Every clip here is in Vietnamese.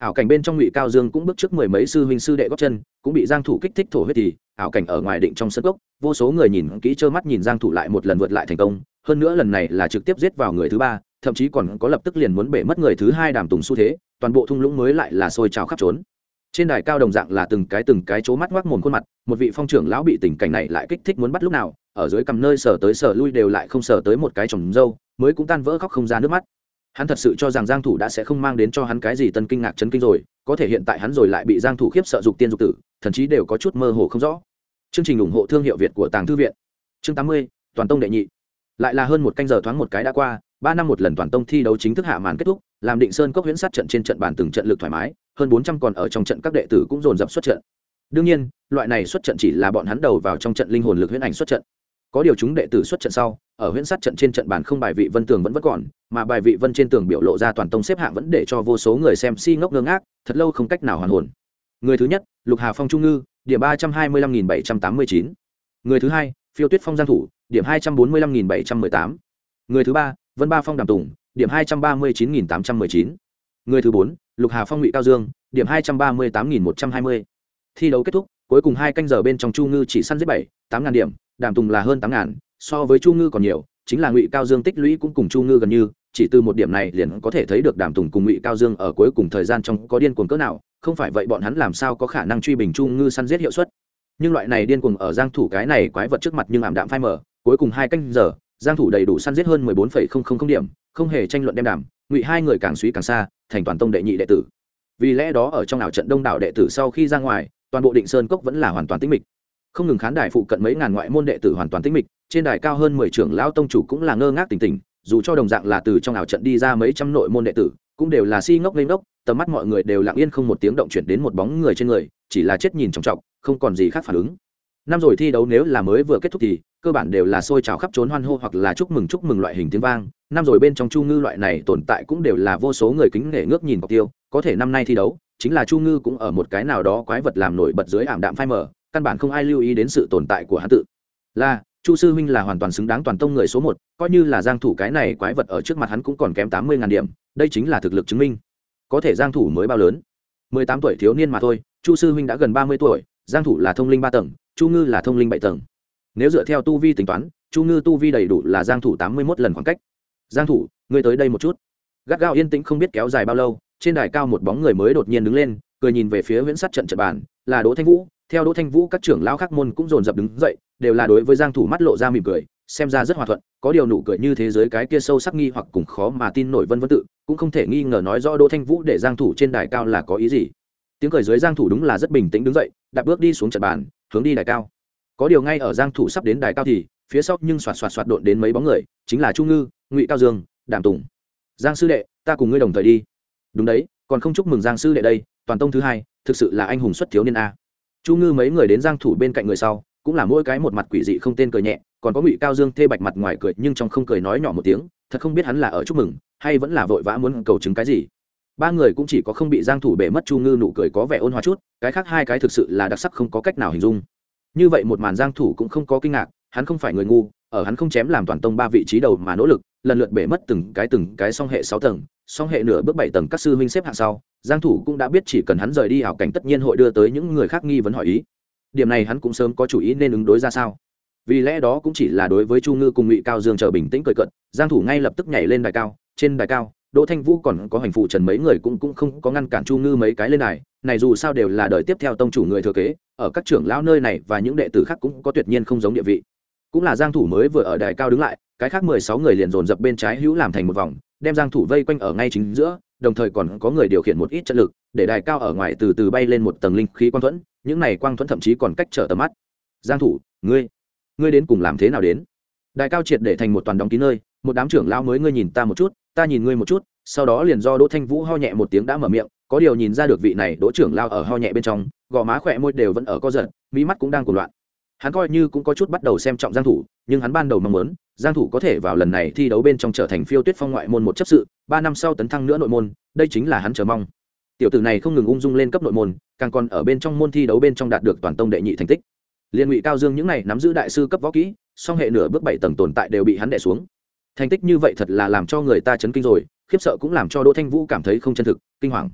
ảo cảnh bên trong ngụy cao dương cũng bước trước mười mấy sư huynh sư đệ góp chân, cũng bị giang thủ kích thích thổ huyết thì, ảo cảnh ở ngoài định trong sân gốc vô số người nhìn kỹ trơ mắt nhìn giang thủ lại một lần vượt lại thành công, hơn nữa lần này là trực tiếp giết vào người thứ ba, thậm chí còn có lập tức liền muốn bể mất người thứ hai đàm tùng xu thế, toàn bộ thung lũng mới lại là sôi trào khắp trốn. Trên đài cao đồng dạng là từng cái từng cái chỗ mắt ngoác mồm khuôn mặt, một vị phong trưởng lão bị tình cảnh này lại kích thích muốn bắt lúc nào, ở dưới cầm nơi sở tới sở lui đều lại không sở tới một cái trồng dâu, mới cũng tan vỡ khóc không ra nước mắt hắn thật sự cho rằng giang thủ đã sẽ không mang đến cho hắn cái gì tân kinh ngạc chấn kinh rồi có thể hiện tại hắn rồi lại bị giang thủ khiếp sợ dục tiên dục tử thậm chí đều có chút mơ hồ không rõ. Chương trình ủng hộ thương hiệu việt của tàng thư viện. Chương 80, toàn tông đệ nhị. Lại là hơn một canh giờ thoáng một cái đã qua ba năm một lần toàn tông thi đấu chính thức hạ màn kết thúc làm định sơn cốc huyễn sát trận trên trận bàn từng trận lực thoải mái hơn bốn trăm còn ở trong trận các đệ tử cũng dồn dập xuất trận. Đương nhiên loại này xuất trận chỉ là bọn hắn đầu vào trong trận linh hồn lực huyễn ảnh xuất trận có điều chúng đệ tử xuất trận sau, ở huyễn sát trận trên trận bàn không bài vị vân tường vẫn vẫn còn, mà bài vị vân trên tường biểu lộ ra toàn tông xếp hạng vẫn để cho vô số người xem si ngốc ngơ ngác, thật lâu không cách nào hoàn hồn. Người thứ nhất, lục hà phong trung ngư, điểm ba trăm hai mươi lăm nghìn bảy trăm tám mươi chín. Người thứ hai, phiêu tuyết phong giang thủ, điểm hai trăm bốn mươi lăm nghìn bảy trăm mười tám. Người thứ ba, vân ba phong đàm tùng, điểm hai trăm ba mươi chín nghìn tám trăm mười chín. Người thứ bốn, lục hà phong ngụy cao dương, điểm hai trăm ba mươi tám nghìn một trăm hai mươi. Thi đấu kết thúc, cuối cùng hai canh giờ bên trong chu ngư chỉ săn giết bảy, tám ngàn điểm đàm tùng là hơn tám ngàn so với chu ngư còn nhiều chính là ngụy cao dương tích lũy cũng cùng chu ngư gần như chỉ từ một điểm này liền có thể thấy được đàm tùng cùng ngụy cao dương ở cuối cùng thời gian trong có điên cuồng cỡ nào không phải vậy bọn hắn làm sao có khả năng truy bình chu ngư săn giết hiệu suất. Nhưng loại này điên cuồng ở giang thủ cái này quái vật trước mặt nhưng ảm đạm phai mở cuối cùng hai canh giờ giang thủ đầy đủ săn giết hơn 14,000 điểm không hề tranh luận đem đàm ngụy hai người càng suy càng xa thành toàn tông đệ nhị đệ tử. Vì lẽ đó ở trong ảo trận đông đảo đệ tử sau khi ra ngoài toàn bộ định sơn cốc vẫn là hoàn toàn tĩnh mịch không ngừng khán đài phụ cận mấy ngàn ngoại môn đệ tử hoàn toàn tĩnh mịch, trên đài cao hơn mười trưởng lão tông chủ cũng là ngơ ngác tỉnh tỉnh, dù cho đồng dạng là từ trong ảo trận đi ra mấy trăm nội môn đệ tử, cũng đều là si ngốc lên ngốc, tầm mắt mọi người đều lặng yên không một tiếng động chuyển đến một bóng người trên người, chỉ là chết nhìn trọng trọng không còn gì khác phản ứng. Năm rồi thi đấu nếu là mới vừa kết thúc thì, cơ bản đều là xôi trào khắp trốn hoan hô hoặc là chúc mừng chúc mừng loại hình tiếng vang. Năm rồi bên trong chu ngư loại này tồn tại cũng đều là vô số người kính nể ngước nhìn mục tiêu, có thể năm nay thi đấu, chính là chu ngư cũng ở một cái nào đó quái vật làm nổi bật dưới ảm đạm phai mờ căn bản không ai lưu ý đến sự tồn tại của hắn tự. Là, chu sư huynh là hoàn toàn xứng đáng toàn tông người số một, coi như là giang thủ cái này quái vật ở trước mặt hắn cũng còn kém tám mươi ngàn điểm, đây chính là thực lực chứng minh. Có thể giang thủ mới bao lớn? Mười tám tuổi thiếu niên mà thôi, chu sư huynh đã gần ba mươi tuổi, giang thủ là thông linh ba tầng, chu ngư là thông linh bảy tầng. Nếu dựa theo tu vi tính toán, chu ngư tu vi đầy đủ là giang thủ tám mươi 81 lần khoảng cách. Giang thủ, ngươi tới đây một chút. Gắt gao yên tĩnh không biết kéo dài bao lâu, trên đài cao một bóng người mới đột nhiên đứng lên, cười nhìn về phía huyễn sắt trận trận bàn, là đỗ thanh vũ theo đỗ thanh vũ, các trưởng lão khác môn cũng dồn dập đứng dậy, đều là đối với giang thủ mắt lộ ra mỉm cười, xem ra rất hòa thuận, có điều nụ cười như thế giới cái kia sâu sắc nghi hoặc cùng khó mà tin nổi vân vân tự, cũng không thể nghi ngờ nói rõ đỗ thanh vũ để giang thủ trên đài cao là có ý gì. Tiếng cười dưới giang thủ đúng là rất bình tĩnh đứng dậy, đạp bước đi xuống trận bàn, hướng đi đài cao. Có điều ngay ở giang thủ sắp đến đài cao thì, phía sau nhưng xoạt xoạt xoạt đột đến mấy bóng người, chính là Trung ngư, ngụy cao dương, đàm tùng. Giang sư đệ, ta cùng ngươi đồng thời đi. Đúng đấy, còn không chúc mừng giang sư đệ đây, toàn tông thứ hai, thực sự là anh hùng xuất thiếu niên a chu ngư mấy người đến giang thủ bên cạnh người sau, cũng là mỗi cái một mặt quỷ dị không tên cười nhẹ, còn có ngụy cao dương thê bạch mặt ngoài cười nhưng trong không cười nói nhỏ một tiếng, thật không biết hắn là ở chúc mừng, hay vẫn là vội vã muốn cầu chứng cái gì. Ba người cũng chỉ có không bị giang thủ bể mất chu ngư nụ cười có vẻ ôn hòa chút, cái khác hai cái thực sự là đặc sắc không có cách nào hình dung. Như vậy một màn giang thủ cũng không có kinh ngạc, hắn không phải người ngu, ở hắn không chém làm toàn tông ba vị trí đầu mà nỗ lực, lần lượt bể mất từng cái từng cái song hệ sáu tầng, song hệ nửa bước bảy tầng các sư huynh xếp hạng sau giang thủ cũng đã biết chỉ cần hắn rời đi hảo cảnh tất nhiên hội đưa tới những người khác nghi vấn hỏi ý. Điểm này hắn cũng sớm có chủ ý nên ứng đối ra sao. Vì lẽ đó cũng chỉ là đối với chu ngư cùng ngụy cao dương chờ bình tĩnh cười cận giang thủ ngay lập tức nhảy lên đài cao, trên đài cao, đỗ thanh vũ còn có hành phụ trần mấy người cũng cũng không có ngăn cản chu ngư mấy cái lên đài, này dù sao đều là đời tiếp theo tông chủ người thừa kế, ở các trưởng lão nơi này và những đệ tử khác cũng có tuyệt nhiên không giống địa vị. Cũng là giang thủ mới vừa ở đài cao đứng lại, cái khác 16 người liền dồn dập bên trái hữu làm thành một vòng, đem giang thủ vây quanh ở ngay chính giữa đồng thời còn có người điều khiển một ít chất lực, để đài cao ở ngoài từ từ bay lên một tầng linh khí quang thuẫn, những này quang thuẫn thậm chí còn cách trở tầm mắt. Giang thủ, ngươi ngươi đến cùng làm thế nào đến? Đài cao triệt để thành một toàn đóng kín nơi, một đám trưởng lao mới ngươi nhìn ta một chút, ta nhìn ngươi một chút, sau đó liền do đỗ thanh vũ ho nhẹ một tiếng đã mở miệng, có điều nhìn ra được vị này đỗ trưởng lao ở ho nhẹ bên trong, gò má khỏe môi đều vẫn ở co giật, mí mắt cũng đang cuộn loạn. Hắn coi như cũng có chút bắt đầu xem trọng giang thủ nhưng hắn ban đầu mong muốn, giang thủ có thể vào lần này thi đấu bên trong trở thành phiêu tuyết phong ngoại môn một chấp sự, ba năm sau tấn thăng nữa nội môn, đây chính là hắn chờ mong. Tiểu tử này không ngừng ung dung lên cấp nội môn, càng còn ở bên trong môn thi đấu bên trong đạt được toàn tông đệ nhị thành tích. Liên ngụy cao dương những này nắm giữ đại sư cấp võ kỹ, song hệ nửa bước bảy tầng tồn tại đều bị hắn đè xuống. Thành tích như vậy thật là làm cho người ta chấn kinh rồi, khiếp sợ cũng làm cho đỗ thanh vũ cảm thấy không chân thực, kinh hoàng.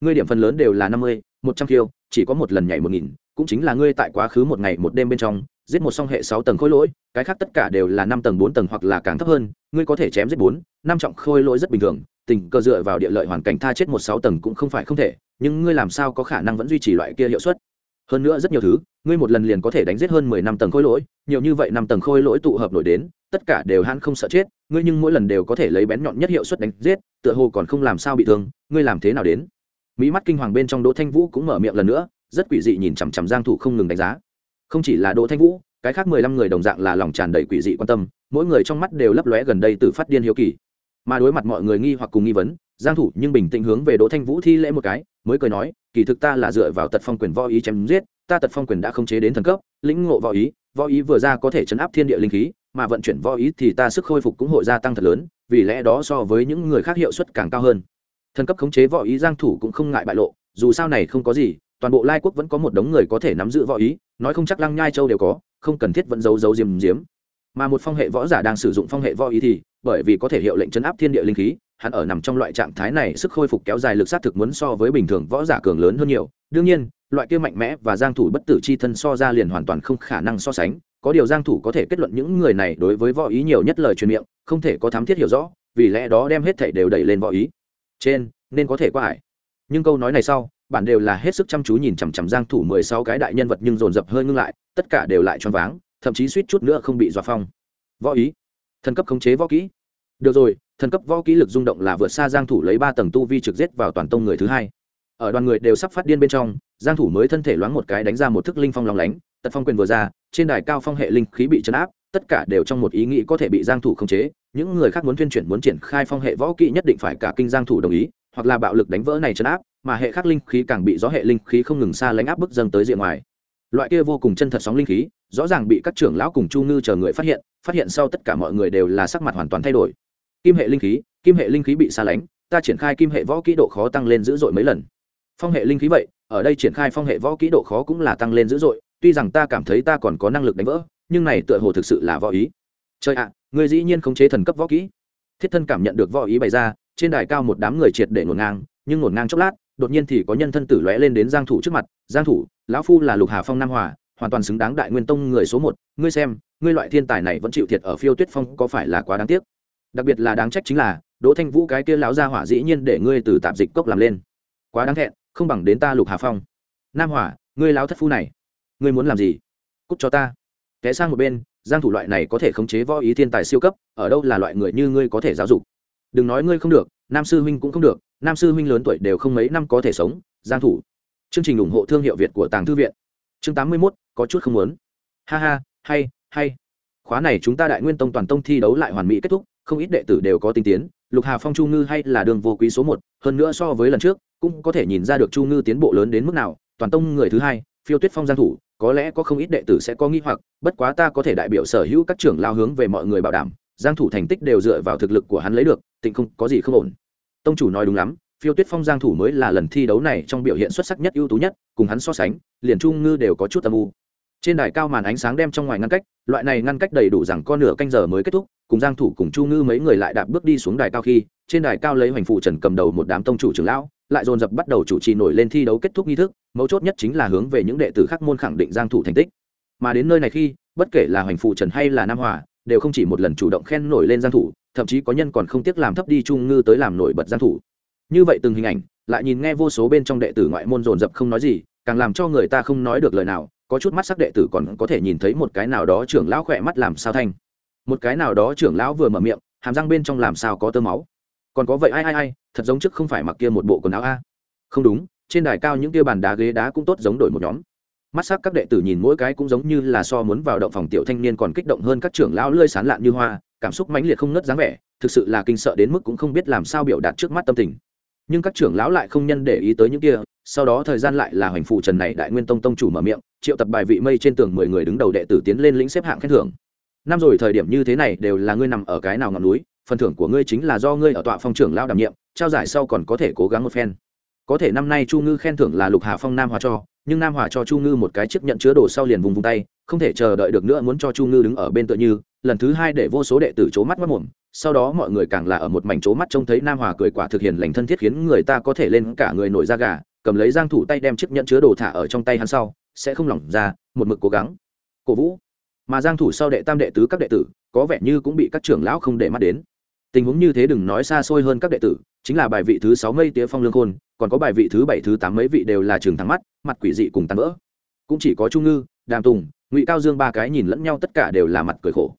Ngươi điểm phần lớn đều là năm mươi, một trăm khiêu chỉ có một lần nhảy một nghìn, cũng chính là ngươi tại quá khứ một ngày một đêm bên trong giết một song hệ sáu tầng khối lỗi, cái khác tất cả đều là năm tầng, bốn tầng hoặc là càng thấp hơn, ngươi có thể chém giết bốn, năm trọng khối lỗi rất bình thường, tình cơ dựa vào địa lợi hoàn cảnh tha chết một sáu tầng cũng không phải không thể, nhưng ngươi làm sao có khả năng vẫn duy trì loại kia hiệu suất? Hơn nữa rất nhiều thứ, ngươi một lần liền có thể đánh giết hơn mười năm tầng khối lỗi, nhiều như vậy năm tầng khối lỗi tụ hợp nổi đến, tất cả đều hắn không sợ chết, ngươi nhưng mỗi lần đều có thể lấy bén nhọn nhất hiệu suất đánh giết, tựa hồ còn không làm sao bị thương, ngươi làm thế nào đến? Mỹ mắt kinh hoàng bên trong đỗ thanh vũ cũng mở miệng lần nữa, rất quỷ dị nhìn chằm chằm giang thủ không ngừng đánh giá không chỉ là đỗ thanh vũ, cái khác mười lăm người đồng dạng là lòng tràn đầy quỷ dị quan tâm, mỗi người trong mắt đều lấp lóe gần đây từ phát điên hiếu kỳ. Mà đối mặt mọi người nghi hoặc cùng nghi vấn, giang thủ nhưng bình tĩnh hướng về đỗ thanh vũ thi lễ một cái, mới cười nói, kỳ thực ta là dựa vào tật phong quyền võ ý chém giết, ta tật phong quyền đã không chế đến thần cấp, lĩnh ngộ võ ý võ ý vừa ra có thể chấn áp thiên địa linh khí, mà vận chuyển võ ý thì ta sức khôi phục cũng hội gia tăng thật lớn, vì lẽ đó so với những người khác hiệu suất càng cao hơn. Thần cấp khống chế võ ý giang thủ cũng không ngại bại lộ, dù sao này không có gì toàn bộ lai quốc vẫn có một đống người có thể nắm giữ võ ý, nói không chắc lăng nhai châu đều có, không cần thiết vẫn giấu giấu diềm diếm mà một phong hệ võ giả đang sử dụng phong hệ võ ý thì, bởi vì có thể hiệu lệnh chấn áp thiên địa linh khí, hắn ở nằm trong loại trạng thái này sức khôi phục kéo dài lực sát thực muốn so với bình thường võ giả cường lớn hơn nhiều. Đương nhiên, loại kia mạnh mẽ và giang thủ bất tử chi thân so ra liền hoàn toàn không khả năng so sánh. Có điều giang thủ có thể kết luận những người này đối với võ ý nhiều nhất lời truyền miệng, không thể có thám thiết hiểu rõ, vì lẽ đó đem hết thảy đều đẩy lên võ ý. Trên, nên có thể qua hải. Nhưng câu nói này sau bản đều là hết sức chăm chú nhìn chằm chằm giang thủ 16 cái đại nhân vật nhưng dồn dập hơi ngưng lại, tất cả đều lại choáng váng, thậm chí suýt chút nữa không bị dọa phong. Võ ý. Thần cấp khống chế võ kỹ. Được rồi, thần cấp võ kỹ lực rung động là vượt xa giang thủ lấy ba tầng tu vi trực giết vào toàn tông người thứ hai. Ở đoàn người đều sắp phát điên bên trong, giang thủ mới thân thể loáng một cái đánh ra một thức linh phong long lánh, tật phong quyền vừa ra, trên đài cao phong hệ linh khí bị chấn áp, tất cả đều trong một ý nghĩ có thể bị giang thủ khống chế, những người khác muốn tuyên truyền muốn triển khai phong hệ võ kỹ nhất định phải cả kinh giang thủ đồng ý, hoặc là bạo lực đánh vỡ này chấn áp mà hệ khác linh khí càng bị gió hệ linh khí không ngừng xa lánh áp bức dâng tới diện ngoài. Loại kia vô cùng chân thật sóng linh khí, rõ ràng bị các trưởng lão cùng chu ngư chờ người phát hiện phát hiện sau tất cả mọi người đều là sắc mặt hoàn toàn thay đổi. Kim hệ linh khí, kim hệ linh khí bị xa lánh, ta triển khai kim hệ võ kỹ độ khó tăng lên dữ dội mấy lần. Phong hệ linh khí vậy, ở đây triển khai phong hệ võ kỹ độ khó cũng là tăng lên dữ dội, tuy rằng ta cảm thấy ta còn có năng lực đánh vỡ, nhưng này tựa hồ thực sự là võ ý. Trời ạ người dĩ nhiên khống chế thần cấp võ kỹ. Thiết thân cảm nhận được võ ý bày ra, trên đài cao một đám người triệt để ngổn ngang, nhưng ngổn ngang chốc lát đột nhiên thì có nhân thân tử lóe lên đến giang thủ trước mặt, giang thủ, lão phu là lục hà phong nam hòa, hoàn toàn xứng đáng đại nguyên tông người số một. Ngươi xem, ngươi loại thiên tài này vẫn chịu thiệt ở phiêu tuyết phong, có phải là quá đáng tiếc? Đặc biệt là đáng trách chính là, đỗ thanh vũ cái kia lão gia hỏa dĩ nhiên để ngươi từ tạm dịch cốc làm lên. Quá đáng thẹn, không bằng đến ta lục hà phong. Nam hỏa ngươi lão thất phu này, ngươi muốn làm gì? Cút cho ta. Té sang một bên, giang thủ loại này có thể khống chế võ ý thiên tài siêu cấp, ở đâu là loại người như ngươi có thể giáo dục? Đừng nói ngươi không được nam sư huynh cũng không được nam sư huynh lớn tuổi đều không mấy năm có thể sống giang thủ. Chương trình ủng hộ thương hiệu việt của tàng thư viện. Chương 81, có chút không muốn. Ha ha hay hay. Khóa này chúng ta đại nguyên tông toàn tông thi đấu lại hoàn mỹ kết thúc không ít đệ tử đều có tinh tiến lục hà phong chu ngư hay là đường vô quý số một hơn nữa so với lần trước cũng có thể nhìn ra được chu ngư tiến bộ lớn đến mức nào toàn tông người thứ hai phiêu tuyết phong giang thủ có lẽ có không ít đệ tử sẽ có nghi hoặc bất quá ta có thể đại biểu sở hữu các trưởng lao hướng về mọi người bảo đảm giang thủ thành tích đều dựa vào thực lực của hắn lấy được, tịnh không có gì không ổn. Tông chủ nói đúng lắm, phiêu tuyết phong giang thủ mới là lần thi đấu này trong biểu hiện xuất sắc nhất, ưu tú nhất, cùng hắn so sánh, liền chu ngư đều có chút âm u. Trên đài cao màn ánh sáng đem trong ngoài ngăn cách, loại này ngăn cách đầy đủ rằng con nửa canh giờ mới kết thúc, cùng giang thủ cùng chu ngư mấy người lại đạp bước đi xuống đài cao khi, trên đài cao lấy hoành phụ trần cầm đầu một đám tông chủ trưởng lão, lại dồn dập bắt đầu chủ trì nổi lên thi đấu kết thúc nghi thức, mấu chốt nhất chính là hướng về những đệ tử khác môn khẳng định giang thủ thành tích. Mà đến nơi này khi, bất kể là hoành phụ trần hay là nam hòa đều không chỉ một lần chủ động khen nổi lên giang thủ, thậm chí có nhân còn không tiếc làm thấp đi trung ngư tới làm nổi bật giang thủ. Như vậy từng hình ảnh, lại nhìn nghe vô số bên trong đệ tử ngoại môn dồn dập không nói gì, càng làm cho người ta không nói được lời nào, có chút mắt sắc đệ tử còn có thể nhìn thấy một cái nào đó trưởng lão khỏe mắt làm sao thanh. Một cái nào đó trưởng lão vừa mở miệng, hàm răng bên trong làm sao có tơ máu. Còn có vậy ai ai ai, thật giống trước không phải mặc kia một bộ quần áo a. Không đúng, trên đài cao những kia bàn đá ghế đá cũng tốt giống đổi một nhóm mắt sắc các đệ tử nhìn mỗi cái cũng giống như là so muốn vào động phòng tiểu thanh niên còn kích động hơn các trưởng lão lươi sán lạn như hoa, cảm xúc mãnh liệt không ngất dáng vẻ, thực sự là kinh sợ đến mức cũng không biết làm sao biểu đạt trước mắt tâm tình. Nhưng các trưởng lão lại không nhân để ý tới những kia, sau đó thời gian lại là hoành phụ trần này đại nguyên tông tông chủ mở miệng, triệu tập bài vị mây trên tường mười người đứng đầu đệ tử tiến lên lĩnh xếp hạng khen thưởng. Năm rồi thời điểm như thế này đều là ngươi nằm ở cái nào ngọn núi, phần thưởng của ngươi chính là do ngươi ở tọa phong trưởng lao đảm nhiệm, trao giải sau còn có thể cố gắng một phen. Có thể năm nay chu ngư khen thưởng là lục hà phong nam hòa cho nhưng nam hòa cho chu ngư một cái chiếc nhận chứa đồ sau liền vùng vùng tay, không thể chờ đợi được nữa muốn cho chu ngư đứng ở bên tựa như, lần thứ hai để vô số đệ tử c h ố mắt mất mồm, sau đó mọi người càng là ở một mảnh chỗ mắt trông thấy nam hòa cười quả thực hiện lành thân thiết khiến người ta có thể lên cả người nổi da gà, cầm lấy giang thủ tay đem chiếc nhận chứa đồ thả ở trong tay hắn sau, sẽ không lỏng ra, một mực cố gắng. Cổ vũ, mà giang thủ sau đệ tam đệ tứ các đệ tử, có vẻ như cũng bị các trưởng lão không để mắt đến. Tình huống như thế đừng nói xa xôi hơn các đệ tử chính là bài vị thứ sáu mây tía phong lương khôn, còn có bài vị thứ bảy thứ tám mấy vị đều là trường thắng mắt, mặt quỷ dị cùng tan vỡ. Cũng chỉ có trung ngư, đàm tùng, ngụy cao dương ba cái nhìn lẫn nhau tất cả đều là mặt cười khổ.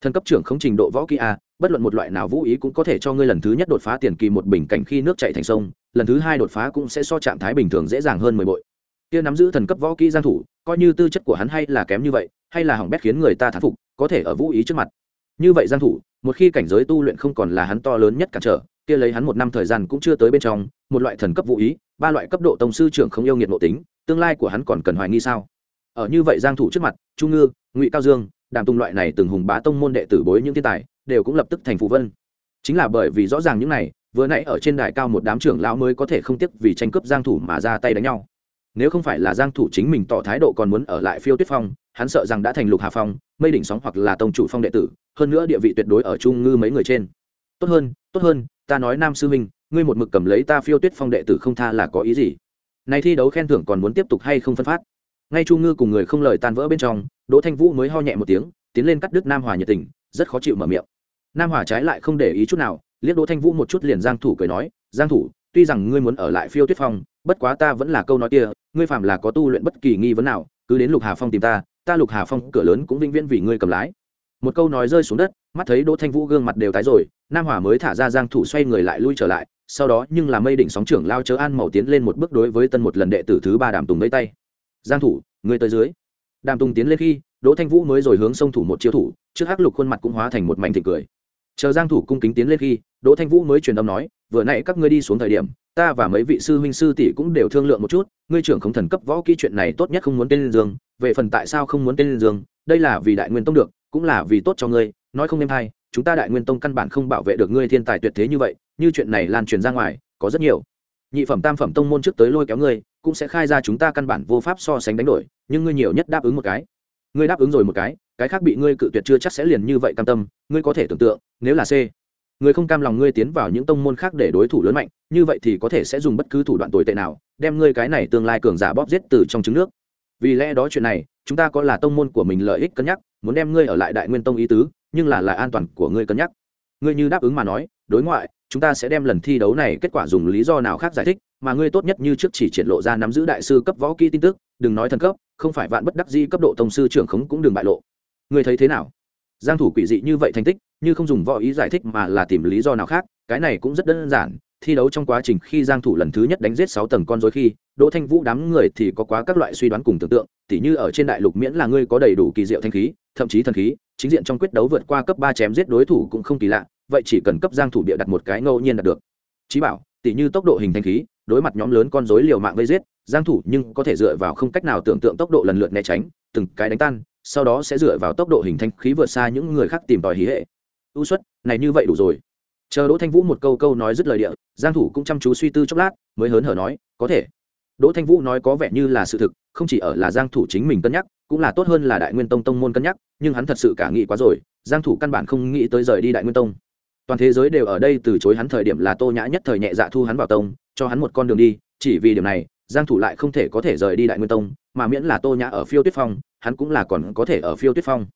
Thân cấp trưởng không trình độ võ kỹ a, bất luận một loại nào vũ ý cũng có thể cho ngươi lần thứ nhất đột phá tiền kỳ một bình cảnh khi nước chạy thành sông, lần thứ hai đột phá cũng sẽ so trạng thái bình thường dễ dàng hơn mười bội. Kia nắm giữ thần cấp võ kỹ giang thủ, coi như tư chất của hắn hay là kém như vậy, hay là hỏng bét khiến người ta thán phục, có thể ở vũ ý trước mặt. Như vậy giang thủ, một khi cảnh giới tu luyện không còn là hắn to lớn nhất cản trở kia lấy hắn một năm thời gian cũng chưa tới bên trong, một loại thần cấp vũ ý, ba loại cấp độ tông sư trưởng không yêu nghiệt nội tính, tương lai của hắn còn cần hoài nghi sao? Ở như vậy giang thủ trước mặt trung ngư, ngụy cao dương, đàm tung loại này từng hùng bá tông môn đệ tử bối những thiên tài, đều cũng lập tức thành phụ vân. Chính là bởi vì rõ ràng những này, vừa nãy ở trên đài cao một đám trưởng lão mới có thể không tiếc vì tranh cướp giang thủ mà ra tay đánh nhau. Nếu không phải là giang thủ chính mình tỏ thái độ còn muốn ở lại phiêu tuyết phong, hắn sợ rằng đã thành lục hà phong, mây đỉnh sóng hoặc là tông chủ phong đệ tử, hơn nữa địa vị tuyệt đối ở trung ngư mấy người trên tốt hơn tốt hơn, ta nói nam sư minh ngươi một mực cầm lấy ta phiêu tuyết phong đệ tử không tha là có ý gì? Này thi đấu khen thưởng còn muốn tiếp tục hay không phân phát? Ngay chu ngư cùng người không lời tan vỡ bên trong, đỗ thanh vũ mới ho nhẹ một tiếng, tiến lên cắt đứt nam hòa nhiệt tình, rất khó chịu mở miệng. Nam hòa trái lại không để ý chút nào, liếc đỗ thanh vũ một chút liền giang thủ cười nói, giang thủ, tuy rằng ngươi muốn ở lại phiêu tuyết phong, bất quá ta vẫn là câu nói kia, ngươi phạm là có tu luyện bất kỳ nghi vấn nào, cứ đến lục hà phong tìm ta ta lục hà phong cửa lớn cũng vĩnh viễn vì ngươi cầm lái một câu nói rơi xuống đất, mắt thấy đỗ thanh vũ gương mặt đều tái rồi, nam hòa mới thả ra giang thủ xoay người lại lui trở lại, sau đó nhưng là mây đỉnh sóng trưởng lao chớ an màu tiến lên một bước đối với tân một lần đệ tử thứ ba đàm tùng lấy tay. Giang thủ, ngươi tới dưới. Đàm tùng tiến lên khi, đỗ thanh vũ mới rồi hướng sông thủ một chiêu thủ, trước hắc lục khuôn mặt cũng hóa thành một mảnh thịt cười. Chờ giang thủ cung kính tiến lên khi, đỗ thanh vũ mới truyền âm nói, vừa nãy các ngươi đi xuống thời điểm, ta và mấy vị sư huynh sư tỷ cũng đều thương lượng một chút, ngươi trưởng không thần cấp võ kỹ chuyện này tốt nhất không muốn tên lên giường, về phần tại sao không muốn tên lên giường, đây là vì đại nguyên tông được cũng là vì tốt cho ngươi, nói không em hay, chúng ta đại nguyên tông căn bản không bảo vệ được ngươi thiên tài tuyệt thế như vậy, như chuyện này lan truyền ra ngoài, có rất nhiều. Nhị phẩm, tam phẩm tông môn trước tới lôi kéo ngươi, cũng sẽ khai ra chúng ta căn bản vô pháp so sánh đánh đổi, nhưng ngươi nhiều nhất đáp ứng một cái. Ngươi đáp ứng rồi một cái cái khác bị ngươi cự tuyệt chưa chắc sẽ liền như vậy cam tâm, ngươi có thể tưởng tượng, nếu là c, ngươi không cam lòng ngươi tiến vào những tông môn khác để đối thủ lớn mạnh, như vậy thì có thể sẽ dùng bất cứ thủ đoạn tồi tệ nào, đem ngươi cái này tương lai cường giả bóp giết từ trong trứng nước vì lẽ đó chuyện này, chúng ta có là tông môn của mình lợi ích cân nhắc, muốn đem ngươi ở lại đại nguyên tông ý tứ, nhưng là là an toàn của ngươi cân nhắc. Ngươi như đáp ứng mà nói, đối ngoại, chúng ta sẽ đem lần thi đấu này kết quả dùng lý do nào khác giải thích, mà ngươi tốt nhất như trước chỉ triển lộ ra nắm giữ đại sư cấp võ kỹ tin tức, đừng nói thần cấp, không phải vạn bất đắc di cấp độ tông sư trưởng khống cũng đừng bại lộ. Ngươi thấy thế nào? Giang thủ quỷ dị như vậy thành tích, như không dùng võ ý giải thích mà là tìm lý do nào khác, cái này cũng rất đơn giản thi đấu trong quá trình khi giang thủ lần thứ nhất đánh giết 6 tầng con rối khi, đỗ thanh vũ đám người thì có quá các loại suy đoán cùng tưởng tượng, tỉ như ở trên đại lục miễn là ngươi có đầy đủ kỳ diệu thanh khí, thậm chí thần khí, chính diện trong quyết đấu vượt qua cấp 3 chém giết đối thủ cũng không kỳ lạ, vậy chỉ cần cấp giang thủ bịa đặt một cái ngẫu nhiên đạt được. Chí bảo, tỉ như tốc độ hình thanh khí, đối mặt nhóm lớn con rối liều mạng vây giết, giang thủ nhưng có thể dựa vào không cách nào tưởng tượng tốc độ lần lượt né tránh, từng cái đánh tan, sau đó sẽ dựa vào tốc độ hình thanh khí vượt xa những người khác tìm tòi hí hệ. Ưu suất, này như vậy đủ rồi chờ đỗ thanh vũ một câu câu nói dứt lời địa, giang thủ cũng chăm chú suy tư chốc lát, mới hớn hở nói, có thể. Đỗ thanh vũ nói có vẻ như là sự thực, không chỉ ở là giang thủ chính mình cân nhắc, cũng là tốt hơn là đại nguyên tông tông môn cân nhắc, nhưng hắn thật sự cả nghĩ quá rồi, giang thủ căn bản không nghĩ tới rời đi đại nguyên tông. Toàn thế giới đều ở đây từ chối hắn thời điểm là tô nhã nhất thời nhẹ dạ thu hắn vào tông, cho hắn một con đường đi, chỉ vì điều này, giang thủ lại không thể có thể rời đi đại nguyên tông, mà miễn là tô nhã ở phiêu tuyết phong, hắn cũng là còn có thể ở phiêu tuyết phong.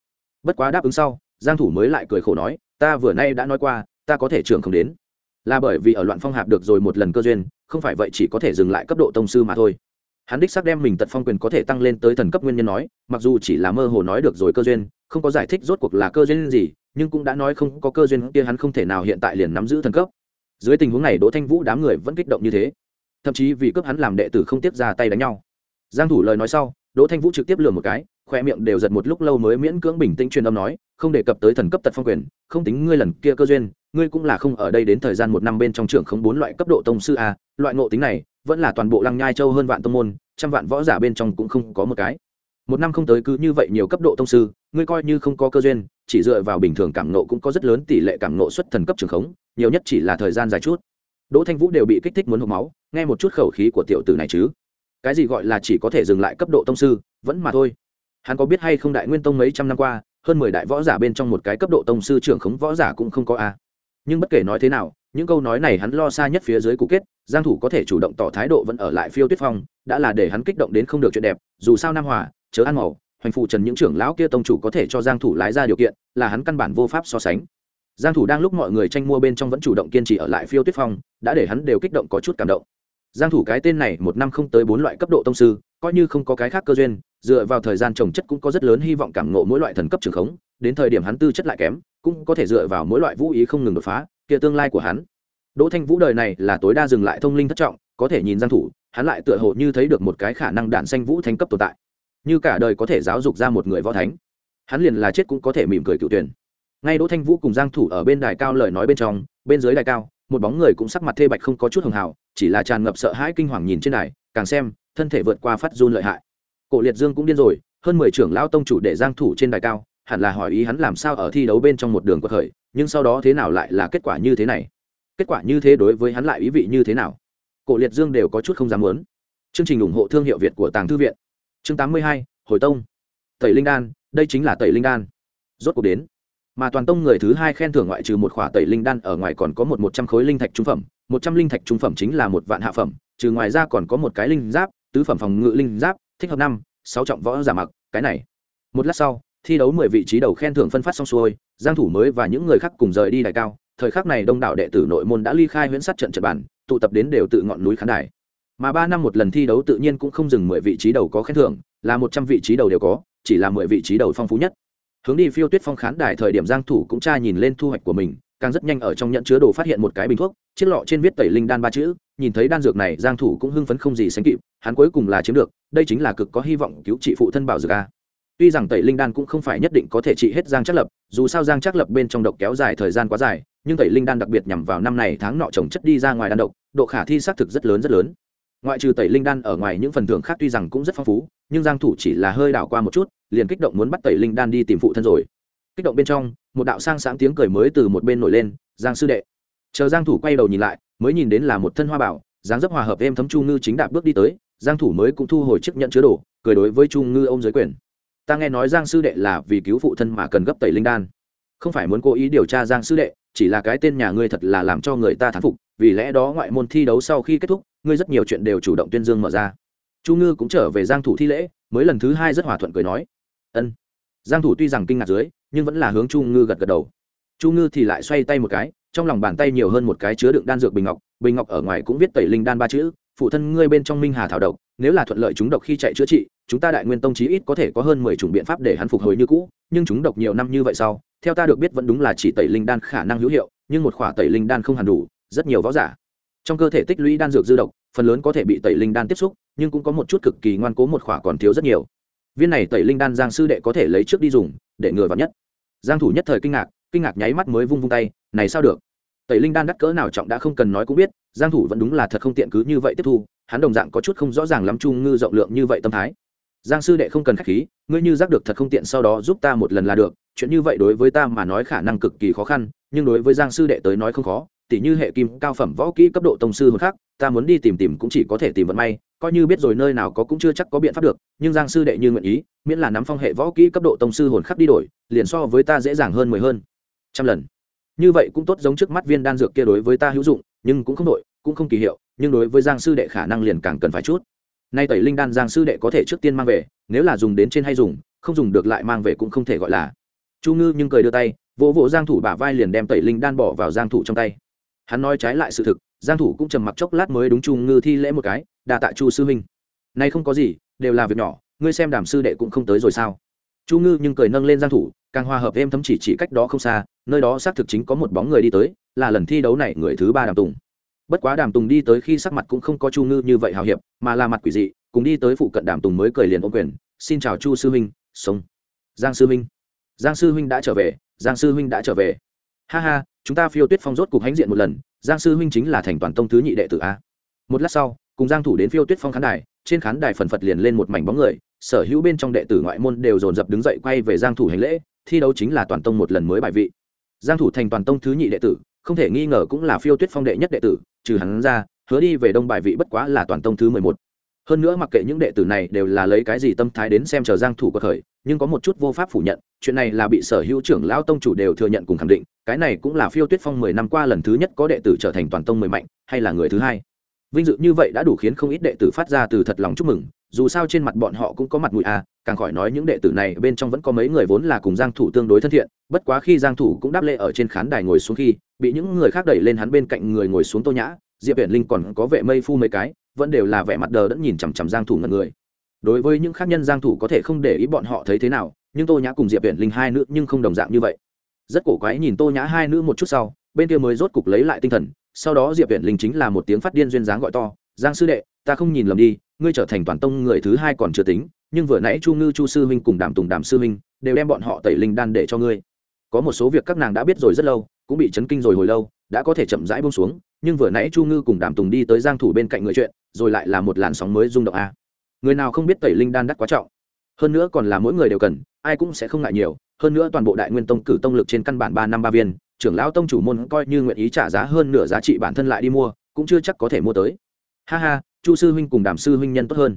Bất quá đáp ứng sau, giang thủ mới lại cười khổ nói, ta vừa nay đã nói qua ta có thể trưởng không đến. Là bởi vì ở loạn phong hạp được rồi một lần cơ duyên, không phải vậy chỉ có thể dừng lại cấp độ tông sư mà thôi. Hắn đích xác đem mình tật phong quyền có thể tăng lên tới thần cấp nguyên nhân nói, mặc dù chỉ là mơ hồ nói được rồi cơ duyên, không có giải thích rốt cuộc là cơ duyên gì, nhưng cũng đã nói không có cơ duyên kia hắn không thể nào hiện tại liền nắm giữ thần cấp. Dưới tình huống này đỗ thanh vũ đám người vẫn kích động như thế. Thậm chí vì cướp hắn làm đệ tử không tiếp ra tay đánh nhau. Giang thủ lời nói sau, đỗ thanh vũ trực tiếp lừa một cái khoe miệng đều giật một lúc lâu mới miễn cưỡng bình tĩnh truyền âm nói, không đề cập tới thần cấp tật phong quyền, không tính ngươi lần kia cơ duyên, ngươi cũng là không ở đây đến thời gian một năm bên trong trưởng không bốn loại cấp độ tông sư a, loại ngộ tính này, vẫn là toàn bộ lăng nhai châu hơn vạn tông môn, trăm vạn võ giả bên trong cũng không có một cái. Một năm không tới cứ như vậy nhiều cấp độ tông sư, ngươi coi như không có cơ duyên, chỉ dựa vào bình thường cảm nộ cũng có rất lớn tỷ lệ cảm nộ xuất thần cấp trường khống, nhiều nhất chỉ là thời gian dài chút. Đỗ thanh vũ đều bị kích thích muốn hộp máu, nghe một chút khẩu khí của tiểu tử này chứ. Cái gì gọi là chỉ có thể dừng lại cấp độ tông sư, vẫn mà thôi hắn có biết hay không đại nguyên tông mấy trăm năm qua, hơn mười đại võ giả bên trong một cái cấp độ tông sư trưởng khống võ giả cũng không có a. Nhưng bất kể nói thế nào, những câu nói này hắn lo xa nhất phía dưới cũ kết, giang thủ có thể chủ động tỏ thái độ vẫn ở lại phiêu tuyết phong, đã là để hắn kích động đến không được chuyện đẹp, dù sao nam hòa, chớ ăn màu, hoành phụ trần những trưởng lão kia tông chủ có thể cho giang thủ lái ra điều kiện, là hắn căn bản vô pháp so sánh. Giang thủ đang lúc mọi người tranh mua bên trong vẫn chủ động kiên trì ở lại phiêu tuyết phong, đã để hắn đều kích động có chút cảm động. Giang thủ cái tên này một năm không tới bốn loại cấp độ tông sư, coi như không có cái khác cơ duyên dựa vào thời gian trồng chất cũng có rất lớn hy vọng cảm ngộ mỗi loại thần cấp trường khống, đến thời điểm hắn tư chất lại kém, cũng có thể dựa vào mỗi loại vũ ý không ngừng đột phá, kia tương lai của hắn. Đỗ thanh vũ đời này là tối đa dừng lại thông linh thất trọng, có thể nhìn giang thủ, hắn lại tựa hồ như thấy được một cái khả năng đạn xanh vũ thánh cấp tồn tại. Như cả đời có thể giáo dục ra một người võ thánh, hắn liền là chết cũng có thể mỉm cười cựu tuyển. Ngay đỗ thanh vũ cùng giang thủ ở bên đài cao lời nói bên trong, bên dưới đài cao, một bóng người cũng sắc mặt thê bạch không có chút hường hào, chỉ là tràn ngập sợ hãi kinh hoàng nhìn trên đài, càng xem, thân thể vượt qua phát run lợi hại cổ liệt dương cũng điên rồi hơn mười trưởng lão tông chủ để giang thủ trên đài cao hẳn là hỏi ý hắn làm sao ở thi đấu bên trong một đường quật khởi nhưng sau đó thế nào lại là kết quả như thế này? Kết quả như thế đối với hắn lại ý vị như thế nào? Cổ liệt dương đều có chút không dám muốn. Chương trình ủng hộ thương hiệu việt của tàng thư viện. Chương 82, hồi tông. Tẩy linh đan đây chính là tẩy linh đan. Rốt cuộc đến. Mà toàn tông người thứ hai khen thưởng ngoại trừ một khỏa tẩy linh đan ở ngoài còn có một một trăm khối linh thạch trung phẩm một trăm linh thạch trung phẩm chính là một vạn hạ phẩm trừ ngoài ra còn có một cái linh giáp tứ phẩm phòng ngự linh giáp thích hợp năm, sáu trọng võ giả mặc, cái này. Một lát sau, thi đấu mười vị trí đầu khen thưởng phân phát xong xuôi, giang thủ mới và những người khác cùng rời đi đài cao. Thời khắc này đông đảo đệ tử nội môn đã ly khai huyễn sát trận trận bản tụ tập đến đều tự ngọn núi khán đài. Mà ba năm một lần thi đấu tự nhiên cũng không dừng mười vị trí đầu có khen thưởng, là một trăm vị trí đầu đều có, chỉ là mười vị trí đầu phong phú nhất. Hướng đi phiêu tuyết phong khán đài thời điểm giang thủ cũng tra nhìn lên thu hoạch của mình, càng rất nhanh ở trong nhận chứa đồ phát hiện một cái bình thuốc, chiếc lọ trên viết tẩy linh đan ba chữ nhìn thấy đan dược này, giang thủ cũng hưng phấn không gì sánh kịp, hắn cuối cùng là chiếm được, đây chính là cực có hy vọng cứu trị phụ thân bảo dược a. Tuy rằng tẩy linh đan cũng không phải nhất định có thể trị hết giang chắc lập, dù sao giang chắc lập bên trong độc kéo dài thời gian quá dài, nhưng tẩy linh đan đặc biệt nhằm vào năm này tháng nọ trồng chất đi ra ngoài đan độc, độ khả thi xác thực rất lớn rất lớn. Ngoại trừ tẩy linh đan ở ngoài những phần thưởng khác tuy rằng cũng rất phong phú, nhưng giang thủ chỉ là hơi đảo qua một chút, liền kích động muốn bắt tẩy linh đan đi tìm phụ thân rồi. Kích động bên trong, một đạo sang sáng tiếng cười mới từ một bên nổi lên, giang sư đệ chờ giang thủ quay đầu nhìn lại, mới nhìn đến là một thân hoa bảo, dáng dấp hòa hợp êm thấm chu ngư chính đạp bước đi tới, giang thủ mới cũng thu hồi chiếc nhận chứa đồ, cười đối với chu ngư ôm dưới quyền. Ta nghe nói giang sư đệ là vì cứu phụ thân mà cần gấp tẩy linh đan. Không phải muốn cố ý điều tra giang sư đệ, chỉ là cái tên nhà ngươi thật là làm cho người ta thán phục, vì lẽ đó ngoại môn thi đấu sau khi kết thúc, ngươi rất nhiều chuyện đều chủ động tuyên dương mở ra. Chu ngư cũng trở về giang thủ thi lễ, mới lần thứ hai rất hòa thuận cười nói. Ân. Giang thủ tuy rằng kinh ngạc dưới, nhưng vẫn là hướng chu ngư gật gật đầu. Chu ngư thì lại xoay tay một cái trong lòng bàn tay nhiều hơn một cái chứa đựng đan dược bình ngọc bình ngọc ở ngoài cũng viết tẩy linh đan ba chữ, phụ thân ngươi bên trong minh hà thảo độc, nếu là thuận lợi chúng độc khi chạy chữa trị, chúng ta đại nguyên tông chí ít có thể có hơn mười chủng biện pháp để hắn phục hồi như cũ, nhưng chúng độc nhiều năm như vậy sau, theo ta được biết vẫn đúng là chỉ tẩy linh đan khả năng hữu hiệu, nhưng một khỏa tẩy linh đan không hẳn đủ, rất nhiều võ giả. Trong cơ thể tích lũy đan dược dư độc, phần lớn có thể bị tẩy linh đan tiếp xúc, nhưng cũng có một chút cực kỳ ngoan cố một khỏa còn thiếu rất nhiều. Viên này tẩy linh đan giang sư đệ có thể lấy trước đi dùng, để ngừa vào nhất. Giang thủ nhất thời kinh ngạc kinh ngạc nháy mắt mới vung vung tay, này sao được? Tẩy linh đan đắt cỡ nào trọng đã không cần nói cũng biết, giang thủ vẫn đúng là thật không tiện cứ như vậy tiếp thu, hắn đồng dạng có chút không rõ ràng lắm trung ngư rộng lượng như vậy tâm thái. Giang sư đệ không cần khách khí, ngươi như giác được thật không tiện sau đó giúp ta một lần là được, chuyện như vậy đối với ta mà nói khả năng cực kỳ khó khăn, nhưng đối với giang sư đệ tới nói không khó, tỉ như hệ kim, cao phẩm võ kỹ cấp độ tông sư hồn khác, ta muốn đi tìm tìm cũng chỉ có thể tìm vận may, coi như biết rồi nơi nào có cũng chưa chắc có biện pháp được, nhưng giang sư đệ như nguyện ý, miễn là nắm phong hệ võ kỹ cấp độ tông sư hồn khắc đi đổi, liền so với ta dễ dàng hơn mười hơn trăm lần. Như vậy cũng tốt giống trước mắt viên đan dược kia đối với ta hữu dụng, nhưng cũng không đội cũng không kỳ hiệu, nhưng đối với giang sư đệ khả năng liền càng cần phải chút. Nay tẩy linh đan giang sư đệ có thể trước tiên mang về, nếu là dùng đến trên hay dùng, không dùng được lại mang về cũng không thể gọi là. Chu ngư nhưng cười đưa tay, vỗ vỗ giang thủ bả vai liền đem tẩy linh đan bỏ vào giang thủ trong tay. Hắn nói trái lại sự thực, giang thủ cũng trầm mặc chốc lát mới đúng chu ngư thi lễ một cái, đa tạ chu sư huynh. Nay không có gì, đều là việc nhỏ, ngươi xem đàm sư đệ cũng không tới rồi sao? Chu ngư nhưng cười nâng lên giang thủ càng hòa hợp em thấm chỉ chỉ cách đó không xa, nơi đó xác thực chính có một bóng người đi tới, là lần thi đấu này người thứ ba đàm tùng. Bất quá đàm tùng đi tới khi sắc mặt cũng không có chu ngư như vậy hào hiệp, mà là mặt quỷ dị, cùng đi tới phụ cận đàm tùng mới cười liền ôm quyền, xin chào chu sư huynh, sống. Giang sư huynh. Giang sư huynh đã trở về, giang sư huynh đã trở về. Ha ha, chúng ta phiêu tuyết phong rốt cục hãnh diện một lần, giang sư huynh chính là thành toàn tông thứ nhị đệ tử a. Một lát sau, cùng giang thủ đến phiêu tuyết phong khán đài, trên khán đài phần phật liền lên một mảnh bóng người, sở hữu bên trong đệ tử ngoại môn đều dồn dập đứng dậy quay về giang thủ hành lễ thi đấu chính là toàn tông một lần mới bài vị giang thủ thành toàn tông thứ nhị đệ tử, không thể nghi ngờ cũng là phiêu tuyết phong đệ nhất đệ tử, trừ hắn ra, hứa đi về đông bài vị bất quá là toàn tông thứ 11. hơn nữa mặc kệ những đệ tử này đều là lấy cái gì tâm thái đến xem chờ giang thủ của khởi nhưng có một chút vô pháp phủ nhận, chuyện này là bị sở hữu trưởng lão tông chủ đều thừa nhận cùng khẳng định, cái này cũng là phiêu tuyết phong 10 năm qua lần thứ nhất có đệ tử trở thành toàn tông mười mạnh, hay là người thứ hai vinh dự như vậy đã đủ khiến không ít đệ tử phát ra từ thật lòng chúc mừng dù sao trên mặt bọn họ cũng có mặt mũi à càng khỏi nói những đệ tử này bên trong vẫn có mấy người vốn là cùng giang thủ tương đối thân thiện, bất quá khi giang thủ cũng đáp lễ ở trên khán đài ngồi xuống khi, bị những người khác đẩy lên hắn bên cạnh người ngồi xuống tô nhã, diệp viễn linh còn có vệ mây phu mấy cái, vẫn đều là vẻ mặt đờ đẫn nhìn chằm chằm giang thủ ngẩn người. Đối với những khác nhân giang thủ có thể không để ý bọn họ thấy thế nào, nhưng tô nhã cùng diệp viễn linh hai nữ nhưng không đồng dạng như vậy. Rất cổ quái nhìn tô nhã hai nữ một chút sau, bên kia mới rốt cục lấy lại tinh thần, sau đó diệp viễn linh chính là một tiếng phát điên duyên dáng gọi to, giang sư đệ ta không nhìn lầm đi, ngươi trở thành toàn tông người thứ hai còn chưa tính, nhưng vừa nãy chu ngư chu sư huynh cùng đàm tùng đàm sư huynh đều đem bọn họ tẩy linh đan để cho ngươi. Có một số việc các nàng đã biết rồi rất lâu, cũng bị chấn kinh rồi hồi lâu, đã có thể chậm rãi buông xuống, nhưng vừa nãy chu ngư cùng đàm tùng đi tới giang thủ bên cạnh người chuyện, rồi lại là một làn sóng mới rung động a. Người nào không biết tẩy linh đan đắt quá trọng. Hơn nữa còn là mỗi người đều cần, ai cũng sẽ không ngại nhiều, hơn nữa toàn bộ đại nguyên tông cử tông lực trên căn bản ba năm ba viên, trưởng lão tông chủ môn coi như nguyện ý trả giá hơn nửa giá trị bản thân lại đi mua, cũng chưa chắc có thể mua tới ha ha, chu sư huynh cùng đàm sư huynh nhân tốt hơn.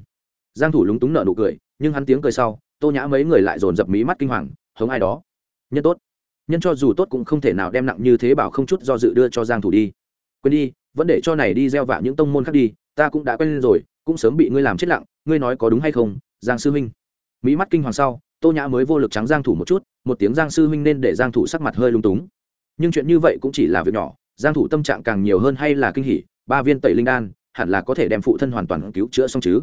Giang thủ lúng túng nở nụ cười, nhưng hắn tiếng cười sau, tô nhã mấy người lại dồn dập mí mắt kinh hoàng, hống ai đó? Nhân tốt. Nhân cho dù tốt cũng không thể nào đem nặng như thế bảo không chút do dự đưa cho giang thủ đi. Quên đi, vẫn để cho này đi gieo vạ những tông môn khác đi, ta cũng đã quen rồi, cũng sớm bị ngươi làm chết lặng, ngươi nói có đúng hay không, giang sư huynh? Mỹ mắt kinh hoàng sau, tô nhã mới vô lực trắng giang thủ một chút, một tiếng giang sư huynh nên để giang thủ sắc mặt hơi lung túng. Nhưng chuyện như vậy cũng chỉ là việc nhỏ, giang thủ tâm trạng càng nhiều hơn hay là kinh hỉ, ba viên tẩy linh đan hẳn là có thể đem phụ thân hoàn toàn cứu chữa xong chứ.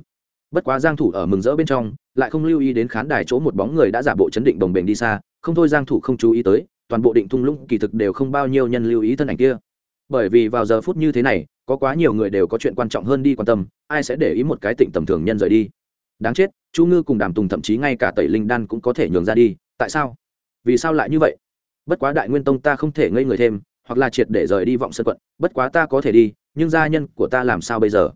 Bất quá giang thủ ở mừng rỡ bên trong, lại không lưu ý đến khán đài chỗ một bóng người đã giả bộ chấn định đồng bền đi xa, không thôi giang thủ không chú ý tới, toàn bộ định thung lũng kỳ thực đều không bao nhiêu nhân lưu ý thân ảnh kia. Bởi vì vào giờ phút như thế này, có quá nhiều người đều có chuyện quan trọng hơn đi quan tâm, ai sẽ để ý một cái tịnh tầm thường nhân rời đi. Đáng chết, chu ngư cùng đàm tùng thậm chí ngay cả tẩy linh đan cũng có thể nhường ra đi, tại sao? Vì sao lại như vậy? Bất quá đại nguyên tông ta không thể ngây người thêm, hoặc là triệt để rời đi vọng sơn quận, bất quá ta có thể đi nhưng gia nhân của ta làm sao bây giờ?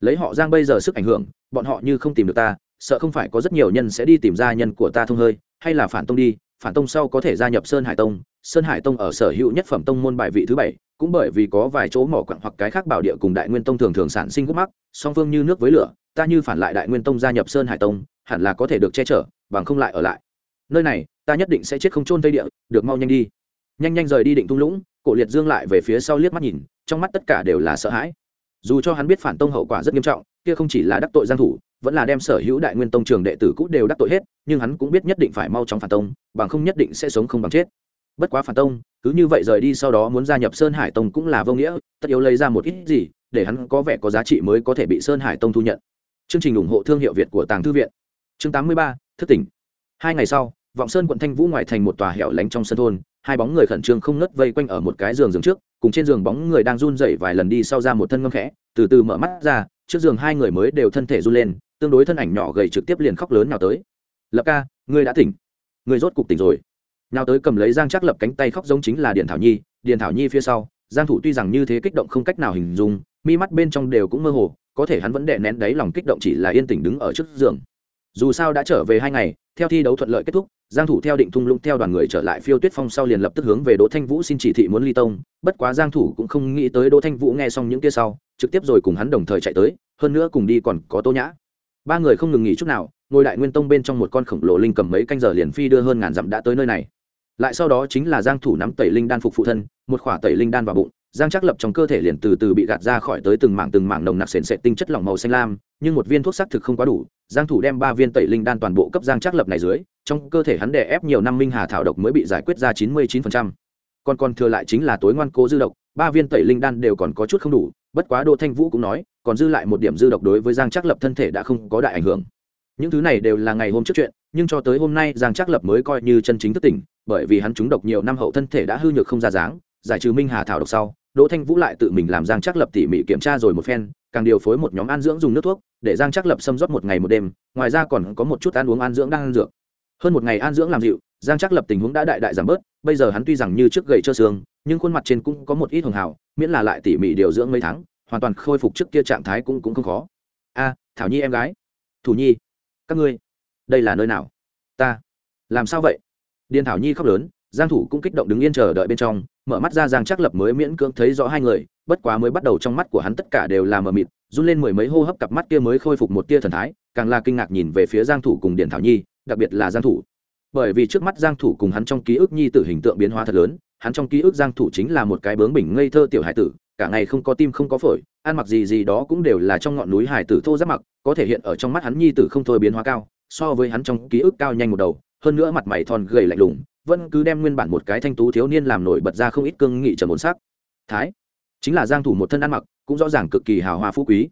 Lấy họ giang bây giờ sức ảnh hưởng, bọn họ như không tìm được ta, sợ không phải có rất nhiều nhân sẽ đi tìm gia nhân của ta thông hơi, hay là phản tông đi, phản tông sau có thể gia nhập sơn hải tông. Sơn hải tông ở sở hữu nhất phẩm tông môn bài vị thứ bảy, cũng bởi vì có vài chỗ mỏ quặng hoặc cái khác bảo địa cùng đại nguyên tông thường thường sản sinh gốc mắc, song phương như nước với lửa, ta như phản lại đại nguyên tông gia nhập sơn hải tông, hẳn là có thể được che chở, bằng không lại ở lại. Nơi này, ta nhất định sẽ chết không trôn tây địa, được mau nhanh đi. Nhanh nhanh rời đi định thung lũng, cổ liệt dương lại về phía sau liếc mắt nhìn trong mắt tất cả đều là sợ hãi. Dù cho hắn biết phản tông hậu quả rất nghiêm trọng kia không chỉ là đắc tội giang thủ vẫn là đem sở hữu đại nguyên tông trường đệ tử cũ đều đắc tội hết nhưng hắn cũng biết nhất định phải mau chóng phản tông bằng không nhất định sẽ sống không bằng chết. Bất quá phản tông cứ như vậy rời đi sau đó muốn gia nhập sơn hải tông cũng là vô nghĩa tất yếu lấy ra một ít gì để hắn có vẻ có giá trị mới có thể bị sơn hải tông thu nhận. Chương trình ủng hộ thương hiệu việt của tàng thư viện. Chương 83, thức tỉnh. Hai ngày sau vọng sơn quận thanh vũ ngoài thành một tòa hẻo lánh trong sân thôn, hai bóng người khẩn trương không ngất vây quanh ở một cái giường giường trước, cùng trên giường bóng người đang run rẩy vài lần đi sau ra một thân ngâm khẽ, từ từ mở mắt ra, trước giường hai người mới đều thân thể run lên, tương đối thân ảnh nhỏ gầy trực tiếp liền khóc lớn nào tới. Lập ca, ngươi đã tỉnh. Ngươi rốt cục tỉnh rồi. Nào tới cầm lấy giang chắc lập cánh tay khóc giống chính là điện thảo nhi điện thảo nhi phía sau, giang thủ tuy rằng như thế kích động không cách nào hình dung, mi mắt bên trong đều cũng mơ hồ, có thể hắn vẫn đè nén đáy lòng kích động chỉ là yên tĩnh đứng ở trước giường dù sao đã trở về hai ngày, theo thi đấu thuận lợi kết thúc, giang thủ theo định thung lũng theo đoàn người trở lại phiêu tuyết phong sau liền lập tức hướng về đỗ thanh vũ xin chỉ thị muốn ly tông, bất quá giang thủ cũng không nghĩ tới đỗ thanh vũ nghe xong những kia sau, trực tiếp rồi cùng hắn đồng thời chạy tới, hơn nữa cùng đi còn có tô nhã. Ba người không ngừng nghỉ chút nào, ngồi đại nguyên tông bên trong một con khổng lồ linh cầm mấy canh giờ liền phi đưa hơn ngàn dặm đã tới nơi này. Lại sau đó chính là giang thủ nắm tẩy linh đan phục phụ thân, một khỏa tẩy linh đan vào bụng giang chắc lập trong cơ thể liền từ từ bị gạt ra khỏi tới từng mảng từng mảng nồng nặc sền sệt tinh chất lỏng màu xanh lam, nhưng một viên thuốc xác thực không quá đủ giang thủ đem ba viên tẩy linh đan toàn bộ cấp giang chắc lập này dưới, trong cơ thể hắn đè ép nhiều năm minh hà thảo độc mới bị giải quyết ra 99%. còn còn thừa lại chính là tối ngoan cố dư độc, ba viên tẩy linh đan đều còn có chút không đủ, bất quá đỗ thanh vũ cũng nói, còn dư lại một điểm dư độc đối với giang chắc lập thân thể đã không có đại ảnh hưởng những thứ này đều là ngày hôm trước chuyện, nhưng cho tới hôm nay giang Trác lập mới coi như chân chính thức tỉnh, bởi vì hắn trúng độc nhiều năm hậu thân thể đã hư nhược không ra dáng, giải trừ minh hà thảo độc sau đỗ thanh vũ lại tự mình làm giang chắc lập tỉ mỉ kiểm tra rồi một phen, càng điều phối một nhóm an dưỡng dùng nước thuốc, để giang chắc lập xâm rót một ngày một đêm, ngoài ra còn có một chút ăn uống an dưỡng đang ăn dược. Hơn một ngày an dưỡng làm dịu, giang chắc lập tình huống đã đại đại giảm bớt, bây giờ hắn tuy rằng như trước gầy trơ xương, nhưng khuôn mặt trên cũng có một ít hường hào, miễn là lại tỉ mỉ điều dưỡng mấy tháng, hoàn toàn khôi phục trước kia trạng thái cũng cũng không khó. A, thảo nhi em gái. Thủ nhi, các ngươi, đây là nơi nào? Ta. Làm sao vậy? Điền thảo nhi khóc lớn, giang thủ cũng kích động đứng yên chờ đợi bên trong mở mắt ra giang chắc lập mới miễn cưỡng thấy rõ hai người, bất quá mới bắt đầu trong mắt của hắn tất cả đều là mờ mịt, run lên mười mấy hô hấp cặp mắt kia mới khôi phục một tia thần thái, càng là kinh ngạc nhìn về phía giang thủ cùng điện thảo nhi, đặc biệt là giang thủ. Bởi vì trước mắt giang thủ cùng hắn trong ký ức nhi tử hình tượng biến hóa thật lớn, hắn trong ký ức giang thủ chính là một cái bướng bỉnh ngây thơ tiểu hải tử, cả ngày không có tim không có phổi, ăn mặc gì gì đó cũng đều là trong ngọn núi hải tử thô giáp mặc, có thể hiện ở trong mắt hắn nhi tử không thôi biến hóa cao, so với hắn trong ký ức cao nhanh một đầu, hơn nữa mặt mày thon gầy lạnh lùng vẫn cứ đem nguyên bản một cái thanh tú thiếu niên làm nổi bật ra không ít cương nghị trầm ổn sắc. Thái, chính là giang thủ một thân ăn mặc, cũng rõ ràng cực kỳ hào hoa phú quý.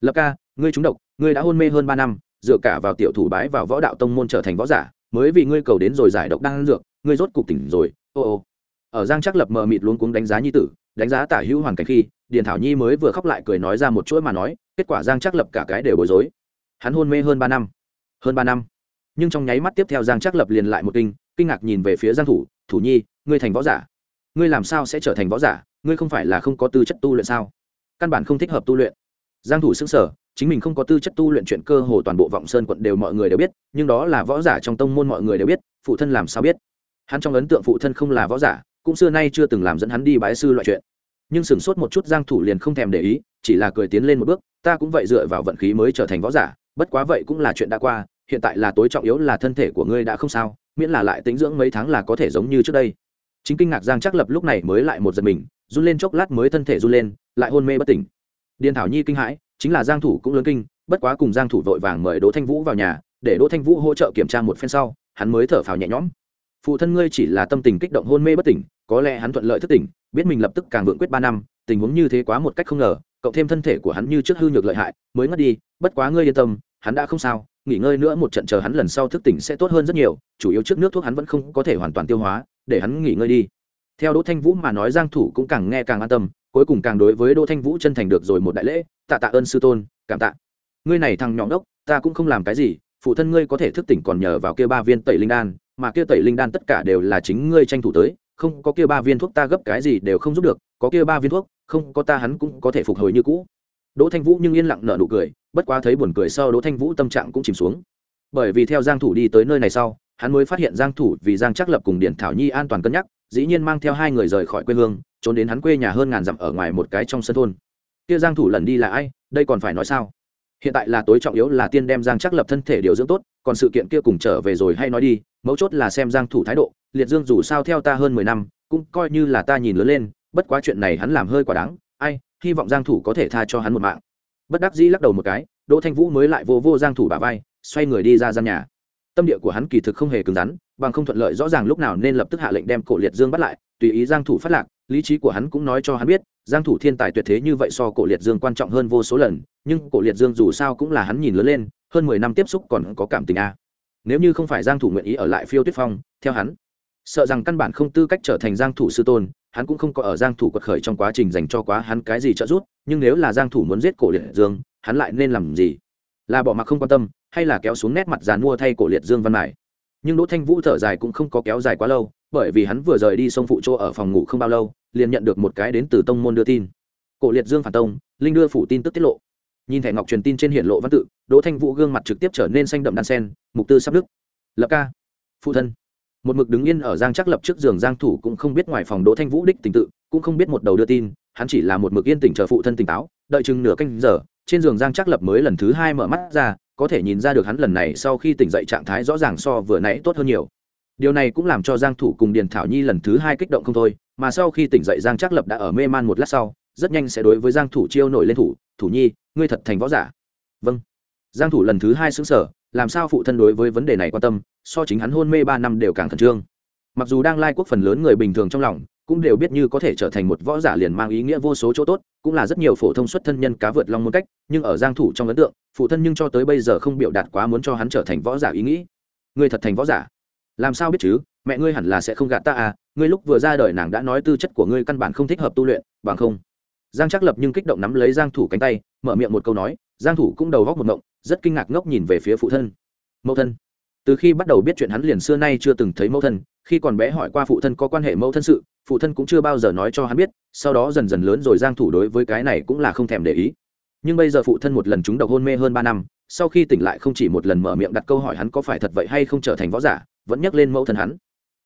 Lập ca, ngươi trúng độc, ngươi đã hôn mê hơn ba năm, dựa cả vào tiểu thủ bái vào võ đạo tông môn trở thành võ giả, mới vì ngươi cầu đến rồi giải độc đang ăn dược, ngươi rốt cục tỉnh rồi, ô ô. Ở giang chắc lập mờ mịt luống cuống đánh giá nhi tử, đánh giá tả hữu hoàn cảnh khi, điền thảo nhi mới vừa khóc lại cười nói ra một chuỗi mà nói, kết quả giang chắc lập cả cái đều bối rối. Hắn hôn mê hơn ba năm. Hơn ba năm nhưng trong nháy mắt tiếp theo giang Trác lập liền lại một kinh kinh ngạc nhìn về phía giang thủ thủ nhi, ngươi thành võ giả. Ngươi làm sao sẽ trở thành võ giả? Ngươi không phải là không có tư chất tu luyện sao? Căn bản không thích hợp tu luyện. Giang thủ sững sờ, chính mình không có tư chất tu luyện chuyện cơ hồ toàn bộ vọng sơn quận đều mọi người đều biết, nhưng đó là võ giả trong tông môn mọi người đều biết, phụ thân làm sao biết? Hắn trong ấn tượng phụ thân không là võ giả, cũng xưa nay chưa từng làm dẫn hắn đi bái sư loại chuyện. Nhưng sửng sốt một chút giang thủ liền không thèm để ý, chỉ là cười tiến lên một bước, ta cũng vậy dựa vào vận khí mới trở thành võ giả, bất quá vậy cũng là chuyện đã qua hiện tại là tối trọng yếu là thân thể của ngươi đã không sao, miễn là lại tính dưỡng mấy tháng là có thể giống như trước đây. Chính kinh ngạc giang chắc lập lúc này mới lại một giật mình, run lên chốc lát mới thân thể run lên, lại hôn mê bất tỉnh. Điền thảo nhi kinh hãi, chính là giang thủ cũng lớn kinh, bất quá cùng giang thủ vội vàng mời đỗ thanh vũ vào nhà, để đỗ thanh vũ hỗ trợ kiểm tra một phen sau, hắn mới thở phào nhẹ nhõm. Phụ thân ngươi chỉ là tâm tình kích động hôn mê bất tỉnh, có lẽ hắn thuận lợi thức tỉnh, biết mình lập tức càng vượng quyết ba năm, tình huống như thế quá một cách không ngờ cộng thêm thân thể của hắn như trước hư nhược lợi hại, mới ngất đi, bất quá ngươi yên tâm hắn đã không sao, nghỉ ngơi nữa một trận chờ hắn lần sau thức tỉnh sẽ tốt hơn rất nhiều, chủ yếu trước nước thuốc hắn vẫn không có thể hoàn toàn tiêu hóa, để hắn nghỉ ngơi đi. Theo đỗ thanh vũ mà nói giang thủ cũng càng nghe càng an tâm, cuối cùng càng đối với đỗ thanh vũ chân thành được rồi một đại lễ, tạ tạ ơn sư tôn, cảm tạ. Ngươi này thằng nhõng đốc, ta cũng không làm cái gì, phụ thân ngươi có thể thức tỉnh còn nhờ vào kia ba viên tẩy linh đan, mà kia tẩy linh đan tất cả đều là chính ngươi tranh thủ tới, không có kia ba viên thuốc ta gấp cái gì đều không giúp được, có kia ba viên thuốc, không có ta hắn cũng có thể phục hồi như cũ đỗ thanh vũ nhưng yên lặng nở nụ cười, bất quá thấy buồn cười sau đỗ thanh vũ tâm trạng cũng chìm xuống. Bởi vì theo giang thủ đi tới nơi này sau, hắn mới phát hiện giang thủ vì giang Trác lập cùng điển thảo nhi an toàn cân nhắc, dĩ nhiên mang theo hai người rời khỏi quê hương, trốn đến hắn quê nhà hơn ngàn dặm ở ngoài một cái trong sân thôn. Kia giang thủ lần đi là ai, đây còn phải nói sao? Hiện tại là tối trọng yếu là tiên đem giang Trác lập thân thể điều dưỡng tốt, còn sự kiện kia cùng trở về rồi hay nói đi, mấu chốt là xem giang thủ thái độ, liệt dương dù sao theo ta hơn 10 năm, cũng coi như là ta nhìn lớn lên, bất quá chuyện này hắn làm hơi quá đáng, ai hy vọng giang thủ có thể tha cho hắn một mạng. Bất đắc dĩ lắc đầu một cái, đỗ thanh vũ mới lại vô vô giang thủ bả vai, xoay người đi ra gian nhà. Tâm địa của hắn kỳ thực không hề cứng rắn, bằng không thuận lợi rõ ràng lúc nào nên lập tức hạ lệnh đem cổ liệt dương bắt lại, tùy ý giang thủ phát lạc, lý trí của hắn cũng nói cho hắn biết, giang thủ thiên tài tuyệt thế như vậy so cổ liệt dương quan trọng hơn vô số lần, nhưng cổ liệt dương dù sao cũng là hắn nhìn lớn lên, hơn 10 năm tiếp xúc còn có cảm tình a. Nếu như không phải giang thủ nguyện ý ở lại phiêu tuyết phong, theo hắn, sợ rằng căn bản không tư cách trở thành giang thủ sư tôn hắn cũng không có ở giang thủ quật khởi trong quá trình dành cho quá hắn cái gì trợ giúp, nhưng nếu là giang thủ muốn giết cổ liệt dương, hắn lại nên làm gì? Là bỏ mặc không quan tâm, hay là kéo xuống nét mặt dàn mua thay cổ liệt dương văn mải? Nhưng đỗ thanh vũ thở dài cũng không có kéo dài quá lâu, bởi vì hắn vừa rời đi sông phụ chỗ ở phòng ngủ không bao lâu, liền nhận được một cái đến từ tông môn đưa tin. Cổ liệt dương phản tông, linh đưa phủ tin tức tiết lộ. Nhìn thẻ ngọc truyền tin trên hiển lộ văn tự, đỗ thanh vũ gương mặt trực tiếp trở nên xanh đậm đan sen, mục tư sắp đức. Lập ca. Phụ thân một mực đứng yên ở giang chắc lập trước giường giang thủ cũng không biết ngoài phòng đỗ thanh vũ đích tình tự, cũng không biết một đầu đưa tin, hắn chỉ là một mực yên tỉnh chờ phụ thân tỉnh táo, đợi chừng nửa canh giờ, trên giường giang chắc lập mới lần thứ hai mở mắt ra, có thể nhìn ra được hắn lần này sau khi tỉnh dậy trạng thái rõ ràng so vừa nãy tốt hơn nhiều. Điều này cũng làm cho giang thủ cùng điền thảo nhi lần thứ hai kích động không thôi, mà sau khi tỉnh dậy giang chắc lập đã ở mê man một lát sau, rất nhanh sẽ đối với giang thủ chiêu nổi lên thủ thủ nhi, ngươi thật thành võ giả. Vâng. Giang thủ lần thứ hai sững sờ, làm sao phụ thân đối với vấn đề này quan tâm so chính hắn hôn mê ba năm đều càng khẩn trương. Mặc dù đang lai quốc phần lớn người bình thường trong lòng cũng đều biết như có thể trở thành một võ giả liền mang ý nghĩa vô số chỗ tốt, cũng là rất nhiều phổ thông xuất thân nhân cá vượt long môn cách, nhưng ở giang thủ trong ấn tượng, phụ thân nhưng cho tới bây giờ không biểu đạt quá muốn cho hắn trở thành võ giả ý nghĩ. Ngươi thật thành võ giả? Làm sao biết chứ? Mẹ ngươi hẳn là sẽ không gạt ta à? Ngươi lúc vừa ra đời nàng đã nói tư chất của ngươi căn bản không thích hợp tu luyện, bằng không. Giang chắc lập nhưng kích động nắm lấy giang thủ cánh tay, mở miệng một câu nói, giang thủ cũng đầu góc một ngộng, rất kinh ngạc ngốc nhìn về phía phụ thân. Mẫu thân từ khi bắt đầu biết chuyện hắn liền xưa nay chưa từng thấy mẫu thân, khi còn bé hỏi qua phụ thân có quan hệ mẫu thân sự, phụ thân cũng chưa bao giờ nói cho hắn biết, sau đó dần dần lớn rồi giang thủ đối với cái này cũng là không thèm để ý. Nhưng bây giờ phụ thân một lần chúng độc hôn mê hơn ba năm, sau khi tỉnh lại không chỉ một lần mở miệng đặt câu hỏi hắn có phải thật vậy hay không trở thành võ giả, vẫn nhắc lên mẫu thân hắn.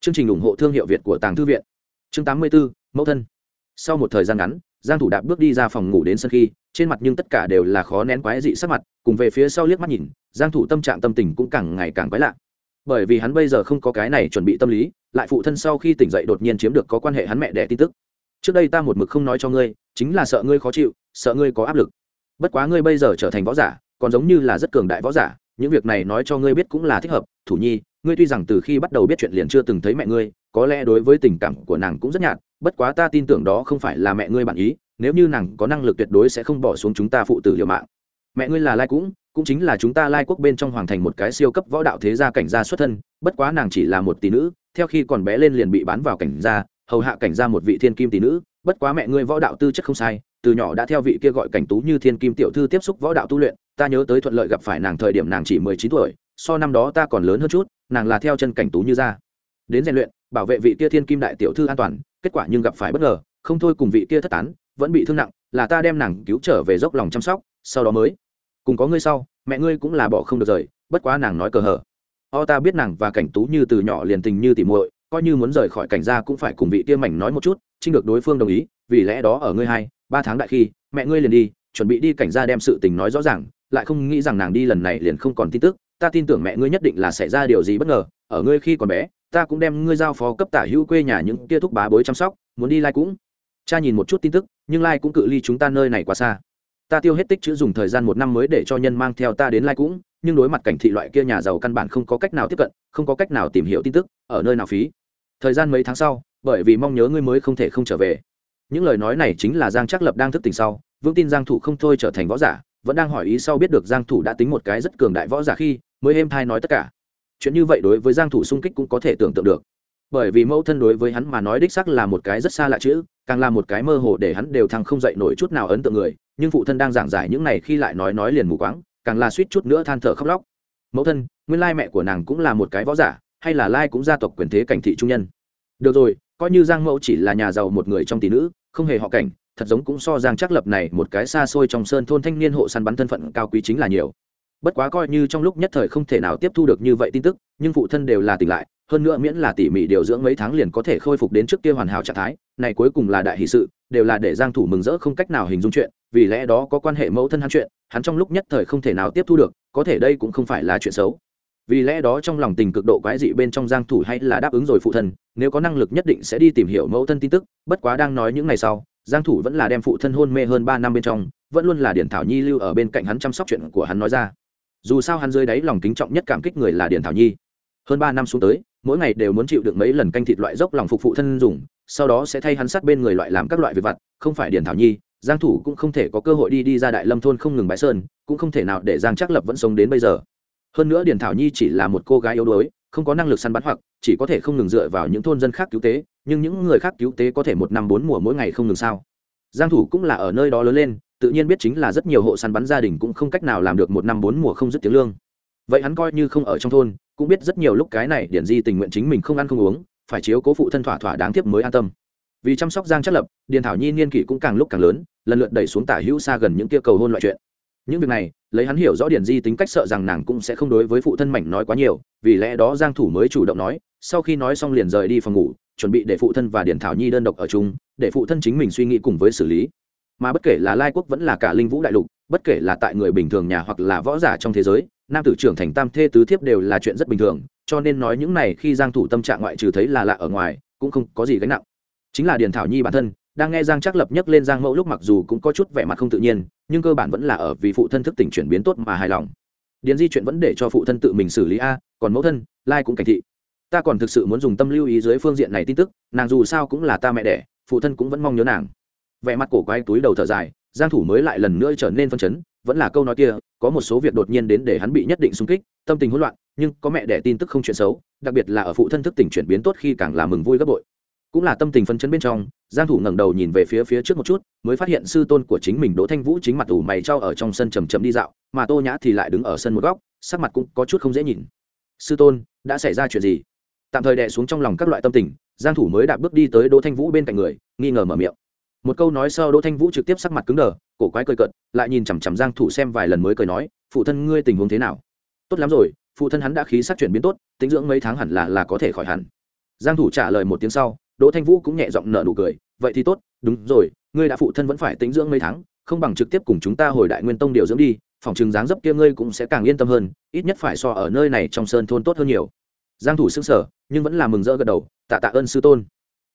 Chương trình ủng hộ thương hiệu việt của tàng thư viện. Chương tám mươi b ố mẫu thân. Sau một thời gian ngắn, giang thủ đạp bước đi ra phòng ngủ đến sân khi, trên mặt nhưng tất cả đều là khó nén quái dị sắc mặt, cùng về phía sau liếc mắt nhìn giang thủ tâm trạng tâm tình cũng càng ngày càng quái lạ. Bởi vì hắn bây giờ không có cái này chuẩn bị tâm lý, lại phụ thân sau khi tỉnh dậy đột nhiên chiếm được có quan hệ hắn mẹ đẻ tin tức. Trước đây ta một mực không nói cho ngươi, chính là sợ ngươi khó chịu, sợ ngươi có áp lực. Bất quá ngươi bây giờ trở thành võ giả, còn giống như là rất cường đại võ giả, những việc này nói cho ngươi biết cũng là thích hợp. Thủ nhi, ngươi tuy rằng từ khi bắt đầu biết chuyện liền chưa từng thấy mẹ ngươi, có lẽ đối với tình cảm của nàng cũng rất nhạt, bất quá ta tin tưởng đó không phải là mẹ ngươi bản ý, nếu như nàng có năng lực tuyệt đối sẽ không bỏ xuống chúng ta phụ tử liều mạng mẹ ngươi là lai cũng cũng chính là chúng ta lai quốc bên trong hoàng thành một cái siêu cấp võ đạo thế gia cảnh gia xuất thân, bất quá nàng chỉ là một tỷ nữ, theo khi còn bé lên liền bị bán vào cảnh gia, hầu hạ cảnh gia một vị thiên kim tỷ nữ, bất quá mẹ ngươi võ đạo tư chất không sai, từ nhỏ đã theo vị kia gọi cảnh tú như thiên kim tiểu thư tiếp xúc võ đạo tu luyện, ta nhớ tới thuận lợi gặp phải nàng thời điểm nàng chỉ mười chín tuổi, so năm đó ta còn lớn hơn chút, nàng là theo chân cảnh tú như ra đến rèn luyện, bảo vệ vị kia thiên kim đại tiểu thư an toàn, kết quả nhưng gặp phải bất ngờ, không thôi cùng vị kia thất tán, vẫn bị thương nặng, là ta đem nàng cứu trở về dốc lòng chăm sóc sau đó mới, cùng có ngươi sau, mẹ ngươi cũng là bỏ không được rời, bất quá nàng nói cờ hở o ta biết nàng và cảnh tú như từ nhỏ liền tình như tỉ muội, coi như muốn rời khỏi cảnh gia cũng phải cùng vị kia mảnh nói một chút, trinh được đối phương đồng ý, vì lẽ đó ở ngươi hai, ba tháng đại khi, mẹ ngươi liền đi, chuẩn bị đi cảnh gia đem sự tình nói rõ ràng, lại không nghĩ rằng nàng đi lần này liền không còn tin tức, ta tin tưởng mẹ ngươi nhất định là xảy ra điều gì bất ngờ, ở ngươi khi còn bé, ta cũng đem ngươi giao phó cấp tả hữu quê nhà những kia thúc bá bối chăm sóc, muốn đi lai cũng. Cha nhìn một chút tin tức, nhưng lai cũng cự ly chúng ta nơi này quá xa ta tiêu hết tích chữ dùng thời gian một năm mới để cho nhân mang theo ta đến lai cũng, nhưng đối mặt cảnh thị loại kia nhà giàu căn bản không có cách nào tiếp cận, không có cách nào tìm hiểu tin tức, ở nơi nào phí? Thời gian mấy tháng sau, bởi vì mong nhớ ngươi mới không thể không trở về. Những lời nói này chính là giang Trác lập đang thức tỉnh sau, vững tin giang thủ không thôi trở thành võ giả, vẫn đang hỏi ý sau biết được giang thủ đã tính một cái rất cường đại võ giả khi, mới êm thai nói tất cả. Chuyện như vậy đối với giang thủ sung kích cũng có thể tưởng tượng được. Bởi vì mẫu thân đối với hắn mà nói đích xác là một cái rất xa lạ chữ, càng là một cái mơ hồ để hắn đều thăng không dậy nổi chút nào ấn tượng người nhưng phụ thân đang giảng giải những này khi lại nói nói liền mù quáng, càng là suýt chút nữa than thở khóc lóc. Mẫu thân, nguyên lai mẹ của nàng cũng là một cái võ giả, hay là lai cũng gia tộc quyền thế cảnh thị trung nhân. Được rồi, coi như giang mẫu chỉ là nhà giàu một người trong tỷ nữ, không hề họ cảnh, thật giống cũng so giang chắc lập này một cái xa xôi trong sơn thôn thanh niên hộ săn bắn thân phận cao quý chính là nhiều bất quá coi như trong lúc nhất thời không thể nào tiếp thu được như vậy tin tức, nhưng phụ thân đều là tỉnh lại, hơn nữa miễn là tỉ mỉ điều dưỡng mấy tháng liền có thể khôi phục đến trước kia hoàn hảo trạng thái, này cuối cùng là đại hỷ sự, đều là để giang thủ mừng rỡ không cách nào hình dung chuyện, vì lẽ đó có quan hệ mẫu thân hắn chuyện, hắn trong lúc nhất thời không thể nào tiếp thu được, có thể đây cũng không phải là chuyện xấu. Vì lẽ đó trong lòng tình cực độ quái dị bên trong giang thủ hay là đáp ứng rồi phụ thân, nếu có năng lực nhất định sẽ đi tìm hiểu mẫu thân tin tức, bất quá đang nói những ngày sau, giang thủ vẫn là đem phụ thân hôn mê hơn 3 năm bên trong, vẫn luôn là điển thảo nhi lưu ở bên cạnh hắn chăm sóc chuyện của hắn nói ra dù sao hắn dưới đáy lòng kính trọng nhất cảm kích người là điển thảo nhi. Hơn ba năm xuống tới, mỗi ngày đều muốn chịu được mấy lần canh thịt loại dốc lòng phục vụ thân dùng, sau đó sẽ thay hắn sát bên người loại làm các loại việc vặt, không phải điển thảo nhi, giang thủ cũng không thể có cơ hội đi đi ra đại lâm thôn không ngừng bái sơn, cũng không thể nào để giang Trác lập vẫn sống đến bây giờ. Hơn nữa điển thảo nhi chỉ là một cô gái yếu đuối, không có năng lực săn bắn hoặc, chỉ có thể không ngừng dựa vào những thôn dân khác cứu tế, nhưng những người khác cứu tế có thể một năm bốn mùa mỗi ngày không ngừng sao? Giang thủ cũng là ở nơi đó lớn lên tự nhiên biết chính là rất nhiều hộ săn bắn gia đình cũng không cách nào làm được một năm bốn mùa không dứt tiếng lương. Vậy hắn coi như không ở trong thôn, cũng biết rất nhiều lúc cái này điển di tình nguyện chính mình không ăn không uống, phải chiếu cố phụ thân thỏa thỏa đáng tiếc mới an tâm. Vì chăm sóc giang chất lập, điền thảo nhi niên kỷ cũng càng lúc càng lớn, lần lượt đẩy xuống tả hữu xa gần những kia cầu hôn loại chuyện. Những việc này, lấy hắn hiểu rõ điển di tính cách sợ rằng nàng cũng sẽ không đối với phụ thân mảnh nói quá nhiều, vì lẽ đó giang thủ mới chủ động nói, sau khi nói xong liền rời đi phòng ngủ, chuẩn bị để phụ thân và điển thảo nhi đơn độc ở chung, để phụ thân chính mình suy nghĩ cùng với xử lý mà bất kể là lai quốc vẫn là cả linh vũ đại lục, bất kể là tại người bình thường nhà hoặc là võ giả trong thế giới, nam tử trưởng thành tam thê tứ thiếp đều là chuyện rất bình thường, cho nên nói những này khi giang thủ tâm trạng ngoại trừ thấy là lạ ở ngoài, cũng không có gì gánh nặng. Chính là Điền thảo nhi bản thân, đang nghe giang Trác lập nhắc lên giang mẫu lúc mặc dù cũng có chút vẻ mặt không tự nhiên, nhưng cơ bản vẫn là ở vì phụ thân thức tỉnh chuyển biến tốt mà hài lòng. Điền di chuyện vẫn để cho phụ thân tự mình xử lý a, còn mẫu thân, lai cũng cảnh thị. Ta còn thực sự muốn dùng tâm lưu ý dưới phương diện này tin tức, nàng dù sao cũng là ta mẹ đẻ, phụ thân cũng vẫn mong nhớ nàng vẻ mặt cổ quay túi đầu thở dài, giang thủ mới lại lần nữa trở nên phân chấn, vẫn là câu nói kia, có một số việc đột nhiên đến để hắn bị nhất định xung kích, tâm tình hỗn loạn, nhưng có mẹ đẻ tin tức không chuyện xấu, đặc biệt là ở phụ thân thức tỉnh chuyển biến tốt khi càng là mừng vui gấp bội. Cũng là tâm tình phân chấn bên trong, giang thủ ngẩng đầu nhìn về phía phía trước một chút, mới phát hiện sư tôn của chính mình đỗ thanh vũ chính mặt ủ mày trao ở trong sân chậm chậm đi dạo, mà tô nhã thì lại đứng ở sân một góc, sắc mặt cũng có chút không dễ nhìn. Sư tôn, đã xảy ra chuyện gì? Tạm thời đè xuống trong lòng các loại tâm tình, giang thủ mới đạp bước đi tới đỗ thanh vũ bên cạnh người, nghi ngờ mở miệng một câu nói sau đỗ thanh vũ trực tiếp sắc mặt cứng đờ, cổ quái cười cợt, lại nhìn chằm chằm giang thủ xem vài lần mới cười nói, phụ thân ngươi tình huống thế nào? Tốt lắm rồi, phụ thân hắn đã khí sắc chuyển biến tốt, tính dưỡng mấy tháng hẳn là là có thể khỏi hẳn. Giang thủ trả lời một tiếng sau, đỗ thanh vũ cũng nhẹ giọng nở nụ cười, vậy thì tốt, đúng rồi, ngươi đã phụ thân vẫn phải tính dưỡng mấy tháng, không bằng trực tiếp cùng chúng ta hồi đại nguyên tông điều dưỡng đi, phòng trường dáng dấp kia ngươi cũng sẽ càng yên tâm hơn, ít nhất phải so ở nơi này trong sơn thôn tốt hơn nhiều. Giang thủ sững sờ, nhưng vẫn là mừng rỡ gật đầu, tạ tạ ơn sư tôn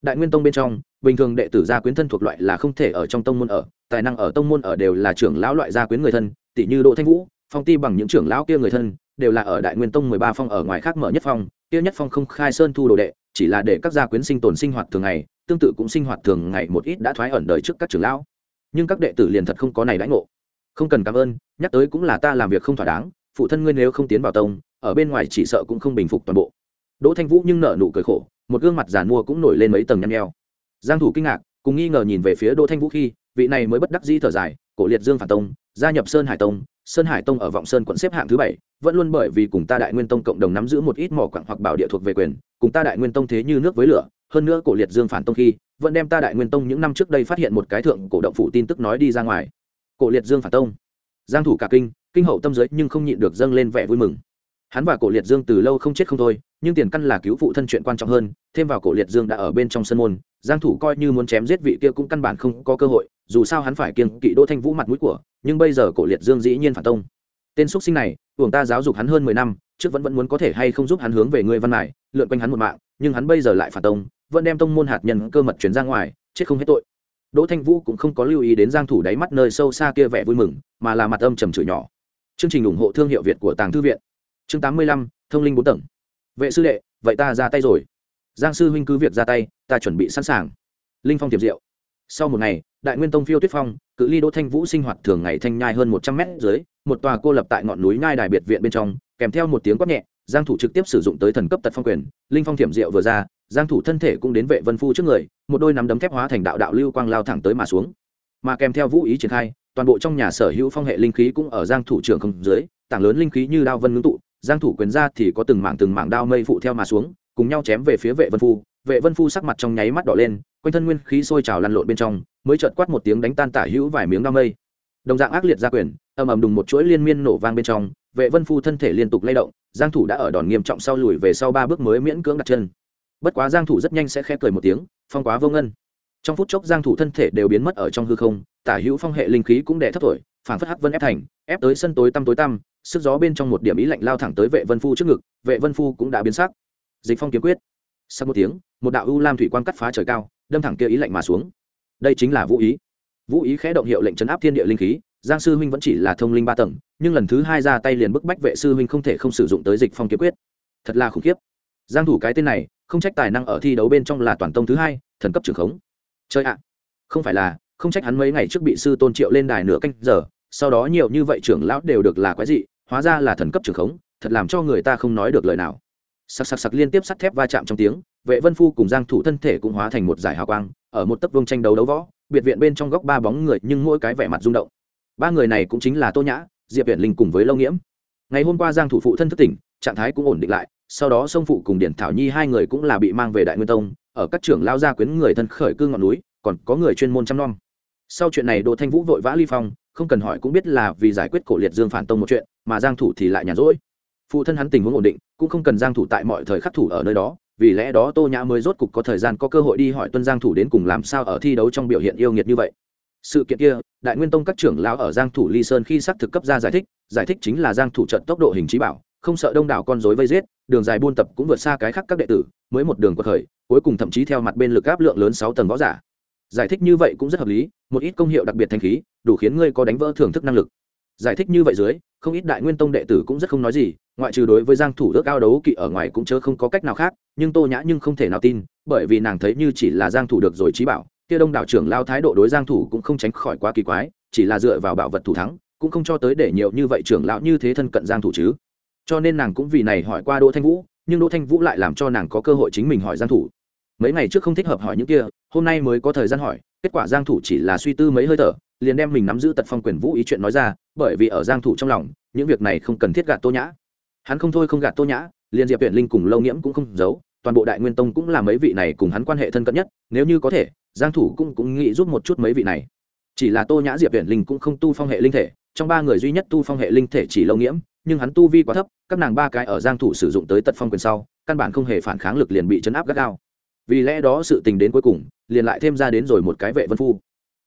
đại nguyên tông bên trong, bình thường đệ tử gia quyến thân thuộc loại là không thể ở trong tông môn ở, tài năng ở tông môn ở đều là trưởng lão loại gia quyến người thân tỷ như đỗ thanh vũ, phong ti bằng những trưởng lão kia người thân, đều là ở đại nguyên tông mười ba phong ở ngoài khác mở nhất phong, kia nhất phong không khai sơn thu đồ đệ, chỉ là để các gia quyến sinh tồn sinh hoạt thường ngày, tương tự cũng sinh hoạt thường ngày một ít đã thoái ẩn đời trước các trưởng lão. Nhưng các đệ tử liền thật không có này đãi ngộ. Không cần cảm ơn, nhắc tới cũng là ta làm việc không thỏa đáng, phụ thân ngươi nếu không tiến vào tông, ở bên ngoài chỉ sợ cũng không bình phục toàn bộ. Đỗ thanh vũ nhưng nợ nụ cười khổ một gương mặt giàn mua cũng nổi lên mấy tầng nhăn nheo. Giang thủ kinh ngạc, cùng nghi ngờ nhìn về phía đỗ thanh vũ khi, vị này mới bất đắc dĩ thở dài, cổ liệt dương phản tông, gia nhập sơn hải tông, sơn hải tông ở vọng sơn quận xếp hạng thứ bảy, vẫn luôn bởi vì cùng ta đại nguyên tông cộng đồng nắm giữ một ít mỏ quặng hoặc bảo địa thuộc về quyền, cùng ta đại nguyên tông thế như nước với lửa, hơn nữa cổ liệt dương phản tông khi, vẫn đem ta đại nguyên tông những năm trước đây phát hiện một cái thượng cổ động phủ tin tức nói đi ra ngoài. Cổ liệt dương phản tông. Giang thủ cả kinh kinh hậu tâm giới nhưng không nhịn được dâng lên vẻ vui mừng. Hắn và cổ liệt dương từ lâu không chết không thôi nhưng tiền căn là cứu phụ thân chuyện quan trọng hơn thêm vào cổ liệt dương đã ở bên trong sân môn giang thủ coi như muốn chém giết vị kia cũng căn bản không có cơ hội dù sao hắn phải kiêng kỵ đỗ thanh vũ mặt mũi của nhưng bây giờ cổ liệt dương dĩ nhiên phản tông. Tên xuất sinh này uổng ta giáo dục hắn hơn 10 năm trước vẫn vẫn muốn có thể hay không giúp hắn hướng về người văn này lượn quanh hắn một mạng nhưng hắn bây giờ lại phản tông vẫn đem tông môn hạt nhân cơ mật truyền ra ngoài chết không hết tội. Đỗ thanh vũ cũng không có lưu ý đến giang thủ đáy mắt nơi sâu xa kia vẻ vui mừng mà là mặt âm trầm chửi nhỏ. Chương trình ủng hộ thương hiệu việt của tàng thư viện. Chương 85, thông linh bốn tầng vệ sư đệ, vậy ta ra tay rồi. Giang sư huynh cứ việc ra tay, ta chuẩn bị sẵn sàng. Linh phong tiệp diệu. Sau một ngày, đại nguyên tông phiêu tuyết phong, cự ly đỗ thanh vũ sinh hoạt thường ngày thanh nhai hơn một trăm mét dưới, một tòa cô lập tại ngọn núi nhai đài biệt viện bên trong, kèm theo một tiếng quát nhẹ, giang thủ trực tiếp sử dụng tới thần cấp tật phong quyền. Linh phong tiệp diệu vừa ra, giang thủ thân thể cũng đến vệ vân phu trước người, một đôi nắm đấm thép hóa thành đạo đạo lưu quang lao thẳng tới mà xuống. Mà kèm theo vũ ý triển khai, toàn bộ trong nhà sở hữu phong hệ linh khí cũng ở giang thủ trưởng không dưới, tảng lớn linh khí như đao vân ngưng tụ giang thủ quyền ra thì có từng mảng từng mảng đao mây phụ theo mà xuống, cùng nhau chém về phía vệ vân phu. Vệ vân phu sắc mặt trong nháy mắt đỏ lên, quanh thân nguyên khí sôi trào lăn lộn bên trong, mới chợt quát một tiếng đánh tan tả hữu vài miếng đao mây. Đồng dạng ác liệt ra quyền, ầm ầm đùng một chuỗi liên miên nổ vang bên trong, vệ vân phu thân thể liên tục lay động, giang thủ đã ở đòn nghiêm trọng sau lùi về sau ba bước mới miễn cưỡng đặt chân. Bất quá giang thủ rất nhanh sẽ khẽ cười một tiếng, phong quá vô ngân trong phút chốc giang thủ thân thể đều biến mất ở trong hư không, tả hữu phong hệ linh khí cũng đè thấp thổi phản phất hắc vân ép thành, ép tới sân tối tăm tối tăm, sức gió bên trong một điểm ý lạnh lao thẳng tới vệ vân phu trước ngực, vệ vân phu cũng đã biến sắc. Dịch phong kiếm quyết. Sau một tiếng, một đạo u lam thủy quang cắt phá trời cao, đâm thẳng kia ý lạnh mà xuống. Đây chính là vũ ý. Vũ ý khẽ động hiệu lệnh chấn áp thiên địa linh khí, giang sư huynh vẫn chỉ là thông linh ba tầng, nhưng lần thứ hai ra tay liền bức bách vệ sư huynh không thể không sử dụng tới dịch phong kiếm quyết. Thật là khủng khiếp. Giang thủ cái tên này, không trách tài năng ở thi đấu bên trong là toàn tông thứ hai, thần cấp trưởng khống chơi ạ, không phải là, không trách hắn mấy ngày trước bị sư tôn triệu lên đài nửa canh giờ, sau đó nhiều như vậy trưởng lão đều được là quái dị, hóa ra là thần cấp trưởng khống, thật làm cho người ta không nói được lời nào. Sặc sặc sặc liên tiếp sắt thép va chạm trong tiếng, vệ vân phu cùng giang thủ thân thể cũng hóa thành một giải hào quang, ở một tấc vương tranh đấu đấu võ, biệt viện bên trong góc ba bóng người nhưng mỗi cái vẻ mặt rung động. Ba người này cũng chính là tô nhã, diệp viện linh cùng với lâu nghiễm. Ngày hôm qua giang thủ phụ thân thức tỉnh, trạng thái cũng ổn định lại, sau đó sông phụ cùng điển thảo nhi hai người cũng là bị mang về đại nguyên tông ở các trưởng lao gia quyến người thân khởi cư ngọn núi, còn có người chuyên môn chăm nom. Sau chuyện này đỗ thanh vũ vội vã ly phong, không cần hỏi cũng biết là vì giải quyết cổ liệt dương phản tông một chuyện, mà giang thủ thì lại nhàn rỗi. Phụ thân hắn tình huống ổn định, cũng không cần giang thủ tại mọi thời khắc thủ ở nơi đó, vì lẽ đó tô nhã mới rốt cục có thời gian có cơ hội đi hỏi tuân giang thủ đến cùng làm sao ở thi đấu trong biểu hiện yêu nghiệt như vậy. Sự kiện kia, đại nguyên tông các trưởng lão ở giang thủ ly sơn khi xác thực cấp ra giải thích giải thích chính là giang thủ trận tốc độ hình trí bảo, không sợ đông đảo con rối vây giết đường dài buôn tập cũng vượt xa cái khác các đệ tử, mới một đường quật khởi, cuối cùng thậm chí theo mặt bên lực áp lượng lớn sáu tầng võ giả. Giải thích như vậy cũng rất hợp lý, một ít công hiệu đặc biệt thanh khí, đủ khiến ngươi có đánh vỡ thưởng thức năng lực. Giải thích như vậy dưới, không ít đại nguyên tông đệ tử cũng rất không nói gì, ngoại trừ đối với giang thủ ước ao đấu kỵ ở ngoài cũng chớ không có cách nào khác, nhưng tô nhã nhưng không thể nào tin, bởi vì nàng thấy như chỉ là giang thủ được rồi trí bảo, kia đông đảo trưởng lao thái độ đối giang thủ cũng không tránh khỏi quá kỳ quái, chỉ là dựa vào bảo vật thủ thắng, cũng không cho tới để nhiều như vậy trưởng lão như thế thân cận giang thủ chứ cho nên nàng cũng vì này hỏi qua đỗ thanh vũ, nhưng đỗ thanh vũ lại làm cho nàng có cơ hội chính mình hỏi giang thủ. Mấy ngày trước không thích hợp hỏi những kia, hôm nay mới có thời gian hỏi, kết quả giang thủ chỉ là suy tư mấy hơi thở, liền đem mình nắm giữ tật phong quyền vũ ý chuyện nói ra, bởi vì ở giang thủ trong lòng, những việc này không cần thiết gạt tô nhã. Hắn không thôi không gạt tô nhã, liền diệp tuyển linh cùng lâu nhiễm cũng không giấu, toàn bộ đại nguyên tông cũng là mấy vị này cùng hắn quan hệ thân cận nhất, nếu như có thể, giang thủ cũng cũng nghĩ giúp một chút mấy vị này. Chỉ là tô nhã diệp tuyển linh cũng không tu phong hệ linh thể, trong ba người duy nhất tu phong hệ linh thể chỉ lâu nhiễm nhưng hắn tu vi quá thấp, các nàng ba cái ở giang thủ sử dụng tới tật phong quyền sau, căn bản không hề phản kháng lực liền bị chấn áp gắt gao. Vì lẽ đó sự tình đến cuối cùng, liền lại thêm ra đến rồi một cái vệ vân phu.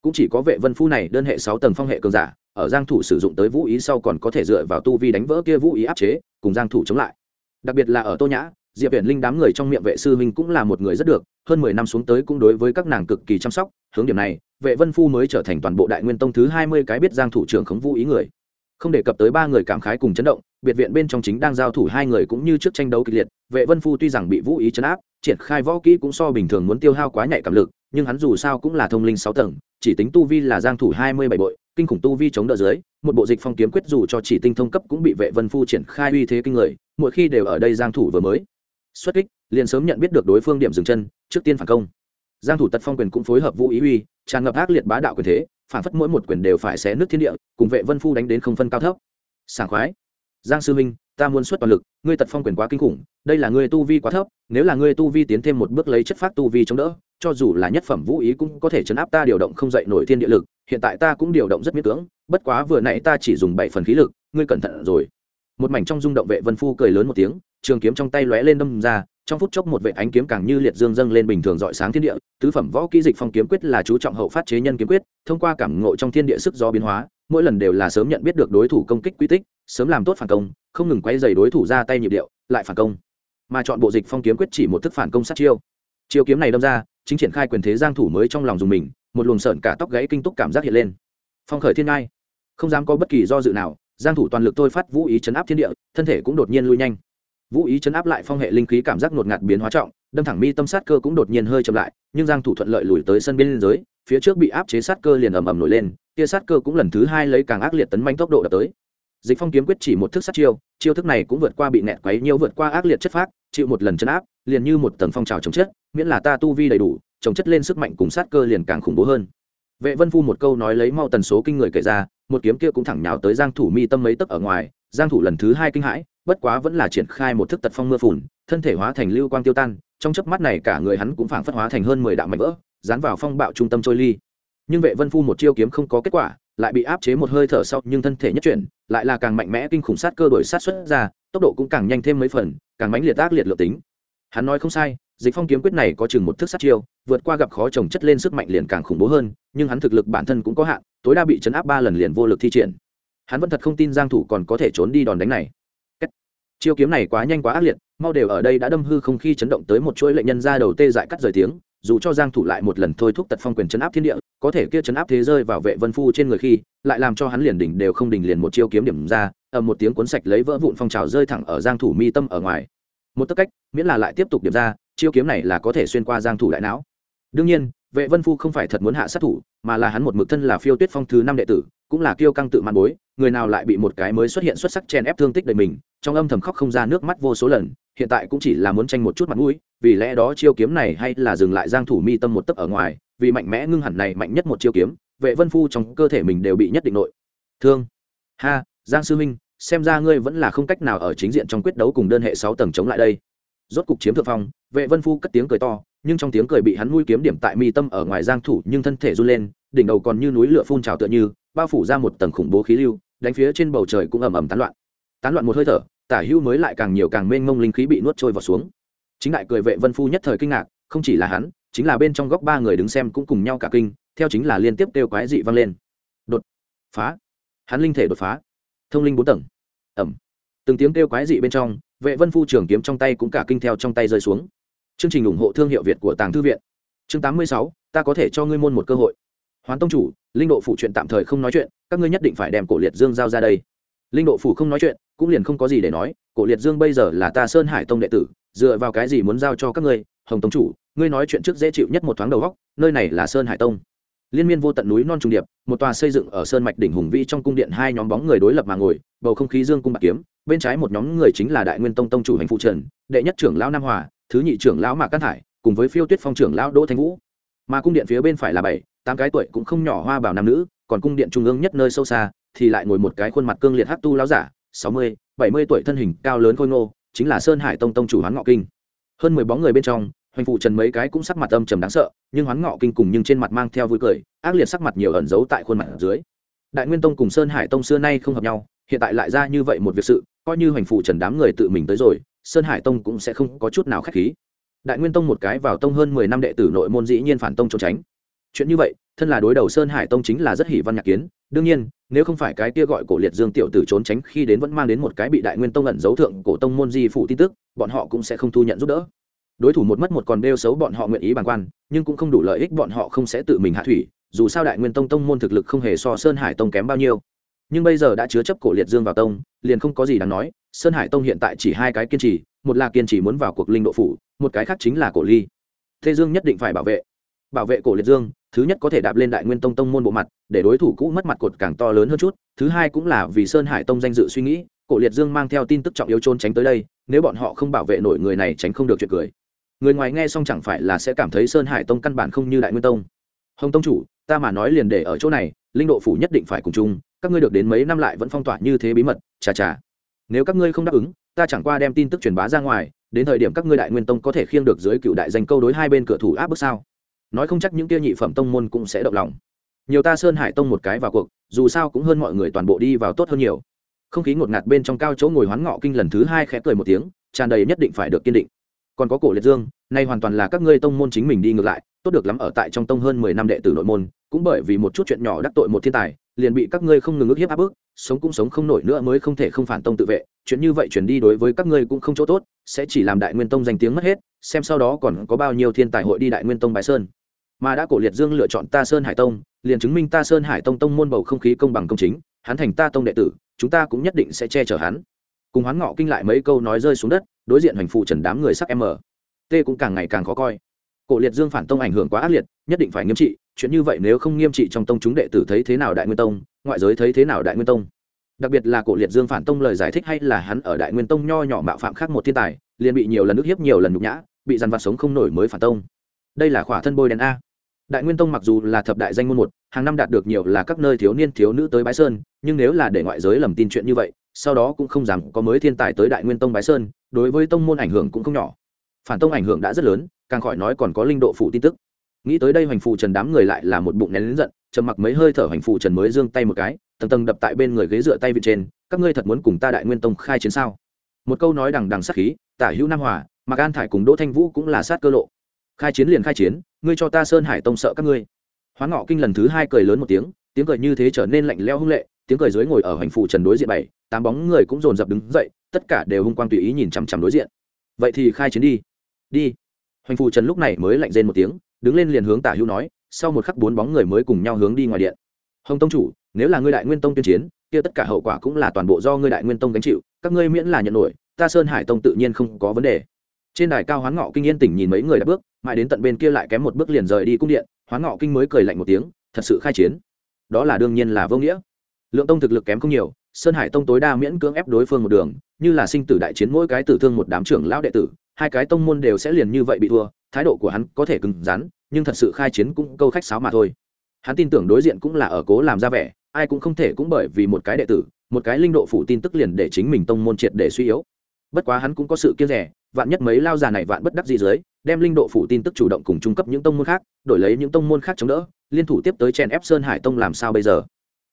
Cũng chỉ có vệ vân phu này đơn hệ sáu tầng phong hệ cường giả, ở giang thủ sử dụng tới vũ ý sau còn có thể dựa vào tu vi đánh vỡ kia vũ ý áp chế, cùng giang thủ chống lại. Đặc biệt là ở tô nhã, diệp viễn linh đám người trong miệng vệ sư huynh cũng là một người rất được, hơn mười năm xuống tới cũng đối với các nàng cực kỳ chăm sóc, hướng điểm này, vệ vân phu mới trở thành toàn bộ đại nguyên tông thứ hai mươi cái biết giang thủ trưởng khống vũ ý người không đề cập tới ba người cảm khái cùng chấn động, biệt viện bên trong chính đang giao thủ hai người cũng như trước tranh đấu kịch liệt, vệ vân phu tuy rằng bị vũ ý chấn áp, triển khai võ kỹ cũng so bình thường muốn tiêu hao quá nhạy cảm lực, nhưng hắn dù sao cũng là thông linh sáu tầng, chỉ tính tu vi là giang thủ hai mươi bảy bội, kinh khủng tu vi chống đỡ dưới, một bộ dịch phong kiếm quyết dù cho chỉ tinh thông cấp cũng bị vệ vân phu triển khai uy thế kinh người, mỗi khi đều ở đây giang thủ vừa mới xuất kích, liền sớm nhận biết được đối phương điểm dừng chân, trước tiên phản công. Giang thủ tật phong quyền cũng phối hợp vũ ý uy, tràn ngập ác liệt bá đạo quyền thế phản phất mỗi một quyền đều phải xé nước thiên địa, cùng vệ vân phu đánh đến không phân cao thấp. Sảng khoái. Giang sư minh ta muốn xuất toàn lực, ngươi tật phong quyền quá kinh khủng, đây là ngươi tu vi quá thấp, nếu là ngươi tu vi tiến thêm một bước lấy chất phát tu vi chống đỡ, cho dù là nhất phẩm vũ ý cũng có thể chấn áp ta điều động không dậy nổi thiên địa lực, hiện tại ta cũng điều động rất miễn cưỡng, bất quá vừa nãy ta chỉ dùng bảy phần khí lực, ngươi cẩn thận rồi. Một mảnh trong rung động vệ vân phu cười lớn một tiếng, trường kiếm trong tay lóe lên đâm ra trong phút chốc một vệ ánh kiếm càng như liệt dương dâng lên bình thường dọi sáng thiên địa, tứ phẩm võ kỹ dịch phong kiếm quyết là chú trọng hậu phát chế nhân kiếm quyết, thông qua cảm ngộ trong thiên địa sức gió biến hóa, mỗi lần đều là sớm nhận biết được đối thủ công kích quy tích, sớm làm tốt phản công, không ngừng quay dày đối thủ ra tay nhịp điệu, lại phản công. Mà chọn bộ dịch phong kiếm quyết chỉ một thức phản công sát chiêu. Chiêu kiếm này đâm ra, chính triển khai quyền thế giang thủ mới trong lòng dùng mình, một luồng sợn cả tóc gãy kinh túc cảm giác hiện lên. Phong khởi thiên ngai. Không dám có bất kỳ do dự nào, giang thủ toàn lực thôi phát vũ ý chấn áp thiên địa, thân thể cũng đột nhiên lui nhanh vũ ý chấn áp lại phong hệ linh khí cảm giác ngột ngạt biến hóa trọng, đâm thẳng mi tâm sát cơ cũng đột nhiên hơi chậm lại, nhưng giang thủ thuận lợi lùi tới sân biên giới, phía trước bị áp chế sát cơ liền ầm ầm nổi lên, kia sát cơ cũng lần thứ hai lấy càng ác liệt tấn manh tốc độ đập tới. Dịch phong kiếm quyết chỉ một thức sát chiêu chiêu thức này cũng vượt qua bị nẹt quấy nhiều vượt qua ác liệt chất phát chịu một lần chấn áp, liền như một tầng phong trào chống chất, miễn là ta tu vi đầy đủ, chống chất lên sức mạnh cùng sát cơ liền càng khủng bố hơn. Vệ vân phu một câu nói lấy mau tần số kinh người kể ra, một kiếm kia cũng thẳng nhào tới giang thủ mi tâm mấy tấc ở ngoài, giang thủ lần thứ hai kinh hãi bất quá vẫn là triển khai một thức tật phong mưa phùn, thân thể hóa thành lưu quang tiêu tan, trong chớp mắt này cả người hắn cũng phảng phất hóa thành hơn mười đạo mảnh vỡ, dán vào phong bạo trung tâm trôi ly. Nhưng vệ vân phu một chiêu kiếm không có kết quả, lại bị áp chế một hơi thở sau, nhưng thân thể nhất chuyển, lại là càng mạnh mẽ kinh khủng sát cơ đổi sát xuất ra, tốc độ cũng càng nhanh thêm mấy phần, càng mãnh liệt ác liệt lượng tính. Hắn nói không sai, dịch phong kiếm quyết này có chừng một thức sát chiêu, vượt qua gặp khó trồng chất lên sức mạnh liền càng khủng bố hơn, nhưng hắn thực lực bản thân cũng có hạn, tối đa bị chấn áp ba lần liền vô lực thi triển. Hắn vẫn thật không tin giang thủ còn có thể trốn đi đòn đánh này chiêu kiếm này quá nhanh quá ác liệt, mau đều ở đây đã đâm hư không khi chấn động tới một chuỗi lệnh nhân ra đầu tê dại cắt rời tiếng, dù cho giang thủ lại một lần thôi thúc tật phong quyền chấn áp thiên địa, có thể kia chấn áp thế rơi vào vệ vân phu trên người khi, lại làm cho hắn liền đỉnh đều không đỉnh liền một chiêu kiếm điểm ra, ầm một tiếng cuốn sạch lấy vỡ vụn phong trào rơi thẳng ở giang thủ mi tâm ở ngoài. Một tấc cách, miễn là lại tiếp tục điểm ra, chiêu kiếm này là có thể xuyên qua giang thủ đại não. Đương nhiên, vệ vân phu không phải thật muốn hạ sát thủ mà là hắn một mực thân là phiêu tuyết phong thứ năm đệ tử, cũng là kiêu căng tự man bối, người nào lại bị một cái mới xuất hiện xuất sắc chen ép thương tích đầy mình, trong âm thầm khóc không ra nước mắt vô số lần, hiện tại cũng chỉ là muốn tranh một chút mặt mũi, vì lẽ đó chiêu kiếm này hay là dừng lại giang thủ mi tâm một tấc ở ngoài, vì mạnh mẽ ngưng hẳn này mạnh nhất một chiêu kiếm, vệ vân phu trong cơ thể mình đều bị nhất định nội. Thương. Ha, giang sư minh, xem ra ngươi vẫn là không cách nào ở chính diện trong quyết đấu cùng đơn hệ sáu tầng chống lại đây. Rốt cục chiếm thượng phong, vệ vân phu cất tiếng cười to nhưng trong tiếng cười bị hắn nuôi kiếm điểm tại mi tâm ở ngoài giang thủ nhưng thân thể run lên, đỉnh đầu còn như núi lửa phun trào tựa như, bao phủ ra một tầng khủng bố khí lưu, đánh phía trên bầu trời cũng ầm ầm tán loạn. Tán loạn một hơi thở, tả hưu mới lại càng nhiều càng mênh mông linh khí bị nuốt trôi vào xuống. Chính đại cười vệ vân phu nhất thời kinh ngạc, không chỉ là hắn, chính là bên trong góc ba người đứng xem cũng cùng nhau cả kinh, theo chính là liên tiếp kêu quái dị vang lên. Đột phá. Hắn linh thể đột phá. Thông linh bốn tầng. Ẩm từng tiếng kêu quái dị bên trong, vệ vân phu trường kiếm trong tay cũng cả kinh theo trong tay rơi xuống chương trình ủng hộ thương hiệu việt của tàng thư viện. Chương tám mươi sáu, ta có thể cho ngươi môn một cơ hội. Hoán tông chủ, linh độ phụ chuyện tạm thời không nói chuyện, các ngươi nhất định phải đem cổ liệt dương giao ra đây. Linh độ phủ không nói chuyện, cũng liền không có gì để nói, cổ liệt dương bây giờ là ta sơn hải tông đệ tử, dựa vào cái gì muốn giao cho các ngươi? Hồng tông chủ, ngươi nói chuyện trước dễ chịu nhất một thoáng đầu góc, nơi này là sơn hải tông liên miên vô tận núi non trùng điệp, một tòa xây dựng ở sơn mạch đỉnh hùng vĩ trong cung điện hai nhóm bóng người đối lập mà ngồi, bầu không khí dương cung bạc kiếm, bên trái một nhóm người chính là đại nguyên tông tông chủ hành phụ trần, đệ nhất trưởng lão nam hòa, thứ nhị trưởng lão mạc cát hải, cùng với phiêu tuyết phong trưởng lão đỗ thanh vũ. Mà cung điện phía bên phải là bảy, tám cái tuổi cũng không nhỏ hoa bảo nam nữ, còn cung điện trung ương nhất nơi sâu xa thì lại ngồi một cái khuôn mặt cương liệt hắc tu lão giả, sáu mươi, bảy mươi tuổi thân hình cao lớn khôi ngô, chính là sơn hải tông tông chủ hoán ngọ kinh. Hơn mười bóng người bên trong hoành phụ trần mấy cái cũng sắc mặt âm trầm đáng sợ, nhưng hoán ngọ kinh cùng nhưng trên mặt mang theo vui cười, ác liệt sắc mặt nhiều ẩn giấu tại khuôn mặt ở dưới. Đại nguyên tông cùng sơn hải tông xưa nay không hợp nhau, hiện tại lại ra như vậy một việc sự, coi như hoành phụ trần đám người tự mình tới rồi, sơn hải tông cũng sẽ không có chút nào khách khí. Đại nguyên tông một cái vào tông hơn mười năm đệ tử nội môn dĩ nhiên phản tông trốn tránh. Chuyện như vậy, thân là đối đầu sơn hải tông chính là rất hỷ văn nhạc kiến, đương nhiên, nếu không phải cái kia gọi cổ liệt dương tiểu tử trốn tránh khi đến vẫn mang đến một cái bị đại nguyên tông ẩn giấu thượng cổ tông môn di phụ tin tức, bọn họ cũng sẽ không thu nhận giúp đỡ đối thủ một mất một còn đeo xấu bọn họ nguyện ý bàn quan, nhưng cũng không đủ lợi ích bọn họ không sẽ tự mình hạ thủy, dù sao đại nguyên tông tông môn thực lực không hề so sơn hải tông kém bao nhiêu. Nhưng bây giờ đã chứa chấp cổ liệt dương vào tông, liền không có gì đáng nói, sơn hải tông hiện tại chỉ hai cái kiên trì, một là kiên trì muốn vào cuộc linh độ phủ, một cái khác chính là cổ ly. Thế dương nhất định phải bảo vệ. Bảo vệ cổ liệt dương, thứ nhất có thể đạp lên đại nguyên tông tông môn bộ mặt, để đối thủ cũ mất mặt cột càng to lớn hơn chút, thứ hai cũng là vì sơn hải tông danh dự suy nghĩ, cổ liệt dương mang theo tin tức trọng yếu trôn tránh tới đây, nếu bọn họ không bảo vệ nổi người này tránh không được chuyện cười người ngoài nghe xong chẳng phải là sẽ cảm thấy sơn hải tông căn bản không như đại nguyên tông. Hồng tông chủ, ta mà nói liền để ở chỗ này, linh độ phủ nhất định phải cùng chung, các ngươi được đến mấy năm lại vẫn phong tỏa như thế bí mật, chà chà. Nếu các ngươi không đáp ứng, ta chẳng qua đem tin tức truyền bá ra ngoài, đến thời điểm các ngươi đại nguyên tông có thể khiêng được dưới cựu đại danh câu đối hai bên cửa thủ áp bức sao? Nói không chắc những kia nhị phẩm tông môn cũng sẽ động lòng. Nhiều ta sơn hải tông một cái vào cuộc, dù sao cũng hơn mọi người toàn bộ đi vào tốt hơn nhiều. Không khí ngột ngạt bên trong cao chỗ ngồi hoán ngọ kinh lần thứ hai khẽ cười một tiếng, tràn đầy nhất định phải được kiên định còn có cổ liệt dương, nay hoàn toàn là các ngươi tông môn chính mình đi ngược lại, tốt được lắm ở tại trong tông hơn mười năm đệ tử nội môn, cũng bởi vì một chút chuyện nhỏ đắc tội một thiên tài, liền bị các ngươi không ngừng ức hiếp áp bức, sống cũng sống không nổi nữa mới không thể không phản tông tự vệ, chuyện như vậy chuyển đi đối với các ngươi cũng không chỗ tốt, sẽ chỉ làm đại nguyên tông danh tiếng mất hết, xem sau đó còn có bao nhiêu thiên tài hội đi đại nguyên tông bài sơn. Mà đã cổ liệt dương lựa chọn ta sơn hải tông, liền chứng minh ta sơn hải tông tông môn bầu không khí công bằng công chính, hắn thành ta tông đệ tử, chúng ta cũng nhất định sẽ che chở hắn. Cùng hắn ngọ kinh lại mấy câu nói rơi xuống đất đối diện hoành phụ trần đám người sắc m mờ. T cũng càng ngày càng khó coi. Cổ liệt dương phản tông ảnh hưởng quá ác liệt, nhất định phải nghiêm trị, chuyện như vậy nếu không nghiêm trị trong tông chúng đệ tử thấy thế nào đại nguyên tông, ngoại giới thấy thế nào đại nguyên tông? Đặc biệt là cổ liệt dương phản tông lời giải thích hay là hắn ở đại nguyên tông nho nhỏ mạo phạm khác một thiên tài, liền bị nhiều lần ức hiếp nhiều lần nhục nhã, bị dằn vặt sống không nổi mới phản tông. Đây là khỏa thân bôi đen a. Đại nguyên tông mặc dù là thập đại danh môn một, hàng năm đạt được nhiều là các nơi thiếu niên thiếu nữ tới bái sơn, nhưng nếu là để ngoại giới lầm tin chuyện như vậy sau đó cũng không dám có mới thiên tài tới đại nguyên tông bái sơn, đối với tông môn ảnh hưởng cũng không nhỏ. Phản tông ảnh hưởng đã rất lớn, càng khỏi nói còn có linh độ phụ tin tức. Nghĩ tới đây hoành phụ trần đám người lại là một bụng nén lính giận, trầm mặc mấy hơi thở hoành phụ trần mới giương tay một cái, tầng tầng đập tại bên người ghế dựa tay vị trên, các ngươi thật muốn cùng ta đại nguyên tông khai chiến sao? Một câu nói đằng đằng sát khí, tả hữu nam hòa mà an thải cùng đỗ thanh vũ cũng là sát cơ lộ. Khai chiến liền khai chiến, ngươi cho ta sơn hải tông sợ các ngươi. Hoán ngọ kinh lần thứ hai cười lớn một tiếng tiếng cười như thế trở nên lạnh leo hung lệ tiếng cười dưới ngồi ở hành phụ trần đối diện bảy, tám bóng người cũng dồn dập đứng dậy, tất cả đều hung quang tùy ý nhìn chằm chằm đối diện. Vậy thì khai chiến đi. Đi. Hành phụ trần lúc này mới lạnh rên một tiếng, đứng lên liền hướng tả hữu nói, sau một khắc bốn bóng người mới cùng nhau hướng đi ngoài điện. Hồng tông chủ, nếu là ngươi đại nguyên tông tuyên chiến, kia tất cả hậu quả cũng là toàn bộ do ngươi đại nguyên tông gánh chịu, các ngươi miễn là nhận nổi, ta sơn hải tông tự nhiên không có vấn đề. Trên đài cao hoán ngọ kinh yên tỉnh nhìn mấy người đã bước, mãi đến tận bên kia lại kém một bước liền rời đi cung điện, hoán ngọ kinh mới cười lạnh một tiếng, thật sự khai chiến. Đó là đương nhiên là vô nghĩa lượng tông thực lực kém không nhiều, sơn hải tông tối đa miễn cưỡng ép đối phương một đường, như là sinh tử đại chiến mỗi cái tử thương một đám trưởng lão đệ tử, hai cái tông môn đều sẽ liền như vậy bị thua, thái độ của hắn có thể cứng rắn, nhưng thật sự khai chiến cũng câu khách sáo mà thôi. Hắn tin tưởng đối diện cũng là ở cố làm ra vẻ, ai cũng không thể cũng bởi vì một cái đệ tử, một cái linh độ phủ tin tức liền để chính mình tông môn triệt để suy yếu. Bất quá hắn cũng có sự kiêng rẻ, vạn nhất mấy lao già này vạn bất đắc gì dưới, đem linh độ phủ tin tức chủ động cùng trung cấp những tông môn khác, đổi lấy những tông môn khác chống đỡ, liên thủ tiếp tới chen ép sơn hải tông làm sao bây giờ?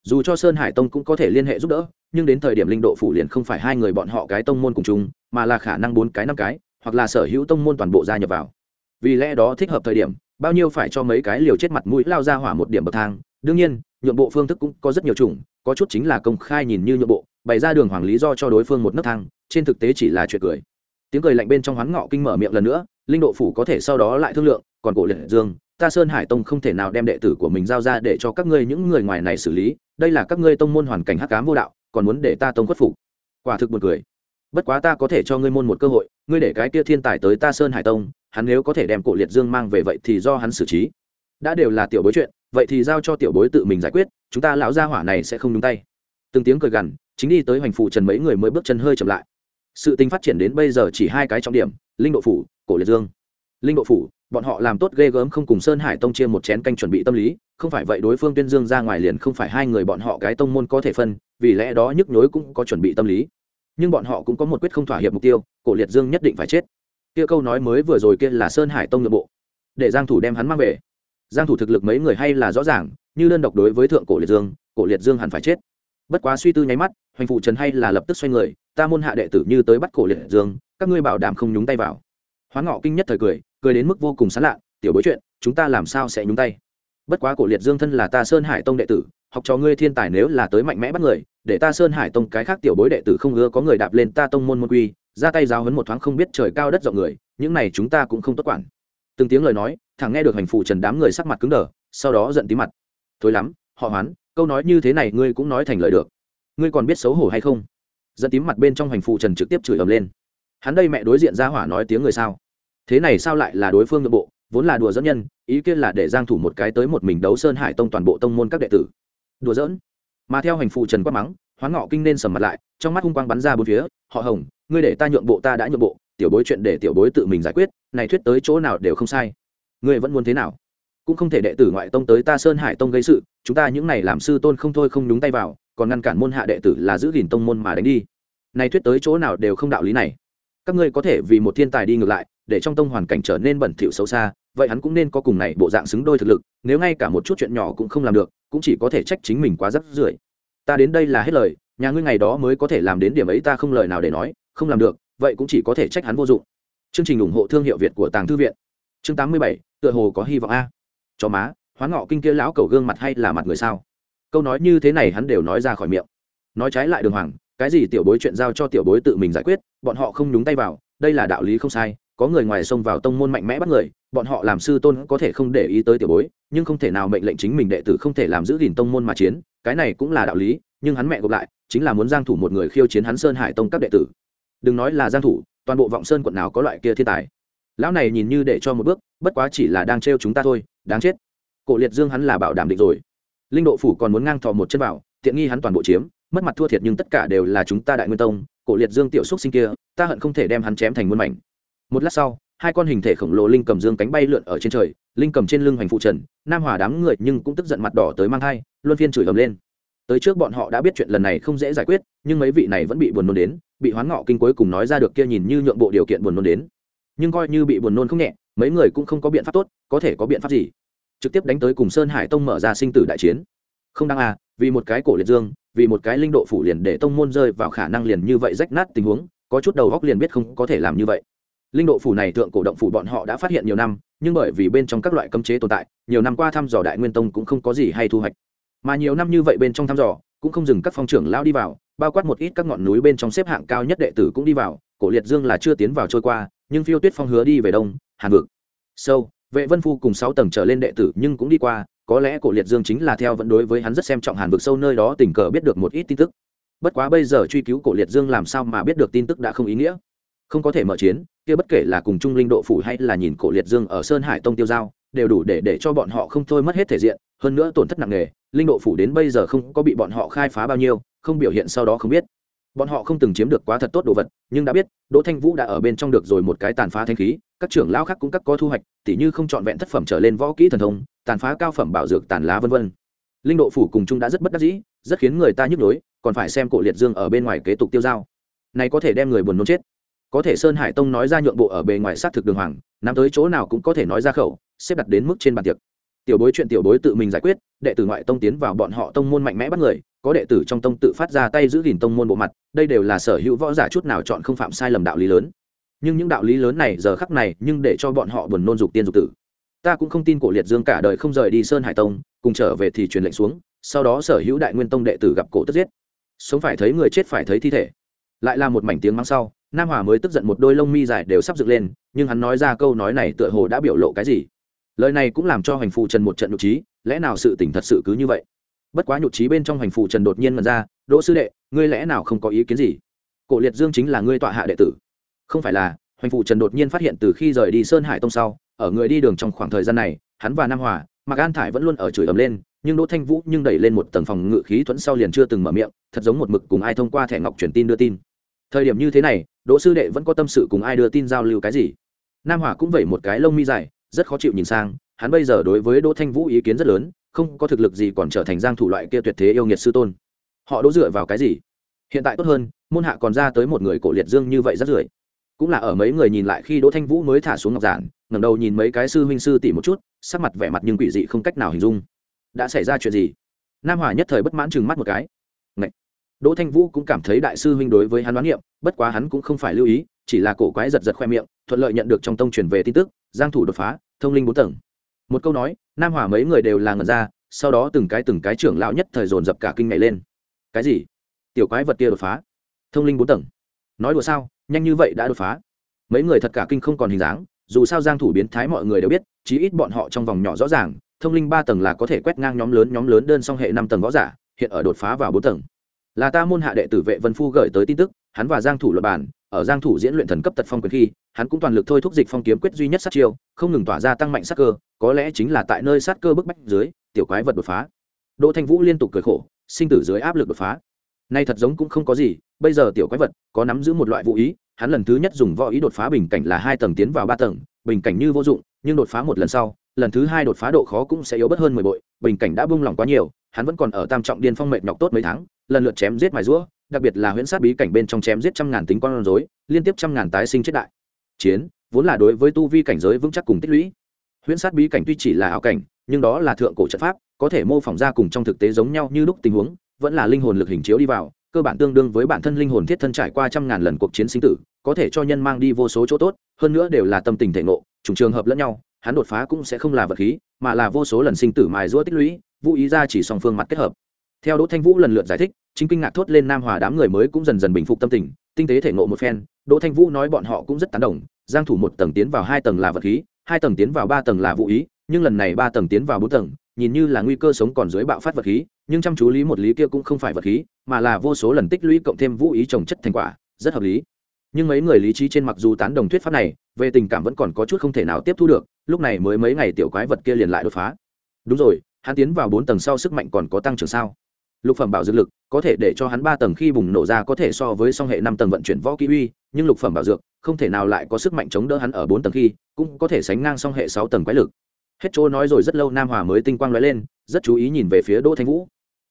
Dù cho sơn hải tông cũng có thể liên hệ giúp đỡ, nhưng đến thời điểm linh độ phủ liền không phải hai người bọn họ cái tông môn cùng chung, mà là khả năng bốn cái năm cái, hoặc là sở hữu tông môn toàn bộ gia nhập vào. Vì lẽ đó thích hợp thời điểm, bao nhiêu phải cho mấy cái liều chết mặt mũi lao ra hỏa một điểm bậc thang. Đương nhiên, nhượng bộ phương thức cũng có rất nhiều chủng, có chút chính là công khai nhìn như nhượng bộ, bày ra đường hoàng lý do cho đối phương một nấc thang, trên thực tế chỉ là chuyện cười. Tiếng cười lạnh bên trong hoán ngọ kinh mở miệng lần nữa, linh độ phủ có thể sau đó lại thương lượng, còn cổ liệt dương ta sơn hải tông không thể nào đem đệ tử của mình giao ra để cho các ngươi những người ngoài này xử lý, đây là các ngươi tông môn hoàn cảnh hắc cám vô đạo, còn muốn để ta tông khuất phục. Quả thực buồn cười. Bất quá ta có thể cho ngươi môn một cơ hội, ngươi để cái kia thiên tài tới ta sơn hải tông, hắn nếu có thể đem cổ liệt dương mang về vậy thì do hắn xử trí. Đã đều là tiểu bối chuyện, vậy thì giao cho tiểu bối tự mình giải quyết, chúng ta lão gia hỏa này sẽ không đúng tay. Từng tiếng cười gằn, chính đi tới hoành phụ trần mấy người mới bước chân hơi chậm lại. Sự tình phát triển đến bây giờ chỉ hai cái trọng điểm, linh độ phủ, cổ liệt dương linh độ phủ, bọn họ làm tốt ghê gớm không cùng sơn hải tông chia một chén canh chuẩn bị tâm lý, không phải vậy đối phương tuyên dương ra ngoài liền không phải hai người bọn họ cái tông môn có thể phân, vì lẽ đó nhức nhối cũng có chuẩn bị tâm lý. Nhưng bọn họ cũng có một quyết không thỏa hiệp mục tiêu, cổ liệt dương nhất định phải chết. Kia câu nói mới vừa rồi kia là sơn hải tông nội bộ. Để giang thủ đem hắn mang về. Giang thủ thực lực mấy người hay là rõ ràng, như đơn độc đối với thượng cổ liệt dương, cổ liệt dương hẳn phải chết. Bất quá suy tư nháy mắt, hoành phụ trần hay là lập tức xoay người, ta môn hạ đệ tử như tới bắt cổ liệt dương, các ngươi bảo đảm không nhúng tay vào hoán ngọ kinh nhất thời cười cười đến mức vô cùng sán lạ tiểu bối chuyện, chúng ta làm sao sẽ nhúng tay? Bất quá cổ liệt dương thân là ta sơn hải tông đệ tử, học trò ngươi thiên tài nếu là tới mạnh mẽ bắt người, để ta sơn hải tông cái khác tiểu bối đệ tử không ưa có người đạp lên ta tông môn môn quy, ra tay giáo hấn một thoáng không biết trời cao đất rộng người, những này chúng ta cũng không tốt quản. Từng tiếng lời nói thằng nghe được hành phụ trần đám người sắc mặt cứng đờ, sau đó giận tí mặt. Thối lắm, họ hoán, câu nói như thế này ngươi cũng nói thành lời được. Ngươi còn biết xấu hổ hay không? Dẫn tím mặt bên trong hành phụ trần trực tiếp chửi ầm lên hắn đây mẹ đối diện ra hỏa nói tiếng người sao? Thế này sao lại là đối phương nội bộ? Vốn là đùa dẫn nhân, ý kiến là để giang thủ một cái tới một mình đấu sơn hải tông toàn bộ tông môn các đệ tử. Đùa giỡn. Mà theo hành phụ trần quát mắng hoán ngọ kinh nên sầm mặt lại, trong mắt hung quang bắn ra bốn phía, họ hồng, ngươi để ta nhượng bộ ta đã nhượng bộ, tiểu bối chuyện để tiểu bối tự mình giải quyết, này thuyết tới chỗ nào đều không sai. Ngươi vẫn muốn thế nào? Cũng không thể đệ tử ngoại tông tới ta sơn hải tông gây sự, chúng ta những này làm sư tôn không thôi không nhúng tay vào, còn ngăn cản môn hạ đệ tử là giữ gìn tông môn mà đánh đi. Này thuyết tới chỗ nào đều không đạo lý này các ngươi có thể vì một thiên tài đi ngược lại, để trong tông hoàn cảnh trở nên bẩn thỉu xấu xa, vậy hắn cũng nên có cùng này bộ dạng xứng đôi thực lực, nếu ngay cả một chút chuyện nhỏ cũng không làm được, cũng chỉ có thể trách chính mình quá rắc rưởi. Ta đến đây là hết lời, nhà ngươi ngày đó mới có thể làm đến điểm ấy ta không lời nào để nói, không làm được, vậy cũng chỉ có thể trách hắn vô dụng. Chương trình ủng hộ thương hiệu việt của tàng thư viện. Chương tám mươi bảy, tựa hồ có hy vọng a. Chó má hoán ngọ kinh kia lão cầu gương mặt hay là mặt người sao? Câu nói như thế này hắn đều nói ra khỏi miệng. Nói trái lại đường hoàng cái gì tiểu bối chuyện giao cho tiểu bối tự mình giải quyết, bọn họ không nhúng tay vào, đây là đạo lý không sai, có người ngoài xông vào tông môn mạnh mẽ bắt người, bọn họ làm sư tôn có thể không để ý tới tiểu bối, nhưng không thể nào mệnh lệnh chính mình đệ tử không thể làm giữ gìn tông môn mà chiến, cái này cũng là đạo lý, nhưng hắn mẹ gộp lại, chính là muốn giang thủ một người khiêu chiến hắn sơn hải tông các đệ tử. Đừng nói là giang thủ, toàn bộ vọng sơn quận nào có loại kia thiên tài. Lão này nhìn như để cho một bước, bất quá chỉ là đang trêu chúng ta thôi, đáng chết. Cổ liệt dương hắn là bảo đảm định rồi. Linh độ phủ còn muốn ngang thò một chân vào, tiện nghi hắn toàn bộ chiếm mất mặt thua thiệt nhưng tất cả đều là chúng ta đại nguyên tông, cổ liệt dương tiểu xúc sinh kia, ta hận không thể đem hắn chém thành muôn mảnh. Một lát sau, hai con hình thể khổng lồ linh cầm dương cánh bay lượn ở trên trời, linh cầm trên lưng hoành phụ trần, nam hòa đám người nhưng cũng tức giận mặt đỏ tới mang thai, luân phiên chửi ầm lên. Tới trước bọn họ đã biết chuyện lần này không dễ giải quyết, nhưng mấy vị này vẫn bị buồn nôn đến, bị hoán ngọ kinh cuối cùng nói ra được kia nhìn như nhượng bộ điều kiện buồn nôn đến. Nhưng coi như bị buồn nôn không nhẹ, mấy người cũng không có biện pháp tốt, có thể có biện pháp gì? Trực tiếp đánh tới cùng sơn hải tông mở ra sinh tử đại chiến. Không đáng à vì một cái cổ liệt dương vì một cái linh độ phủ liền để tông môn rơi vào khả năng liền như vậy rách nát tình huống, có chút đầu góc liền biết không có thể làm như vậy. Linh độ phủ này thượng cổ động phủ bọn họ đã phát hiện nhiều năm, nhưng bởi vì bên trong các loại cấm chế tồn tại, nhiều năm qua thăm dò đại nguyên tông cũng không có gì hay thu hoạch. Mà nhiều năm như vậy bên trong thăm dò, cũng không dừng các phong trưởng lao đi vào, bao quát một ít các ngọn núi bên trong xếp hạng cao nhất đệ tử cũng đi vào, cổ liệt dương là chưa tiến vào trôi qua, nhưng phiêu tuyết phong hứa đi về đông, hàn vực. Sâu, vệ vân phu cùng sáu tầng trở lên đệ tử nhưng cũng đi qua có lẽ cổ liệt dương chính là theo vẫn đối với hắn rất xem trọng hàn vực sâu nơi đó tình cờ biết được một ít tin tức. Bất quá bây giờ truy cứu cổ liệt dương làm sao mà biết được tin tức đã không ý nghĩa. Không có thể mở chiến, kia bất kể là cùng trung linh độ phủ hay là nhìn cổ liệt dương ở sơn hải tông tiêu giao, đều đủ để để cho bọn họ không thôi mất hết thể diện, hơn nữa tổn thất nặng nề, linh độ phủ đến bây giờ không có bị bọn họ khai phá bao nhiêu, không biểu hiện sau đó không biết. Bọn họ không từng chiếm được quá thật tốt đồ vật, nhưng đã biết, đỗ thanh vũ đã ở bên trong được rồi một cái tàn phá thanh khí, các trưởng lão khác cũng các có thu hoạch, tỉ như không trọn vẹn thất phẩm trở lên võ kỹ thần thông tàn phá cao phẩm bảo dược tàn lá vân vân. Linh độ phủ cùng chung đã rất bất đắc dĩ, rất khiến người ta nhức nhối, còn phải xem cổ liệt dương ở bên ngoài kế tục tiêu dao. Này có thể đem người buồn nôn chết. Có thể sơn hải tông nói ra nhượng bộ ở bề ngoài sát thực đường hoàng, nắm tới chỗ nào cũng có thể nói ra khẩu, xếp đặt đến mức trên bàn tiệc. Tiểu bối chuyện tiểu bối tự mình giải quyết, đệ tử ngoại tông tiến vào bọn họ tông môn mạnh mẽ bắt người, có đệ tử trong tông tự phát ra tay giữ gìn tông môn bộ mặt, đây đều là sở hữu võ giả chút nào chọn không phạm sai lầm đạo lý lớn. Nhưng những đạo lý lớn này giờ khắc này, nhưng để cho bọn họ buồn nôn dục tiên dục tử ta cũng không tin cổ liệt dương cả đời không rời đi sơn hải tông, cùng trở về thì truyền lệnh xuống, sau đó sở hữu đại nguyên tông đệ tử gặp cổ tất giết. Sống phải thấy người chết phải thấy thi thể. Lại là một mảnh tiếng mắng sau, nam hòa mới tức giận một đôi lông mi dài đều sắp dựng lên, nhưng hắn nói ra câu nói này tựa hồ đã biểu lộ cái gì? Lời này cũng làm cho hành phụ trần một trận nhục trí lẽ nào sự tình thật sự cứ như vậy? Bất quá nhục trí bên trong hành phụ trần đột nhiên mật ra, đỗ sư đệ, ngươi lẽ nào không có ý kiến gì? Cổ liệt dương chính là ngươi tọa hạ đệ tử. Không phải là, hoành phụ trần đột nhiên phát hiện từ khi rời đi sơn hải tông sau ở người đi đường trong khoảng thời gian này, hắn và nam hòa, mạc an thải vẫn luôn ở chửi ầm lên, nhưng đỗ thanh vũ nhưng đẩy lên một tầng phòng ngự khí thuẫn sau liền chưa từng mở miệng, thật giống một mực cùng ai thông qua thẻ ngọc truyền tin đưa tin. Thời điểm như thế này, đỗ sư đệ vẫn có tâm sự cùng ai đưa tin giao lưu cái gì? Nam hòa cũng vẩy một cái lông mi dài, rất khó chịu nhìn sang, hắn bây giờ đối với đỗ thanh vũ ý kiến rất lớn, không có thực lực gì còn trở thành giang thủ loại kia tuyệt thế yêu nghiệt sư tôn. Họ đỗ dựa vào cái gì? Hiện tại tốt hơn, môn hạ còn ra tới một người cổ liệt dương như vậy rất rưởi cũng là ở mấy người nhìn lại khi đỗ thanh vũ mới thả xuống ngọc giản ngẩng đầu nhìn mấy cái sư huynh sư tỷ một chút, sắc mặt vẻ mặt nhưng quỷ dị không cách nào hình dung. Đã xảy ra chuyện gì? Nam hòa nhất thời bất mãn chừng mắt một cái. Ngậy. đỗ thanh vũ cũng cảm thấy đại sư huynh đối với hắn đoán niệm, bất quá hắn cũng không phải lưu ý, chỉ là cổ quái giật giật khoe miệng, thuận lợi nhận được trong tông truyền về tin tức, giang thủ đột phá, thông linh bốn tầng. Một câu nói, nam hòa mấy người đều là ngẩn ra, sau đó từng cái từng cái trưởng lão nhất thời dồn dập cả kinh ngày lên. Cái gì? Tiểu quái vật kia đột phá? Thông linh bốn tầng? Nói đùa sao? Nhanh như vậy đã đột phá? Mấy người thật cả kinh không còn hình dáng dù sao giang thủ biến thái mọi người đều biết, chí ít bọn họ trong vòng nhỏ rõ ràng, thông linh ba tầng là có thể quét ngang nhóm lớn nhóm lớn đơn song hệ năm tầng võ giả, hiện ở đột phá vào bốn tầng. Là ta môn hạ đệ tử vệ vân phu gửi tới tin tức, hắn và giang thủ luật bản ở giang thủ diễn luyện thần cấp tật phong quyền khi, hắn cũng toàn lực thôi thúc dịch phong kiếm quyết duy nhất sát chiêu, không ngừng tỏa ra tăng mạnh sát cơ, có lẽ chính là tại nơi sát cơ bức bách dưới, tiểu quái vật đột phá. Đỗ thanh vũ liên tục cười khổ, sinh tử dưới áp lực đột phá. Nay thật giống cũng không có gì, bây giờ tiểu quái vật có nắm giữ một loại vũ ý hắn lần thứ nhất dùng võ ý đột phá bình cảnh là hai tầng tiến vào ba tầng, bình cảnh như vô dụng, nhưng đột phá một lần sau, lần thứ hai đột phá độ khó cũng sẽ yếu bớt hơn mười bội, bình cảnh đã bung lỏng quá nhiều, hắn vẫn còn ở tam trọng điên phong mệnh nhọc tốt mấy tháng, lần lượt chém giết mài rũa đặc biệt là huyễn sát bí cảnh bên trong chém giết trăm ngàn tính con rối, liên tiếp trăm ngàn tái sinh chết đại. Chiến, vốn là đối với tu vi cảnh giới vững chắc cùng tích lũy. Huyễn sát bí cảnh tuy chỉ là ảo cảnh, nhưng đó là thượng cổ trận pháp, có thể mô phỏng ra cùng trong thực tế giống nhau như lúc tình huống, vẫn là linh hồn lực hình chiếu đi vào cơ bản tương đương với bản thân linh hồn thiết thân trải qua trăm ngàn lần cuộc chiến sinh tử, có thể cho nhân mang đi vô số chỗ tốt, hơn nữa đều là tâm tình thể ngộ trùng trường hợp lẫn nhau, hắn đột phá cũng sẽ không là vật khí, mà là vô số lần sinh tử mài giũa tích lũy, vũ ý ra chỉ song phương mặt kết hợp. Theo đỗ thanh vũ lần lượt giải thích, chính kinh ngạc thốt lên nam hòa đám người mới cũng dần dần bình phục tâm tình, tinh tế thể ngộ một phen, đỗ thanh vũ nói bọn họ cũng rất tán đồng, giang thủ một tầng tiến vào hai tầng là vật khí, hai tầng tiến vào ba tầng là vũ ý, nhưng lần này ba tầng tiến vào bốn tầng nhìn như là nguy cơ sống còn dưới bạo phát vật khí, nhưng chăm chú lý một lý kia cũng không phải vật khí, mà là vô số lần tích lũy cộng thêm vũ ý trồng chất thành quả, rất hợp lý. Nhưng mấy người lý trí trên mặc dù tán đồng thuyết pháp này, về tình cảm vẫn còn có chút không thể nào tiếp thu được, lúc này mới mấy ngày tiểu quái vật kia liền lại đột phá. Đúng rồi, hắn tiến vào bốn tầng sau sức mạnh còn có tăng trưởng sao? Lục phẩm bảo dược lực, có thể để cho hắn ba tầng khi bùng nổ ra có thể so với song hệ năm tầng vận chuyển võ kỹ uy, nhưng lục phẩm bảo dược, không thể nào lại có sức mạnh chống đỡ hắn ở bốn tầng khi, cũng có thể sánh ngang song hệ sáu tầng quái lực hết chỗ nói rồi rất lâu nam hòa mới tinh quang lóe lên, rất chú ý nhìn về phía đỗ thanh vũ.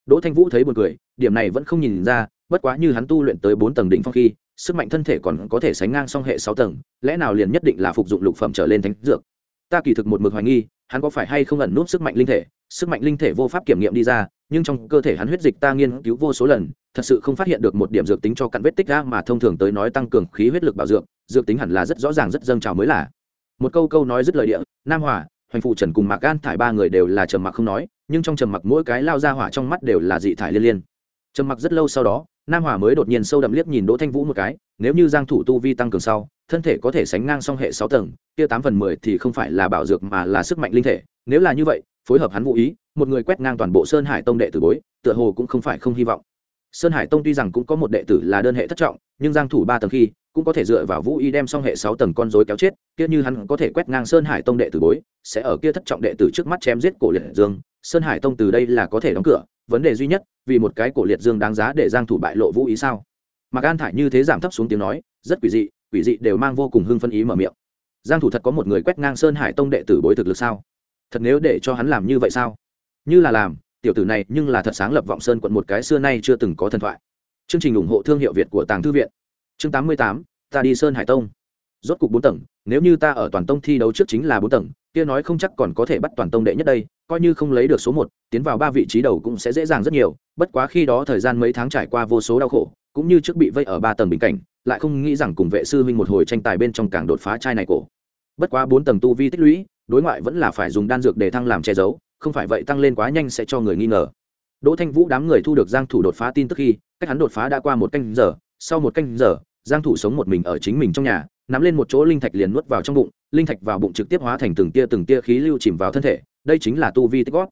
Đỗ thanh vũ thấy buồn cười, điểm này vẫn không nhìn ra, bất quá như hắn tu luyện tới bốn tầng đỉnh phong khi, sức mạnh thân thể còn có thể sánh ngang song hệ sáu tầng, lẽ nào liền nhất định là phục dụng lục phẩm trở lên thánh dược? Ta kỳ thực một mực hoài nghi, hắn có phải hay không ẩn núp sức mạnh linh thể? Sức mạnh linh thể vô pháp kiểm nghiệm đi ra, nhưng trong cơ thể hắn huyết dịch ta nghiên cứu vô số lần, thật sự không phát hiện được một điểm dược tính cho cặn vết tích ra mà thông thường tới nói tăng cường khí huyết lực bảo dược dược tính hẳn là rất rõ ràng rất dâng trào mới là. Một câu câu nói dứt lời địa, nam hòa hoành phụ trần cùng mạc gan thải ba người đều là trầm mặc không nói, nhưng trong trầm mặc mỗi cái lao ra hỏa trong mắt đều là dị thải liên liên. Trầm mặc rất lâu sau đó, nam hòa mới đột nhiên sâu đậm liếc nhìn đỗ thanh vũ một cái, nếu như giang thủ tu vi tăng cường sau, thân thể có thể sánh ngang song hệ sáu tầng, kia tám phần mười thì không phải là bảo dược mà là sức mạnh linh thể, nếu là như vậy, phối hợp hắn vũ ý, một người quét ngang toàn bộ sơn hải tông đệ tử bối, tựa hồ cũng không phải không hy vọng. Sơn hải tông tuy rằng cũng có một đệ tử là đơn hệ thất trọng, nhưng giang thủ ba tầng khi cũng có thể dựa vào vũ y đem xong hệ sáu tầng con rối kéo chết, kia như hắn có thể quét ngang sơn hải tông đệ tử bối, sẽ ở kia thất trọng đệ tử trước mắt chém giết cổ liệt dương. Sơn hải tông từ đây là có thể đóng cửa, vấn đề duy nhất, vì một cái cổ liệt dương đáng giá để giang thủ bại lộ vũ ý sao? Mạc an thải như thế giảm thấp xuống tiếng nói, rất quỷ dị quỷ dị đều mang vô cùng hưng phân ý mở miệng. Giang thủ thật có một người quét ngang sơn hải tông đệ tử bối thực lực sao? Thật nếu để cho hắn làm như vậy sao? Như là làm, tiểu tử này nhưng là thật sáng lập vọng sơn quận một cái xưa nay chưa từng có thần thoại. Chương trình ủng hộ thương hiệu việt của tàng thư viện chương 88, ta đi sơn hải tông. Rốt cục bốn tầng nếu như ta ở toàn tông thi đấu trước chính là bốn tầng kia nói không chắc còn có thể bắt toàn tông đệ nhất đây coi như không lấy được số một tiến vào ba vị trí đầu cũng sẽ dễ dàng rất nhiều bất quá khi đó thời gian mấy tháng trải qua vô số đau khổ cũng như trước bị vây ở ba tầng bình cảnh lại không nghĩ rằng cùng vệ sư huynh một hồi tranh tài bên trong càng đột phá trai này cổ. Bất quá bốn tầng tu vi tích lũy đối ngoại vẫn là phải dùng đan dược để thăng làm che giấu không phải vậy tăng lên quá nhanh sẽ cho người nghi ngờ. Đỗ thanh vũ đám người thu được giang thủ đột phá tin tức khi cách hắn đột phá đã qua một canh giờ sau một canh giờ, giang thủ sống một mình ở chính mình trong nhà, nắm lên một chỗ linh thạch liền nuốt vào trong bụng, linh thạch vào bụng trực tiếp hóa thành từng tia từng tia khí lưu chìm vào thân thể, đây chính là tu vi tích góp.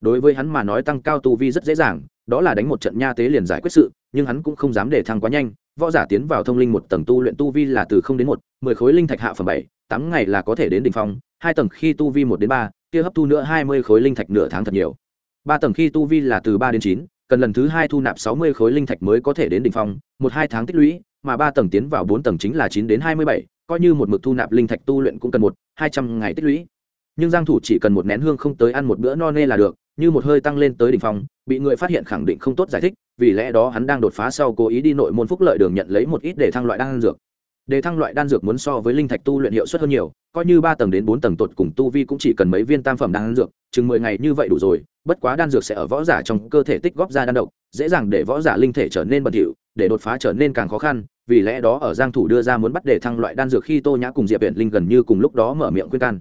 Đối với hắn mà nói tăng cao tu vi rất dễ dàng, đó là đánh một trận nha tế liền giải quyết sự, nhưng hắn cũng không dám để thăng quá nhanh, võ giả tiến vào thông linh một tầng tu luyện tu vi là từ không đến một, mười khối linh thạch hạ phẩm bảy, tám ngày là có thể đến đỉnh phong, hai tầng khi tu vi một đến ba, kia hấp thu nữa hai mươi khối linh thạch nửa tháng thật nhiều. Ba tầng khi tu vi là từ ba đến chín cần lần thứ hai thu nạp sáu mươi khối linh thạch mới có thể đến đỉnh phong, một hai tháng tích lũy, mà ba tầng tiến vào bốn tầng chính là chín đến hai mươi bảy, coi như một mực thu nạp linh thạch tu luyện cũng cần một, hai trăm ngày tích lũy. Nhưng giang thủ chỉ cần một nén hương không tới ăn một bữa no nê là được, như một hơi tăng lên tới đỉnh phong, bị người phát hiện khẳng định không tốt giải thích, vì lẽ đó hắn đang đột phá sau cố ý đi nội môn phúc lợi đường nhận lấy một ít để thăng loại đang dược để thăng loại đan dược muốn so với linh thạch tu luyện hiệu suất hơn nhiều, coi như ba tầng đến bốn tầng tột cùng tu vi cũng chỉ cần mấy viên tam phẩm đan dược, chừng mười ngày như vậy đủ rồi, bất quá đan dược sẽ ở võ giả trong cơ thể tích góp ra đan độc, dễ dàng để võ giả linh thể trở nên bẩn thỉu, để đột phá trở nên càng khó khăn, vì lẽ đó ở giang thủ đưa ra muốn bắt để thăng loại đan dược khi tô nhã cùng diệp viện linh gần như cùng lúc đó mở miệng khuyên can.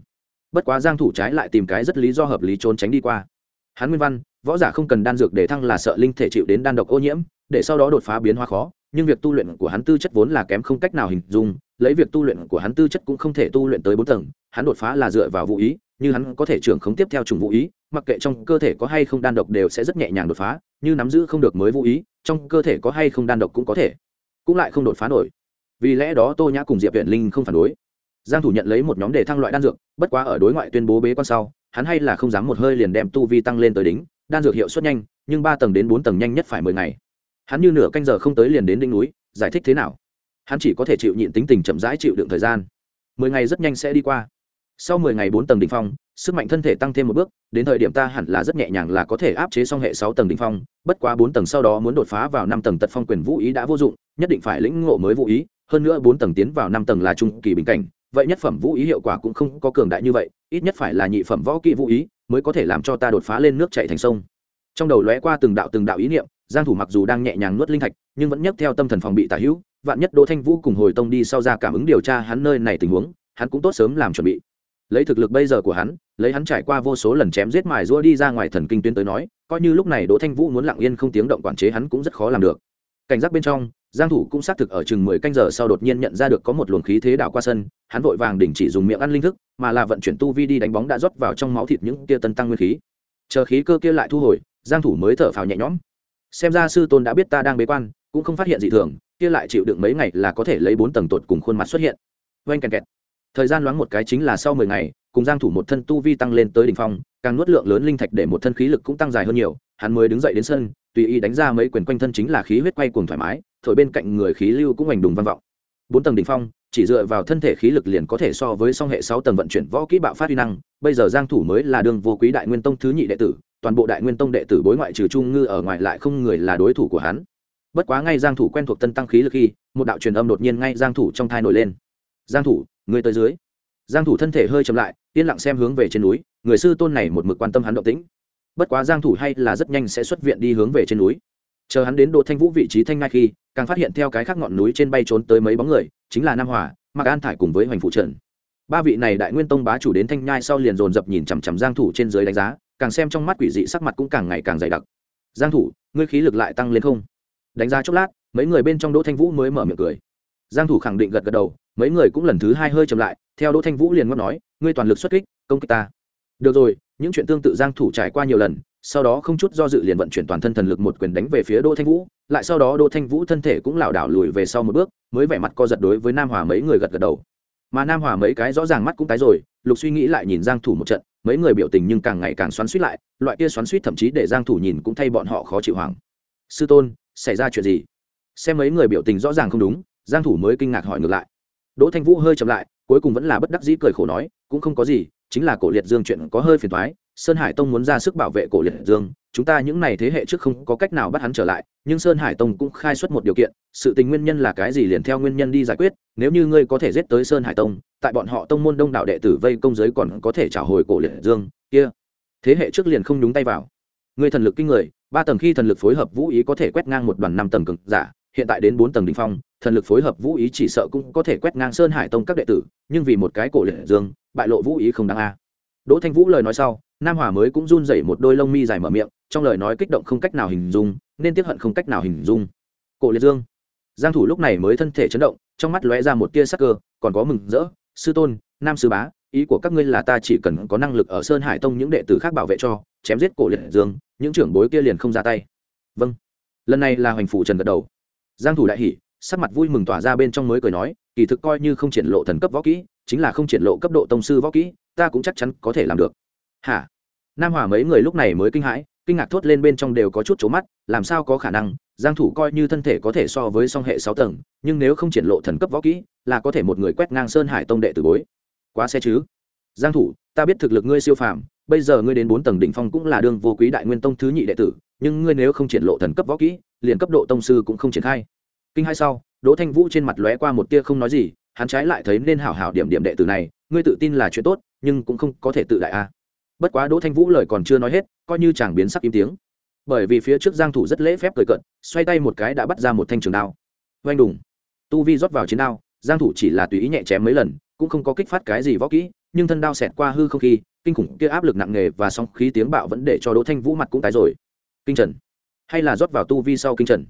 Bất quá giang thủ trái lại tìm cái rất lý do hợp lý trốn tránh đi qua. Hắn nguyên văn, võ giả không cần đan dược để thăng là sợ linh thể chịu đến đan độc ô nhiễm, để sau đó đột phá biến hóa khó nhưng việc tu luyện của hắn tư chất vốn là kém không cách nào hình dung, lấy việc tu luyện của hắn tư chất cũng không thể tu luyện tới bốn tầng, hắn đột phá là dựa vào vũ ý, như hắn có thể trưởng không tiếp theo trùng vũ ý, mặc kệ trong cơ thể có hay không đan độc đều sẽ rất nhẹ nhàng đột phá, như nắm giữ không được mới vũ ý, trong cơ thể có hay không đan độc cũng có thể, cũng lại không đột phá nổi. Vì lẽ đó tô nhã cùng diệp viện linh không phản đối. Giang thủ nhận lấy một nhóm đề thăng loại đan dược, bất quá ở đối ngoại tuyên bố bế quan sau, hắn hay là không dám một hơi liền đem tu vi tăng lên tới đỉnh, đan dược hiệu suất nhanh, nhưng ba tầng đến bốn tầng nhanh nhất phải mười ngày hắn như nửa canh giờ không tới liền đến đỉnh núi, giải thích thế nào? Hắn chỉ có thể chịu nhịn tính tình chậm rãi chịu đựng thời gian. Mười ngày rất nhanh sẽ đi qua. Sau mười ngày bốn tầng đỉnh phong, sức mạnh thân thể tăng thêm một bước, đến thời điểm ta hẳn là rất nhẹ nhàng là có thể áp chế xong hệ sáu tầng đỉnh phong, bất quá bốn tầng sau đó muốn đột phá vào năm tầng tật phong quyền vũ ý đã vô dụng, nhất định phải lĩnh ngộ mới vũ ý, hơn nữa bốn tầng tiến vào năm tầng là trung kỳ bình cảnh, vậy nhất phẩm vũ ý hiệu quả cũng không có cường đại như vậy, ít nhất phải là nhị phẩm võ kỹ vũ ý mới có thể làm cho ta đột phá lên nước chạy thành sông. Trong đầu lóe qua từng đạo từng đạo ý niệm giang thủ mặc dù đang nhẹ nhàng nuốt linh thạch, nhưng vẫn nhấc theo tâm thần phòng bị tả hữu, vạn nhất đỗ thanh vũ cùng hồi tông đi sau ra cảm ứng điều tra hắn nơi này tình huống, hắn cũng tốt sớm làm chuẩn bị. Lấy thực lực bây giờ của hắn, lấy hắn trải qua vô số lần chém giết mài rũa đi ra ngoài thần kinh tuyến tới nói, coi như lúc này đỗ thanh vũ muốn lặng yên không tiếng động quản chế hắn cũng rất khó làm được. Cảnh giác bên trong, giang thủ cũng xác thực ở chừng 10 canh giờ sau đột nhiên nhận ra được có một luồng khí thế đảo qua sân, hắn vội vàng đình chỉ dùng miệng ăn linh thức, mà là vận chuyển tu vi đi đánh bóng đã rót vào trong máu thịt những tia tân tăng nguyên khí. Chờ khí cơ kia lại thu hồi, giang thủ mới thở phào nhẹ nhõm xem ra sư tôn đã biết ta đang bế quan, cũng không phát hiện gì thường, kia lại chịu đựng mấy ngày là có thể lấy bốn tầng tột cùng khuôn mặt xuất hiện. Vang kẹt kẹt. Thời gian loáng một cái chính là sau 10 ngày, cùng giang thủ một thân tu vi tăng lên tới đỉnh phong, càng nuốt lượng lớn linh thạch để một thân khí lực cũng tăng dài hơn nhiều, hắn mới đứng dậy đến sân, tùy ý đánh ra mấy quyền quanh thân chính là khí huyết quay cuồng thoải mái, thổi bên cạnh người khí lưu cũng hoành đùng vang vọng. Bốn tầng đỉnh phong chỉ dựa vào thân thể khí lực liền có thể so với song hệ sáu tầng vận chuyển võ kỹ bạo phát uy năng, bây giờ giang thủ mới là đường vô quý đại nguyên tông thứ nhị đệ tử, toàn bộ đại nguyên tông đệ tử bối ngoại trừ trung ngư ở ngoài lại không người là đối thủ của hắn. Bất quá ngay giang thủ quen thuộc tân tăng khí lực khi, một đạo truyền âm đột nhiên ngay giang thủ trong thai nổi lên. Giang thủ người tới dưới. Giang thủ thân thể hơi chậm lại, yên lặng xem hướng về trên núi, người sư tôn này một mực quan tâm hắn động tĩnh. Bất quá giang thủ hay là rất nhanh sẽ xuất viện đi hướng về trên núi chờ hắn đến đỗ thanh vũ vị trí thanh ngai khi, càng phát hiện theo cái khác ngọn núi trên bay trốn tới mấy bóng người, chính là nam hòa, mạc an thải cùng với hoành phụ trần. Ba vị này đại nguyên tông bá chủ đến thanh nhai sau liền dồn dập nhìn chằm chằm giang thủ trên dưới đánh giá, càng xem trong mắt quỷ dị sắc mặt cũng càng ngày càng dày đặc. Giang thủ, ngươi khí lực lại tăng lên không? Đánh giá chốc lát, mấy người bên trong đỗ thanh vũ mới mở miệng cười. Giang thủ khẳng định gật gật đầu, mấy người cũng lần thứ hai hơi chậm lại, theo đỗ thanh vũ liền ngắt nói, ngươi toàn lực xuất kích, công kích ta. Được rồi, những chuyện tương tự giang thủ trải qua nhiều lần sau đó không chút do dự liền vận chuyển toàn thân thần lực một quyền đánh về phía đỗ thanh vũ, lại sau đó đỗ thanh vũ thân thể cũng lảo đảo lùi về sau một bước, mới vẻ mặt co giật đối với nam hòa mấy người gật gật đầu. Mà nam hòa mấy cái rõ ràng mắt cũng tái rồi, lục suy nghĩ lại nhìn giang thủ một trận, mấy người biểu tình nhưng càng ngày càng xoắn xuýt lại, loại kia xoắn xuýt thậm chí để giang thủ nhìn cũng thay bọn họ khó chịu hoàng. sư tôn, xảy ra chuyện gì? Xem mấy người biểu tình rõ ràng không đúng, giang thủ mới kinh ngạc hỏi ngược lại. Đỗ thanh vũ hơi chậm lại, cuối cùng vẫn là bất đắc dĩ cười khổ nói, cũng không có gì, chính là cổ liệt dương chuyện có hơi phiền toái sơn hải tông muốn ra sức bảo vệ cổ liệt dương, chúng ta những này thế hệ trước không có cách nào bắt hắn trở lại, nhưng sơn hải tông cũng khai xuất một điều kiện, sự tình nguyên nhân là cái gì liền theo nguyên nhân đi giải quyết, nếu như ngươi có thể giết tới sơn hải tông, tại bọn họ tông môn đông đảo đệ tử vây công giới còn có thể trả hồi cổ liệt dương, kia, thế hệ trước liền không nhúng tay vào. Ngươi thần lực kinh người, ba tầng khi thần lực phối hợp vũ ý có thể quét ngang một đoàn năm tầng cực giả, hiện tại đến bốn tầng đ ỉ n h phong, thần lực phối hợp vũ ý chỉ sợ cũng có thể quét ngang sơn hải tông các đệ tử, nhưng vì một cái cổ liệt dương, bại lộ vũ ý không đáng a. Đỗ thanh vũ lời nói sau nam hòa mới cũng run rẩy một đôi lông mi dài mở miệng, trong lời nói kích động không cách nào hình dung, nên tiếp hận không cách nào hình dung. Cổ liệt dương. Giang thủ lúc này mới thân thể chấn động, trong mắt lóe ra một tia sắc cơ, còn có mừng rỡ. Sư tôn, nam sư bá, ý của các ngươi là ta chỉ cần có năng lực ở sơn hải tông những đệ tử khác bảo vệ cho, chém giết cổ liệt dương, những trưởng bối kia liền không ra tay. Vâng. Lần này là hoành phủ trần gật đầu. Giang thủ đại hỉ, sắc mặt vui mừng tỏa ra bên trong mới cười nói, kỳ thực coi như không triển lộ thần cấp võ kỹ, chính là không triển lộ cấp độ tông sư võ kỹ, ta cũng chắc chắn có thể làm được hả? Nam hòa mấy người lúc này mới kinh hãi, kinh ngạc thốt lên bên trong đều có chút trố mắt, làm sao có khả năng, giang thủ coi như thân thể có thể so với song hệ 6 tầng, nhưng nếu không triển lộ thần cấp võ kỹ, là có thể một người quét ngang sơn hải tông đệ tử bối. Quá xe chứ. Giang thủ, ta biết thực lực ngươi siêu phàm, bây giờ ngươi đến 4 tầng đỉnh phong cũng là đương vô quý đại nguyên tông thứ nhị đệ tử, nhưng ngươi nếu không triển lộ thần cấp võ kỹ, liền cấp độ tông sư cũng không triển khai. Kinh hai sau, đỗ thanh vũ trên mặt lóe qua một tia không nói gì, hắn trái lại thấy nên hảo hảo điểm điểm đệ tử này, ngươi tự tin là chuyện tốt, nhưng cũng không có thể tự đại a bất quá đỗ thanh vũ lời còn chưa nói hết, coi như chàng biến sắc im tiếng. Bởi vì phía trước giang thủ rất lễ phép cười cận xoay tay một cái đã bắt ra một thanh trường đao. Oanh đùng. Tu vi rót vào chiến đao, giang thủ chỉ là tùy ý nhẹ chém mấy lần, cũng không có kích phát cái gì võ kỹ, nhưng thân đao xẹt qua hư không khí kinh khủng kia áp lực nặng nề và sóng khí tiếng bạo vẫn để cho đỗ thanh vũ mặt cũng tái rồi. Kinh trần. Hay là rót vào tu vi sau kinh trần?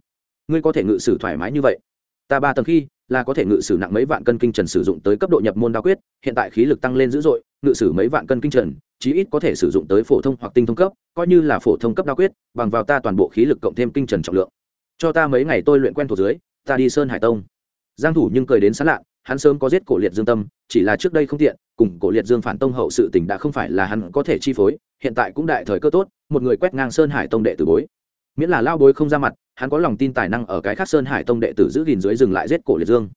Ngươi có thể ngự sử thoải mái như vậy. Ta ba tầng khi, là có thể ngự sử nặng mấy vạn cân kinh trần sử dụng tới cấp độ nhập môn đao quyết, hiện tại khí lực tăng lên dữ dội, ngự sử mấy vạn cân kinh trần chí ít có thể sử dụng tới phổ thông hoặc tinh thông cấp, coi như là phổ thông cấp đa quyết, bằng vào ta toàn bộ khí lực cộng thêm kinh trần trọng lượng. Cho ta mấy ngày tôi luyện quen thuộc dưới, ta đi sơn hải tông. Giang thủ nhưng cười đến sán lạ hắn sớm có giết cổ liệt dương tâm, chỉ là trước đây không tiện, cùng cổ liệt dương phản tông hậu sự tình đã không phải là hắn có thể chi phối, hiện tại cũng đại thời cơ tốt, một người quét ngang sơn hải tông đệ tử bối. Miễn là lao bối không ra mặt, hắn có lòng tin tài năng ở cái khác sơn hải tông đệ tử giữ gìn dưới dừng lại giết cổ liệt dương.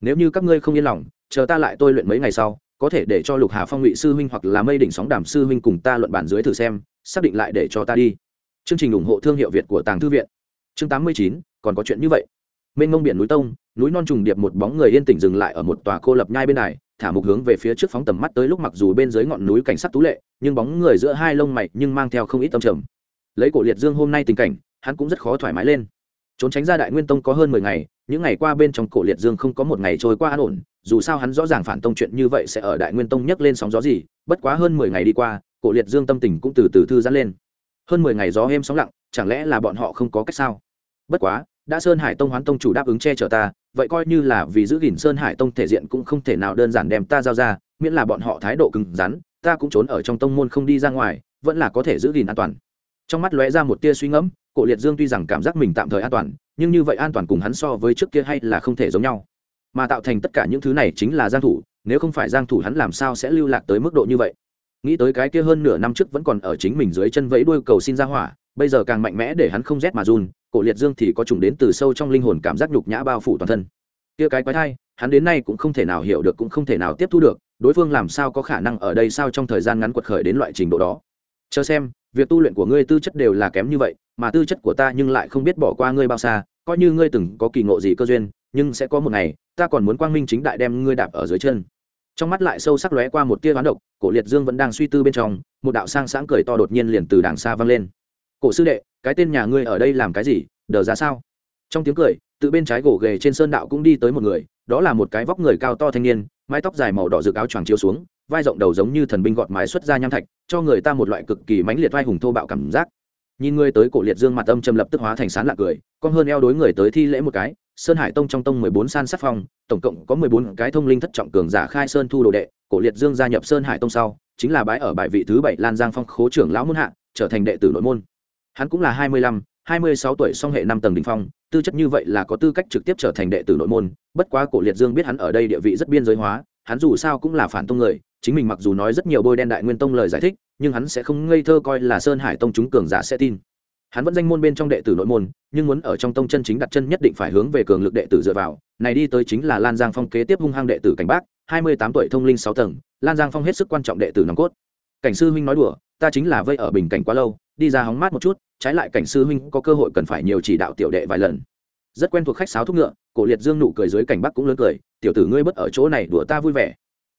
Nếu như các ngươi không yên lòng, chờ ta lại tôi luyện mấy ngày sau có thể để cho lục hà phong ngụy sư huynh hoặc là mây đỉnh sóng đàm sư huynh cùng ta luận bản dưới thử xem, xác định lại để cho ta đi. Chương trình ủng hộ thương hiệu việt của tàng thư viện. Chương tám mươi chín, còn có chuyện như vậy. Mênh mông biển núi tông, núi non trùng điệp một bóng người yên tĩnh dừng lại ở một tòa cô lập nhai bên này, thả mục hướng về phía trước phóng tầm mắt tới lúc mặc dù bên dưới ngọn núi cảnh sát tú lệ, nhưng bóng người giữa hai lông mày nhưng mang theo không ít tâm trầm. Lấy cổ liệt dương hôm nay tình cảnh, hắn cũng rất khó thoải mái lên. Trốn tránh ra đại nguyên tông có hơn mười ngày những ngày qua bên trong cổ liệt dương không có một ngày trôi qua an ổn, dù sao hắn rõ ràng phản tông chuyện như vậy sẽ ở đại nguyên tông nhấc lên sóng gió gì, bất quá hơn mười ngày đi qua, cổ liệt dương tâm tình cũng từ từ thư giãn lên. Hơn mười ngày gió êm sóng lặng, chẳng lẽ là bọn họ không có cách sao? Bất quá, đã sơn hải tông hoán tông chủ đáp ứng che chở ta, vậy coi như là vì giữ gìn sơn hải tông thể diện cũng không thể nào đơn giản đem ta giao ra, miễn là bọn họ thái độ cứng rắn, ta cũng trốn ở trong tông môn không đi ra ngoài, vẫn là có thể giữ gìn an toàn. Trong mắt lóe ra một tia suy ngẫm cổ liệt dương tuy rằng cảm giác mình tạm thời an toàn, nhưng như vậy an toàn cùng hắn so với trước kia hay là không thể giống nhau. Mà tạo thành tất cả những thứ này chính là giang thủ, nếu không phải giang thủ hắn làm sao sẽ lưu lạc tới mức độ như vậy? Nghĩ tới cái kia hơn nửa năm trước vẫn còn ở chính mình dưới chân vẫy đuôi cầu xin ra hỏa, bây giờ càng mạnh mẽ để hắn không rét mà run, cổ liệt dương thì có trùng đến từ sâu trong linh hồn cảm giác nhục nhã bao phủ toàn thân. Kia cái quái thai, hắn đến nay cũng không thể nào hiểu được cũng không thể nào tiếp thu được, đối phương làm sao có khả năng ở đây sao trong thời gian ngắn quật khởi đến loại trình độ đó? Chờ xem, việc tu luyện của ngươi tư chất đều là kém như vậy mà tư chất của ta nhưng lại không biết bỏ qua ngươi bao xa, coi như ngươi từng có kỳ ngộ gì cơ duyên, nhưng sẽ có một ngày, ta còn muốn quang minh chính đại đem ngươi đạp ở dưới chân. Trong mắt lại sâu sắc lóe qua một tia ván độc, cổ liệt dương vẫn đang suy tư bên trong, một đạo sang sáng cười to đột nhiên liền từ đàng xa vang lên. Cổ sư đệ, cái tên nhà ngươi ở đây làm cái gì? Đờ ra sao? Trong tiếng cười tự bên trái gỗ ghề trên sơn đạo cũng đi tới một người, đó là một cái vóc người cao to thanh niên, mái tóc dài màu đỏ rực áo choàng chiếu xuống, vai rộng đầu giống như thần binh gọt mái xuất ra nham thạch, cho người ta một loại cực kỳ mãnh liệt vai hùng thô bạo cảm giác nhìn người tới cổ liệt dương mặt âm trầm lập tức hóa thành sán lạc cười, con hơn eo đối người tới thi lễ một cái, sơn hải tông trong tông mười bốn san sắc phong tổng cộng có mười bốn cái thông linh thất trọng cường giả khai sơn thu đồ đệ, cổ liệt dương gia nhập sơn hải tông sau, chính là bái ở bãi vị thứ bảy lan giang phong khố trưởng lão môn hạ, trở thành đệ tử nội môn. Hắn cũng là hai mươi lăm, hai mươi sáu tuổi song hệ năm tầng đ ỉ n h phong, tư chất như vậy là có tư cách trực tiếp trở thành đệ tử nội môn, bất quá cổ liệt dương biết hắn ở đây địa vị rất biên giới hóa, hắn dù sao cũng là phản tông người, chính mình mặc dù nói rất nhiều bôi đen đại nguyên tông lời giải thích nhưng hắn sẽ không ngây thơ coi là sơn hải tông chúng cường giả sẽ tin. Hắn vẫn danh môn bên trong đệ tử nội môn, nhưng muốn ở trong tông chân chính đặt chân nhất định phải hướng về cường lực đệ tử dựa vào. Này đi tới chính là lan giang phong kế tiếp hung hăng đệ tử cảnh bác, hai mươi tám tuổi thông linh sáu tầng, lan giang phong hết sức quan trọng đệ tử nòng cốt. Cảnh sư huynh nói đùa, ta chính là vây ở bình cảnh quá lâu, đi ra hóng mát một chút, trái lại cảnh sư huynh có cơ hội cần phải nhiều chỉ đạo tiểu đệ vài lần. Rất quen thuộc khách sáo thúc ngựa, cổ liệt dương nụ cười dưới cảnh bắc cũng lớn cười, tiểu tử ngươi bất ở chỗ này đùa ta vui vẻ.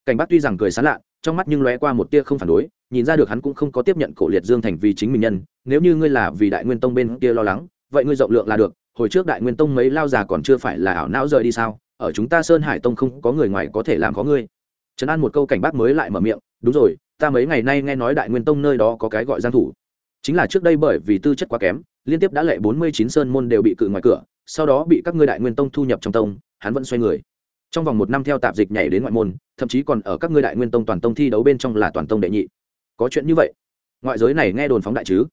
Cảnh bắc tuy rằng cười sán lạ, trong mắt nhưng lóe qua một tia không phản đối nhìn ra được hắn cũng không có tiếp nhận cổ liệt dương thành vì chính mình nhân, nếu như ngươi là vì đại nguyên tông bên kia lo lắng, vậy ngươi rộng lượng là được, hồi trước đại nguyên tông mấy lao già còn chưa phải là ảo não rời đi sao? Ở chúng ta sơn hải tông không có người ngoài có thể làm có ngươi. Trấn an một câu cảnh bác mới lại mở miệng, đúng rồi, ta mấy ngày nay nghe nói đại nguyên tông nơi đó có cái gọi giang thủ. Chính là trước đây bởi vì tư chất quá kém, liên tiếp đã lệ bốn mươi chín sơn môn đều bị cự ngoài cửa, sau đó bị các ngươi đại nguyên tông thu nhập trong tông, hắn vẫn xoay người. Trong vòng một năm theo tạp dịch nhảy đến ngoại môn, thậm chí còn ở các ngươi đại nguyên tông toàn tông thi đấu bên trong là toàn tông đệ nhị có chuyện như vậy. Ngoại giới này nghe đồn phóng đại chứ?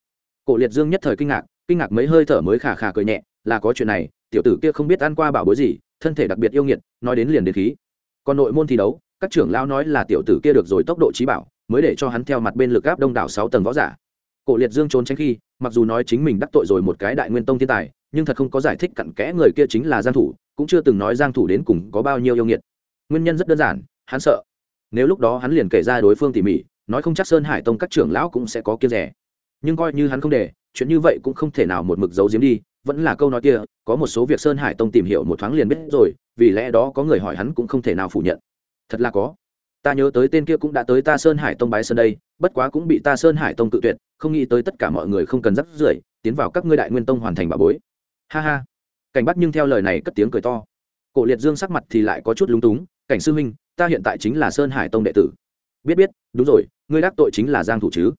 Cổ liệt dương nhất thời kinh ngạc kinh ngạc mấy hơi thở mới khà khà cười nhẹ, là có chuyện này, tiểu tử kia không biết ăn qua bảo bối gì, thân thể đặc biệt yêu nghiệt, nói đến liền đến khí. Còn nội môn thi đấu, các trưởng lão nói là tiểu tử kia được rồi tốc độ trí bảo, mới để cho hắn theo mặt bên lực áp đông đảo sáu tầng võ giả. Cổ liệt dương trốn tránh khi, mặc dù nói chính mình đắc tội rồi một cái đại nguyên tông thiên tài, nhưng thật không có giải thích cặn kẽ người kia chính là giang thủ, cũng chưa từng nói giang thủ đến cùng có bao nhiêu yêu nghiệt. Nguyên nhân rất đơn giản, hắn sợ. Nếu lúc đó hắn liền kể ra đối phương tỉ mỉ nói không chắc sơn hải tông các trưởng lão cũng sẽ có kia rẻ. Nhưng coi như hắn không để, chuyện như vậy cũng không thể nào một mực giấu giếm đi, vẫn là câu nói kia, có một số việc sơn hải tông tìm hiểu một thoáng liền biết rồi, vì lẽ đó có người hỏi hắn cũng không thể nào phủ nhận. Thật là có. Ta nhớ tới tên kia cũng đã tới ta sơn hải tông bái sơn đây, bất quá cũng bị ta sơn hải tông tự tuyệt, không nghĩ tới tất cả mọi người không cần dắt rưởi, tiến vào các ngươi đại nguyên tông hoàn thành bà bối. Ha ha. Cảnh bắt nhưng theo lời này cất tiếng cười to. Cổ liệt dương sắc mặt thì lại có chút lúng túng, cảnh sư huynh, ta hiện tại chính là sơn hải tông đệ tử. Biết biết đúng rồi, ngươi đắc tội chính là giang thủ chứ?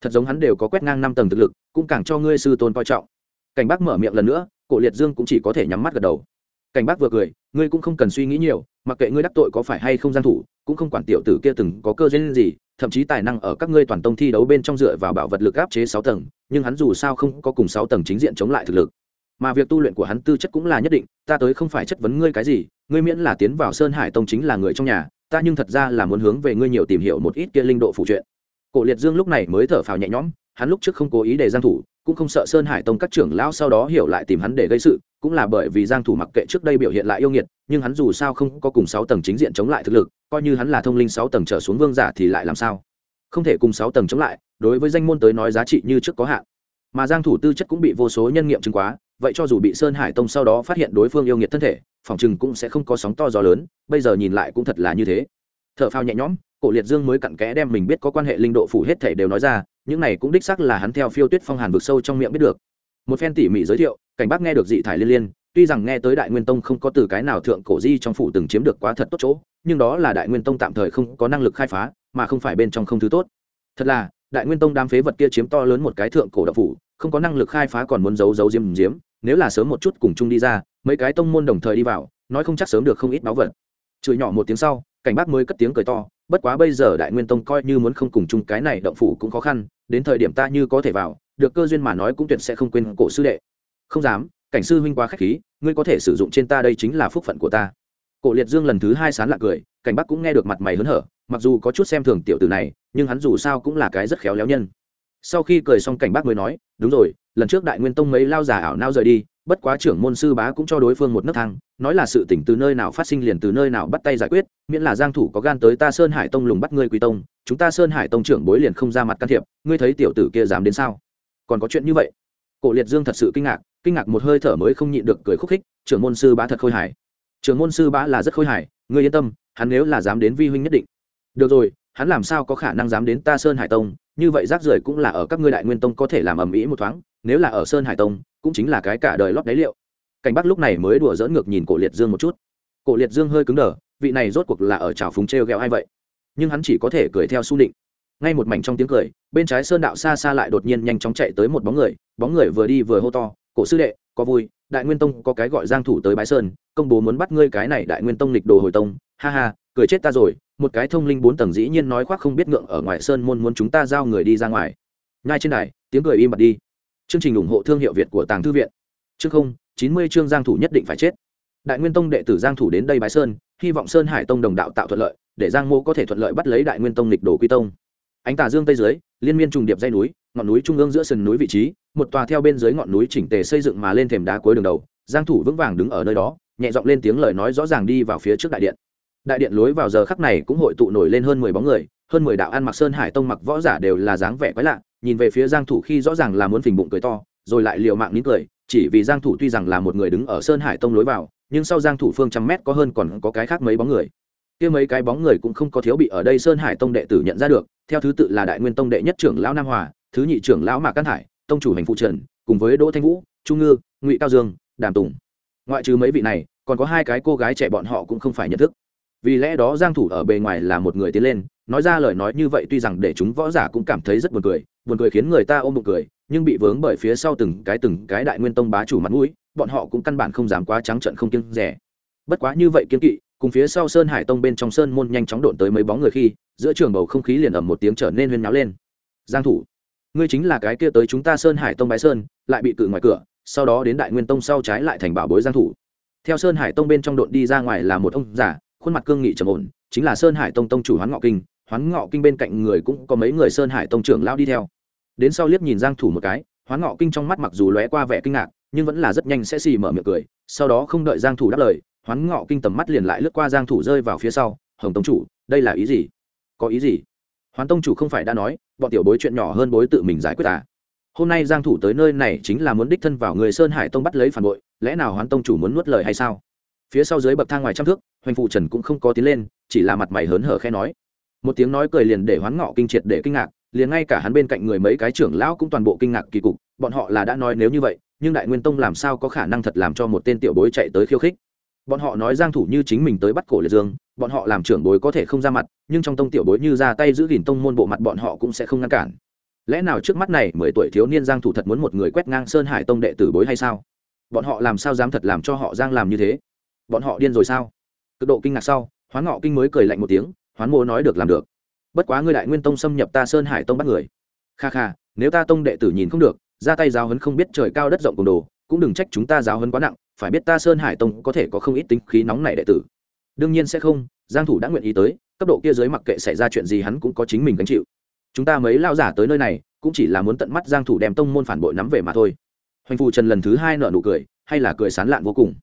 Thật giống hắn đều có quét ngang năm tầng thực lực, cũng càng cho ngươi sư tôn coi trọng. Cảnh bác mở miệng lần nữa, cổ liệt dương cũng chỉ có thể nhắm mắt gật đầu. Cảnh bác vừa cười, ngươi cũng không cần suy nghĩ nhiều, mặc kệ ngươi đắc tội có phải hay không giang thủ, cũng không quản tiểu tử kia từng có cơ duyên gì, thậm chí tài năng ở các ngươi toàn tông thi đấu bên trong dựa vào bảo vật lực áp chế 6 tầng, nhưng hắn dù sao không có cùng 6 tầng chính diện chống lại thực lực. Mà việc tu luyện của hắn tư chất cũng là nhất định, ta tới không phải chất vấn ngươi cái gì, ngươi miễn là tiến vào sơn hải tông chính là người trong nhà ta nhưng thật ra là muốn hướng về ngươi nhiều tìm hiểu một ít kia linh độ phụ truyện. Cổ liệt dương lúc này mới thở phào nhẹ nhõm, hắn lúc trước không cố ý để giang thủ, cũng không sợ sơn hải tông các trưởng lão sau đó hiểu lại tìm hắn để gây sự, cũng là bởi vì giang thủ mặc kệ trước đây biểu hiện lại yêu nghiệt, nhưng hắn dù sao không có cùng 6 tầng chính diện chống lại thực lực, coi như hắn là thông linh 6 tầng trở xuống vương giả thì lại làm sao? Không thể cùng 6 tầng chống lại, đối với danh môn tới nói giá trị như trước có hạn. Mà giang thủ tư chất cũng bị vô số nhân nghiệm chứng quá vậy cho dù bị sơn hải tông sau đó phát hiện đối phương yêu nghiệt thân thể, phòng chừng cũng sẽ không có sóng to gió lớn, bây giờ nhìn lại cũng thật là như thế. Thở phào nhẹ nhõm, cổ liệt dương mới cặn kẽ đem mình biết có quan hệ linh độ phủ hết thể đều nói ra, những này cũng đích xác là hắn theo phiêu tuyết phong hàn vực sâu trong miệng biết được. Một phen tỉ mỉ giới thiệu, cảnh bác nghe được dị thải liên liên, tuy rằng nghe tới đại nguyên tông không có từ cái nào thượng cổ di trong phủ từng chiếm được quá thật tốt chỗ, nhưng đó là đại nguyên tông tạm thời không có năng lực khai phá, mà không phải bên trong không thứ tốt. Thật là, đại nguyên tông đám phế vật kia chiếm to lớn một cái thượng cổ đậu phủ, không có năng lực khai phá còn muốn giấu giấu diếm diếm nếu là sớm một chút cùng chung đi ra, mấy cái tông môn đồng thời đi vào, nói không chắc sớm được không ít báu vật. Chửi nhỏ một tiếng sau, cảnh bác mới cất tiếng cười to, bất quá bây giờ đại nguyên tông coi như muốn không cùng chung cái này động phủ cũng khó khăn, đến thời điểm ta như có thể vào, được cơ duyên mà nói cũng tuyệt sẽ không quên cổ sư đệ. Không dám, cảnh sư huynh quá khách khí, ngươi có thể sử dụng trên ta đây chính là phúc phận của ta. Cổ liệt dương lần thứ hai sán lạc cười, cảnh bắc cũng nghe được mặt mày hớn hở, mặc dù có chút xem thường tiểu tử này, nhưng hắn dù sao cũng là cái rất khéo léo nhân. Sau khi cười xong cảnh bác mới nói, đúng rồi lần trước đại nguyên tông mấy lao già ảo nao rời đi, bất quá trưởng môn sư bá cũng cho đối phương một nấc thang, nói là sự tỉnh từ nơi nào phát sinh liền từ nơi nào bắt tay giải quyết, miễn là giang thủ có gan tới ta sơn hải tông lùng bắt ngươi quý tông, chúng ta sơn hải tông trưởng bối liền không ra mặt can thiệp, ngươi thấy tiểu tử kia dám đến sao? Còn có chuyện như vậy? Cổ liệt dương thật sự kinh ngạc kinh ngạc một hơi thở mới không nhịn được cười khúc khích, trưởng môn sư bá thật khôi hài. Trưởng môn sư bá là rất khôi hài, ngươi yên tâm, hắn nếu là dám đến vi huynh nhất định. Được rồi hắn làm sao có khả năng dám đến ta sơn hải tông? Như vậy rác rưởi cũng là ở các ngươi đại nguyên tông có thể làm ầm ĩ một thoáng, nếu là ở sơn hải tông, cũng chính là cái cả đời lót đáy liệu. Cảnh bắc lúc này mới đùa dỡn ngược nhìn cổ liệt dương một chút. Cổ liệt dương hơi cứng đờ, vị này rốt cuộc là ở trào phúng t r e o g ẹ o ai vậy? Nhưng hắn chỉ có thể cười theo s u định. Ngay một mảnh trong tiếng cười, bên trái sơn đạo xa xa lại đột nhiên nhanh chóng chạy tới một bóng người bóng người vừa đi vừa hô to, cổ sư đệ, có vui, đại nguyên tông có cái gọi giang thủ tới bái sơn, công bố muốn bắt ngươi cái này đại nguyên tông lịch đồ hồi tông, ha ha, cười chết ta rồi một cái thông linh bốn tầng dĩ nhiên nói khoác không biết ngượng ở ngoài sơn môn muốn chúng ta giao người đi ra ngoài. Ngay trên này tiếng cười im bặt đi. Chương trình ủng hộ thương hiệu việt của tàng thư viện. Chương không, chín mươi chương giang thủ nhất định phải chết. Đại nguyên tông đệ tử giang thủ đến đây bái sơn, hy vọng sơn hải tông đồng đạo tạo thuận lợi, để giang mô có thể thuận lợi bắt lấy đại nguyên tông lịch đồ quy tông. Ánh tà dương tây dưới, liên miên trùng điệp dây núi, ngọn núi trung ương giữa sườn núi vị trí, một tòa theo bên dưới ngọn núi chỉnh tề xây dựng mà lên thềm đá cuối đường đầu, giang thủ vững vàng đứng ở nơi đó, nhẹ giọng lên tiếng lời nói rõ ràng đi vào phía trước đại điện đại điện lối vào giờ khắc này cũng hội tụ nổi lên hơn mười bóng người, hơn mười đạo ăn mặc sơn hải tông mặc võ giả đều là dáng vẻ quái lạ, nhìn về phía giang thủ khi rõ ràng là muốn phình bụng cười to, rồi lại liều mạng nín cười, chỉ vì giang thủ tuy rằng là một người đứng ở sơn hải tông lối vào, nhưng sau giang thủ phương trăm mét có hơn còn có cái khác mấy bóng người. Kia mấy cái bóng người cũng không có thiếu bị ở đây sơn hải tông đệ tử nhận ra được, theo thứ tự là đại nguyên tông đệ nhất trưởng lão nam hòa, thứ nhị trưởng lão mạc căn thải tông chủ hành phụ trần, cùng với đỗ thanh vũ trung ngư, ngụy cao dương, đàm tùng. Ngoại trừ mấy vị này, còn có hai cái cô gái trẻ bọn họ cũng không phải nhận thức vì lẽ đó giang thủ ở bề ngoài là một người tiến lên, nói ra lời nói như vậy tuy rằng để chúng võ giả cũng cảm thấy rất buồn cười buồn cười khiến người ta ôm bụng cười, nhưng bị vướng bởi phía sau từng cái từng cái đại nguyên tông bá chủ mặt mũi, bọn họ cũng căn bản không dám quá trắng trợn không kiêng rẻ. Bất quá như vậy kiên kỵ, cùng phía sau sơn hải tông bên trong sơn môn nhanh chóng độn tới mấy bóng người khi, giữa trường bầu không khí liền ầm một tiếng trở nên huyên náo lên. Giang thủ, ngươi chính là cái kia tới chúng ta sơn hải tông bái sơn, lại bị cự ngoài cửa, sau đó đến đại nguyên tông sau trái lại thành bảo bối giang thủ. Theo sơn hải tông bên trong độn đi ra ngoài là một ông giả khuôn mặt cương nghị trầm ổn, chính là sơn hải tông tông chủ hoán ngọ kinh. Hoán ngọ kinh bên cạnh người cũng có mấy người sơn hải tông trưởng lao đi theo. Đến sau liếc nhìn giang thủ một cái, hoán ngọ kinh trong mắt mặc dù lóe qua vẻ kinh ngạc, nhưng vẫn là rất nhanh sẽ xì mở miệng cười. Sau đó không đợi giang thủ đáp lời, hoán ngọ kinh tầm mắt liền lại lướt qua giang thủ rơi vào phía sau. Hồng tông chủ, đây là ý gì? Có ý gì? Hoán tông chủ không phải đã nói, bọn tiểu bối chuyện nhỏ hơn bối tự mình giải quyết à? Hôm nay giang thủ tới nơi này chính là muốn đích thân vào người sơn hải tông bắt lấy phản bội, lẽ nào hoán tông chủ muốn nuốt lời hay sao? Phía sau dưới bậc thang ngoài trăm thước, hoành phụ trần cũng không có tiến lên, chỉ là mặt mày hớn hở khẽ nói. Một tiếng nói cười liền để hoán ngọ kinh triệt để kinh ngạc, liền ngay cả hắn bên cạnh người mấy cái trưởng lão cũng toàn bộ kinh ngạc kỳ cục, bọn họ là đã nói nếu như vậy, nhưng đại nguyên tông làm sao có khả năng thật làm cho một tên tiểu bối chạy tới khiêu khích? Bọn họ nói giang thủ như chính mình tới bắt cổ liệt dương, bọn họ làm trưởng bối có thể không ra mặt, nhưng trong tông tiểu bối như ra tay giữ gìn tông môn bộ mặt bọn họ cũng sẽ không ngăn cản. Lẽ nào trước mắt này mười tuổi thiếu niên giang thủ thật muốn một người quét ngang sơn hải tông đệ tử bối hay sao? Bọn họ làm sao dám thật làm cho họ giang làm như thế? Bọn họ điên rồi sao? Cực độ kinh ngạc sau, hoán ngọ kinh mới cười lạnh một tiếng, hoán mô nói được làm được. Bất quá ngươi đại nguyên tông xâm nhập ta sơn hải tông bắt người. Kha kha, nếu ta tông đệ tử nhìn không được, ra tay giáo hấn không biết trời cao đất rộng cùng đồ, cũng đừng trách chúng ta giáo hấn quá nặng, phải biết ta sơn hải tông có thể có không ít tính khí nóng này đệ tử. Đương nhiên sẽ không, giang thủ đã nguyện ý tới, cấp độ kia dưới mặc kệ xảy ra chuyện gì hắn cũng có chính mình gánh chịu. Chúng ta mấy lao giả tới nơi này, cũng chỉ là muốn tận mắt giang thủ đem tông môn phản bội nắm về mà thôi. Hoành phù trần lần thứ hai nở nụ cười, hay là cười sán lạn vô cùng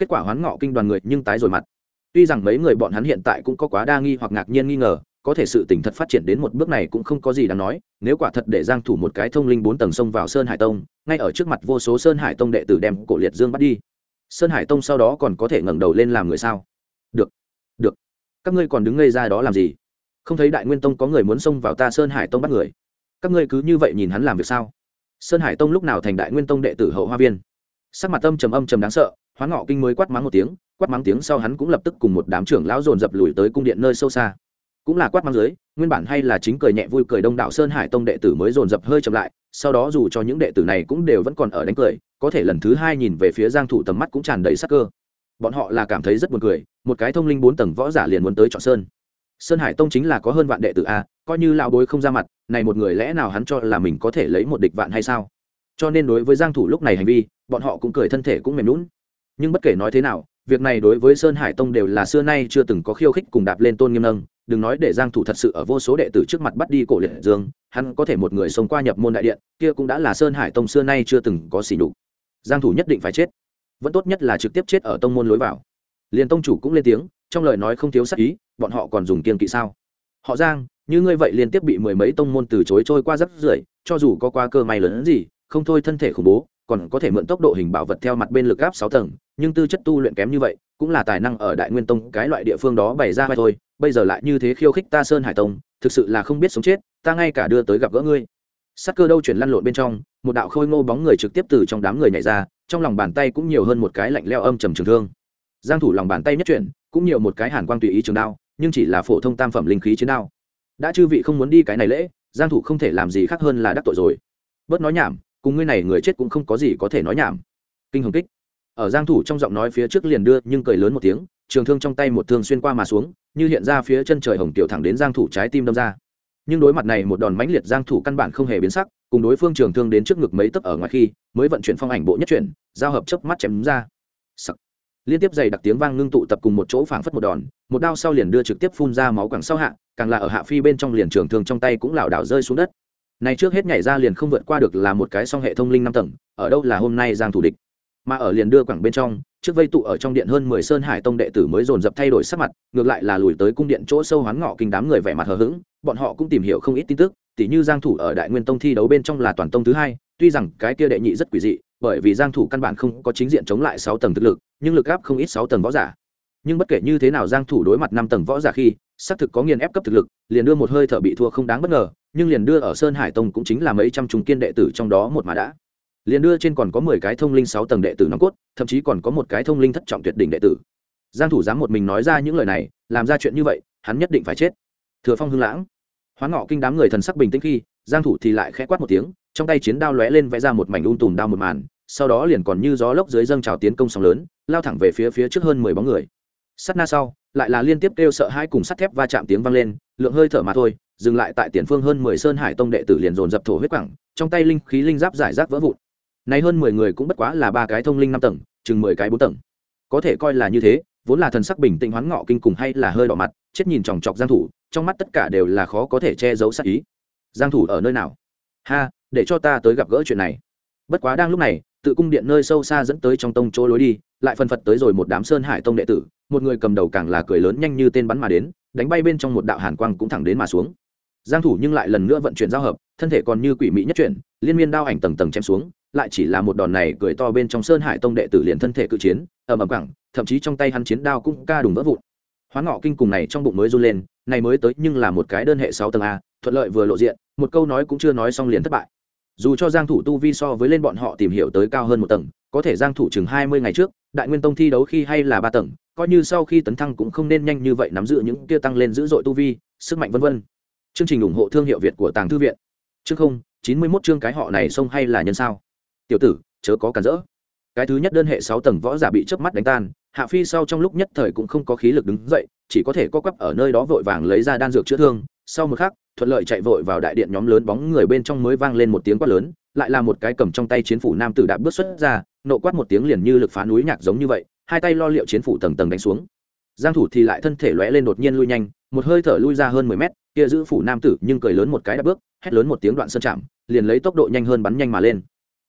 kết quả hoán ngọ kinh đoàn người nhưng tái rồi mặt. Tuy rằng mấy người bọn hắn hiện tại cũng có quá đa nghi hoặc ngạc nhiên nghi ngờ, có thể sự tình thật phát triển đến một bước này cũng không có gì đáng nói, nếu quả thật để giang thủ một cái thông linh bốn tầng sông vào sơn hải tông, ngay ở trước mặt vô số sơn hải tông đệ tử đem cổ liệt dương bắt đi. Sơn hải tông sau đó còn có thể ngẩng đầu lên làm người sao? Được được. Các ngươi còn đứng ngây ra đó làm gì? Không thấy đại nguyên tông có người muốn xông vào ta sơn hải tông bắt người? Các ngươi cứ như vậy nhìn hắn làm việc sao? Sơn hải tông lúc nào thành đại nguyên tông đệ tử hậu hoa viên? Sắc mặt âm trầm âm trầm đáng sợ hoán ngọ kinh mới quát mắng một tiếng, quát mắng tiếng sau hắn cũng lập tức cùng một đám trưởng lão dồn dập lùi tới cung điện nơi sâu xa. Cũng là quát mắng dưới, nguyên bản hay là chính cười nhẹ vui cười đông đạo sơn hải tông đệ tử mới dồn dập hơi chậm lại, sau đó dù cho những đệ tử này cũng đều vẫn còn ở đánh cười, có thể lần thứ hai nhìn về phía giang thủ tầm mắt cũng tràn đầy sắc cơ. Bọn họ là cảm thấy rất buồn cười, một cái thông linh bốn tầng võ giả liền muốn tới chọn sơn. Sơn hải tông chính là có hơn vạn đệ tử a, coi như lão bối không ra mặt, này một người lẽ nào hắn cho là mình có thể lấy một địch vạn hay sao? Cho nên đối với giang thủ lúc này hành vi, bọn họ cũng cười thân thể cũng mềm nũng nhưng bất kể nói thế nào, việc này đối với sơn hải tông đều là xưa nay chưa từng có khiêu khích cùng đạp lên tôn nghiêm nâng. Đừng nói để giang thủ thật sự ở vô số đệ tử trước mặt bắt đi cổ liệt dương, hắn có thể một người sống qua nhập môn đại điện, kia cũng đã là sơn hải tông xưa nay chưa từng có xỉ nhục. Giang thủ nhất định phải chết. Vẫn tốt nhất là trực tiếp chết ở tông môn lối vào. Liền tông chủ cũng lên tiếng, trong lời nói không thiếu sắc ý, bọn họ còn dùng kiên kỵ sao? Họ giang, như ngươi vậy liên tiếp bị mười mấy tông môn từ chối trôi qua rất rưởi, cho dù có qua cơ may lớn gì, không thôi thân thể khủng bố còn có thể mượn tốc độ hình bảo vật theo mặt bên lực áp sáu tầng, nhưng tư chất tu luyện kém như vậy, cũng là tài năng ở đại nguyên tông cái loại địa phương đó bày ra vai thôi. Bây giờ lại như thế khiêu khích ta sơn hải tông, thực sự là không biết sống chết, ta ngay cả đưa tới gặp gỡ ngươi. Sắc cơ đâu chuyển lăn lộn bên trong, một đạo khôi ngô bóng người trực tiếp từ trong đám người nhảy ra, trong lòng bàn tay cũng nhiều hơn một cái lạnh leo âm trầm trường thương. Giang thủ lòng bàn tay nhất chuyển, cũng nhiều một cái hàn quang tùy ý trường đao, nhưng chỉ là phổ thông tam phẩm linh khí chiến đao. Đã chư vị không muốn đi cái này lễ, giang thủ không thể làm gì khác hơn là đắc tội rồi. Bớt nói nhảm cùng ngươi này người chết cũng không có gì có thể nói nhảm. Kinh hồng kích. Ở giang thủ trong giọng nói phía trước liền đưa, nhưng cười lớn một tiếng, trường thương trong tay một thương xuyên qua mà xuống, như hiện ra phía chân trời hồng tiểu thẳng đến giang thủ trái tim đâm ra. Nhưng đối mặt này một đòn mãnh liệt, giang thủ căn bản không hề biến sắc, cùng đối phương trường thương đến trước ngực mấy tấc ở ngoài khi, mới vận chuyển phong ảnh bộ nhất chuyển, giao hợp chớp mắt chém ra. Sắc. liên tiếp dày đặc tiếng vang ngưng tụ tập cùng một chỗ phảng phất một đòn, một đao sau liền đưa trực tiếp phun ra máu quẳng sau hạ, càng là ở hạ phi bên trong liền trường thương trong tay cũng lảo đảo rơi xuống đất này trước hết nhảy ra liền không vượt qua được là một cái song hệ thông linh năm tầng, ở đâu là hôm nay giang thủ địch. Mà ở liền đưa quảng bên trong, trước vây tụ ở trong điện hơn mười sơn hải tông đệ tử mới dồn dập thay đổi sắc mặt, ngược lại là lùi tới cung điện chỗ sâu hoán ngọ kinh đám người vẻ mặt hờ hững, bọn họ cũng tìm hiểu không ít tin tức, tỉ như giang thủ ở đại nguyên tông thi đấu bên trong là toàn tông thứ hai, tuy rằng cái kia đệ nhị rất quỷ dị, bởi vì giang thủ căn bản không có chính diện chống lại 6 tầng thực lực, nhưng lực áp không ít 6 tầng võ giả. Nhưng bất kể như thế nào giang thủ đối mặt 5 tầng võ giả khi xác thực có nghiền ép cấp thực lực, liền đưa một hơi thở bị thua không đáng bất ngờ, nhưng liền đưa ở sơn hải tông cũng chính là mấy trăm trung kiên đệ tử trong đó một mà đã. Liền đưa trên còn có mười cái thông linh sáu tầng đệ tử nòng cốt, thậm chí còn có một cái thông linh thất trọng tuyệt đỉnh đệ tử. Giang thủ dám một mình nói ra những lời này, làm ra chuyện như vậy, hắn nhất định phải chết. Thừa phong hưng lãng. Hoán ngọ kinh đám người thần sắc bình tĩnh khi, giang thủ thì lại khẽ quát một tiếng, trong tay chiến đao lóe lên vẽ ra một mảnh ung tùm đao một màn, sau đó liền còn như gió lốc dưới dâng trào tiến công sóng lớn, lao thẳng về phía phía trước hơn mười bóng người. Sát na sau lại là liên tiếp kêu sợ hai cùng sắt thép va chạm tiếng vang lên, lượng hơi thở mà thôi, dừng lại tại tiền phương hơn mười sơn hải tông đệ tử liền dồn dập thổ huyết quẳng trong tay linh khí linh giáp giải rác vỡ vụn. Nay hơn mười người cũng bất quá là ba cái thông linh năm tầng, chừng mười cái bốn tầng. Có thể coi là như thế, vốn là thần sắc bình tĩnh hoán ngọ kinh cùng hay là hơi đỏ mặt, chết nhìn chòng chọc giang thủ, trong mắt tất cả đều là khó có thể che giấu sát ý. Giang thủ ở nơi nào? Ha, để cho ta tới gặp gỡ chuyện này. Bất quá đang lúc này tự cung điện nơi sâu xa dẫn tới trong tông chỗ lối đi, lại phân phật tới rồi một đám sơn hải tông đệ tử, một người cầm đầu càng là cười lớn nhanh như tên bắn mà đến, đánh bay bên trong một đạo hàn quang cũng thẳng đến mà xuống. Giang thủ nhưng lại lần nữa vận chuyển giao hợp, thân thể còn như quỷ mỹ nhất chuyển, liên miên đao ảnh tầng tầng chém xuống, lại chỉ là một đòn này cười to bên trong sơn hải tông đệ tử liền thân thể cự chiến, ầm ầm cẳng thậm chí trong tay hắn chiến đao cũng ca đùng vỡ vụn. Hoán ngọ kinh cùng này trong bụng mới run lên, này mới tới nhưng là một cái đơn hệ sáu tầng a, thuận lợi vừa lộ diện, một câu nói cũng chưa nói xong liền thất bại dù cho giang thủ tu vi so với lên bọn họ tìm hiểu tới cao hơn một tầng, có thể giang thủ chừng 20 ngày trước, đại nguyên tông thi đấu khi hay là ba tầng, coi như sau khi tấn thăng cũng không nên nhanh như vậy nắm giữ những kia tăng lên dữ dội tu vi, sức mạnh vân vân. Chương trình ủng hộ thương hiệu việt của tàng thư viện. Chương không, chín mươi 91 chương cái họ này xông hay là nhân sao? Tiểu tử, chớ có cản rỡ. Cái thứ nhất đơn hệ sáu tầng võ giả bị chớp mắt đánh tan, hạ phi sau trong lúc nhất thời cũng không có khí lực đứng dậy, chỉ có thể co quắp ở nơi đó vội vàng lấy ra đan dược chữa thương, sau một khắc thuận lợi chạy vội vào đại điện nhóm lớn bóng người bên trong mới vang lên một tiếng quát lớn, lại là một cái cầm trong tay chiến phủ nam tử đạp bước xuất ra, nộ quát một tiếng liền như lực phá núi nhạc giống như vậy, hai tay lo liệu chiến phủ tầng tầng đánh xuống. Giang thủ thì lại thân thể lóe lên đột nhiên lui nhanh, một hơi thở lui ra hơn 10 mét, kia giữ phủ nam tử nhưng cười lớn một cái đạp bước, hét lớn một tiếng đoạn sơn chạm, liền lấy tốc độ nhanh hơn bắn nhanh mà lên.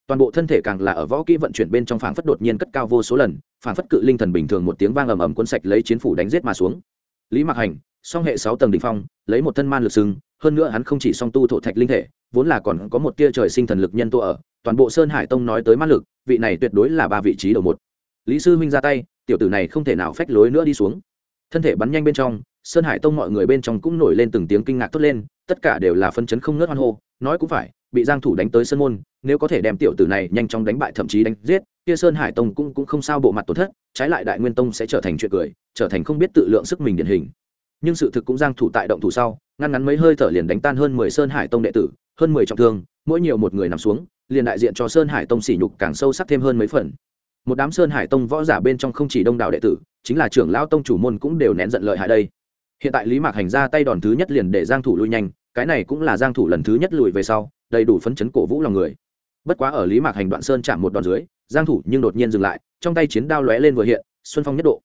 Toàn bộ thân thể càng là ở võ kỹ vận chuyển bên trong phảng phất đột nhiên cất cao vô số lần, phảng phất cự linh thần bình thường một tiếng vang ầm ầm cuốn sạch lấy chiến phủ đánh giết mà xuống. Lý mặc hành, song hệ sáu tầng đỉnh phong, lấy một thân man lực sừng hơn nữa hắn không chỉ song tu thổ thạch linh thể, vốn là còn có một tia trời sinh thần lực nhân tô ở, toàn bộ sơn hải tông nói tới mã lực, vị này tuyệt đối là ba vị trí đầu một. Lý sư huynh ra tay, tiểu tử này không thể nào phách lối nữa đi xuống. Thân thể bắn nhanh bên trong, sơn hải tông mọi người bên trong cũng nổi lên từng tiếng kinh ngạc tốt lên, tất cả đều là phân chấn không ngớt hoan hô, nói cũng phải, bị giang thủ đánh tới sơn môn, nếu có thể đem tiểu tử này nhanh chóng đánh bại thậm chí đánh giết, kia sơn hải tông cũng cũng không sao bộ mặt tổn thất, trái lại đại nguyên tông sẽ trở thành chuyện cười, trở thành không biết tự lượng sức mình điển hình. Nhưng sự thực cũng giang thủ tại động thủ sau ngăn ngắn mấy hơi thở liền đánh tan hơn 10 sơn hải tông đệ tử, hơn 10 trọng thương, mỗi nhiều một người nằm xuống, liền đại diện cho sơn hải tông sỉ nhục càng sâu sắc thêm hơn mấy phần. Một đám sơn hải tông võ giả bên trong không chỉ đông đảo đệ tử, chính là trưởng lão tông chủ môn cũng đều nén giận lợi hại đây. Hiện tại lý mạc hành ra tay đòn thứ nhất liền để giang thủ lui nhanh, cái này cũng là giang thủ lần thứ nhất lùi về sau, đầy đủ phấn chấn cổ vũ lòng người. Bất quá ở lý mạc hành đoạn sơn chạm một đòn dưới, giang thủ nhưng đột nhiên dừng lại, trong tay chiến đao lóe lên vừa hiện, xuân phong nhất độ.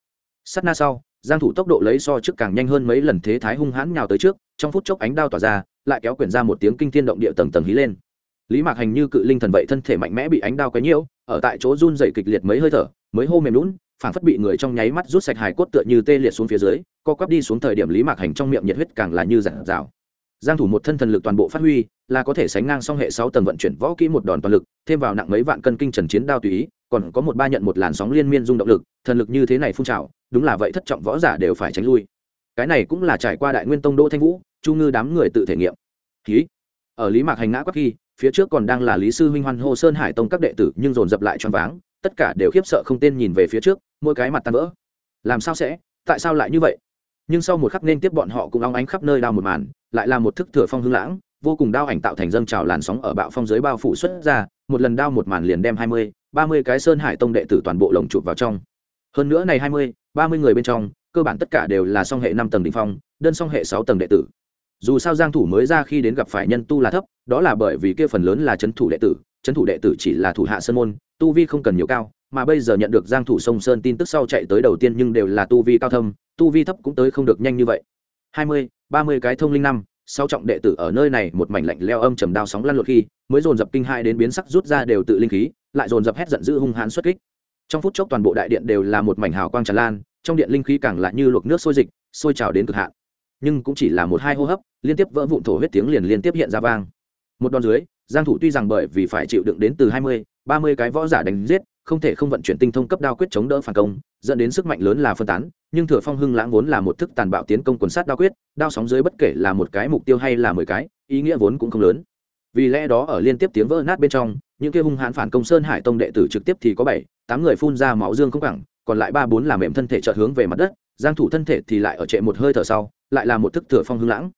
Sát na sau giang thủ tốc độ lấy so trước càng nhanh hơn mấy lần thế thái hung hãn nhào tới trước, trong phút chốc ánh đao tỏa ra, lại kéo quyển ra một tiếng kinh thiên động địa tầng tầng hí lên. Lý mạc hành như cự linh thần vậy thân thể mạnh mẽ bị ánh đao quấy nhiễu, ở tại chỗ run rẩy kịch liệt mấy hơi thở, mới hô mềm lún phảng phất bị người trong nháy mắt rút sạch hài cốt tựa như tê liệt xuống phía dưới, co quắp đi xuống thời điểm lý mạc hành trong miệng nhiệt huyết càng là như giản rào giang thủ một thân thần lực toàn bộ phát huy, là có thể sánh ngang song hệ 6 tầng vận chuyển võ kỹ một đòn toàn lực, thêm vào nặng mấy vạn cân kinh trần chiến đao tùy ý, còn có một ba nhận một làn sóng liên miên dung động lực, thần lực như thế này phun trào đúng là vậy thất trọng võ giả đều phải tránh lui. Cái này cũng là trải qua đại nguyên tông đỗ thanh vũ, chu ngư đám người tự thể nghiệm. Ký ở lý mạc hành ngã quắc khi, phía trước còn đang là lý sư huynh hoan hô sơn hải tông các đệ tử nhưng dồn dập lại choáng váng, tất cả đều khiếp sợ không tên nhìn về phía trước, mỗi cái mặt tan vỡ. Làm sao sẽ? Tại sao lại như vậy? Nhưng sau một khắc nên tiếp bọn họ cũng óng ánh khắp nơi đao một màn, lại là một thức thừa phong hưng lãng, vô cùng đao ảnh tạo thành dâng trào làn sóng ở bạo phong dưới bao phủ xuất ra, một lần đao một màn liền đem hai mươi, ba mươi cái sơn hải tông đệ tử toàn bộ lồng chụp vào trong hơn nữa này hai mươi, ba mươi người bên trong, cơ bản tất cả đều là song hệ năm tầng đ ỉ n h phong, đơn song hệ sáu tầng đệ tử. Dù sao giang thủ mới ra khi đến gặp phải nhân tu là thấp, đó là bởi vì kia phần lớn là c thủ đệ tử c thủ đệ tử chỉ là thủ hạ sơn môn, tu vi không cần nhiều cao, mà bây giờ nhận được giang thủ sông sơn tin tức sau chạy tới đầu tiên nhưng đều là tu vi cao thâm, tu vi thấp cũng tới không được nhanh như vậy. hai mươi, ba mươi cái thông linh năm sau trọng đệ tử ở nơi này, một mảnh lạnh leo âm trầm đao sóng lăn lộn khi, mới dồn dập kinh hai đến biến sắc rút ra đều tự linh khí, lại dồn dập hét giận dữ hung hãn xuất kích trong phút chốc toàn bộ đại điện đều là một mảnh hào quang tràn lan trong điện linh khí càng lại như luộc nước sôi dịch sôi trào đến cực hạn. Nhưng cũng chỉ là một hai hô hấp liên tiếp vỡ vụn thổ huyết tiếng liền liên tiếp hiện ra vang. Một đòn dưới giang thủ tuy rằng bởi vì phải chịu đựng đến từ 20, 30 cái võ giả đánh giết không thể không vận chuyển tinh thông cấp đao quyết chống đỡ phản công dẫn đến sức mạnh lớn là phân tán nhưng thừa phong hưng lãng vốn là một thức tàn bạo tiến công quần sát đao quyết đao sóng dưới bất kể là một cái mục tiêu hay là mười cái ý nghĩa vốn cũng không lớn. Vì lẽ đó ở liên tiếp tiếng vỡ nát bên trong những kia hung hãn phản công sơn hải tông đệ tử trực tiếp thì có bảy tám người phun ra máu dương không cẳng còn lại ba bốn làm mềm thân thể chợt hướng về mặt đất giang thủ thân thể thì lại ở trệ một hơi thở sau lại là một thức thừa phong hưng lãng.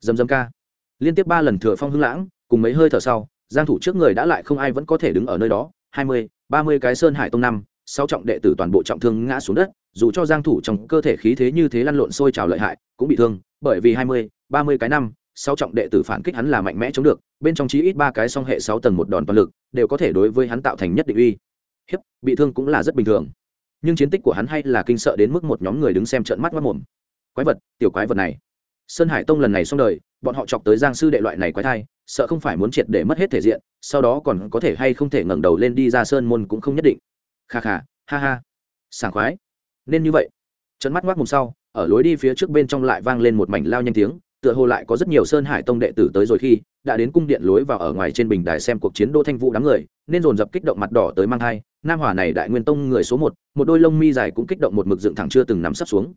Dầm dầm ca. Liên tiếp ba lần thừa phong hưng lãng cùng mấy hơi thở sau giang thủ trước người đã lại không ai vẫn có thể đứng ở nơi đó 20, 30 cái sơn hải tông năm sáu trọng đệ tử toàn bộ trọng thương ngã xuống đất dù cho giang thủ trong cơ thể khí thế như thế lăn lộn sôi trào lợi hại cũng bị thương bởi vì 20, 30 cái năm sáu trọng đệ tử phản kích hắn là mạnh mẽ chống được bên trong chí ít ba cái song hệ sáu tầng một đòn toàn lực, đều có thể đối với hắn tạo thành nhất định uy. Hiếp, bị thương cũng là rất bình thường. Nhưng chiến tích của hắn hay là kinh sợ đến mức một nhóm người đứng xem trợn mắt mất mồm. Quái vật, tiểu quái vật này. Sơn hải tông lần này xong đời, bọn họ chọc tới giang sư đệ loại này quái thai, sợ không phải muốn triệt để mất hết thể diện, sau đó còn có thể hay không thể ngẩng đầu lên đi ra sơn môn cũng không nhất định. Kha kha, ha ha. Sảng khoái. Nên như vậy. Trận mắt ngoác mồm sau, ở lối đi phía trước bên trong lại vang lên một mảnh lao nhanh tiếng tựa hồ lại có rất nhiều sơn hải tông đệ tử tới rồi khi đã đến cung điện lối vào ở ngoài trên bình đài xem cuộc chiến đô thanh vũ đám người, nên dồn dập kích động mặt đỏ tới mang thai. Nam hòa này đại nguyên tông người số một một đôi lông mi dài cũng kích động một mực dựng thẳng chưa từng nắm sắp xuống.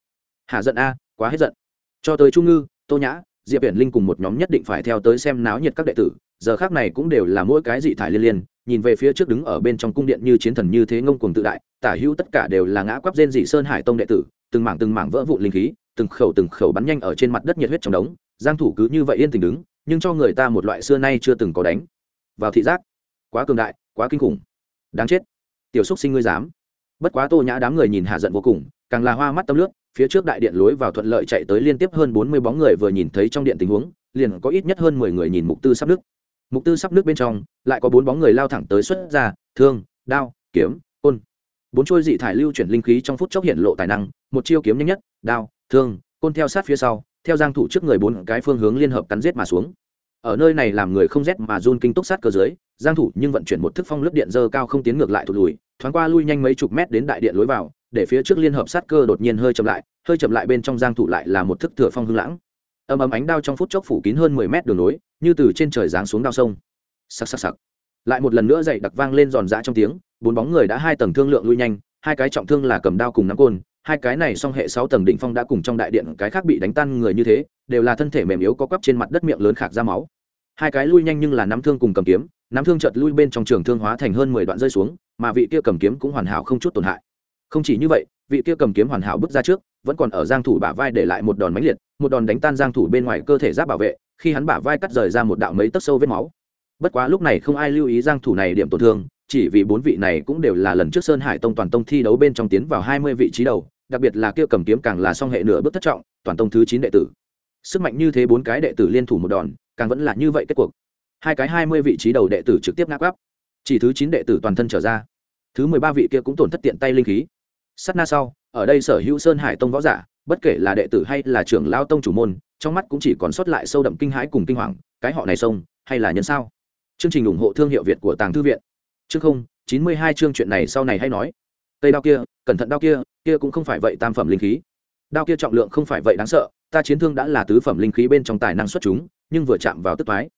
Hạ giận a, quá hết giận. Cho tới trung ngư, tô nhã, diệp biển linh cùng một nhóm nhất định phải theo tới xem náo nhiệt các đệ tử. Giờ khác này cũng đều là mỗi cái dị thải liên liên, nhìn về phía trước đứng ở bên trong cung điện như chiến thần như thế ngông cuồng tự đại, tả hữu tất cả đều là ngã quắp rên dị sơn hải tông đệ tử, từng mảng từng mảng vỡ vụn linh khí từng khẩu từng khẩu bắn nhanh ở trên mặt đất nhiệt huyết trong đống, giang thủ cứ như vậy yên tĩnh đứng, nhưng cho người ta một loại xưa nay chưa từng có đánh. Vào thị giác, quá cường đại, quá kinh khủng. Đáng chết, tiểu xúc sinh ngươi dám. Bất quá tô nhã đám người nhìn hạ giận vô cùng, càng là hoa mắt tâm lướt phía trước đại điện lối vào thuận lợi chạy tới liên tiếp hơn bốn mươi bóng người vừa nhìn thấy trong điện tình huống, liền có ít nhất hơn mười người nhìn mục tư sắp nước. Mục tư sắp nước bên trong, lại có bốn bóng người lao thẳng tới xuất ra, thương, đao, kiếm, côn. Bốn trôi dị thải lưu chuyển linh khí trong phút chốc hiện lộ tài năng, một chiêu kiếm nhanh nhất, đao thương, côn theo sát phía sau, theo giang thủ trước người bốn cái phương hướng liên hợp cắn giết mà xuống. Ở nơi này làm người không rét mà run kinh túc sát cơ dưới giang thủ nhưng vận chuyển một thức phong lướt điện dơ cao không tiến ngược lại thụt lùi, thoáng qua lui nhanh mấy chục mét đến đại điện lối vào, để phía trước liên hợp sát cơ đột nhiên hơi chậm lại, hơi chậm lại bên trong giang thủ lại là một thức thừa phong hưng lãng. Âm ấm ánh đao trong phút chốc phủ kín hơn 10 mét đường núi như từ trên trời giáng xuống đao sông. Sặc sặc sặc lại một lần nữa dậy đặc vang lên giòn giã trong tiếng, bốn bóng người đã hai tầng thương lượng lui nhanh, hai cái trọng thương là cầm đao cùng nắm côn hai cái này song hệ sáu tầng đỉnh phong đã cùng trong đại điện cái khác bị đánh tan người như thế, đều là thân thể mềm yếu có quắp trên mặt đất miệng lớn khạc ra máu. Hai cái lui nhanh nhưng là nắm thương cùng cầm kiếm, nắm thương chợt lui bên trong trường thương hóa thành hơn mười đoạn rơi xuống, mà vị kia cầm kiếm cũng hoàn hảo không chút tổn hại. Không chỉ như vậy, vị kia cầm kiếm hoàn hảo bước ra trước, vẫn còn ở giang thủ bả vai để lại một đòn mãnh liệt, một đòn đánh tan giang thủ bên ngoài cơ thể giáp bảo vệ, khi hắn bả vai cắt rời ra một đạo mấy tấc sâu vết máu. Bất quá lúc này không ai lưu ý giang thủ này điểm tổn thương chỉ vì bốn vị này cũng đều là lần trước sơn hải tông toàn tông thi đấu bên trong tiến vào 20 vị trí đầu, đặc biệt là kia cầm kiếm càng là song hệ nửa bước thất trọng, toàn tông thứ chín đệ tử. Sức mạnh như thế bốn cái đệ tử liên thủ một đòn, càng vẫn là như vậy kết cuộc. Hai cái 20 vị trí đầu đệ tử trực tiếp ngã quắp. Chỉ thứ chín đệ tử toàn thân trở ra. Thứ 13 vị kia cũng tổn thất tiện tay linh khí. Sát na sau, ở đây sở hữu sơn hải tông võ giả, bất kể là đệ tử hay là trưởng lao tông chủ môn, trong mắt cũng chỉ còn sót lại sâu đậm kinh hãi cùng kinh hoàng, cái họ này sông, hay là nhân sao? Chương trình ủng hộ thương hiệu việt của tàng thư viện chương không, chín mươi hai chương chuyện này sau này hay nói. Cây đao kia, cẩn thận đao kia kia cũng không phải vậy tam phẩm linh khí. Đao kia trọng lượng không phải vậy đáng sợ, ta chiến thương đã là tứ phẩm linh khí bên trong tài năng xuất chúng, nhưng vừa chạm vào tức thoái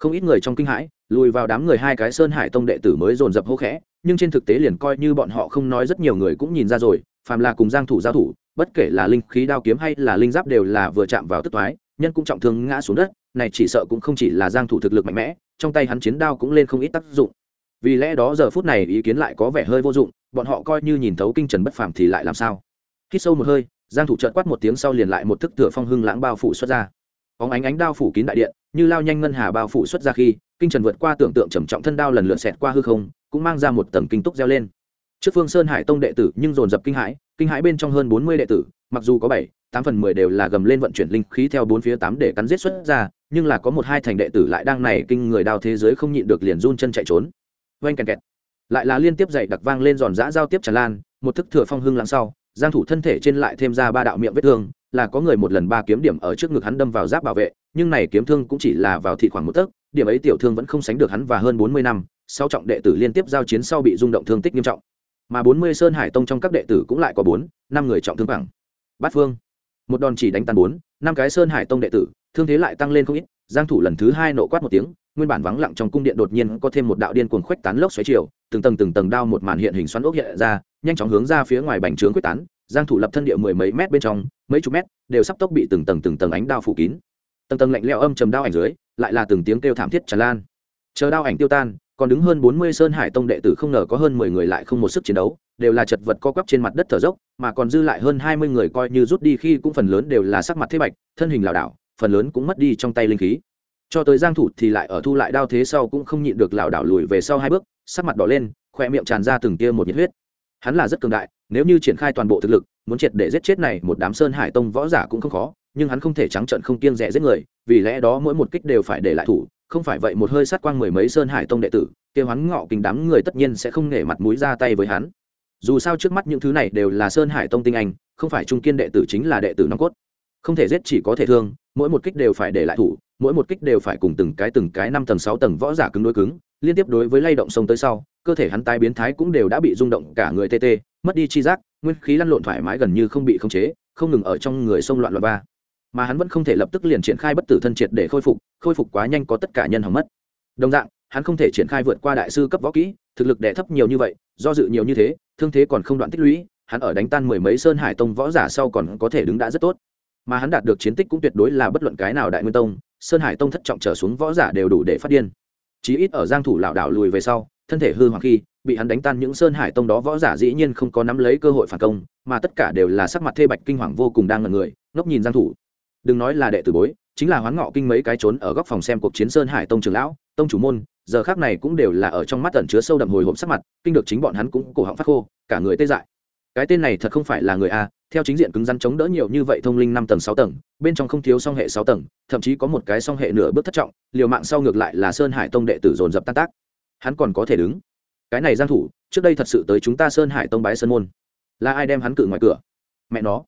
không ít người trong kinh hãi, lùi vào đám người hai cái sơn hải tông đệ tử mới dồn dập hô khẽ, nhưng trên thực tế liền coi như bọn họ không nói rất nhiều người cũng nhìn ra rồi, phàm là cùng giang thủ giao thủ, bất kể là linh khí đao kiếm hay là linh giáp đều là vừa chạm vào tức thoái nhân cũng trọng thương ngã xuống đất, này chỉ sợ cũng không chỉ là giang thủ thực lực mạnh mẽ, trong tay hắn chiến đao cũng lên không ít tác dụng vì lẽ đó giờ phút này ý kiến lại có vẻ hơi vô dụng, bọn họ coi như nhìn thấu kinh trần bất phàm thì lại làm sao? Hít sâu một hơi, giang thủ chợt quát một tiếng sau liền lại một thức thừa phong hưng lãng bao phủ xuất ra. Bóng ánh ánh đao phủ kín đại điện, như lao nhanh ngân hà bao phủ xuất ra khi, kinh trần vượt qua tưởng tượng trầm trọng thân đao lần lượt xẹt qua hư không, cũng mang ra một tầng kinh túc reo lên. Trước phương sơn hải tông đệ tử nhưng dồn dập kinh hãi kinh hãi bên trong hơn 40 đệ tử, mặc dù có bảy, tám phần mười đều là gầm lên vận chuyển linh khí theo bốn phía tám để cắn giết xuất ra, nhưng là có một hai thành đệ tử lại đang này kinh người đao thế giới không nhịn được liền run chân chạy trốn oanh kèn kẹt. Lại là liên tiếp dậy đặc vang lên giòn giã giao tiếp tràn lan, một thức thừa phong hưng lặng sau, giang thủ thân thể trên lại thêm ra ba đạo miệng vết thương, là có người một lần ba kiếm điểm ở trước ngực hắn đâm vào giáp bảo vệ, nhưng này kiếm thương cũng chỉ là vào thị khoảng một tấc, điểm ấy tiểu thương vẫn không sánh được hắn và hơn 40 năm sau trọng đệ tử liên tiếp giao chiến sau bị rung động thương tích nghiêm trọng. Mà 40 sơn hải tông trong các đệ tử cũng lại có bốn, năm người trọng thương bằng bát phương, một đòn chỉ đánh tan bốn, năm cái sơn hải tông đệ tử, thương thế lại tăng lên không ít giang thủ lần thứ hai nộ quát một tiếng, nguyên bản vắng lặng trong cung điện đột nhiên có thêm một đạo điên cuồng khuếch tán lốc xoáy chiều, từng tầng từng tầng đao một màn hiện hình xoắn ốc hiện ra, nhanh chóng hướng ra phía ngoài bành trướng quyết tán, giang thủ lập thân địa mười mấy mét bên trong, mấy chục mét, đều sắp tốc bị từng tầng từng tầng ánh đao phủ kín. Tầng tầng lạnh lẽo âm trầm đao ảnh dưới, lại là từng tiếng kêu thảm thiết tràn lan. Chờ đao ảnh tiêu tan, còn đứng hơn 40 sơn hải tông đệ tử không ngờ có hơn 10 người lại không một sức chiến đấu, đều là chật vật co quắp trên mặt đất thở dốc, mà còn dư lại hơn 20 người coi như rút đi khi cũng phần lớn đều là sắc mặt thế bạch, thân hình lảo đảo phần lớn cũng mất đi trong tay linh khí. Cho tới giang thủ thì lại ở thu lại đao thế sau cũng không nhịn được lảo đảo lùi về sau hai bước, sắc mặt đỏ lên khoe miệng tràn ra từng tia một nhiệt huyết. Hắn là rất cường đại, nếu như triển khai toàn bộ thực lực, muốn triệt để giết chết này một đám sơn hải tông võ giả cũng không khó, nhưng hắn không thể trắng trợn không kiêng dè giết người, vì lẽ đó mỗi một kích đều phải để lại thủ, không phải vậy một hơi sát quang mười mấy sơn hải tông đệ tử kêu hắn ngọ kinh đám người tất nhiên sẽ không nể mặt mũi ra tay với hắn. Dù sao trước mắt những thứ này đều là sơn hải tông tinh anh, không phải trung kiên đệ tử chính là đệ tử nòng cốt không thể giết chỉ có thể thương, mỗi một kích đều phải để lại thủ, mỗi một kích đều phải cùng từng cái từng cái năm tầng, sáu tầng võ giả cứng đối cứng, liên tiếp đối với lay động sông tới sau, cơ thể hắn tai biến thái cũng đều đã bị rung động cả người tê tê, mất đi chi giác, nguyên khí lăn lộn thoải mái gần như không bị khống chế, không ngừng ở trong người sông loạn loạn ba mà hắn vẫn không thể lập tức liền triển khai bất tử thân triệt để khôi phục khôi phục quá nhanh có tất cả nhân hỏng mất. Đồng dạng, hắn không thể triển khai vượt qua đại sư cấp võ kỹ, thực lực đẻ thấp nhiều như vậy, do dự nhiều như thế, thương thế còn không đoạn tích lũy, hắn ở đánh tan mười mấy sơn hải tông võ giả sau còn có thể đứng đã rất tốt mà hắn đạt được chiến tích cũng tuyệt đối là bất luận cái nào đại nguyên tông, sơn hải tông thất trọng trở xuống võ giả đều đủ để phát điên. Chí ít ở giang thủ lảo đảo lùi về sau, thân thể hư hoàng khi, bị hắn đánh tan những sơn hải tông đó võ giả dĩ nhiên không có nắm lấy cơ hội phản công, mà tất cả đều là sắc mặt thê bạch kinh hoàng vô cùng đang ngẩn người, ngốc nhìn giang thủ. Đừng nói là đệ tử bối, chính là hoán ngọ kinh mấy cái trốn ở góc phòng xem cuộc chiến sơn hải tông trưởng lão, tông chủ môn, giờ khác này cũng đều là ở trong mắt tẩn chứa sâu đậm hồi hộp sắc mặt, kinh được chính bọn hắn cũng cổ họng phát khô, cả người tê dại. Cái tên này thật không phải là người a theo chính diện cứng rắn chống đỡ nhiều như vậy thông linh năm tầng sáu tầng, bên trong không thiếu song hệ sáu tầng, thậm chí có một cái song hệ nửa bước thất trọng, liều mạng sau ngược lại là sơn hải tông đệ tử dồn dập tan tác. Hắn còn có thể đứng. Cái này giang thủ, trước đây thật sự tới chúng ta sơn hải tông bái sơn môn. Là ai đem hắn cự ngoài cửa? Mẹ nó.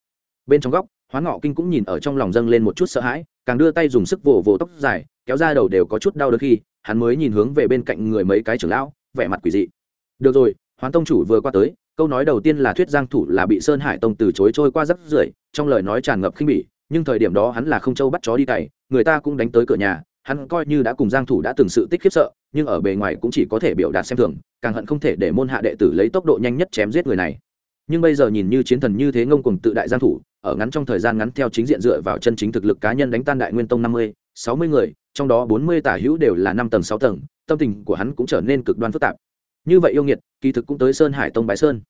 Bên trong góc hoán ngọ kinh cũng nhìn ở trong lòng dâng lên một chút sợ hãi, càng đưa tay dùng sức vồ vồ tóc dài, kéo ra đầu đều có chút đau đớn khi, hắn mới nhìn hướng về bên cạnh người mấy cái trưởng lão, vẻ mặt quỷ dị. Được rồi, hoán tông chủ vừa qua tới câu nói đầu tiên là thuyết giang thủ là bị sơn hải tông từ chối trôi qua rất rưởi trong lời nói tràn ngập khinh bỉ nhưng thời điểm đó hắn là không châu bắt chó đi cày người ta cũng đánh tới cửa nhà hắn coi như đã cùng giang thủ đã từng sự tích khiếp sợ nhưng ở bề ngoài cũng chỉ có thể biểu đạt xem thường càng hận không thể để môn hạ đệ tử lấy tốc độ nhanh nhất chém giết người này. Nhưng bây giờ nhìn như chiến thần như thế ngông cuồng tự đại giang thủ ở ngắn trong thời gian ngắn theo chính diện dựa vào chân chính thực lực cá nhân đánh tan đại nguyên tông 50, 60 người trong đó 40 tả hữu đều là năm tầng 6 tầng tâm tình của hắn cũng trở nên cực đoan phức tạp như vậy yêu nghiệt, kỳ thực cũng tới sơn hải tông bái sơn.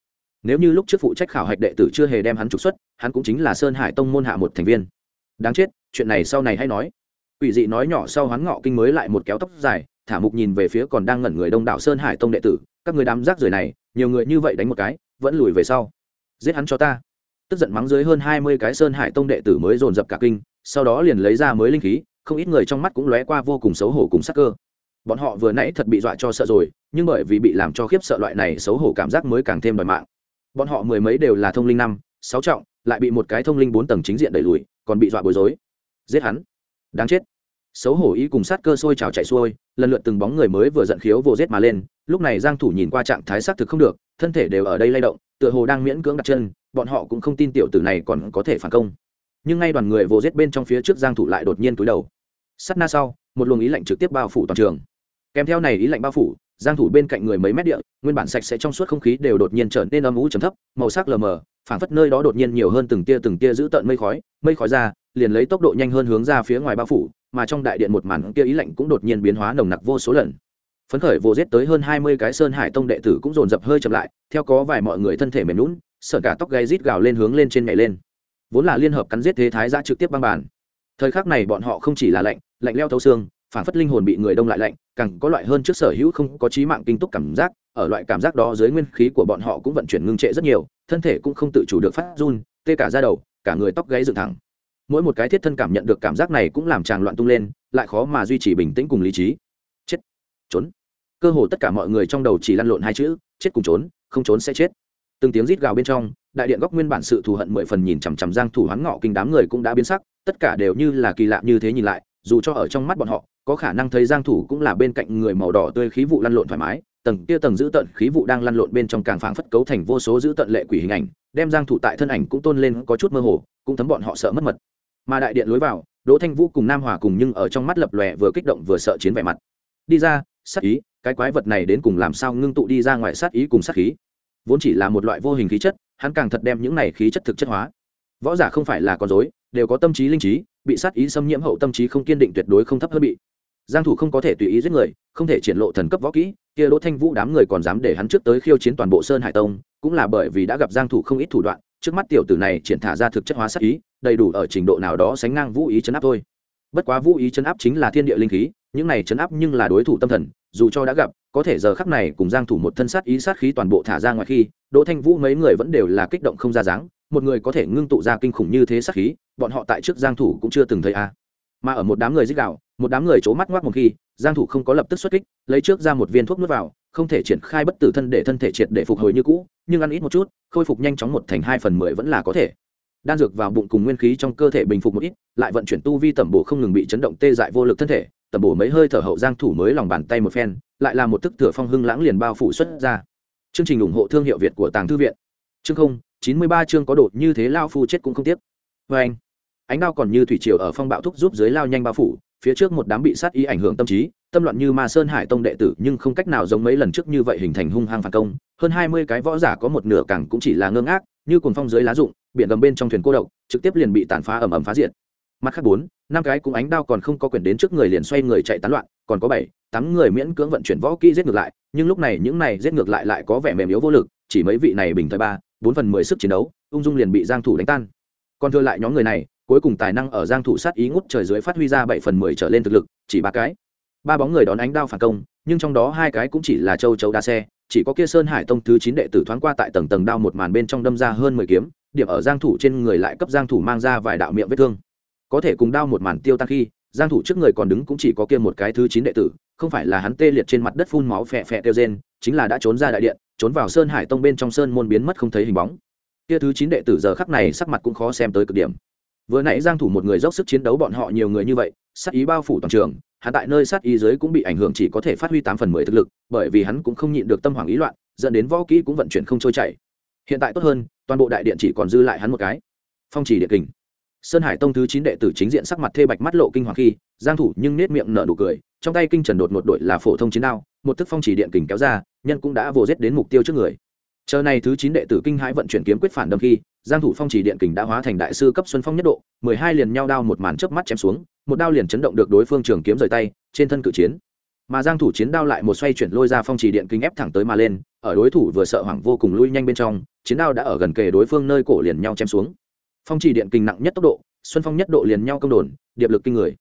Nếu như lúc trước phụ trách khảo hạch đệ tử chưa hề đem hắn trục xuất, hắn cũng chính là sơn hải tông môn hạ một thành viên. Đáng chết, chuyện này sau này hay nói. Quỷ dị nói nhỏ sau hắn ngọ kinh mới lại một kéo tóc dài, thả mục nhìn về phía còn đang ngẩn người đông đảo sơn hải tông đệ tử, các người đám rác rưởi này, nhiều người như vậy đánh một cái, vẫn lùi về sau. Giết hắn cho ta. Tức giận mắng dưới hơn hai mươi cái sơn hải tông đệ tử mới dồn dập cả kinh, sau đó liền lấy ra mới linh khí, không ít người trong mắt cũng lóe qua vô cùng xấu hổ cùng sắc cơ. Bọn họ vừa nãy thật bị dọa cho sợ rồi nhưng bởi vì bị làm cho khiếp sợ loại này xấu hổ cảm giác mới càng thêm đòi mạng. Bọn họ mười mấy đều là thông linh năm, sáu trọng, lại bị một cái thông linh bốn tầng chính diện đẩy lùi, còn bị dọa bối rối. Giết hắn. Đáng chết. Xấu hổ ý cùng sát cơ sôi trào chạy xuôi, lần lượt từng bóng người mới vừa giận khiếu vô giết mà lên, lúc này giang thủ nhìn qua trạng thái xác thực không được, thân thể đều ở đây lay động, tựa hồ đang miễn cưỡng đặt chân, bọn họ cũng không tin tiểu tử này còn có thể phản công. Nhưng ngay đoàn người vô giết bên trong phía trước giang thủ lại đột nhiên cúi đầu. Sát na sau, một luồng ý lạnh trực tiếp bao phủ toàn trường. Kèm theo này ý lạnh bao phủ giang thủ bên cạnh người mấy mét địa, nguyên bản sạch sẽ trong suốt không khí đều đột nhiên trở nên âm u trầm thấp, màu sắc lờ mờ, phảng phất nơi đó đột nhiên nhiều hơn từng tia từng tia giữ tận mây khói mây khói ra, liền lấy tốc độ nhanh hơn hướng ra phía ngoài bao phủ, mà trong đại điện một màn kia ý lạnh cũng đột nhiên biến hóa nồng nặc vô số lần. Phấn khởi vô giết tới hơn hai mươi cái sơn hải tông đệ tử cũng dồn dập hơi chậm lại, theo có vài mọi người thân thể mềm nhũn sợ cả tóc gáy rít gào lên hướng lên trên nhảy lên. Vốn là liên hợp cắn giết thế thái giã trực tiếp băng bàn. Thời khắc này bọn họ không chỉ là lạnh lạnh leo thấu xương phản phất linh hồn bị người đông lại lạnh càng có loại hơn trước sở hữu không có trí mạng kinh túc cảm giác, ở loại cảm giác đó dưới nguyên khí của bọn họ cũng vận chuyển ngưng trệ rất nhiều, thân thể cũng không tự chủ được phát run, tê cả ra đầu, cả người tóc gáy dựng thẳng. Mỗi một cái thiết thân cảm nhận được cảm giác này cũng làm chàng loạn tung lên, lại khó mà duy trì bình tĩnh cùng lý trí. Chết. Trốn. Cơ hồ tất cả mọi người trong đầu chỉ lăn lộn hai chữ, chết cùng trốn, không trốn sẽ chết. Từng tiếng rít gào bên trong, đại điện góc nguyên bản sự thù hận mười phần nhìn chằm chằm giang thủ hoán ngọ kinh đám người cũng đã biến sắc, tất cả đều như là kỳ lạ như thế nhìn lại dù cho ở trong mắt bọn họ, có khả năng thấy giang thủ cũng là bên cạnh người màu đỏ tươi khí vụ lăn lộn thoải mái, tầng kia tầng giữ tận khí vụ đang lăn lộn bên trong càng phảng phất cấu thành vô số giữ tận lệ quỷ hình ảnh, đem giang thủ tại thân ảnh cũng tôn lên có chút mơ hồ, cũng thấm bọn họ sợ mất mật. Mà đại điện lối vào, đỗ thanh vũ cùng nam hòa cùng nhưng ở trong mắt lập lòe vừa kích động vừa sợ chiến vẻ mặt. Đi ra, sát ý, cái quái vật này đến cùng làm sao ngưng tụ đi ra ngoài sát ý cùng sát khí? Vốn chỉ là một loại vô hình khí chất, hắn càng thật đem những này khí chất thực chất hóa. Võ giả không phải là con dối đều có tâm trí linh trí bị sát ý xâm nhiễm hậu tâm trí không kiên định tuyệt đối không thấp hơn bị. Giang thủ không có thể tùy ý giết người, không thể triển lộ thần cấp võ kỹ, kia đỗ thanh vũ đám người còn dám để hắn trước tới khiêu chiến toàn bộ sơn hải tông, cũng là bởi vì đã gặp giang thủ không ít thủ đoạn, trước mắt tiểu tử này triển thả ra thực chất hóa sát ý, đầy đủ ở trình độ nào đó sánh ngang vũ ý chấn áp thôi. Bất quá vũ ý chấn áp chính là thiên địa linh khí, những này chấn áp nhưng là đối thủ tâm thần, dù cho đã gặp, có thể giờ khắc này cùng giang thủ một thân sát ý sát khí toàn bộ thả ra ngoài khi, đỗ thanh vũ mấy người vẫn đều là kích động không ra dáng một người có thể ngưng tụ ra kinh khủng như thế sắc khí, bọn họ tại trước giang thủ cũng chưa từng thấy a. À. mà ở một đám người dích đạo, một đám người chố mắt ngoác một khi, giang thủ không có lập tức xuất kích, lấy trước ra một viên thuốc nuốt vào, không thể triển khai bất tử thân để thân thể triệt để phục hồi như cũ, nhưng ăn ít một chút, khôi phục nhanh chóng một thành hai phần mười vẫn là có thể. Đan dược vào bụng cùng nguyên khí trong cơ thể bình phục một ít, lại vận chuyển tu vi tẩm bổ không ngừng bị chấn động tê dại vô lực thân thể, tẩm bổ mấy hơi thở hậu giang thủ mới lòng bàn tay một phen, lại là một thức thừa phong hưng lãng liền bao phủ xuất ra. Chương trình ủng hộ thương hiệu việt của tàng thư viện. Chương không chín mươi ba chương có độ như thế lao phu chết cũng không tiếc. Vê anh, ánh đao còn như thủy triều ở phong bạo thúc giúp dưới lao nhanh bao phủ, phía trước một đám bị sát ý ảnh hưởng tâm trí, tâm loạn như ma sơn hải tông đệ tử, nhưng không cách nào giống mấy lần trước như vậy hình thành hung hăng phản công. Hơn hai mươi cái võ giả có một nửa càng cũng chỉ là ngơ ngác, như cồn phong dưới lá rụng, biển gầm bên trong thuyền cô độc, trực tiếp liền bị tàn phá ầm ầm phá diện mắt khác bốn, năm cái cũng ánh đao còn không có quyền đến trước người liền xoay người chạy tán loạn, còn có bảy, tám người miễn cưỡng vận chuyển võ kỹ giết ngược lại, nhưng lúc này những này giết ngược lại lại có vẻ mềm yếu vô lực, chỉ mấy vị này bình thời ba bốn phần mười sức chiến đấu, ung dung liền bị giang thủ đánh tan. Còn thừa lại nhóm người này, cuối cùng tài năng ở giang thủ sát ý ngút trời dưới phát huy ra bảy phần mười trở lên thực lực, chỉ ba cái. Ba bóng người đón ánh đao phản công, nhưng trong đó hai cái cũng chỉ là châu chấu đa xe, chỉ có kia sơn hải tông thứ chín đệ tử thoáng qua tại tầng tầng đao một màn bên trong đâm ra hơn mười kiếm, điểm ở giang thủ trên người lại cấp giang thủ mang ra vài đạo miệng vết thương. Có thể cùng đao một màn tiêu tan khi, giang thủ trước người còn đứng cũng chỉ có kia một cái thứ chín đệ tử, không phải là hắn tê liệt trên mặt đất phun máu phè phè tiêu rên, chính là đã trốn ra đại điện trốn vào sơn hải tông bên trong sơn môn biến mất không thấy hình bóng. Kia thứ chín đệ tử giờ khắc này sắc mặt cũng khó xem tới cực điểm. Vừa nãy giang thủ một người dốc sức chiến đấu bọn họ nhiều người như vậy, sát ý bao phủ toàn trường, hắn tại nơi sát ý dưới cũng bị ảnh hưởng chỉ có thể phát huy tám phần mười thực lực, bởi vì hắn cũng không nhịn được tâm hoàng ý loạn, dẫn đến võ kỹ cũng vận chuyển không trôi chảy. Hiện tại tốt hơn, toàn bộ đại điện chỉ còn dư lại hắn một cái. Phong chỉ địa kình. Sơn hải tông thứ chín đệ tử chính diện sắc mặt thê bạch mắt lộ kinh hoàng khi, giang thủ nhưng nét miệng nở nụ cười, trong tay kinh trần đột ngột đổi là phổ thông chiến đao một thức phong chỉ điện kình kéo ra, nhân cũng đã vồ rết đến mục tiêu trước người. Chờ này thứ chín đệ tử kinh hãi vận chuyển kiếm quyết phản đâm khi, giang thủ phong chỉ điện kình đã hóa thành đại sư cấp xuân phong nhất độ, mười hai liền nhau đao một màn chớp mắt chém xuống, một đao liền chấn động được đối phương trường kiếm rời tay, trên thân cự chiến. Mà giang thủ chiến đao lại một xoay chuyển lôi ra phong chỉ điện kình ép thẳng tới mà lên, ở đối thủ vừa sợ hoảng vô cùng lui nhanh bên trong, chiến đao đã ở gần kề đối phương nơi cổ liền nhau chém xuống. Phong chỉ điện kình nặng nhất tốc độ, xuân phong nhất độ liền nhau công đồn, điệp lực kinh người.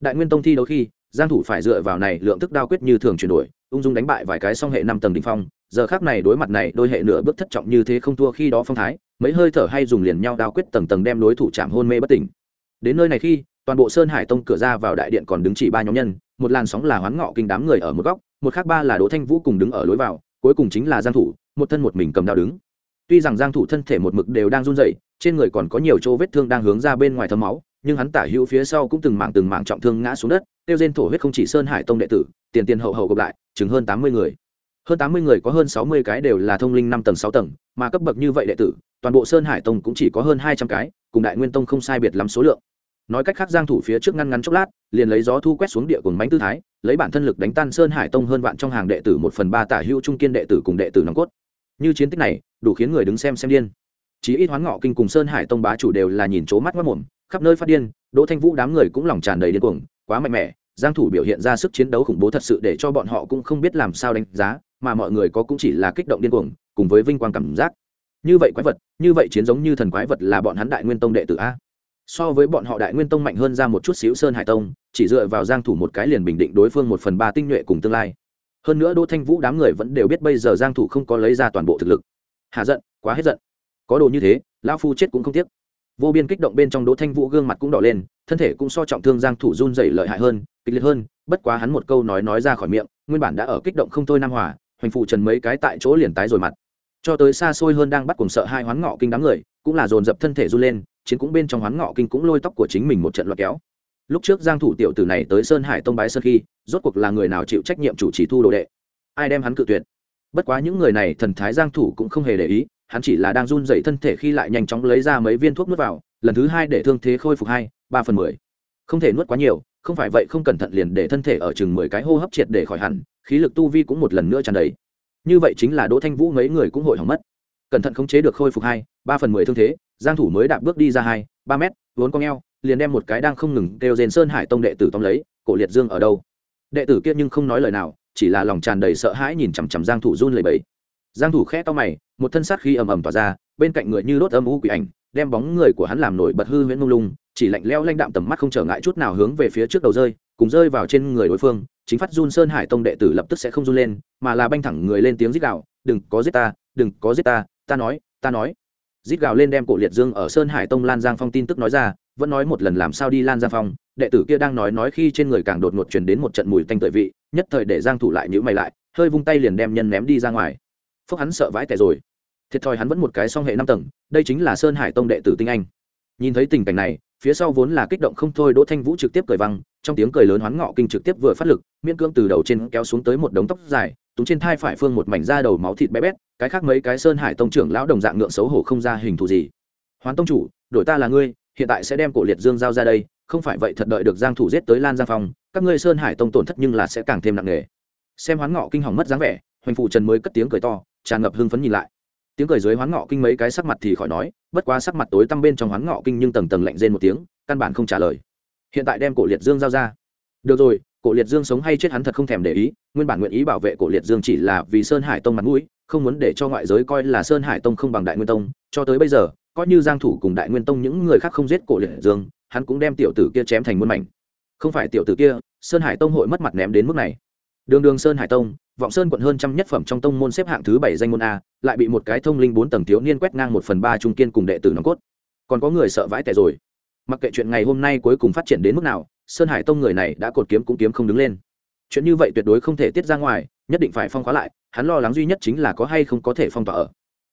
Đại nguyên tông thi đấu khi, giang thủ phải dựa vào này lượng thức đao quyết như thường chuyển đổi ung dung đánh bại vài cái song hệ năm tầng đỉnh phong, giờ khắc này đối mặt này đôi hệ nửa bước thất trọng như thế không thua khi đó phong thái, mấy hơi thở hay dùng liền nhau đao quyết tầng tầng đem đối thủ chạm hôn mê bất tỉnh. Đến nơi này khi, toàn bộ sơn hải tông cửa ra vào đại điện còn đứng chỉ ba nhóm nhân, một làn sóng là hoán ngọ kinh đám người ở một góc, một khác ba là đỗ thanh vũ cùng đứng ở lối vào, cuối cùng chính là giang thủ, một thân một mình cầm đao đứng. Tuy rằng giang thủ thân thể một mực đều đang run rẩy, trên người còn có nhiều chỗ vết thương đang hướng ra bên ngoài thấm máu nhưng hắn tả hữu phía sau cũng từng mảng từng mảng trọng thương ngã xuống đất tiêu diên thổ huyết không chỉ sơn hải tông đệ tử, tiền tiền hậu hậu gộp lại, chừng hơn 80 người. Hơn 80 người có hơn 60 cái đều là thông linh năm tầng sáu tầng, mà cấp bậc như vậy đệ tử, toàn bộ sơn hải tông cũng chỉ có hơn 200 cái, cùng đại nguyên tông không sai biệt lắm số lượng. Nói cách khác, giang thủ phía trước ngăn ngắn chốc lát, liền lấy gió thu quét xuống địa cùng bánh tư thái, lấy bản thân lực đánh tan sơn hải tông hơn vạn trong hàng đệ tử một phần ba tả hữu trung kiên đệ tử cùng đệ tử nòng cốt. Như chiến tích này, đủ khiến người đứng xem xem điên chí ít hoán ngọ kinh cùng sơn hải tông bá chủ đều là nhìn chố mắt mất mồm, khắp nơi phát điên, đỗ thanh vũ đám người cũng lòng tràn đầy điên cuồng, quá mạnh mẽ, giang thủ biểu hiện ra sức chiến đấu khủng bố thật sự để cho bọn họ cũng không biết làm sao đánh giá, mà mọi người có cũng chỉ là kích động điên cuồng, cùng với vinh quang cảm giác. Như vậy quái vật, như vậy chiến giống như thần quái vật là bọn hắn đại nguyên tông đệ tử a. So với bọn họ đại nguyên tông mạnh hơn ra một chút xíu sơn hải tông, chỉ dựa vào giang thủ một cái liền bình định đối phương một phần ba tinh nhuệ cùng tương lai. Hơn nữa đỗ thanh vũ đám người vẫn đều biết bây giờ giang thủ không có lấy ra toàn bộ thực lực. Hà giận, quá hết giận có đồ như thế, lão phu chết cũng không tiếc. Vô biên kích động bên trong đỗ thanh vũ gương mặt cũng đỏ lên, thân thể cũng so trọng thương giang thủ run rẩy lợi hại hơn, kịch liệt hơn, bất quá hắn một câu nói nói ra khỏi miệng, nguyên bản đã ở kích động không thôi nam hòa, hoành phụ trần mấy cái tại chỗ liền tái rồi mặt. Cho tới xa xôi hơn đang bắt cùng sợ hai hoán ngọ kinh đám người, cũng là dồn dập thân thể run lên, chiến cũng bên trong hoán ngọ kinh cũng lôi tóc của chính mình một trận loạt kéo. Lúc trước giang thủ tiểu tử này tới sơn hải tông bái sơn khi, rốt cuộc là người nào chịu trách nhiệm chủ trì thu đồ đệ? Ai đem hắn cự tuyệt? Bất quá những người này thần thái giang thủ cũng không hề để ý hắn chỉ là đang run dậy thân thể khi lại nhanh chóng lấy ra mấy viên thuốc nuốt vào, lần thứ hai để thương thế khôi phục hai, ba phần mười. Không thể nuốt quá nhiều, không phải vậy không cẩn thận liền để thân thể ở chừng mười cái hô hấp triệt để khỏi hẳn, khí lực tu vi cũng một lần nữa tràn đầy. Như vậy chính là đỗ thanh vũ mấy người cũng hội hỏng mất. Cẩn thận khống chế được khôi phục hai, ba phần mười thương thế, giang thủ mới đạp bước đi ra hai, ba mét, vốn cong eo, liền đem một cái đang không ngừng kêu rên sơn hải tông đệ tử tóm lấy, cổ liệt dương ở đâu? Đệ tử kia nhưng không nói lời nào, chỉ là lòng tràn đầy sợ hãi nhìn chằm chằm giang thủ run lẩy bẩy giang thủ khẽ to mày, một thân sát khí ầm ầm tỏa ra, bên cạnh người như đốt âm u quỷ ảnh, đem bóng người của hắn làm nổi bật hư huyễn mông lung, chỉ lạnh lẽo lanh đạm tầm mắt không trở ngại chút nào hướng về phía trước đầu rơi, cùng rơi vào trên người đối phương, chính phát run sơn hải tông đệ tử lập tức sẽ không run lên, mà là banh thẳng người lên tiếng rít gào, đừng có giết ta, đừng có giết ta ta nói ta nói. Rít gào lên đem cổ liệt dương ở sơn hải tông lan giang phong tin tức nói ra, vẫn nói một lần làm sao đi lan giang phong, đệ tử kia đang nói nói khi trên người càng đột ngột truyền đến một trận mùi tanh tưởi vị, nhất thời để giang thủ lại nhíu mày lại, hơi vung tay liền đem nhân ném đi ra ngoài phúc hắn sợ vãi tẻ rồi. Thiệt thòi hắn vẫn một cái song hệ năm tầng, đây chính là sơn hải tông đệ tử tinh anh. Nhìn thấy tình cảnh này, phía sau vốn là kích động không thôi đỗ thanh vũ trực tiếp cười văng, trong tiếng cười lớn hoán ngọ kinh trực tiếp vừa phát lực, miễn cưỡng từ đầu trên kéo xuống tới một đống tóc dài túng trên thai phải phương một mảnh da đầu máu thịt bé bét, cái khác mấy cái sơn hải tông trưởng lão đồng dạng ngượng xấu hổ không ra hình thù gì. Hoán tông chủ, đổi ta là ngươi, hiện tại sẽ đem cổ liệt dương giao ra đây, không phải vậy thật đợi được giang thủ giết tới lan giang phong, các ngươi sơn hải tông tổn thất nhưng là sẽ càng thêm nặng nề. Xem hoán ngọ kinh hỏng mất dáng vẻ hoành phụ trần mới cất tiếng cười to, tràn ngập hưng phấn nhìn lại. Tiếng cười dưới hoán ngọ kinh mấy cái sắc mặt thì khỏi nói, bất quá sắc mặt tối tăm bên trong hoán ngọ kinh nhưng tầng tầng lạnh rên một tiếng, căn bản không trả lời. Hiện tại đem cổ liệt dương giao ra. Được rồi, cổ liệt dương sống hay chết hắn thật không thèm để ý, nguyên bản nguyện ý bảo vệ cổ liệt dương chỉ là vì sơn hải tông mặt mũi, không muốn để cho ngoại giới coi là sơn hải tông không bằng đại nguyên tông, cho tới bây giờ, coi như giang thủ cùng đại nguyên tông những người khác không giết cổ liệt dương, hắn cũng đem tiểu tử kia chém thành muôn mảnh. Không phải tiểu tử kia, sơn hải tông hội mất mặt ném đến mức này đường đường sơn hải tông, vọng sơn quận hơn trăm nhất phẩm trong tông môn xếp hạng thứ bảy danh môn a, lại bị một cái thông linh bốn tầng thiếu niên quét ngang một phần ba trung kiên cùng đệ tử nòng cốt. Còn có người sợ vãi tẻ rồi. Mặc kệ chuyện ngày hôm nay cuối cùng phát triển đến mức nào, sơn hải tông người này đã cột kiếm cũng kiếm không đứng lên. Chuyện như vậy tuyệt đối không thể tiết ra ngoài, nhất định phải phong khóa lại, hắn lo lắng duy nhất chính là có hay không có thể phong tỏa ở.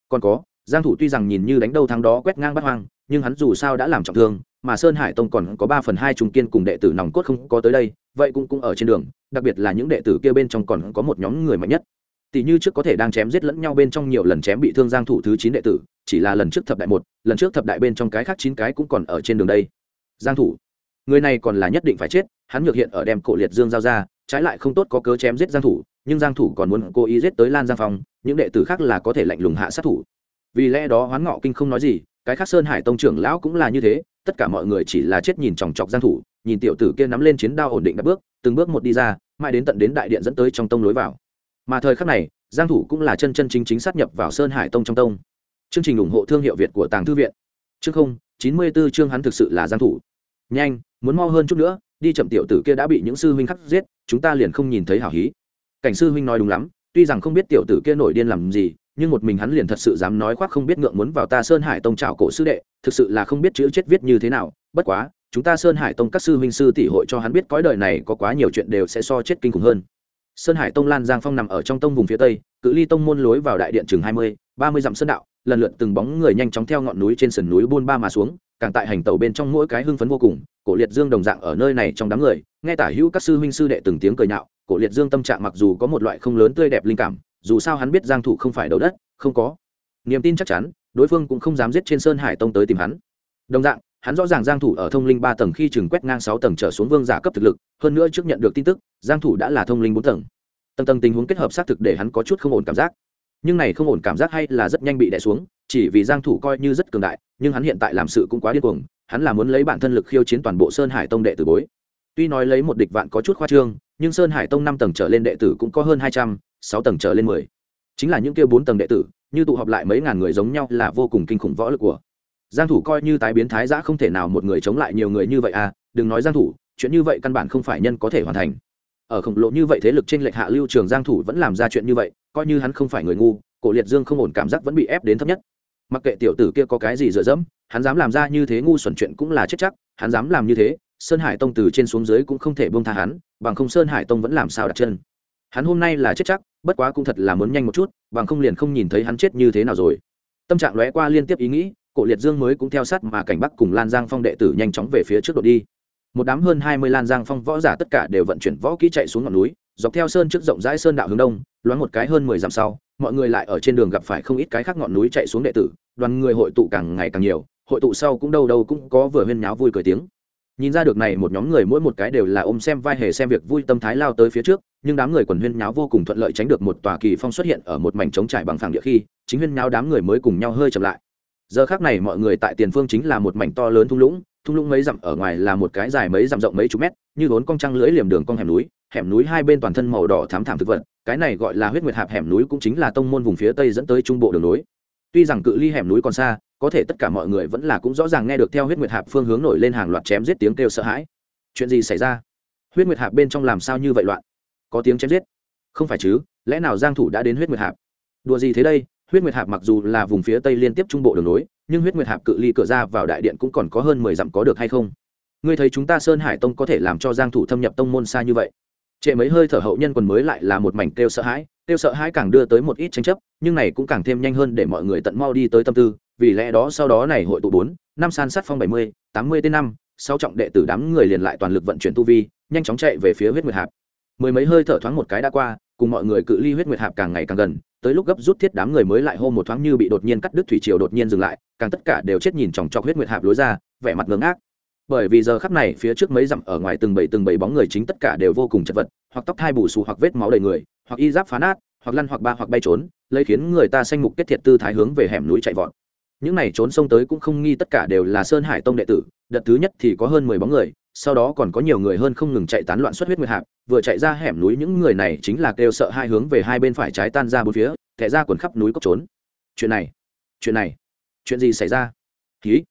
Còn có, giang thủ tuy rằng nhìn như đánh đâu thắng đó quét ngang bắt hoang nhưng hắn dù sao đã làm trọng thương, mà sơn hải tông còn có ba phần hai trung kiên cùng đệ tử nòng cốt không có tới đây, vậy cũng cũng ở trên đường, đặc biệt là những đệ tử kia bên trong còn có một nhóm người mạnh nhất. Tỷ như trước có thể đang chém giết lẫn nhau bên trong nhiều lần chém bị thương giang thủ thứ chín đệ tử, chỉ là lần trước thập đại một, lần trước thập đại bên trong cái khác chín cái cũng còn ở trên đường đây. Giang thủ, người này còn là nhất định phải chết, hắn nhược hiện ở đem cổ liệt dương giao ra, trái lại không tốt có cớ chém giết giang thủ, nhưng giang thủ còn muốn cố ý giết tới lan giang phong, những đệ tử khác là có thể lạnh lùng hạ sát thủ. Vì lẽ đó hoán ngọ kinh không nói gì cái khác sơn hải tông trưởng lão cũng là như thế, tất cả mọi người chỉ là chết nhìn chòng chọc giang thủ, nhìn tiểu tử kia nắm lên chiến đao ổn định đã bước, từng bước một đi ra, mãi đến tận đến đại điện dẫn tới trong tông lối vào. Mà thời khắc này, giang thủ cũng là chân chân chính chính sát nhập vào sơn hải tông trong tông. Chương trình ủng hộ thương hiệu việt của tàng thư viện. Chương không, chín mươi 94 chương hắn thực sự là giang thủ. Nhanh, muốn mau hơn chút nữa, đi chậm tiểu tử kia đã bị những sư huynh khắc giết, chúng ta liền không nhìn thấy hảo hí. Cảnh sư huynh nói đúng lắm, tuy rằng không biết tiểu tử kia nổi điên làm gì nhưng một mình hắn liền thật sự dám nói khoác không biết ngượng muốn vào ta sơn hải tông trào cổ sư đệ, thực sự là không biết chữ chết viết như thế nào, bất quá, chúng ta sơn hải tông các sư huynh sư tỷ hội cho hắn biết cõi đời này có quá nhiều chuyện đều sẽ so chết kinh khủng hơn. Sơn hải tông lan giang phong nằm ở trong tông vùng phía tây, cự ly tông môn lối vào đại điện chừng hai mươi, ba mươi dặm sơn đạo, lần lượt từng bóng người nhanh chóng theo ngọn núi trên sườn núi buôn ba mà xuống, càng tại hành tàu bên trong mỗi cái hưng phấn vô cùng, cổ liệt dương đồng dạng ở nơi này trong đám người, nghe tả hữu các sư huynh sư đệ từng tiếng cười nhạo, cổ liệt dương tâm trạng mặc dù có một loại không lớn tươi đẹp linh cảm dù sao hắn biết giang thủ không phải đầu đất, không có. Niềm tin chắc chắn, đối phương cũng không dám giết trên sơn hải tông tới tìm hắn. Đồng dạng, hắn rõ ràng giang thủ ở thông linh ba tầng khi chừng quét ngang sáu tầng trở xuống vương giả cấp thực lực, hơn nữa trước nhận được tin tức, giang thủ đã là thông linh bốn tầng. Tầng tầng tình huống kết hợp xác thực để hắn có chút không ổn cảm giác. Nhưng này không ổn cảm giác hay là rất nhanh bị đè xuống, chỉ vì giang thủ coi như rất cường đại, nhưng hắn hiện tại làm sự cũng quá điên cuồng, hắn là muốn lấy bản thân lực khiêu chiến toàn bộ sơn hải tông đệ tử bối. Tuy nói lấy một địch vạn có chút khoa trương nhưng sơn hải tông năm tầng trở lên đệ tử cũng có hơn hai trăm, sáu tầng trở lên mười. Chính là những kia bốn tầng đệ tử, như tụ họp lại mấy ngàn người giống nhau là vô cùng kinh khủng võ lực của. Giang thủ coi như tái biến thái giã không thể nào một người chống lại nhiều người như vậy à đừng nói giang thủ, chuyện như vậy căn bản không phải nhân có thể hoàn thành. Ở khổng lồ như vậy thế lực trên lệch hạ lưu trường giang thủ vẫn làm ra chuyện như vậy, coi như hắn không phải người ngu, cổ liệt dương không ổn cảm giác vẫn bị ép đến thấp nhất. Mặc kệ tiểu tử kia có cái gì dựa dẫm, hắn dám làm ra như thế ngu xuẩn chuyện cũng là chết chắc, hắn dám làm như thế sơn hải tông từ trên xuống dưới cũng không thể buông tha hắn, bằng không sơn hải tông vẫn làm sao đặt chân. Hắn hôm nay là chết chắc, bất quá cũng thật là muốn nhanh một chút, bằng không liền không nhìn thấy hắn chết như thế nào rồi. Tâm trạng lóe qua liên tiếp ý nghĩ, cổ liệt dương mới cũng theo sát mà cảnh bắc cùng lan giang phong đệ tử nhanh chóng về phía trước đội đi. Một đám hơn hai mươi lan giang phong võ giả tất cả đều vận chuyển võ kỹ chạy xuống ngọn núi, dọc theo sơn trước rộng rãi sơn đạo hướng đông, loáng một cái hơn mười dặm sau, mọi người lại ở trên đường gặp phải không ít cái khác ngọn núi chạy xuống đệ tử, đoàn người hội tụ càng ngày càng nhiều, hội tụ sau cũng đâu đâu cũng có vừa huyên nháo vui cười tiếng nhìn ra được này một nhóm người mỗi một cái đều là ôm xem vai hề xem việc vui tâm thái lao tới phía trước, nhưng đám người quần huyên nháo vô cùng thuận lợi tránh được một tòa kỳ phong xuất hiện ở một mảnh trống trải bằng phẳng địa khi, chính huyên nháo đám người mới cùng nhau hơi chậm lại. Giờ khác này mọi người tại tiền phương chính là một mảnh to lớn thung lũng thung lũng mấy dặm ở ngoài là một cái dài mấy dặm rộng mấy chục mét, như vốn cong trăng lưỡi liềm đường cong hẻm núi hẻm núi hai bên toàn thân màu đỏ thám thảm thực vật, cái này gọi là huyết nguyệt hạp hẻm núi cũng chính là tông môn vùng phía tây dẫn tới trung bộ đường núi tuy rằng cự ly hẻm núi còn xa có thể tất cả mọi người vẫn là cũng rõ ràng nghe được theo huyết nguyệt hạp phương hướng nổi lên hàng loạt chém giết tiếng kêu sợ hãi. Chuyện gì xảy ra? Huyết nguyệt hạp bên trong làm sao như vậy loạn? Có tiếng chém giết? Không phải chứ, lẽ nào giang thủ đã đến huyết nguyệt hạp? Đùa gì thế đây? Huyết nguyệt hạp mặc dù là vùng phía tây liên tiếp trung bộ đường núi nhưng huyết nguyệt hạp cự ly cửa ra vào đại điện cũng còn có hơn mười dặm có được hay không? Ngươi thấy chúng ta sơn hải tông có thể làm cho giang thủ thâm nhập tông môn xa như vậy? Trệ mấy hơi thở hậu nhân quần mới lại là một mảnh kêu sợ hãi, kêu sợ hãi càng đưa tới một ít tranh chấp, nhưng này cũng càng thêm nhanh hơn để mọi người tận mau đi tới tâm tư vì lẽ đó sau đó này hội tụ bốn, năm san sát phong bảy mươi, tám mươi tên năm sau trọng đệ tử đám người liền lại toàn lực vận chuyển tu vi, nhanh chóng chạy về phía huyết nguyệt hạp. Mười mấy hơi thở thoáng một cái đã qua, cùng mọi người cự ly huyết nguyệt hạp càng ngày càng gần, tới lúc gấp rút thiết đám người mới lại hô một thoáng như bị đột nhiên cắt đứt thủy triều đột nhiên dừng lại, càng tất cả đều chết nhìn chòng chọc huyết nguyệt hạp lối ra, vẻ mặt ngớ ngác. Bởi vì giờ khắp này, phía trước mấy dặm ở ngoài từng bảy từng bảy bóng người chính tất cả đều vô cùng chật vật, hoặc tóc thai bù xù hoặc vết máu đầy người, hoặc y giáp phá nát, hoặc lăn hoặc ba hoặc bay trốn, lấy khiến người ta xanh mục kết thiệt tư thái hướng về hẻm núi chạy vọt những này trốn sông tới cũng không nghi tất cả đều là sơn hải tông đệ tử, đợt thứ nhất thì có hơn mười bóng người, sau đó còn có nhiều người hơn không ngừng chạy tán loạn xuất huyết nguyệt hạp, vừa chạy ra hẻm núi những người này chính là kêu sợ hai hướng về hai bên phải trái tan ra bốn phía, thẻ ra quần khắp núi cốc trốn. Chuyện này chuyện này, chuyện gì xảy ra? Ký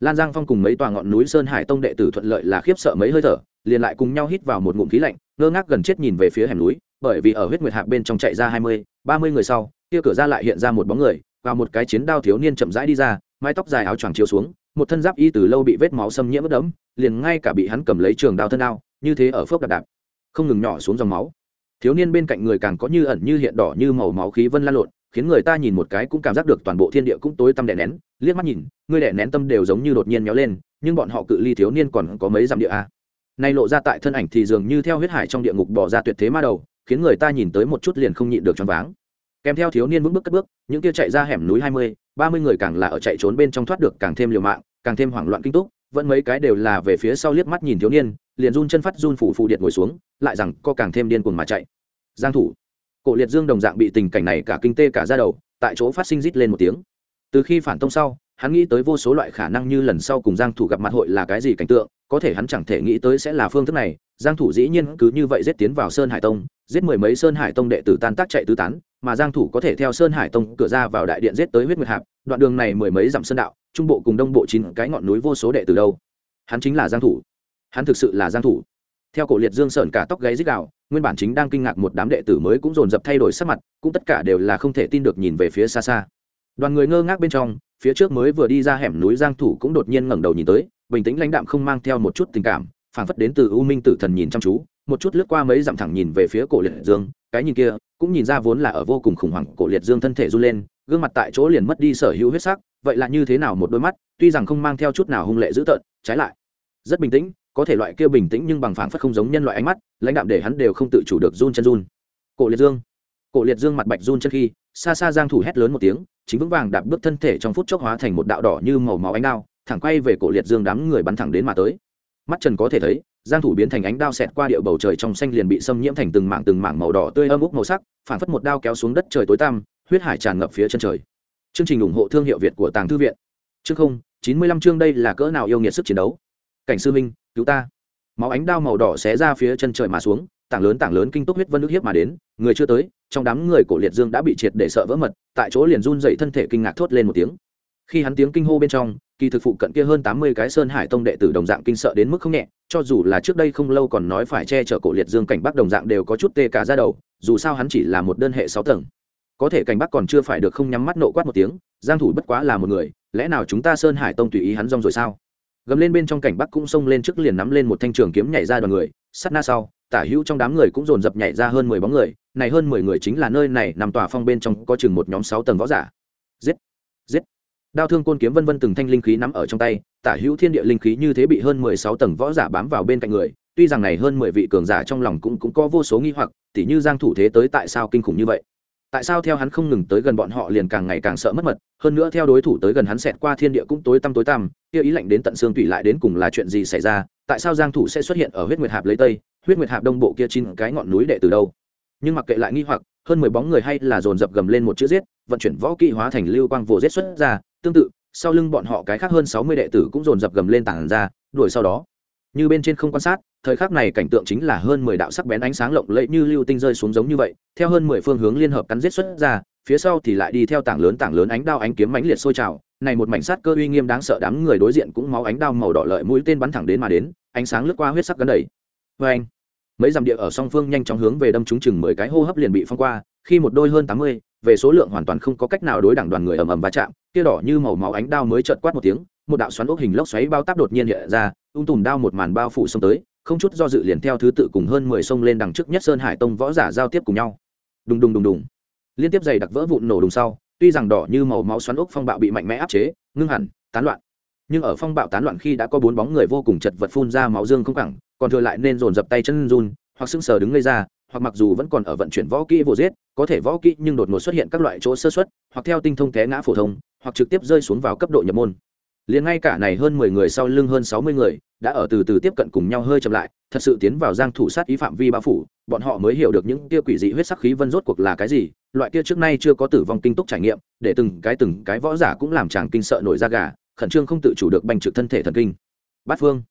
lan giang phong cùng mấy tòa ngọn núi sơn hải tông đệ tử thuận lợi là khiếp sợ mấy hơi thở, liền lại cùng nhau hít vào một ngụm khí lạnh, ngơ ngác gần chết nhìn về phía hẻm núi, bởi vì ở huyết nguyệt hạp bên trong chạy ra hai mươi, ba mươi người sau, kia cửa ra lại hiện ra một bóng người và một cái chiến đao thiếu niên chậm rãi đi ra, mái tóc dài áo choàng chiếu xuống, một thân giáp y từ lâu bị vết máu xâm nhiễm ướt đẫm, liền ngay cả bị hắn cầm lấy trường đao thân đao, như thế ở phước đạp đạp, không ngừng nhỏ xuống dòng máu. Thiếu niên bên cạnh người càng có như ẩn như hiện đỏ như màu máu khí vân lan lộn, khiến người ta nhìn một cái cũng cảm giác được toàn bộ thiên địa cũng tối tăm đè nén, liếc mắt nhìn, người đè nén tâm đều giống như đột nhiên méo lên, nhưng bọn họ cự ly thiếu niên còn có mấy dặm địa a. Nay lộ ra tại thân ảnh thì dường như theo huyết hải trong địa ngục bỏ ra tuyệt thế ma đầu, khiến người ta nhìn tới một chút liền không nhịn được choáng váng kèm theo thiếu niên vững bước cất bước, những kia chạy ra hẻm núi hai mươi, ba mươi người càng là ở chạy trốn bên trong thoát được càng thêm liều mạng, càng thêm hoảng loạn kinh túc, vẫn mấy cái đều là về phía sau liếc mắt nhìn thiếu niên, liền run chân phát run phủ phụ điện ngồi xuống, lại rằng co càng thêm điên cuồng mà chạy. Giang thủ. Cổ liệt dương đồng dạng bị tình cảnh này cả kinh tê cả ra đầu, tại chỗ phát sinh rít lên một tiếng. Từ khi phản tông sau, hắn nghĩ tới vô số loại khả năng như lần sau cùng giang thủ gặp mặt hội là cái gì cảnh tượng có thể hắn chẳng thể nghĩ tới sẽ là phương thức này, giang thủ dĩ nhiên cứ như vậy giết tiến vào sơn hải tông, giết mười mấy sơn hải tông đệ tử tan tác chạy tứ tán, mà giang thủ có thể theo sơn hải tông cửa ra vào đại điện giết tới huyết nguyệt hạp, đoạn đường này mười mấy dặm sơn đạo, trung bộ cùng đông bộ chín cái ngọn núi vô số đệ tử đâu. Hắn chính là giang thủ. Hắn thực sự là giang thủ. Theo cổ liệt dương sởn cả tóc gáy rít gào, nguyên bản chính đang kinh ngạc một đám đệ tử mới cũng dồn dập thay đổi sắc mặt, cũng tất cả đều là không thể tin được nhìn về phía xa xa. Đoàn người ngơ ngác bên trong, phía trước mới vừa đi ra hẻm núi giang thủ cũng đột nhiên ngẩng đầu nhìn tới bình tĩnh lãnh đạm không mang theo một chút tình cảm, phảng phất đến từ u minh tử thần nhìn chăm chú, một chút lướt qua mấy dặm thẳng nhìn về phía cổ liệt dương, cái nhìn kia, cũng nhìn ra vốn là ở vô cùng khủng hoảng, cổ liệt dương thân thể run lên, gương mặt tại chỗ liền mất đi sở hữu huyết sắc, vậy là như thế nào một đôi mắt, tuy rằng không mang theo chút nào hung lệ dữ tợn, trái lại, rất bình tĩnh, có thể loại kia bình tĩnh nhưng bằng phảng phất không giống nhân loại ánh mắt, lãnh đạm để hắn đều không tự chủ được run chân run. Cổ liệt dương, cổ liệt dương mặt bạch run chân khi, xa xa giang thủ hét lớn một tiếng, chính vững vàng đạp bước thân thể trong phút chốc hóa thành một đạo đỏ như màu máu ánh đao thẳng quay về cổ liệt dương đám người bắn thẳng đến mà tới. Mắt trần có thể thấy, giang thủ biến thành ánh đao xẹt qua địa bầu trời trong xanh liền bị xâm nhiễm thành từng mảng từng mảng màu đỏ tươi âm úc màu sắc phản phất một đao kéo xuống đất trời tối tăm, huyết hải tràn ngập phía chân trời. Chương trình ủng hộ thương hiệu việt của tàng thư viện. Chương không, chín mươi lăm chương đây là cỡ nào yêu nghiệt sức chiến đấu? Cảnh sư minh cứu ta. Máu ánh đao màu đỏ xé ra phía chân trời mà xuống, tảng lớn tảng lớn kinh tốc huyết vân nước hiếp mà đến, người chưa tới, trong đám người cổ liệt dương đã bị triệt để sợ vỡ mật, tại chỗ liền run dậy thân thể kinh ngạc thốt lên một tiếng khi hắn tiếng kinh hô bên trong, kỳ thực phụ cận kia hơn tám mươi cái sơn hải tông đệ tử đồng dạng kinh sợ đến mức không nhẹ, cho dù là trước đây không lâu còn nói phải che chở cổ liệt dương cảnh bắc đồng dạng đều có chút tê cả ra đầu, dù sao hắn chỉ là một đơn hệ sáu tầng. Có thể cảnh bắc còn chưa phải được không nhắm mắt nộ quát một tiếng, giang thủ bất quá là một người, lẽ nào chúng ta sơn hải tông tùy ý hắn rong rồi sao? Gầm lên bên trong cảnh bắc cũng xông lên trước liền nắm lên một thanh trường kiếm nhảy ra đoàn người, sát na sau, tả hữu trong đám người cũng dồn dập nhảy ra hơn mười bóng người, này hơn mười người chính là nơi này nằm tòa phong bên trong có chừng một nhóm sáu tầng võ giả. Giết! Giết! Đao thương côn kiếm vân vân từng thanh linh khí nắm ở trong tay, tả hữu thiên địa linh khí như thế bị hơn mười sáu tầng võ giả bám vào bên cạnh người, tuy rằng này hơn mười vị cường giả trong lòng cũng cũng có vô số nghi hoặc, tỉ như giang thủ thế tới tại sao kinh khủng như vậy? Tại sao theo hắn không ngừng tới gần bọn họ liền càng ngày càng sợ mất mật, hơn nữa theo đối thủ tới gần hắn xẹt qua thiên địa cũng tối tăm tối tăm, kia ý lạnh đến tận xương tủy lại đến cùng là chuyện gì xảy ra, tại sao giang thủ sẽ xuất hiện ở huyết nguyệt hạp lấy tây, huyết nguyệt hạp đông bộ kia chín cái ngọn núi đệ từ đâu? Nhưng mặc kệ lại nghi hoặc, hơn mười bóng người hay là dồn dập gầm lên một chữ giết, vận chuyển võ kỹ hóa thành lưu quang vồ giết xuất ra tương tự, sau lưng bọn họ cái khác hơn sáu mươi đệ tử cũng dồn dập gầm lên tảng ra, đuổi sau đó. Như bên trên không quan sát, thời khắc này cảnh tượng chính là hơn mười đạo sắc bén ánh sáng lộng lẫy như lưu tinh rơi xuống giống như vậy, theo hơn mười phương hướng liên hợp cắn giết xuất ra, phía sau thì lại đi theo tảng lớn tảng lớn ánh đao ánh kiếm mãnh liệt sôi trào, này một mảnh sát cơ uy nghiêm đáng sợ đám người đối diện cũng máu ánh đao màu đỏ lợi mũi tên bắn thẳng đến mà đến, ánh sáng lướt qua huyết sắc gần đầy. Vê anh, mấy dặm địa ở song phương nhanh chóng hướng về đâm trúng chừng mười cái hô hấp liền bị phong qua, khi một đôi hơn tám mươi về số lượng hoàn toàn không có cách nào đối đẳng đoàn người ầm ầm va chạm kia đỏ như màu máu ánh đao mới chợt quát một tiếng, một đạo xoắn ốc hình lốc xoáy bao táp đột nhiên hiện ra ung tùm đao một màn bao phủ xông tới, không chút do dự liền theo thứ tự cùng hơn mười sông lên đằng trước nhất sơn hải tông võ giả giao tiếp cùng nhau. Đùng đùng đùng đùng. Liên tiếp dày đặc vỡ vụn nổ đùng sau, tuy rằng đỏ như màu máu xoắn ốc phong bạo bị mạnh mẽ áp chế, ngưng hẳn, tán loạn. Nhưng ở phong bạo tán loạn khi đã có bốn bóng người vô cùng chật vật phun ra máu dương không cẳng, còn thừa lại nên dồn dập tay chân run, hoặc sững sờ đứng ngây ra hoặc mặc dù vẫn còn ở vận chuyển võ kỹ vô giết, có thể võ kỹ nhưng đột ngột xuất hiện các loại chỗ sơ xuất hoặc theo tinh thông té ngã phổ thông, hoặc trực tiếp rơi xuống vào cấp độ nhập môn. Liền ngay cả này hơn mười người sau lưng hơn sáu mươi người, đã ở từ từ tiếp cận cùng nhau hơi chậm lại, thật sự tiến vào giang thủ sát ý phạm vi bao phủ, bọn họ mới hiểu được những kia quỷ dị huyết sắc khí vân rốt cuộc là cái gì, loại kia trước nay chưa có tử vong kinh túc trải nghiệm, để từng cái từng cái võ giả cũng làm chàng kinh sợ nổi da gà, khẩn trương không tự chủ được bành trực thân thể thần kinh. Bát phương.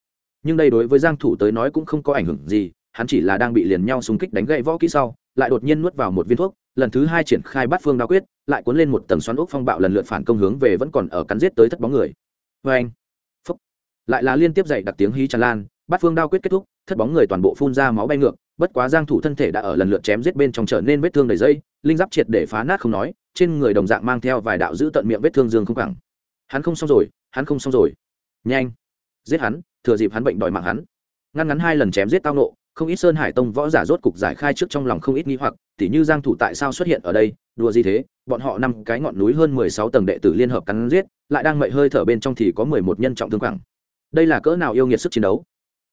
Nhưng đây đối với giang thủ tới nói cũng không có ảnh hưởng gì hắn chỉ là đang bị liền nhau xung kích đánh gãy võ kỹ sau, lại đột nhiên nuốt vào một viên thuốc, lần thứ hai triển khai bát phương đao quyết, lại cuốn lên một tầng xoắn ốc phong bạo lần lượt phản công hướng về vẫn còn ở cắn giết tới thất bóng người. Với anh, phúc. Lại là liên tiếp dậy đặc tiếng hí tràn lan, bát phương đao quyết kết thúc, thất bóng người toàn bộ phun ra máu bay ngược, bất quá giang thủ thân thể đã ở lần lượt chém giết bên trong trở nên vết thương đầy dây, linh giáp triệt để phá nát không nói, trên người đồng dạng mang theo vài đạo giữ tận miệng vết thương dương không cẳng. Hắn không xong rồi, hắn không xong rồi. Nhanh. Giết hắn, thừa dịp hắn bệnh đòi mạng hắn. Ngăn ngắn hai lần chém giết tao nộ không ít sơn hải tông võ giả rốt cục giải khai trước trong lòng không ít nghi hoặc, tỉ như giang thủ tại sao xuất hiện ở đây, đùa gì thế? Bọn họ năm cái ngọn núi hơn 16 tầng đệ tử liên hợp cắn giết, lại đang mậy hơi thở bên trong thì có 11 nhân trọng thương quảng. Đây là cỡ nào yêu nghiệt sức chiến đấu?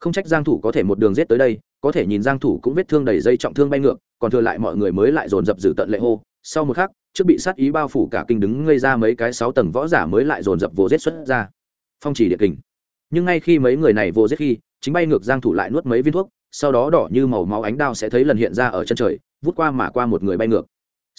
Không trách giang thủ có thể một đường giết tới đây, có thể nhìn giang thủ cũng vết thương đầy dây trọng thương bay ngược, còn thừa lại mọi người mới lại dồn dập dử tận lệ hô. Sau một khắc, trước bị sát ý bao phủ cả kinh đứng ngây ra mấy cái sáu tầng võ giả mới lại dồn dập vô giết xuất ra. Phong chỉ địa kình. Nhưng ngay khi mấy người này vô giết khi, chính bay ngược giang thủ lại nuốt mấy viên thuốc sau đó đỏ như màu máu ánh đao sẽ thấy lần hiện ra ở chân trời, vút qua mà qua một người bay ngược.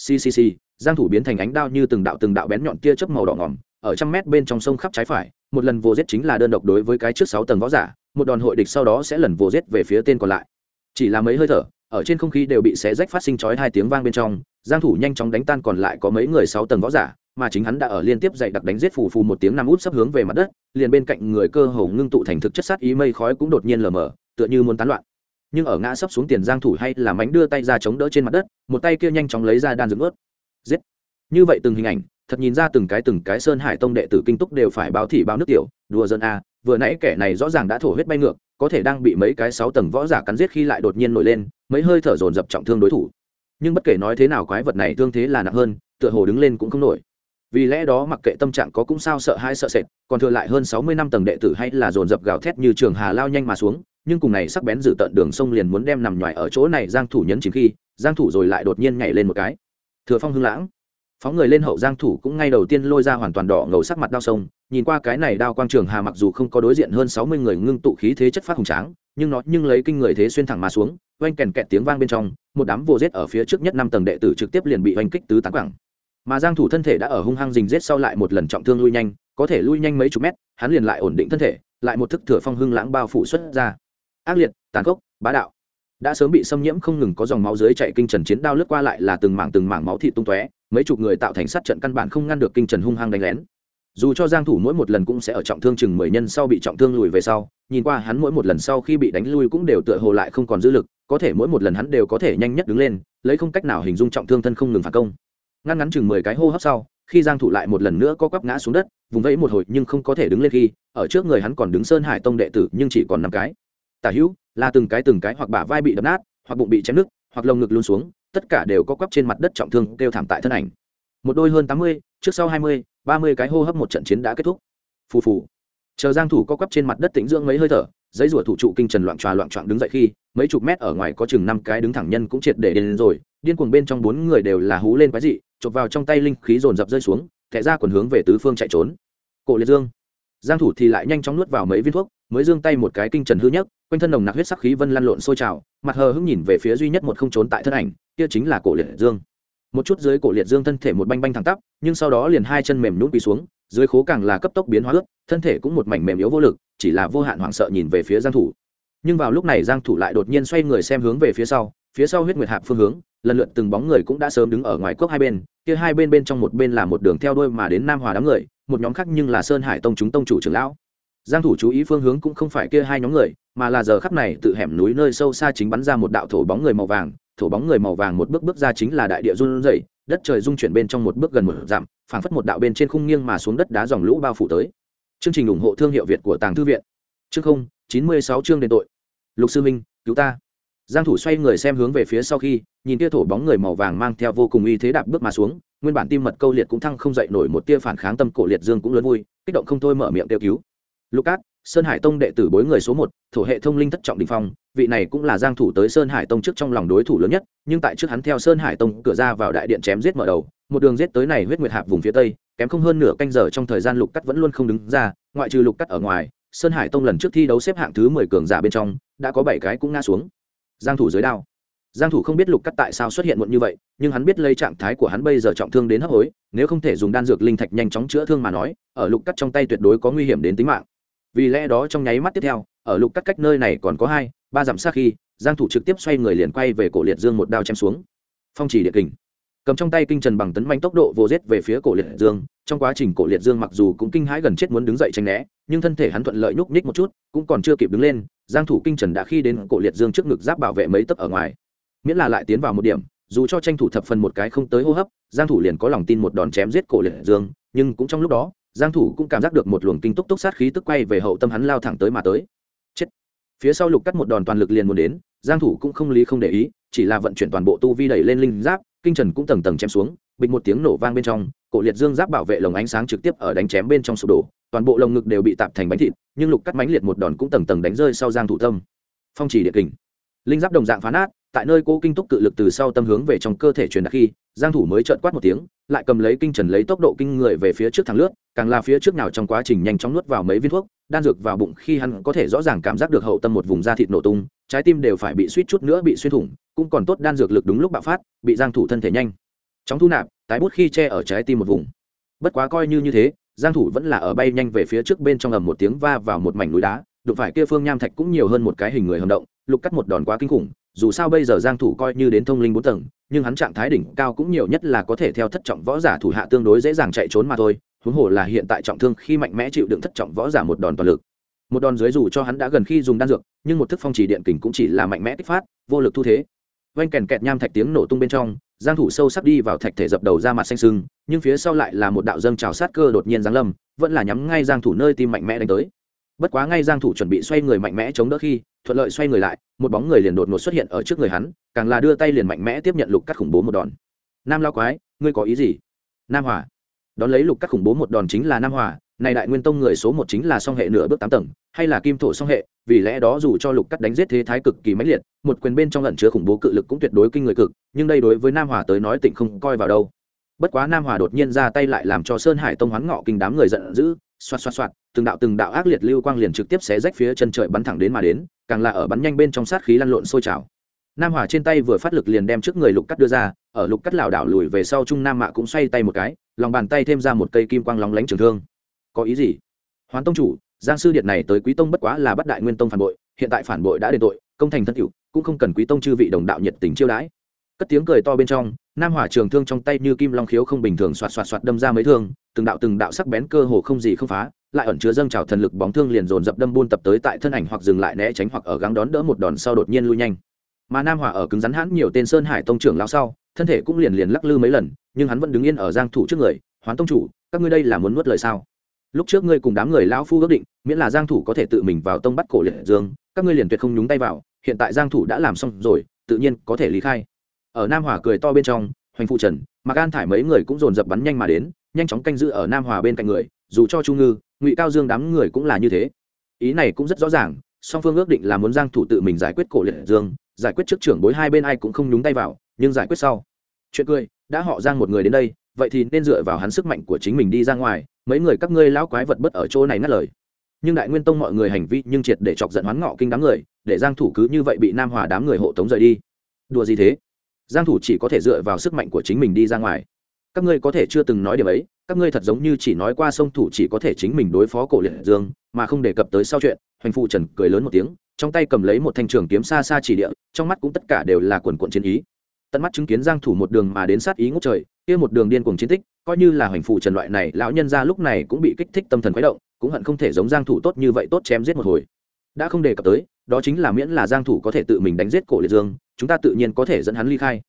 Ccc giang thủ biến thành ánh đao như từng đạo từng đạo bén nhọn tia chớp màu đỏ ngỏm, ở trăm mét bên trong sông khắp trái phải, một lần vô giết chính là đơn độc đối với cái trước sáu tầng võ giả, một đòn hội địch sau đó sẽ lần vô giết về phía tên còn lại. Chỉ là mấy hơi thở, ở trên không khí đều bị xé rách phát sinh chói hai tiếng vang bên trong, giang thủ nhanh chóng đánh tan còn lại có mấy người sáu tầng võ giả, mà chính hắn đã ở liên tiếp dậy đặc đánh giết phù phù một tiếng nằm út sắp hướng về mặt đất, liền bên cạnh người cơ hồ ngưng tụ thành thực chất sát ý mây khói cũng đột nhiên lờ mờ, tựa như muốn tán loạn nhưng ở ngã sắp xuống tiền giang thủ hay là mánh đưa tay ra chống đỡ trên mặt đất, một tay kia nhanh chóng lấy ra đan dưỡng ướt giết. Như vậy từng hình ảnh, thật nhìn ra từng cái từng cái sơn hải tông đệ tử kinh túc đều phải báo thị báo nước tiểu, đùa dân a à, vừa nãy kẻ này rõ ràng đã thổ huyết bay ngược, có thể đang bị mấy cái sáu tầng võ giả cắn giết khi lại đột nhiên nổi lên, mấy hơi thở dồn dập trọng thương đối thủ. Nhưng bất kể nói thế nào quái vật này thương thế là nặng hơn, tựa hồ đứng lên cũng không nổi. Vì lẽ đó mặc kệ tâm trạng có cũng sao sợ hai sợ sệt, còn thừa lại hơn sáu mươi năm tầng đệ tử hay là dồn dập gào thét như trường hà lao nhanh mà xuống nhưng cùng này sắc bén dự tận đường sông liền muốn đem nằm ngoài ở chỗ này giang thủ nhấn chìm khi, giang thủ rồi lại đột nhiên nhảy lên một cái. Thừa phong hưng lãng. Phóng người lên hậu giang thủ cũng ngay đầu tiên lôi ra hoàn toàn đỏ ngầu sắc mặt đao sông, nhìn qua cái này đao quang trường hà mặc dù không có đối diện hơn 60 người ngưng tụ khí thế chất phát hùng tráng, nhưng nó nhưng lấy kinh người thế xuyên thẳng mà xuống, oanh kèn kẹt tiếng vang bên trong, một đám vô giết ở phía trước nhất năm tầng đệ tử trực tiếp liền bị oanh kích tứ tán quẳng. Mà giang thủ thân thể đã ở hung hăng rình giết sau lại một lần trọng thương lui nhanh, có thể lui nhanh mấy chục mét, hắn liền lại ổn định thân thể, lại một thức thừa phong hưng lãng bao phủ xuất ra ác liệt, tàn khốc, bá đạo. Đã sớm bị xâm nhiễm không ngừng có dòng máu dưới chạy kinh trần chiến đao lướt qua lại là từng mảng từng mảng máu thị tung tóe, mấy chục người tạo thành sát trận căn bản không ngăn được kinh trần hung hăng đánh lén. Dù cho giang thủ mỗi một lần cũng sẽ ở trọng thương chừng mười nhân sau bị trọng thương lùi về sau, nhìn qua hắn mỗi một lần sau khi bị đánh lui cũng đều tựa hồ lại không còn dư lực, có thể mỗi một lần hắn đều có thể nhanh nhất đứng lên, lấy không cách nào hình dung trọng thương thân không ngừng phản công. Ngăn ngắn chừng mười cái hô hấp sau, khi giang thủ lại một lần nữa có quắp ngã xuống đất, vùng vẫy một hồi nhưng không có thể đứng lên khi, ở trước người hắn còn đứng sơn hải tông đệ tử nhưng chỉ còn năm cái tả hữu, là từng cái từng cái hoặc bả vai bị đập nát, hoặc bụng bị chém nứt, hoặc lồng ngực luôn xuống, tất cả đều có quắp trên mặt đất trọng thương, kêu thảm tại thân ảnh. Một đôi hơn tám mươi, trước sau hai mươi, ba mươi cái hô hấp một trận chiến đã kết thúc. Phù phù. Chờ giang thủ có quắp trên mặt đất tĩnh dưỡng mấy hơi thở, giấy rủa thủ trụ kinh trần loạn tròa loạn trọn đứng dậy khi, mấy chục mét ở ngoài có chừng năm cái đứng thẳng nhân cũng triệt để đến rồi, điên cuồng bên trong bốn người đều là hú lên quái dị, chộp vào trong tay linh khí dồn dập rơi xuống thẻ ra quần hướng về tứ phương chạy trốn. Cổ liệt dương. Giang thủ thì lại nhanh chóng nuốt vào mấy viên thuốc mới giương tay một cái kinh trần hư nhất, quanh thân nồng nặc huyết sắc khí vân lăn lộn sôi trào, mặt hờ hững nhìn về phía duy nhất một không trốn tại thân ảnh, kia chính là cổ liệt dương. Một chút dưới cổ liệt dương thân thể một banh banh thẳng tắp, nhưng sau đó liền hai chân mềm nhún quỳ xuống, dưới khố càng là cấp tốc biến hóa ướt, thân thể cũng một mảnh mềm yếu vô lực, chỉ là vô hạn hoảng sợ nhìn về phía giang thủ. Nhưng vào lúc này giang thủ lại đột nhiên xoay người xem hướng về phía sau phía sau huyết nguyệt hạp phương hướng, lần lượt từng bóng người cũng đã sớm đứng ở ngoài cốc hai bên, kia hai bên bên trong một bên là một đường theo đuôi mà đến nam hòa đám người, một nhóm khác nhưng là sơn hải tông chúng tông chủ trưởng lão giang thủ chú ý phương hướng cũng không phải kia hai nhóm người, mà là giờ khắp này tự hẻm núi nơi sâu xa chính bắn ra một đạo thổ bóng người màu vàng, thổ bóng người màu vàng một bước bước ra chính là đại địa run rẩy, đất trời rung chuyển bên trong một bước gần một dặm, phảng phất một đạo bên trên khung nghiêng mà xuống đất đá dòng lũ bao phủ tới. Chương trình ủng hộ thương hiệu việt của tàng thư viện. Chương không, chín mươi sáu chương đền tội. Lục sư minh cứu ta. Giang thủ xoay người xem hướng về phía sau khi, nhìn tia thổ bóng người màu vàng mang theo vô cùng uy thế đạp bước mà xuống, nguyên bản tim mật câu liệt cũng thăng không dậy nổi một tia phản kháng tâm cổ liệt dương cũng lớn vui, kích động không thôi mở miệng kêu cứu lucas, sơn hải tông đệ tử bối người số một, thổ hệ thông linh thất trọng đỉnh phong, vị này cũng là giang thủ tới sơn hải tông trước trong lòng đối thủ lớn nhất, nhưng tại trước hắn theo sơn hải tông cửa ra vào đại điện chém giết mở đầu, một đường giết tới này huyết nguyệt hạp vùng phía tây, kém không hơn nửa canh giờ trong thời gian lục cắt vẫn luôn không đứng ra, ngoại trừ lục cắt ở ngoài, sơn hải tông lần trước thi đấu xếp hạng thứ mười cường giả bên trong, đã có bảy cái cũng ngã xuống. Giang thủ dưới đao. Giang thủ không biết lục cắt tại sao xuất hiện muộn như vậy, nhưng hắn biết lấy trạng thái của hắn bây giờ trọng thương đến hấp hối, nếu không thể dùng đan dược linh thạch nhanh chóng chữa thương mà nói, ở lục cắt trong tay tuyệt đối có nguy hiểm đến tính mạng vì lẽ đó trong nháy mắt tiếp theo, ở lục cắt cách nơi này còn có hai, ba dặm xa khi, giang thủ trực tiếp xoay người liền quay về cổ liệt dương một đao chém xuống. Phong chỉ địa kình. Cầm trong tay kinh trần bằng tấn manh tốc độ vô giết về phía cổ liệt dương. Trong quá trình cổ liệt dương mặc dù cũng kinh hãi gần chết muốn đứng dậy tránh né, nhưng thân thể hắn thuận lợi nhúc nhích một chút, cũng còn chưa kịp đứng lên, giang thủ kinh trần đã khi đến cổ liệt dương trước ngực giáp bảo vệ mấy tấc ở ngoài. Miễn là lại tiến vào một điểm, dù cho tranh thủ thập phần một cái không tới hô hấp, giang thủ liền có lòng tin một đòn chém giết cổ liệt dương, nhưng cũng trong lúc đó giang thủ cũng cảm giác được một luồng kinh túc túc sát khí tức quay về hậu tâm hắn lao thẳng tới mà tới. Chết. Phía sau lục cắt một đòn toàn lực liền muốn đến, giang thủ cũng không lý không để ý, chỉ là vận chuyển toàn bộ tu vi đẩy lên linh giáp, kinh trần cũng tầng tầng chém xuống, bịch một tiếng nổ vang bên trong, cổ liệt dương giáp bảo vệ lồng ánh sáng trực tiếp ở đánh chém bên trong sụp đổ, toàn bộ lồng ngực đều bị tạp thành bánh thịt, nhưng lục cắt mánh liệt một đòn cũng tầng tầng đánh rơi sau giang thủ tâm. Phong chỉ địa kình. Linh giáp đồng dạng phá nát tại nơi cô kinh túc cự lực từ sau tâm hướng về trong cơ thể truyền đạt khi, giang thủ mới trợn quát một tiếng, lại cầm lấy kinh trần lấy tốc độ kinh người về phía trước thẳng lướt, càng là phía trước nào trong quá trình nhanh chóng nuốt vào mấy viên thuốc, đan dược vào bụng khi hắn có thể rõ ràng cảm giác được hậu tâm một vùng da thịt nổ tung, trái tim đều phải bị suýt chút nữa bị xuyên thủng, cũng còn tốt đan dược lực đúng lúc bạo phát, bị giang thủ thân thể nhanh chóng thu nạp, tái bút khi che ở trái tim một vùng. Bất quá coi như như thế, giang thủ vẫn là ở bay nhanh về phía trước bên trong ầm một tiếng va vào một mảnh núi đá, đụng phải kia phương nham thạch cũng nhiều hơn một cái hình người hầm động, lục cắt một đòn quá kinh khủng dù sao bây giờ giang thủ coi như đến thông linh bốn tầng, nhưng hắn trạng thái đỉnh cao cũng nhiều nhất là có thể theo thất trọng võ giả thủ hạ tương đối dễ dàng chạy trốn mà thôi, huống hồ là hiện tại trọng thương khi mạnh mẽ chịu đựng thất trọng võ giả một đòn toàn lực. Một đòn dưới dù cho hắn đã gần khi dùng đan dược, nhưng một thức phong chỉ điện kình cũng chỉ là mạnh mẽ kích phát, vô lực thu thế. Vang kèn kẹt nham thạch tiếng nổ tung bên trong, giang thủ sâu sắc đi vào thạch thể dập đầu ra mặt xanh sưng, nhưng phía sau lại là một đạo dâng trào sát cơ đột nhiên giáng lâm, vẫn là nhắm ngay giang thủ nơi tim mạnh mẽ đánh tới bất quá ngay giang thủ chuẩn bị xoay người mạnh mẽ chống đỡ khi, thuận lợi xoay người lại, một bóng người liền đột ngột xuất hiện ở trước người hắn, càng là đưa tay liền mạnh mẽ tiếp nhận lục cắt khủng bố một đòn. Nam lao quái, ngươi có ý gì? Nam hỏa đón lấy lục cắt khủng bố một đòn chính là nam hỏa này đại nguyên tông người số một chính là song hệ nửa bước tám tầng, hay là kim thổ song hệ, vì lẽ đó dù cho lục cắt đánh giết thế thái cực kỳ mãnh liệt, một quyền bên trong ẩn chứa khủng bố cự lực cũng tuyệt đối kinh người cực, nhưng đây đối với nam hòa tới nói tịnh không coi vào đâu. Bất quá nam hòa đột nhiên ra tay lại làm cho sơn hải tông hoán ngọ kinh đám người giận dữ xoát xoát xoát từng đạo từng đạo ác liệt lưu quang liền trực tiếp xé rách phía chân trời bắn thẳng đến mà đến, càng là ở bắn nhanh bên trong sát khí lăn lộn sôi trào. Nam hòa trên tay vừa phát lực liền đem trước người lục cắt đưa ra, ở lục cắt lảo đảo lùi về sau trung nam mạ cũng xoay tay một cái, lòng bàn tay thêm ra một cây kim quang lóng lánh trường thương. Có ý gì? Hoán tông chủ, giang sư điện này tới quý tông bất quá là bắt đại nguyên tông phản bội, hiện tại phản bội đã đền tội, công thành thân cựu cũng không cần quý tông chư vị đồng đạo nhiệt tình chiêu đãi. Cất tiếng cười to bên trong, nam hỏa trường thương trong tay như kim long khiếu không bình thường xoạt xoạt xoạt đâm ra mấy thương, từng đạo từng đạo sắc bén cơ hồ không gì không phá lại ẩn chứa dâng trào thần lực bóng thương liền dồn dập đâm buôn tập tới tại thân ảnh hoặc dừng lại né tránh hoặc ở gắng đón đỡ một đòn sau đột nhiên lui nhanh. Mà nam hỏa ở cứng rắn hãn nhiều tên sơn hải tông trưởng lao sau, thân thể cũng liền liền lắc lư mấy lần, nhưng hắn vẫn đứng yên ở giang thủ trước người, hoán tông chủ, các ngươi đây là muốn nuốt lời sao? Lúc trước ngươi cùng đám người lão phu ước định, miễn là giang thủ có thể tự mình vào tông bắt cổ liệt dương, các ngươi liền tuyệt không nhúng tay vào, hiện tại giang thủ đã làm xong rồi, tự nhiên có thể lý khai. Ở nam hòa cười to bên trong, hoành phụ trần mặc an thải mấy người cũng dồn dập bắn nhanh mà đến, nhanh chóng canh giữ ở nam hòa bên cạnh người, dù cho chu ngư ngụy cao dương đám người cũng là như thế ý này cũng rất rõ ràng song phương ước định là muốn giang thủ tự mình giải quyết cổ liệt dương giải quyết trước trưởng bối hai bên ai cũng không nhúng tay vào nhưng giải quyết sau chuyện cười đã họ giang một người đến đây vậy thì nên dựa vào hắn sức mạnh của chính mình đi ra ngoài mấy người các ngươi lão quái vật bất ở chỗ này ngắt lời nhưng đại nguyên tông mọi người hành vi nhưng triệt để chọc giận hoán ngọ kinh đám người để giang thủ cứ như vậy bị nam hòa đám người hộ tống rời đi đùa gì thế giang thủ chỉ có thể dựa vào sức mạnh của chính mình đi ra ngoài các ngươi có thể chưa từng nói điểm ấy, các ngươi thật giống như chỉ nói qua sông thủ chỉ có thể chính mình đối phó cổ liệt dương, mà không đề cập tới sau chuyện, hoành phụ trần cười lớn một tiếng, trong tay cầm lấy một thanh trường kiếm xa xa chỉ địa, trong mắt cũng tất cả đều là quần quận chiến ý. Tận mắt chứng kiến giang thủ một đường mà đến sát ý ngút trời, kia một đường điên cuồng chiến tích, coi như là hoành phụ trần loại này, lão nhân gia lúc này cũng bị kích thích tâm thần khuấy động, cũng hận không thể giống giang thủ tốt như vậy tốt chém giết một hồi. Đã không đề cập tới, đó chính là miễn là giang thủ có thể tự mình đánh giết cổ liệt dương, chúng ta tự nhiên có thể dẫn hắn ly khai.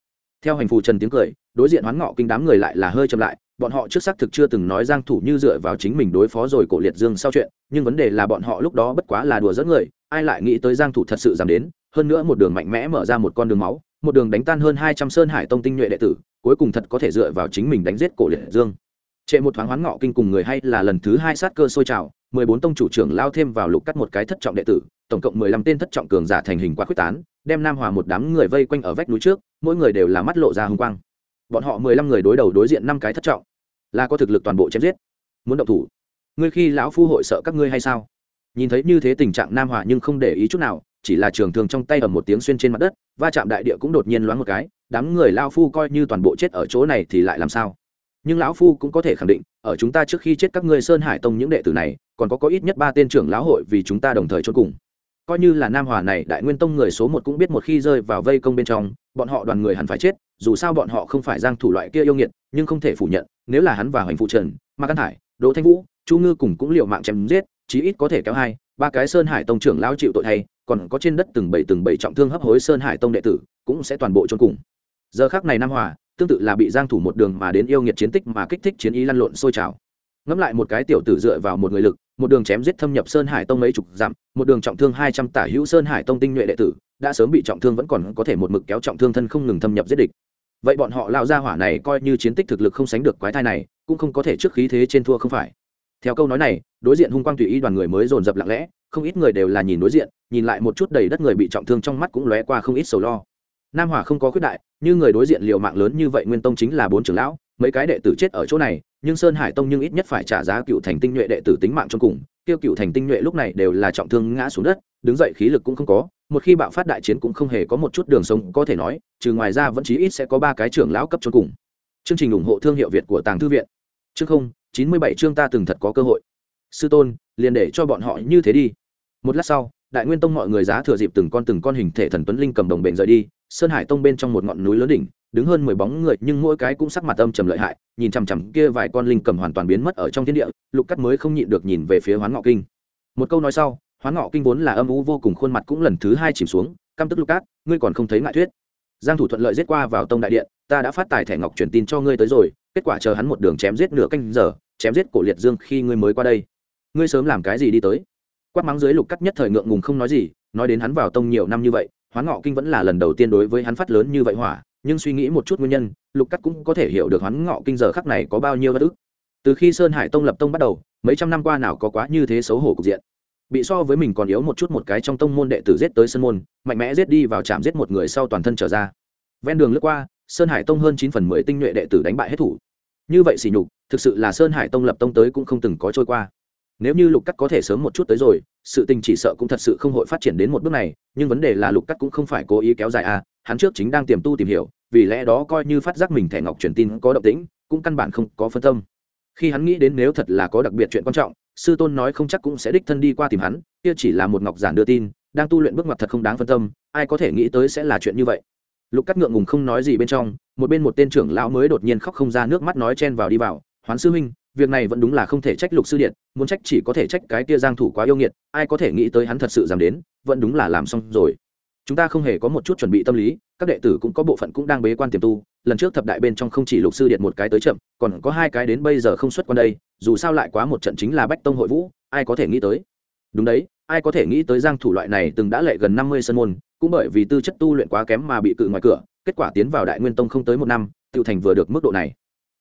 Theo hành phù trần tiếng cười đối diện hoán ngọ kinh đám người lại là hơi chậm lại, bọn họ trước xác thực chưa từng nói giang thủ như dựa vào chính mình đối phó rồi cổ liệt dương sau chuyện, nhưng vấn đề là bọn họ lúc đó bất quá là đùa dẫn người, ai lại nghĩ tới giang thủ thật sự dám đến, hơn nữa một đường mạnh mẽ mở ra một con đường máu, một đường đánh tan hơn 200 sơn hải tông tinh nhuệ đệ tử, cuối cùng thật có thể dựa vào chính mình đánh giết cổ liệt dương. Trệ một thoáng hoán ngọ kinh cùng người hay là lần thứ hai sát cơ sôi trào, mười bốn tông chủ trưởng lao thêm vào lục cắt một cái thất trọng đệ tử, tổng cộng mười lăm tên thất trọng cường giả thành hình quá quyết tán, đem nam hòa một đám người vây quanh ở vách núi trước, mỗi người đều là mắt lộ ra hung quang bọn họ mười lăm người đối đầu đối diện năm cái thất trọng, là có thực lực toàn bộ chém giết. Muốn động thủ, ngươi khi lão phu hội sợ các ngươi hay sao? Nhìn thấy như thế tình trạng nam hòa nhưng không để ý chút nào, chỉ là trường thường trong tay ầm một tiếng xuyên trên mặt đất, va chạm đại địa cũng đột nhiên loáng một cái, đám người lao phu coi như toàn bộ chết ở chỗ này thì lại làm sao? Nhưng lão phu cũng có thể khẳng định, ở chúng ta trước khi chết các ngươi sơn hải tông những đệ tử này, còn có có ít nhất ba tên trưởng lão hội vì chúng ta đồng thời chôn cùng coi như là nam hòa này đại nguyên tông người số một cũng biết một khi rơi vào vây công bên trong, bọn họ đoàn người hẳn phải chết, dù sao bọn họ không phải giang thủ loại kia yêu nghiệt, nhưng không thể phủ nhận, nếu là hắn và hoành phụ trần mà căn thải đỗ thanh vũ, chu ngư cùng cũng liều mạng chém giết, chí ít có thể kéo hai, ba cái sơn hải tông trưởng lao chịu tội thay, còn có trên đất từng bảy từng bảy trọng thương hấp hối sơn hải tông đệ tử, cũng sẽ toàn bộ chôn cùng. Giờ khắc này nam hòa, tương tự là bị giang thủ một đường mà đến yêu nghiệt chiến tích mà kích thích chiến ý lăn lộn sôi trào. Ngẫm lại một cái tiểu tử dựa vào một người lực một đường chém giết thâm nhập sơn hải tông mấy chục dặm, một đường trọng thương hai trăm tả hữu sơn hải tông tinh nhuệ đệ tử, đã sớm bị trọng thương vẫn còn có thể một mực kéo trọng thương thân không ngừng thâm nhập giết địch. Vậy bọn họ lao ra hỏa này coi như chiến tích thực lực không sánh được quái thai này, cũng không có thể trước khí thế trên thua không phải. Theo câu nói này, đối diện hung quang tùy ý đoàn người mới dồn dập lặng lẽ, không ít người đều là nhìn đối diện, nhìn lại một chút đầy đất người bị trọng thương trong mắt cũng lóe qua không ít sầu lo. Nam hỏa không có khuyết đại, như người đối diện liều mạng lớn như vậy nguyên tông chính là bốn trưởng lão, mấy cái đệ tử chết ở chỗ này nhưng sơn hải tông nhưng ít nhất phải trả giá cựu thành tinh nhuệ đệ tử tính mạng trong cùng. Tiêu cựu thành tinh nhuệ lúc này đều là trọng thương ngã xuống đất, đứng dậy khí lực cũng không có. Một khi bạo phát đại chiến cũng không hề có một chút đường sống có thể nói, trừ ngoài ra vẫn chí ít sẽ có ba cái trưởng lão cấp cho cùng. Chương trình ủng hộ thương hiệu việt của tàng thư viện. Chương không, chín mươi bảy chương ta từng thật có cơ hội. Sư tôn, liền để cho bọn họ như thế đi. Một lát sau, đại nguyên tông mọi người giá thừa dịp từng con từng con hình thể thần tuấn linh cầm đồng bệnh rời đi sơn hải tông bên trong một ngọn núi lớn đỉnh, đứng hơn mười bóng người, nhưng mỗi cái cũng sắc mặt âm trầm lợi hại, nhìn chằm chằm kia vài con linh cầm hoàn toàn biến mất ở trong thiên địa, lục cắt mới không nhịn được nhìn về phía hoán ngọ kinh. Một câu nói sau, hoán ngọ kinh vốn là âm u vô cùng, khuôn mặt cũng lần thứ hai chìm xuống, căm tức lục cát, ngươi còn không thấy ngại thuyết. Giang thủ thuận lợi giết qua vào tông đại điện, ta đã phát tài thẻ ngọc truyền tin cho ngươi tới rồi, kết quả chờ hắn một đường chém giết nửa canh giờ, chém giết cổ liệt dương khi ngươi mới qua đây. Ngươi sớm làm cái gì đi tới? Quát mắng dưới lục cắt nhất thời ngượng ngùng không nói gì, nói đến hắn vào tông nhiều năm như vậy hoán ngọ kinh vẫn là lần đầu tiên đối với hắn phát lớn như vậy hỏa, nhưng suy nghĩ một chút nguyên nhân, lục cắt cũng có thể hiểu được hoán ngọ kinh giờ khắc này có bao nhiêu bất ức. Từ khi sơn hải tông lập tông bắt đầu, mấy trăm năm qua nào có quá như thế xấu hổ cục diện. Bị so với mình còn yếu một chút một cái trong tông môn đệ tử giết tới sân môn, mạnh mẽ giết đi vào chạm giết một người sau toàn thân trở ra. Ven đường lướt qua, sơn hải tông hơn chín phần mười tinh nhuệ đệ tử đánh bại hết thủ. Như vậy sỉ nhục, thực sự là sơn hải tông lập tông tới cũng không từng có trôi qua nếu như lục cắt có thể sớm một chút tới rồi, sự tình chỉ sợ cũng thật sự không hội phát triển đến một bước này, nhưng vấn đề là lục cắt cũng không phải cố ý kéo dài à hắn trước chính đang tiềm tu tìm hiểu, vì lẽ đó coi như phát giác mình thẻ ngọc truyền tin có động tĩnh, cũng căn bản không có phân tâm. Khi hắn nghĩ đến nếu thật là có đặc biệt chuyện quan trọng, sư tôn nói không chắc cũng sẽ đích thân đi qua tìm hắn, kia chỉ là một ngọc giản đưa tin, đang tu luyện bước ngoặt thật không đáng phân tâm, ai có thể nghĩ tới sẽ là chuyện như vậy. Lục cắt ngượng ngùng không nói gì bên trong, một bên một tên trưởng lão mới đột nhiên khóc không ra nước mắt nói chen vào đi vào, hoán sư huynh việc này vẫn đúng là không thể trách lục sư điện, muốn trách chỉ có thể trách cái kia giang thủ quá yêu nghiệt, ai có thể nghĩ tới hắn thật sự dám đến, vẫn đúng là làm xong rồi. Chúng ta không hề có một chút chuẩn bị tâm lý, các đệ tử cũng có bộ phận cũng đang bế quan tiềm tu, lần trước thập đại bên trong không chỉ lục sư điện một cái tới chậm, còn có hai cái đến bây giờ không xuất quan đây, dù sao lại quá một trận chính là bách tông hội vũ, ai có thể nghĩ tới? Đúng đấy, ai có thể nghĩ tới giang thủ loại này từng đã lệ gần 50 sân môn, cũng bởi vì tư chất tu luyện quá kém mà bị cự ngoài cửa, kết quả tiến vào đại nguyên tông không tới một năm, tiêu thành vừa được mức độ này.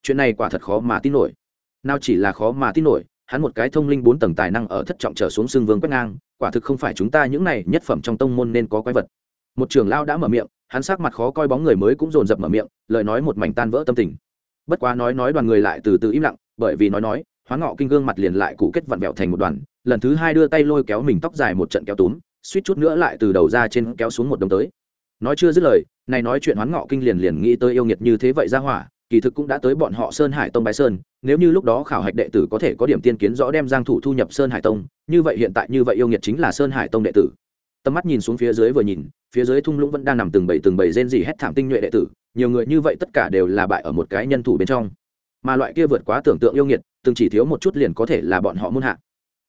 Chuyện này quả thật khó mà tin nổi nào chỉ là khó mà tin nổi, hắn một cái thông linh bốn tầng tài năng ở thất trọng trở xuống xương vương quét ngang, quả thực không phải chúng ta những này nhất phẩm trong tông môn nên có quái vật. Một trưởng lao đã mở miệng, hắn sắc mặt khó coi bóng người mới cũng dồn dập mở miệng, lời nói một mảnh tan vỡ tâm tình. Bất quá nói nói đoàn người lại từ từ im lặng, bởi vì nói nói, hóa ngọ kinh gương mặt liền lại cụ kết vặn vẹo thành một đoàn, lần thứ hai đưa tay lôi kéo mình tóc dài một trận kéo túm, suýt chút nữa lại từ đầu ra trên kéo xuống một đồng tới. Nói chưa dứt lời, này nói chuyện hoán ngọ kinh liền liền nghĩ tới yêu nghiệt như thế vậy ra hỏa kỳ thực cũng đã tới bọn họ sơn hải tông bái sơn, nếu như lúc đó khảo hạch đệ tử có thể có điểm tiên kiến rõ đem giang thủ thu nhập sơn hải tông, như vậy hiện tại như vậy yêu nghiệt chính là sơn hải tông đệ tử. Tầm mắt nhìn xuống phía dưới vừa nhìn, phía dưới thung lũng vẫn đang nằm từng bầy từng bầy rên rỉ hét thảm tinh nhuệ đệ tử, nhiều người như vậy tất cả đều là bại ở một cái nhân thủ bên trong. Mà loại kia vượt quá tưởng tượng yêu nghiệt, từng chỉ thiếu một chút liền có thể là bọn họ muôn hạ.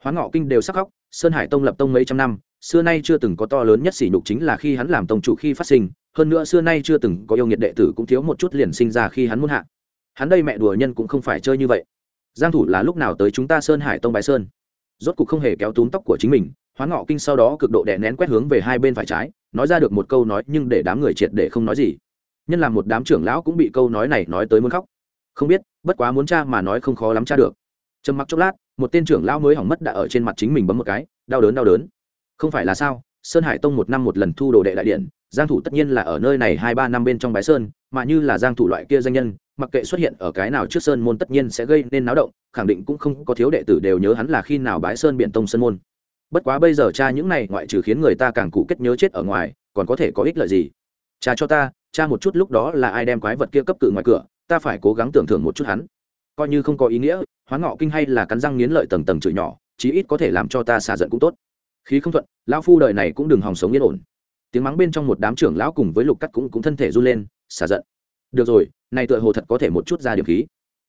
Hoán ngọ kinh đều sắc khóc sơn hải tông lập tông mấy trăm năm, xưa nay chưa từng có to lớn nhất sỉ nhục chính là khi hắn làm tông chủ khi phát sinh hơn nữa xưa nay chưa từng có yêu nghiệt đệ tử cũng thiếu một chút liền sinh ra khi hắn muốn hạ. Hắn đây mẹ đùa nhân cũng không phải chơi như vậy. Giang thủ là lúc nào tới chúng ta sơn hải tông bài sơn? Rốt cục không hề kéo túm tóc của chính mình hoán ngọ kinh sau đó cực độ đè nén quét hướng về hai bên phải trái, nói ra được một câu nói nhưng để đám người triệt để không nói gì. Nhân làm một đám trưởng lão cũng bị câu nói này nói tới muốn khóc. Không biết, bất quá muốn cha mà nói không khó lắm cha được. Trầm mặc chốc lát, một tên trưởng lão mới hỏng mất đã ở trên mặt chính mình bấm một cái, đau đớn đau đớn. Không phải là sao? Sơn hải tông một năm một lần thu đồ đệ đại điện, giang thủ tất nhiên là ở nơi này hai ba năm bên trong bái sơn, mà như là giang thủ loại kia danh nhân, mặc kệ xuất hiện ở cái nào trước sơn môn tất nhiên sẽ gây nên náo động, khẳng định cũng không có thiếu đệ tử đều nhớ hắn là khi nào bái sơn biện tông sơn môn. Bất quá bây giờ cha những này ngoại trừ khiến người ta càng cụ kết nhớ chết ở ngoài, còn có thể có ích lợi gì? Cha cho ta, cha một chút lúc đó là ai đem quái vật kia cấp cự ngoài cửa, ta phải cố gắng tưởng thưởng một chút hắn. Coi như không có ý nghĩa hoán ngọ kinh hay là cắn răng nghiến lợi tầng tầng chửi nhỏ, chí ít có thể làm cho ta xả giận cũng tốt khí không thuận, lão phu đời này cũng đừng hòng sống yên ổn. Tiếng mắng bên trong một đám trưởng lão cùng với lục cắt cũng cũng thân thể run lên, xả giận. Được rồi này tựa hồ thật có thể một chút ra điểm khí.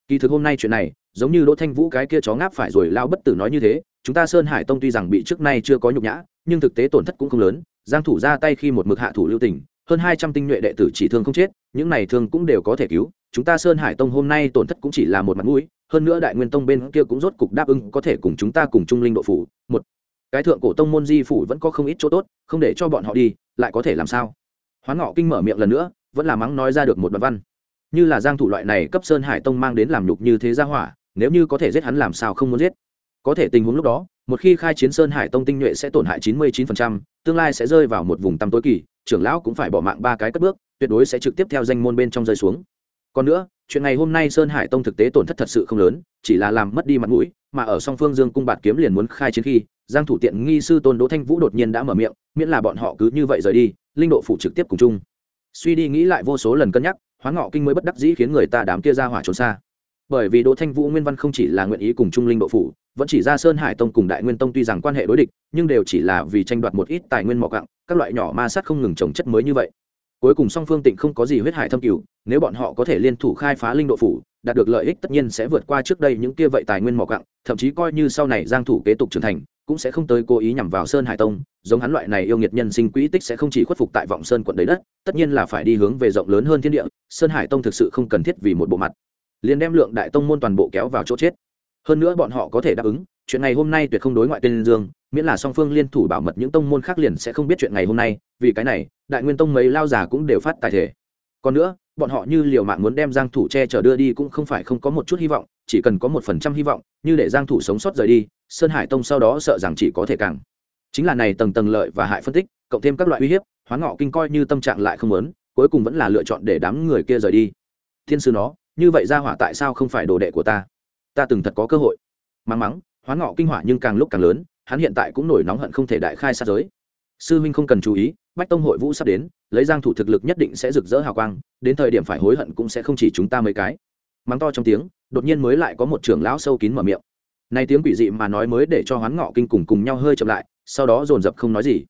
Kỳ thực hôm nay chuyện này, giống như đỗ thanh vũ cái kia chó ngáp phải rồi lao bất tử nói như thế, chúng ta sơn hải tông tuy rằng bị trước nay chưa có nhục nhã, nhưng thực tế tổn thất cũng không lớn, giang thủ ra tay khi một mực hạ thủ lưu tình, hơn 200 tinh nhuệ đệ tử chỉ thương không chết, những này thương cũng đều có thể cứu, chúng ta sơn hải tông hôm nay tổn thất cũng chỉ là một mặt mũi, hơn nữa đại nguyên tông bên kia cũng rốt cục đáp ứng có thể cùng chúng ta cùng trung linh độ phủ, một cái thượng cổ tông môn di phủ vẫn có không ít chỗ tốt không để cho bọn họ đi lại có thể làm sao? Hoán ngọ kinh mở miệng lần nữa vẫn là mắng nói ra được một đoạn văn. Như là giang thủ loại này cấp sơn hải tông mang đến làm nhục như thế gia hỏa nếu như có thể giết hắn làm sao không muốn giết? Có thể tình huống lúc đó một khi khai chiến sơn hải tông tinh nhuệ sẽ tổn hại 99%, tương lai sẽ rơi vào một vùng tăm tối kỳ trưởng lão cũng phải bỏ mạng ba cái cất bước tuyệt đối sẽ trực tiếp theo danh môn bên trong rơi xuống. Còn nữa chuyện ngày hôm nay sơn hải tông thực tế tổn thất thật sự không lớn chỉ là làm mất đi mặt mũi mà ở song phương dương cung bạt kiếm liền muốn khai chiến khi giang thủ tiện nghi sư tôn đỗ thanh vũ đột nhiên đã mở miệng, miễn là bọn họ cứ như vậy rời đi, linh độ Phủ trực tiếp cùng chung. Suy đi nghĩ lại vô số lần cân nhắc, hóa ngọ kinh mới bất đắc dĩ khiến người ta đám kia ra hỏa trốn xa. Bởi vì đỗ thanh vũ nguyên văn không chỉ là nguyện ý cùng trung linh độ phủ, vẫn chỉ ra sơn hải tông cùng đại nguyên tông tuy rằng quan hệ đối địch, nhưng đều chỉ là vì tranh đoạt một ít tài nguyên mỏ cặng các loại nhỏ ma sát không ngừng trồng chất mới như vậy. Cuối cùng song phương tịnh không có gì huyết hải thâm cửu nếu bọn họ có thể liên thủ khai phá linh độ phủ, đạt được lợi ích tất nhiên sẽ vượt qua trước đây những kia vậy tài nguyên mỏ cặng thậm chí coi như sau này giang thủ kế tục trưởng thành cũng sẽ không tới cố ý nhằm vào sơn hải tông, giống hắn loại này yêu nghiệt nhân sinh quỹ tích sẽ không chỉ khuất phục tại vọng sơn quận đấy đất, tất nhiên là phải đi hướng về rộng lớn hơn thiên địa, sơn hải tông thực sự không cần thiết vì một bộ mặt. Liền đem lượng đại tông môn toàn bộ kéo vào chỗ chết. Hơn nữa bọn họ có thể đáp ứng, chuyện ngày hôm nay tuyệt không đối ngoại tên dương, miễn là song phương liên thủ bảo mật những tông môn khác liền sẽ không biết chuyện ngày hôm nay, vì cái này, đại nguyên tông mấy lao già cũng đều phát tài thể. Còn nữa, bọn họ như liều mạng muốn đem giang thủ che chở đưa đi cũng không phải không có một chút hy vọng, chỉ cần có một phần trăm hy vọng, như để giang thủ sống sót rời đi sơn hải tông sau đó sợ rằng chỉ có thể càng. Chính là này tầng tầng lợi và hại phân tích, cộng thêm các loại uy hiếp, hoán ngọ kinh coi như tâm trạng lại không lớn cuối cùng vẫn là lựa chọn để đám người kia rời đi. Thiên sư nó, như vậy ra hỏa tại sao không phải đồ đệ của ta? Ta từng thật có cơ hội. Mắng mắng, hoán ngọ kinh hỏa nhưng càng lúc càng lớn, hắn hiện tại cũng nổi nóng hận không thể đại khai sát giới. Sư huynh không cần chú ý, bách tông hội vũ sắp đến, lấy giang thủ thực lực nhất định sẽ rực rỡ hào quang, đến thời điểm phải hối hận cũng sẽ không chỉ chúng ta mấy cái. Mắng to trong tiếng, đột nhiên mới lại có một trưởng lão sâu kín mở miệng này tiếng quỷ dị mà nói mới để cho hoán ngọ kinh cùng cùng nhau hơi chậm lại, sau đó dồn dập không nói gì.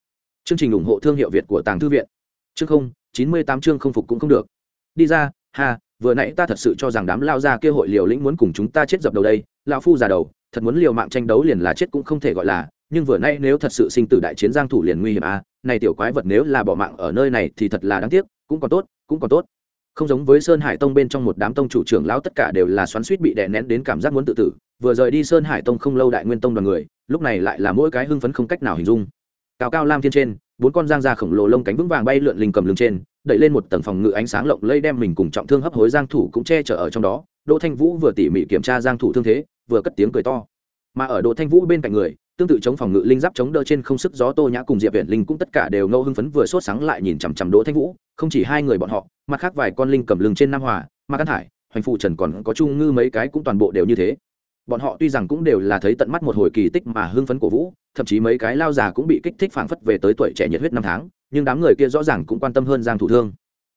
Chương trình ủng hộ thương hiệu việt của tàng thư viện. Chương không, chín mươi tám chương không phục cũng không được. Đi ra, ha, vừa nãy ta thật sự cho rằng đám lao ra kia hội liều lĩnh muốn cùng chúng ta chết dập đầu đây, lão phu già đầu, thật muốn liều mạng tranh đấu liền là chết cũng không thể gọi là, nhưng vừa nay nếu thật sự sinh tử đại chiến giang thủ liền nguy hiểm à này tiểu quái vật nếu là bỏ mạng ở nơi này thì thật là đáng tiếc, cũng còn tốt, cũng còn tốt không giống với sơn hải tông bên trong một đám tông chủ trưởng lão tất cả đều là xoắn suýt bị đè nén đến cảm giác muốn tự tử, vừa rời đi sơn hải tông không lâu đại nguyên tông đoàn người, lúc này lại là mỗi cái hưng phấn không cách nào hình dung. Cao cao lam thiên trên, bốn con giang da khổng lồ lông cánh vững vàng bay lượn linh cầm lưng trên, đẩy lên một tầng phòng ngự ánh sáng lộng lây đem mình cùng trọng thương hấp hối giang thủ cũng che chở ở trong đó. Đỗ thanh vũ vừa tỉ mỉ kiểm tra giang thủ thương thế, vừa cất tiếng cười to. Mà ở đỗ thanh vũ bên cạnh người tương tự chống phòng ngự linh giáp chống đỡ trên không sức gió tô nhã cùng diệp viện linh cũng tất cả đều ngâu hưng phấn vừa sốt sáng lại nhìn chằm chằm đỗ thanh vũ, không chỉ hai người bọn họ, mặt khác vài con linh cầm lưng trên nam hòa mà căn thải hoành phụ trần còn có trung ngư mấy cái cũng toàn bộ đều như thế. Bọn họ tuy rằng cũng đều là thấy tận mắt một hồi kỳ tích mà hưng phấn cổ vũ, thậm chí mấy cái lao già cũng bị kích thích phảng phất về tới tuổi trẻ nhiệt huyết năm tháng, nhưng đám người kia rõ ràng cũng quan tâm hơn giang thủ thương.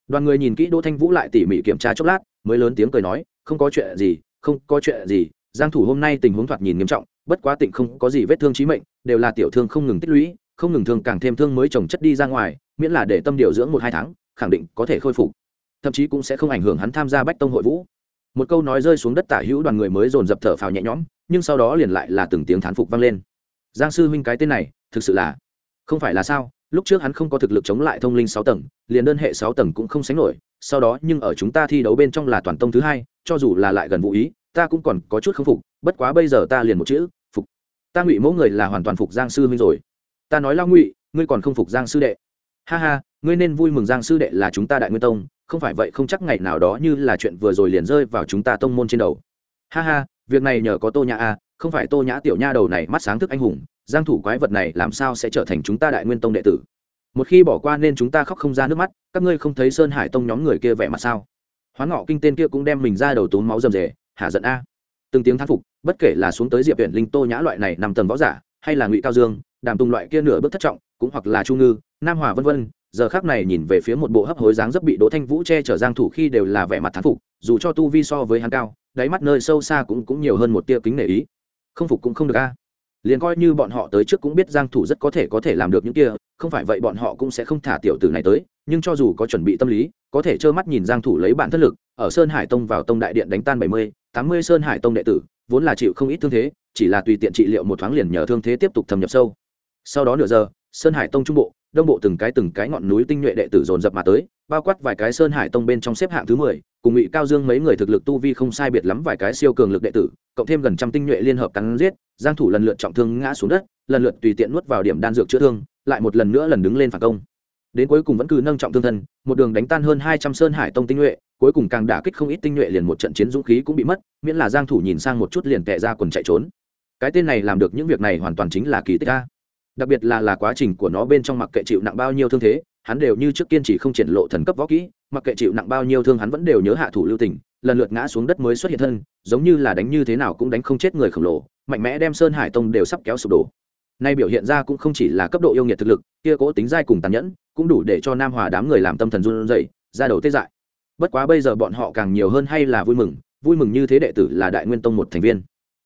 Đoàn người nhìn kỹ đỗ thanh vũ lại tỉ mỉ kiểm tra chốc lát, mới lớn tiếng cười nói, không có chuyện gì, không có chuyện gì, giang thủ hôm nay tình huống thoạt nhìn nghiêm trọng bất quá tịnh không có gì vết thương chí mệnh, đều là tiểu thương không ngừng tích lũy, không ngừng thương càng thêm thương mới trồng chất đi ra ngoài, miễn là để tâm điều dưỡng một hai tháng, khẳng định có thể khôi phục. Thậm chí cũng sẽ không ảnh hưởng hắn tham gia bách tông hội vũ. Một câu nói rơi xuống đất tả hữu đoàn người mới dồn dập thở phào nhẹ nhõm, nhưng sau đó liền lại là từng tiếng thán phục vang lên. Giang sư huynh cái tên này, thực sự là không phải là sao? Lúc trước hắn không có thực lực chống lại thông linh sáu tầng, liền đơn hệ sáu tầng cũng không sánh nổi, sau đó nhưng ở chúng ta thi đấu bên trong là toàn tông thứ hai, cho dù là lại gần vũ ý, ta cũng còn có chút k phục bất quá bây giờ ta liền một chữ, phục. Ta ngụy mẫu người là hoàn toàn phục giang sư huynh rồi. Ta nói lao ngụy, ngươi còn không phục giang sư đệ. Ha ha, ngươi nên vui mừng giang sư đệ là chúng ta đại nguyên tông, không phải vậy không chắc ngày nào đó như là chuyện vừa rồi liền rơi vào chúng ta tông môn trên đầu. Ha ha, việc này nhờ có tô nhã a, không phải tô nhã tiểu nha đầu này mắt sáng thức anh hùng, giang thủ quái vật này làm sao sẽ trở thành chúng ta đại nguyên tông đệ tử? Một khi bỏ qua nên chúng ta khóc không ra nước mắt, các ngươi không thấy sơn hải tông nhóm người kia vẻ mặt sao? Hoán ngọ kinh tên kia cũng đem mình ra đầu tốn máu rầm rề, hả giận a từng tiếng thán phục bất kể là xuống tới diệp huyện linh tô nhã loại này nằm tầng võ giả hay là ngụy cao dương đàm tùng loại kia nửa bước thất trọng cũng hoặc là trung ngư nam hòa vân vân giờ khác này nhìn về phía một bộ hấp hối dáng dấp bị đỗ thanh vũ che chở giang thủ khi đều là vẻ mặt thán phục dù cho tu vi so với hắn cao đáy mắt nơi sâu xa cũng cũng nhiều hơn một tia kính nể ý. Không phục cũng không được a. Liền coi như bọn họ tới trước cũng biết giang thủ rất có thể có thể làm được những kia không phải vậy bọn họ cũng sẽ không thả tiểu tử này tới nhưng cho dù có chuẩn bị tâm lý có thể trơ mắt nhìn giang thủ lấy bản thân lực ở sơn hải tông vào tông đại điện đánh tan 70, 80 sơn hải tông đệ tử, vốn là chịu không ít thương thế, chỉ là tùy tiện trị liệu một thoáng liền nhờ thương thế tiếp tục thâm nhập sâu. Sau đó nửa giờ, sơn hải tông trung bộ, đông bộ từng cái từng cái ngọn núi tinh nhuệ đệ tử dồn dập mà tới, bao quát vài cái sơn hải tông bên trong xếp hạng thứ mười, cùng ngụy cao dương mấy người thực lực tu vi không sai biệt lắm vài cái siêu cường lực đệ tử, cộng thêm gần trăm tinh nhuệ liên hợp cắn giết, giang thủ lần lượt trọng thương ngã xuống đất, lần lượt tùy tiện nuốt vào điểm đan dược chữa thương, lại một lần nữa lần đứng lên phản công đến cuối cùng vẫn cứ nâng trọng thương thân, một đường đánh tan hơn hai trăm sơn hải tông tinh nhuệ, cuối cùng càng đả kích không ít tinh nhuệ liền một trận chiến dũng khí cũng bị mất, miễn là giang thủ nhìn sang một chút liền tệ ra quần chạy trốn. Cái tên này làm được những việc này hoàn toàn chính là kỳ tích a. Đặc biệt là là quá trình của nó bên trong mặc kệ chịu nặng bao nhiêu thương thế, hắn đều như trước kiên trì không triển lộ thần cấp võ kỹ, mặc kệ chịu nặng bao nhiêu thương hắn vẫn đều nhớ hạ thủ lưu tình, lần lượt ngã xuống đất mới xuất hiện thân, giống như là đánh như thế nào cũng đánh không chết người khổng lồ, mạnh mẽ đem sơn hải tông đều sắp kéo sụp đổ. Nay biểu hiện ra cũng không chỉ là cấp độ yêu nghiệt thực lực, kia cố tính dai cùng tàn nhẫn cũng đủ để cho nam hòa đám người làm tâm thần run rẩy, ra đầu tê dại. Bất quá bây giờ bọn họ càng nhiều hơn hay là vui mừng vui mừng như thế đệ tử là đại nguyên tông một thành viên.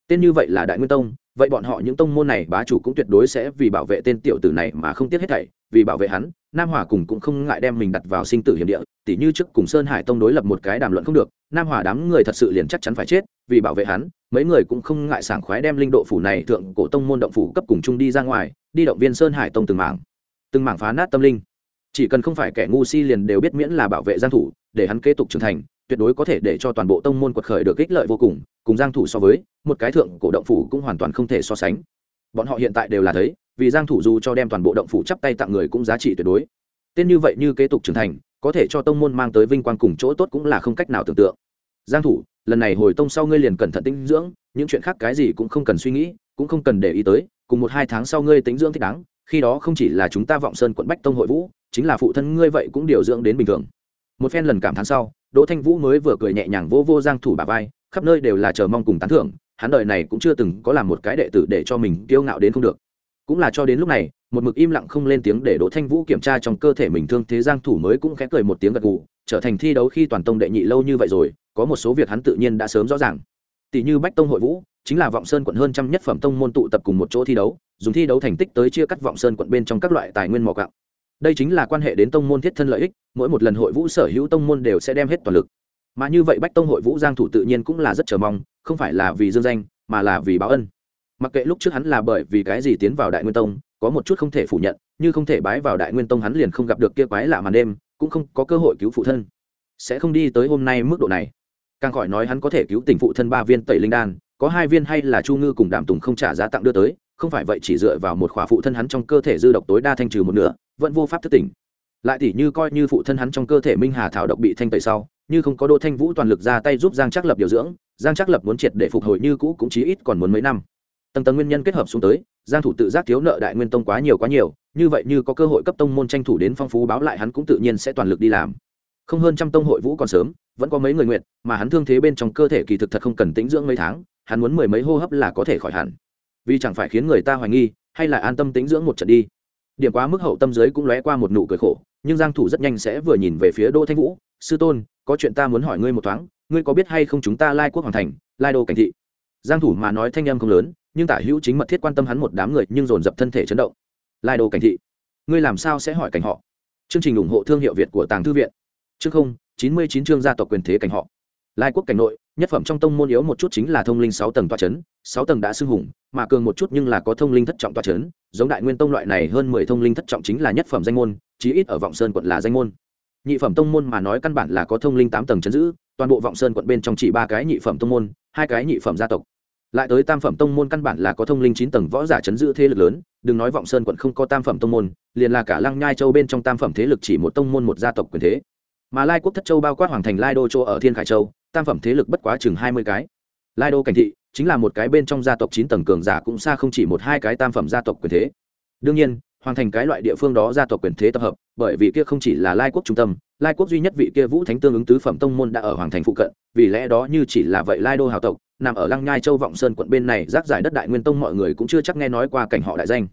Tên như vậy là đại nguyên tông, vậy bọn họ những tông môn này bá chủ cũng tuyệt đối sẽ vì bảo vệ tên tiểu tử này mà không tiếc hết thảy, vì bảo vệ hắn, nam hòa cùng cũng không ngại đem mình đặt vào sinh tử hiểm địa, tỉ như trước cùng sơn hải tông đối lập một cái đàm luận không được, nam hòa đám người thật sự liền chắc chắn phải chết, vì bảo vệ hắn, mấy người cũng không ngại sảng khoái đem linh độ phủ này thượng cổ tông môn động phủ cấp cùng chung đi ra ngoài, đi động viên sơn hải tông từng mảng từng mảng phá nát tâm linh chỉ cần không phải kẻ ngu si liền đều biết miễn là bảo vệ giang thủ, để hắn kế tục trưởng thành, tuyệt đối có thể để cho toàn bộ tông môn quật khởi được ích lợi vô cùng cùng giang thủ so với, một cái thượng cổ động phủ cũng hoàn toàn không thể so sánh. Bọn họ hiện tại đều là thấy, vì giang thủ dù cho đem toàn bộ động phủ chắp tay tặng người cũng giá trị tuyệt đối. Tên như vậy như kế tục trưởng thành, có thể cho tông môn mang tới vinh quang cùng chỗ tốt cũng là không cách nào tưởng tượng. Giang thủ, lần này hồi tông sau ngươi liền cẩn thận tinh dưỡng, những chuyện khác cái gì cũng không cần suy nghĩ, cũng không cần để ý tới, cùng một hai tháng sau ngươi tính dưỡng thích đáng khi đó không chỉ là chúng ta vọng sơn quận bách tông hội vũ, chính là phụ thân ngươi vậy cũng điều dưỡng đến bình thường. Một phen lần cảm thán sau, đỗ thanh vũ mới vừa cười nhẹ nhàng vô vô giang thủ bà vai, khắp nơi đều là chờ mong cùng tán thưởng, hắn đời này cũng chưa từng có làm một cái đệ tử để cho mình kiêu ngạo đến không được. Cũng là cho đến lúc này, một mực im lặng không lên tiếng để đỗ thanh vũ kiểm tra trong cơ thể mình thương thế giang thủ mới cũng khẽ cười một tiếng gật gù, trở thành thi đấu khi toàn tông đệ nhị lâu như vậy rồi, có một số việc hắn tự nhiên đã sớm rõ ràng. Tỷ như bách tông hội vũ, chính là vọng sơn quận hơn trăm nhất phẩm tông môn tụ tập cùng một chỗ thi đấu dùng thi đấu thành tích tới chia cắt vọng sơn quận bên trong các loại tài nguyên mỏ gạo. Đây chính là quan hệ đến tông môn thiết thân lợi ích, mỗi một lần hội vũ sở hữu tông môn đều sẽ đem hết toàn lực. Mà như vậy bách tông hội vũ giang thủ tự nhiên cũng là rất chờ mong, không phải là vì dương danh, mà là vì báo ân. Mặc kệ lúc trước hắn là bởi vì cái gì tiến vào đại nguyên tông, có một chút không thể phủ nhận, như không thể bái vào đại nguyên tông hắn liền không gặp được kia quái lạ màn đêm, cũng không có cơ hội cứu phụ thân. Sẽ không đi tới hôm nay mức độ này. Càng khỏi nói hắn có thể cứu tình phụ thân ba viên tẩy linh đan, có hai viên hay là chu ngư cùng đàm tùng không trả giá tặng đưa tới không phải vậy chỉ dựa vào một khỏa phụ thân hắn trong cơ thể dư độc tối đa thanh trừ một nửa, vẫn vô pháp thất tỉnh. Lại tỉ như coi như phụ thân hắn trong cơ thể minh hà thảo độc bị thanh tẩy sau, như không có đỗ thanh vũ toàn lực ra tay giúp giang Trác lập điều dưỡng, giang Trác lập muốn triệt để phục hồi như cũ cũng chí ít còn muốn mấy năm. Tầng tầng nguyên nhân kết hợp xuống tới, giang thủ tự giác thiếu nợ đại nguyên tông quá nhiều quá nhiều, như vậy như có cơ hội cấp tông môn tranh thủ đến phong phú báo lại hắn cũng tự nhiên sẽ toàn lực đi làm. Không hơn trăm tông hội vũ còn sớm, vẫn có mấy người nguyện, mà hắn thương thế bên trong cơ thể kỳ thực thật không cần tĩnh dưỡng mấy tháng, hắn muốn mười mấy hô hấp là có thể khỏi hẳn vì chẳng phải khiến người ta hoài nghi, hay là an tâm tĩnh dưỡng một trận đi. Điểm quá mức hậu tâm giới cũng lóe qua một nụ cười khổ, nhưng giang thủ rất nhanh sẽ vừa nhìn về phía đỗ thanh vũ, sư tôn, có chuyện ta muốn hỏi ngươi một thoáng, ngươi có biết hay không chúng ta lai quốc hoàng thành, lai đô cảnh thị? Giang thủ mà nói thanh âm không lớn, nhưng tả hữu chính mật thiết quan tâm hắn một đám người nhưng dồn dập thân thể chấn động. Lai đô cảnh thị, ngươi làm sao sẽ hỏi cảnh họ? Chương trình ủng hộ thương hiệu việt của tàng thư viện. Chương không, chín mươi chín chương gia tộc quyền thế cảnh họ. Lai quốc cảnh nội, nhất phẩm trong tông môn yếu một chút chính là thông linh sáu tầng tòa chấn sáu tầng đã xưng hùng, mà cường một chút nhưng là có thông linh thất trọng toa chấn, giống đại nguyên tông loại này hơn mười thông linh thất trọng chính là nhất phẩm danh môn, chí ít ở vọng sơn quận là danh môn. Nhị phẩm tông môn mà nói căn bản là có thông linh tám tầng chấn giữ, toàn bộ vọng sơn quận bên trong chỉ ba cái nhị phẩm tông môn, hai cái nhị phẩm gia tộc. Lại tới tam phẩm tông môn căn bản là có thông linh chín tầng võ giả chấn giữ thế lực lớn, đừng nói vọng sơn quận không có tam phẩm tông môn, liền là cả lăng nhai châu bên trong tam phẩm thế lực chỉ một tông môn một gia tộc quyền thế. Mà lai quốc thất châu bao quát hoàng thành lai đô châu ở thiên khải châu, tam phẩm thế lực bất quá chừng hai mươi cái. Lai đô cảnh thị chính là một cái bên trong gia tộc chín tầng cường giả cũng xa không chỉ một hai cái tam phẩm gia tộc quyền thế. Đương nhiên hoàng thành cái loại địa phương đó gia tộc quyền thế tập hợp, bởi vì kia không chỉ là lai quốc trung tâm, lai quốc duy nhất vị kia vũ thánh tương ứng tứ phẩm tông môn đã ở hoàng thành phụ cận, vì lẽ đó như chỉ là vậy lai đô hào tộc, nằm ở lăng nhai châu vọng sơn quận bên này rác giải đất đại nguyên tông mọi người cũng chưa chắc nghe nói qua cảnh họ đại danh.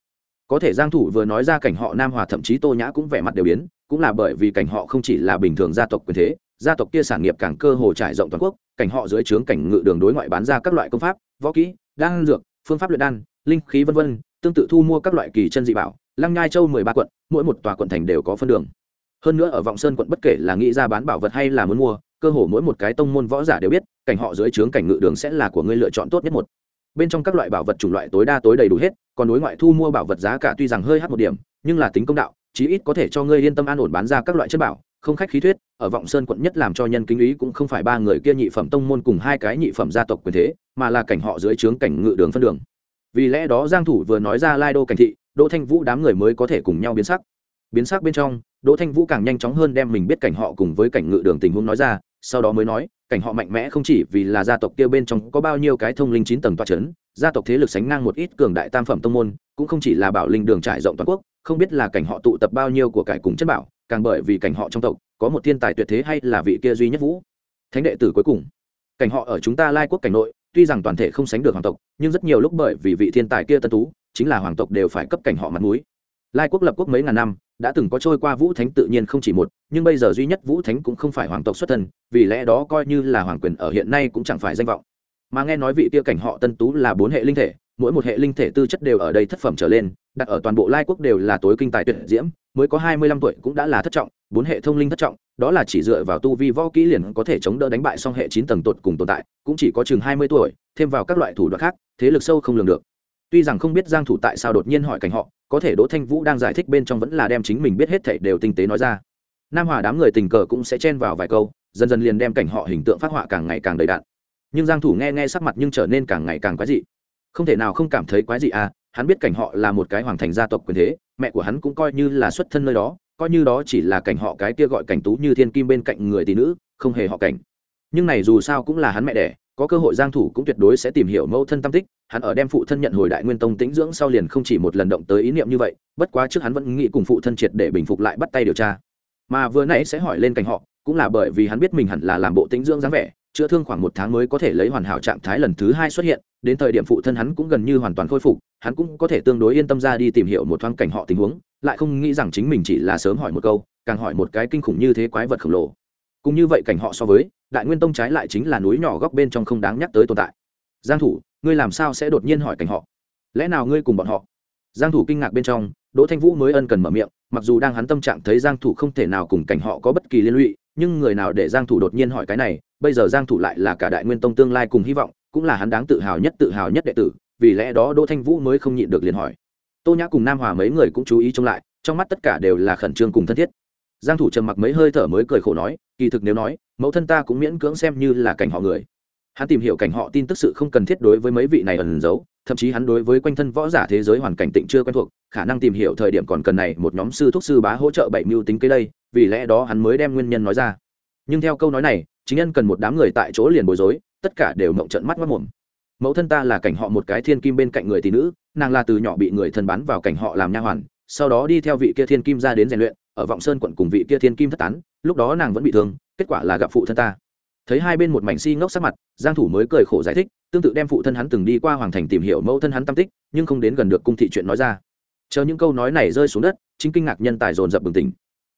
Có thể giang thủ vừa nói ra cảnh họ nam hòa thậm chí tô nhã cũng vẻ mặt đều biến, cũng là bởi vì cảnh họ không chỉ là bình thường gia tộc quyền thế gia tộc kia sản nghiệp càng cơ hồ trải rộng toàn quốc, cảnh họ dưới trướng cảnh ngự đường đối ngoại bán ra các loại công pháp, võ kỹ, đan dược, phương pháp luyện đan, linh khí vân vân, tương tự thu mua các loại kỳ chân dị bảo, lăng nhai châu mười ba quận, mỗi một tòa quận thành đều có phân đường. Hơn nữa ở vọng sơn quận bất kể là nghĩ ra bán bảo vật hay là muốn mua, cơ hồ mỗi một cái tông môn võ giả đều biết, cảnh họ dưới trướng cảnh ngự đường sẽ là của ngươi lựa chọn tốt nhất một. Bên trong các loại bảo vật chủng loại tối đa tối đầy đủ hết, còn đối ngoại thu mua bảo vật giá cả tuy rằng hơi hát một điểm, nhưng là tính công đạo, chí ít có thể cho ngươi yên tâm an ổn bán ra các loại chất bảo không khách khí thuyết, ở vọng sơn quận nhất làm cho nhân kính ý cũng không phải ba người kia nhị phẩm tông môn cùng hai cái nhị phẩm gia tộc quyền thế, mà là cảnh họ dưới trướng cảnh ngự đường phân đường. Vì lẽ đó giang thủ vừa nói ra lai đô cảnh thị, đỗ thanh vũ đám người mới có thể cùng nhau biến sắc. Biến sắc bên trong, đỗ thanh vũ càng nhanh chóng hơn đem mình biết cảnh họ cùng với cảnh ngự đường tình huống nói ra, sau đó mới nói, cảnh họ mạnh mẽ không chỉ vì là gia tộc kia bên trong có bao nhiêu cái thông linh chín tầng toa chấn, gia tộc thế lực sánh ngang một ít cường đại tam phẩm tông môn, cũng không chỉ là bảo linh đường trải rộng toàn quốc, không biết là cảnh họ tụ tập bao nhiêu của cải cùng chất bảo càng bởi vì cảnh họ trong tộc, có một thiên tài tuyệt thế hay là vị kia duy nhất vũ? Thánh đệ tử cuối cùng. Cảnh họ ở chúng ta lai quốc cảnh nội, tuy rằng toàn thể không sánh được hoàng tộc, nhưng rất nhiều lúc bởi vì vị thiên tài kia tân tú, chính là hoàng tộc đều phải cấp cảnh họ mặt mũi. Lai quốc lập quốc mấy ngàn năm, đã từng có trôi qua vũ thánh tự nhiên không chỉ một, nhưng bây giờ duy nhất vũ thánh cũng không phải hoàng tộc xuất thân, vì lẽ đó coi như là hoàng quyền ở hiện nay cũng chẳng phải danh vọng. Mà nghe nói vị kia cảnh họ tân tú là bốn hệ linh thể, mỗi một hệ linh thể tư chất đều ở đây thất phẩm trở lên đặt ở toàn bộ lai quốc đều là tối kinh tài tuyệt diễm, mới có hai mươi lăm tuổi cũng đã là thất trọng, bốn hệ thông linh thất trọng, đó là chỉ dựa vào tu vi võ kỹ liền có thể chống đỡ đánh bại song hệ chín tầng tột cùng tồn tại, cũng chỉ có chừng hai mươi tuổi, thêm vào các loại thủ đoạn khác, thế lực sâu không lường được. Tuy rằng không biết giang thủ tại sao đột nhiên hỏi cảnh họ, có thể đỗ thanh vũ đang giải thích bên trong vẫn là đem chính mình biết hết thảy đều tinh tế nói ra. Nam hòa đám người tình cờ cũng sẽ chen vào vài câu, dần dần liền đem cảnh họ hình tượng phát họa càng ngày càng đầy đạn nhưng giang thủ nghe nghe sắc mặt nhưng trở nên càng ngày càng quái dị. Không thể nào không cảm thấy quái dị à hắn biết cảnh họ là một cái hoàng thành gia tộc quyền thế, mẹ của hắn cũng coi như là xuất thân nơi đó, coi như đó chỉ là cảnh họ cái kia gọi cảnh tú như thiên kim bên cạnh người tỷ nữ, không hề họ cảnh. Nhưng này dù sao cũng là hắn mẹ đẻ, có cơ hội giang thủ cũng tuyệt đối sẽ tìm hiểu mẫu thân tâm tích, hắn ở đem phụ thân nhận hồi đại nguyên tông tĩnh dưỡng sau liền không chỉ một lần động tới ý niệm như vậy, bất quá trước hắn vẫn nghĩ cùng phụ thân triệt để bình phục lại bắt tay điều tra. Mà vừa nãy sẽ hỏi lên cảnh họ, cũng là bởi vì hắn biết mình hẳn là làm bộ tĩnh dưỡng dáng vẻ chữa thương khoảng một tháng mới có thể lấy hoàn hảo trạng thái lần thứ hai xuất hiện, đến thời điểm phụ thân hắn cũng gần như hoàn toàn khôi phục, hắn cũng có thể tương đối yên tâm ra đi tìm hiểu một thoáng cảnh họ tình huống, lại không nghĩ rằng chính mình chỉ là sớm hỏi một câu, càng hỏi một cái kinh khủng như thế quái vật khổng lồ. Cũng như vậy cảnh họ so với, đại nguyên tông trái lại chính là núi nhỏ góc bên trong không đáng nhắc tới tồn tại. Giang thủ, ngươi làm sao sẽ đột nhiên hỏi cảnh họ? Lẽ nào ngươi cùng bọn họ? Giang thủ kinh ngạc bên trong, đỗ thanh vũ mới ân cần mở miệng, mặc dù đang hắn tâm trạng thấy giang thủ không thể nào cùng cảnh họ có bất kỳ liên lụy nhưng người nào để giang thủ đột nhiên hỏi cái này, bây giờ giang thủ lại là cả đại nguyên tông tương lai cùng hy vọng, cũng là hắn đáng tự hào nhất, tự hào nhất đệ tử, vì lẽ đó đỗ thanh vũ mới không nhịn được liền hỏi. Tô nhã cùng nam hòa mấy người cũng chú ý trông lại, trong mắt tất cả đều là khẩn trương cùng thân thiết. Giang thủ trầm mặc mấy hơi thở mới cười khổ nói, kỳ thực nếu nói, mẫu thân ta cũng miễn cưỡng xem như là cảnh họ người hắn tìm hiểu cảnh họ tin tức sự không cần thiết đối với mấy vị này ẩn giấu, thậm chí hắn đối với quanh thân võ giả thế giới hoàn cảnh tịnh chưa quen thuộc, khả năng tìm hiểu thời điểm còn cần này một nhóm sư thuốc sư bá hỗ trợ bảy mưu tính kế đây, vì lẽ đó hắn mới đem nguyên nhân nói ra. Nhưng theo câu nói này, chính nhân cần một đám người tại chỗ liền bối rối, tất cả đều mộng trận mắt mất mồm. Mẫu thân ta là cảnh họ một cái thiên kim bên cạnh người tỷ nữ, nàng là từ nhỏ bị người thân bán vào cảnh họ làm nha hoàn, sau đó đi theo vị kia thiên kim ra đến rèn luyện, ở vọng sơn quận cùng vị kia thiên kim thất tán, lúc đó nàng vẫn bị thương, kết quả là gặp phụ thân ta thấy hai bên một mảnh si ngốc sắc mặt, giang thủ mới cười khổ giải thích, tương tự đem phụ thân hắn từng đi qua hoàng thành tìm hiểu mẫu thân hắn tâm tích, nhưng không đến gần được cung thị chuyện nói ra. Chờ những câu nói này rơi xuống đất, chính kinh ngạc nhân tài dồn dập bừng tỉnh.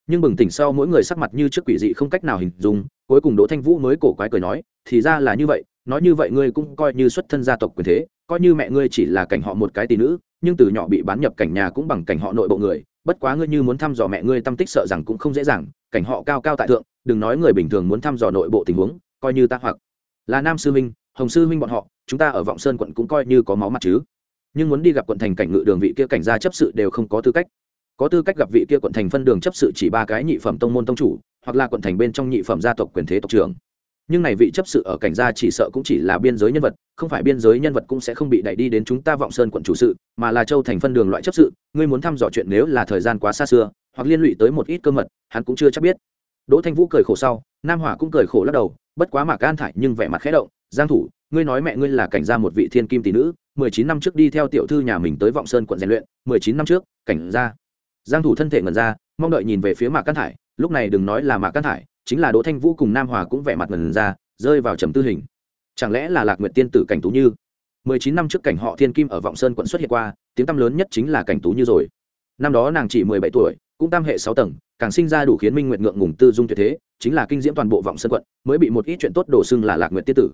Nhưng bừng tỉnh sau mỗi người sắc mặt như trước quỷ dị không cách nào hình dung, cuối cùng đỗ thanh vũ mới cổ quái cười nói, thì ra là như vậy, nói như vậy ngươi cũng coi như xuất thân gia tộc quyền thế, coi như mẹ ngươi chỉ là cảnh họ một cái tỷ nữ, nhưng từ nhỏ bị bán nhập cảnh nhà cũng bằng cảnh họ nội bộ người bất quá ngươi như muốn thăm dò mẹ ngươi tâm tích sợ rằng cũng không dễ dàng, cảnh họ cao cao tại thượng, đừng nói người bình thường muốn thăm dò nội bộ tình huống, coi như ta hoặc là nam sư minh hồng sư minh bọn họ, chúng ta ở vọng sơn quận cũng coi như có máu mặt chứ. Nhưng muốn đi gặp quận thành cảnh ngự đường vị kia cảnh gia chấp sự đều không có tư cách. Có tư cách gặp vị kia quận thành phân đường chấp sự chỉ ba cái nhị phẩm tông môn tông chủ, hoặc là quận thành bên trong nhị phẩm gia tộc quyền thế tộc trưởng nhưng này vị chấp sự ở cảnh gia chỉ sợ cũng chỉ là biên giới nhân vật, không phải biên giới nhân vật cũng sẽ không bị đẩy đi đến chúng ta vọng sơn quận chủ sự, mà là châu thành phân đường loại chấp sự, ngươi muốn thăm dò chuyện nếu là thời gian quá xa xưa, hoặc liên lụy tới một ít cơ mật, hắn cũng chưa chắc biết. Đỗ thanh vũ cười khổ sau, nam hỏa cũng cười khổ lắc đầu, bất quá mạc an thải nhưng vẻ mặt khẽ động, giang thủ, ngươi nói mẹ ngươi là cảnh gia một vị thiên kim tỷ nữ 19 năm trước đi theo tiểu thư nhà mình tới vọng sơn quận rèn luyện 19 năm trước, cảnh gia. Giang thủ thân thể ngẩn ra, mong đợi nhìn về phía mạc an thải, lúc này đừng nói là mạc an thải chính là đỗ thanh vũ cùng nam hòa cũng vẻ mặt ngẩn ra, rơi vào trầm tư hình. Chẳng lẽ là lạc nguyệt tiên tử cảnh tú như? 19 năm trước cảnh họ thiên kim ở vọng sơn quận xuất hiện qua, tiếng tăm lớn nhất chính là cảnh tú như rồi. Năm đó nàng chỉ 17 tuổi, cũng tam hệ sáu tầng, càng sinh ra đủ khiến minh nguyệt ngượng ngùng tư dung tuyệt thế, chính là kinh diễm toàn bộ vọng sơn quận, mới bị một ít chuyện tốt đổ xưng là lạc nguyệt tiên tử.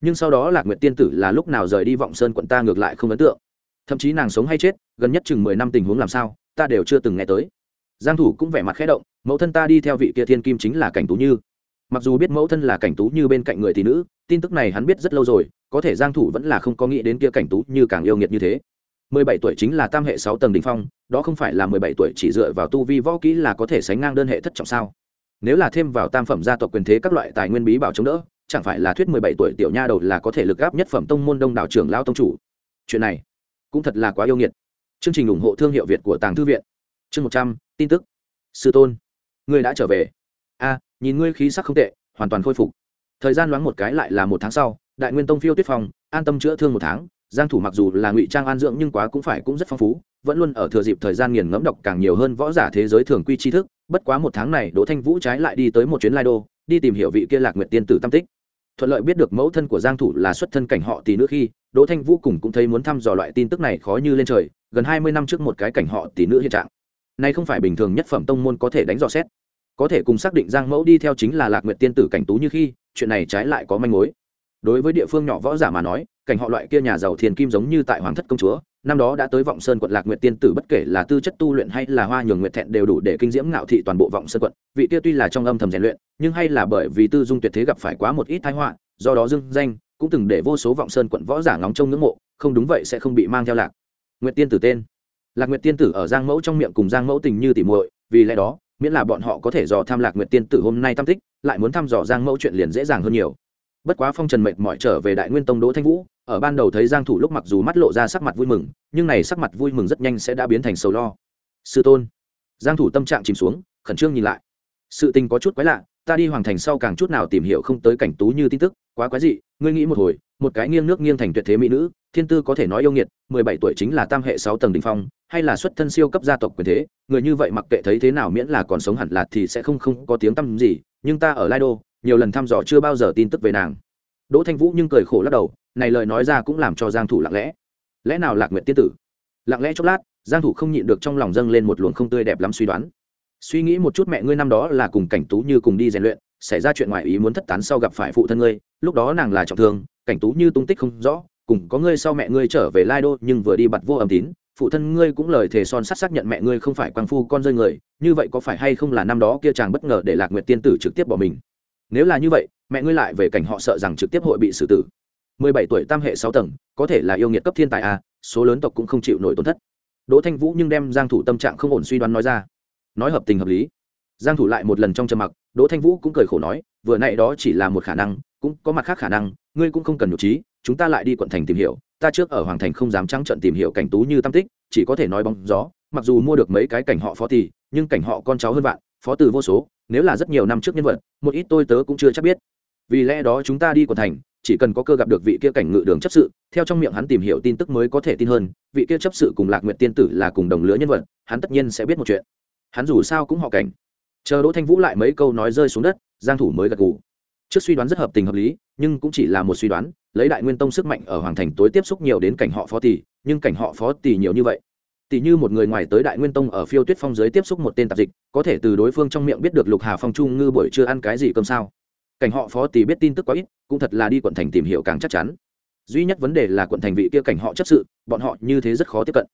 Nhưng sau đó lạc nguyệt tiên tử là lúc nào rời đi vọng sơn quận ta ngược lại không ấn tượng. Thậm chí nàng sống hay chết, gần nhất chừng mười năm tình huống làm sao, ta đều chưa từng nghe tới giang thủ cũng vẻ mặt khẽ động, mẫu thân ta đi theo vị kia thiên kim chính là cảnh tú như. Mặc dù biết mẫu thân là cảnh tú như bên cạnh người tỷ nữ, tin tức này hắn biết rất lâu rồi, có thể giang thủ vẫn là không có nghĩ đến kia cảnh tú như càng yêu nghiệt như thế. 17 tuổi chính là tam hệ 6 tầng đỉnh phong, đó không phải là 17 tuổi chỉ dựa vào tu vi võ kỹ là có thể sánh ngang đơn hệ thất trọng sao? Nếu là thêm vào tam phẩm gia tộc quyền thế các loại tài nguyên bí bảo chống đỡ, chẳng phải là thuyết 17 tuổi tiểu nha đầu là có thể lực áp nhất phẩm tông môn đông đảo trưởng lão tông chủ? Chuyện này cũng thật là quá yêu nghiệt. Chương trình ủng hộ thương hiệu việt của tàng thư viện chương 100, tin tức. Sư tôn ngươi đã trở về. A nhìn ngươi khí sắc không tệ hoàn toàn khôi phục. Thời gian loáng một cái lại là một tháng sau đại nguyên tông phiêu tuyết phong an tâm chữa thương một tháng. Giang thủ mặc dù là ngụy trang an dưỡng nhưng quá cũng phải cũng rất phong phú vẫn luôn ở thừa dịp thời gian nghiền ngẫm đọc càng nhiều hơn võ giả thế giới thường quy tri thức. Bất quá một tháng này đỗ thanh vũ trái lại đi tới một chuyến lai đô đi tìm hiểu vị kia lạc nguyệt tiên tử tam tích. Thuận lợi biết được mẫu thân của giang thủ là xuất thân cảnh họ tỷ nữ khi đỗ thanh vũ cùng cũng thấy muốn thăm dò loại tin tức này khó như lên trời gần 20 năm trước một cái cảnh họ tỷ nữ hiện trạng nay không phải bình thường nhất phẩm tông môn có thể đánh dò xét. Có thể cùng xác định giang mẫu đi theo chính là lạc nguyệt tiên tử cảnh tú như khi, chuyện này trái lại có manh mối. Đối với địa phương nhỏ võ giả mà nói, cảnh họ loại kia nhà giàu thiền kim giống như tại hoàng thất công chúa, năm đó đã tới vọng sơn quận lạc nguyệt tiên tử bất kể là tư chất tu luyện hay là hoa nhường nguyệt thẹn đều đủ để kinh diễm ngạo thị toàn bộ vọng sơn quận. Vị kia tuy là trong âm thầm rèn luyện, nhưng hay là bởi vì tư dung tuyệt thế gặp phải quá một ít thái họa, do đó dưng danh, cũng từng để vô số vọng sơn quận võ giả ngóng trông ngưỡng mộ, không đúng vậy sẽ không bị mang theo lạc nguyệt tiên tử tên lạc nguyệt tiên tử ở giang mẫu trong miệng cùng giang mẫu tình như tỉ muội, vì lẽ đó, miễn là bọn họ có thể dò tham lạc nguyệt tiên tử hôm nay tam tích, lại muốn thăm dò giang mẫu chuyện liền dễ dàng hơn nhiều. Bất quá phong trần mệt mỏi trở về đại nguyên tông đỗ thanh vũ, ở ban đầu thấy giang thủ lúc mặc dù mắt lộ ra sắc mặt vui mừng, nhưng này sắc mặt vui mừng rất nhanh sẽ đã biến thành sầu lo. Sư tôn. Giang thủ tâm trạng chìm xuống, khẩn trương nhìn lại. Sự tình có chút quái lạ, ta đi hoàng thành sau càng chút nào tìm hiểu không tới cảnh tú như tin tức, quá quái dị, ngươi nghĩ một hồi một cái nghiêng nước nghiêng thành tuyệt thế mỹ nữ, thiên tư có thể nói yêu nghiệt 17 tuổi chính là tam hệ 6 tầng đỉnh phong, hay là xuất thân siêu cấp gia tộc quyền thế, người như vậy mặc kệ thấy thế nào miễn là còn sống hẳn là thì sẽ không không có tiếng tăm gì, nhưng ta ở lai đô nhiều lần thăm dò chưa bao giờ tin tức về nàng. Đỗ thanh vũ nhưng cười khổ lắc đầu, này lời nói ra cũng làm cho giang thủ lặng lẽ. Lẽ nào lạc nguyện tiên tử? Lặng lẽ chốc lát, giang thủ không nhịn được trong lòng dâng lên một luồng không tươi đẹp lắm suy đoán. Suy nghĩ một chút mẹ ngươi năm đó là cùng cảnh tú như cùng đi rèn luyện, xảy ra chuyện ngoài ý muốn thất tán sau gặp phải phụ thân ngươi, lúc đó nàng là trọng thương cảnh tú như tung tích không rõ, cùng có ngươi sau mẹ ngươi trở về lai đô nhưng vừa đi bặt vô âm tín, phụ thân ngươi cũng lời thề son sắt xác nhận mẹ ngươi không phải quang phu con rơi người, như vậy có phải hay không là năm đó kia chàng bất ngờ để lạc nguyệt tiên tử trực tiếp bỏ mình? Nếu là như vậy, mẹ ngươi lại về cảnh họ sợ rằng trực tiếp hội bị xử tử. Mười bảy tuổi tam hệ sáu tầng, có thể là yêu nghiệt cấp thiên tài a, số lớn tộc cũng không chịu nổi tổn thất. Đỗ thanh vũ nhưng đem giang thủ tâm trạng không ổn suy đoán nói ra. Nói hợp tình hợp lý. Giang thủ lại một lần trong trầm mặc, đỗ thanh vũ cũng cười khổ nói, vừa nãy đó chỉ là một khả năng, cũng có mặt khác khả năng ngươi cũng không cần nhục trí, chúng ta lại đi quận thành tìm hiểu, ta trước ở hoàng thành không dám trắng trận tìm hiểu cảnh tú như tam tích, chỉ có thể nói bóng gió, mặc dù mua được mấy cái cảnh họ phó tỷ nhưng cảnh họ con cháu hơn vạn, phó từ vô số, nếu là rất nhiều năm trước nhân vật, một ít tôi tớ cũng chưa chắc biết. Vì lẽ đó chúng ta đi quận thành, chỉ cần có cơ gặp được vị kia cảnh ngự đường chấp sự, theo trong miệng hắn tìm hiểu tin tức mới có thể tin hơn, vị kia chấp sự cùng lạc nguyện tiên tử là cùng đồng lứa nhân vật, hắn tất nhiên sẽ biết một chuyện. Hắn dù sao cũng họ cảnh. Chờ đỗ thanh vũ lại mấy câu nói rơi xuống đất, giang thủ mới gật gù trước suy đoán rất hợp tình hợp lý, nhưng cũng chỉ là một suy đoán, lấy đại nguyên tông sức mạnh ở hoàng thành tối tiếp xúc nhiều đến cảnh họ phó tỷ, nhưng cảnh họ phó tỷ nhiều như vậy. Tỷ như một người ngoài tới đại nguyên tông ở phiêu tuyết phong giới tiếp xúc một tên tạp dịch, có thể từ đối phương trong miệng biết được lục hà phong trung ngư buổi chưa ăn cái gì cơm sao? Cảnh họ phó tỷ biết tin tức quá ít, cũng thật là đi quận thành tìm hiểu càng chắc chắn. Duy nhất vấn đề là quận thành vị kia cảnh họ chấp sự, bọn họ như thế rất khó tiếp cận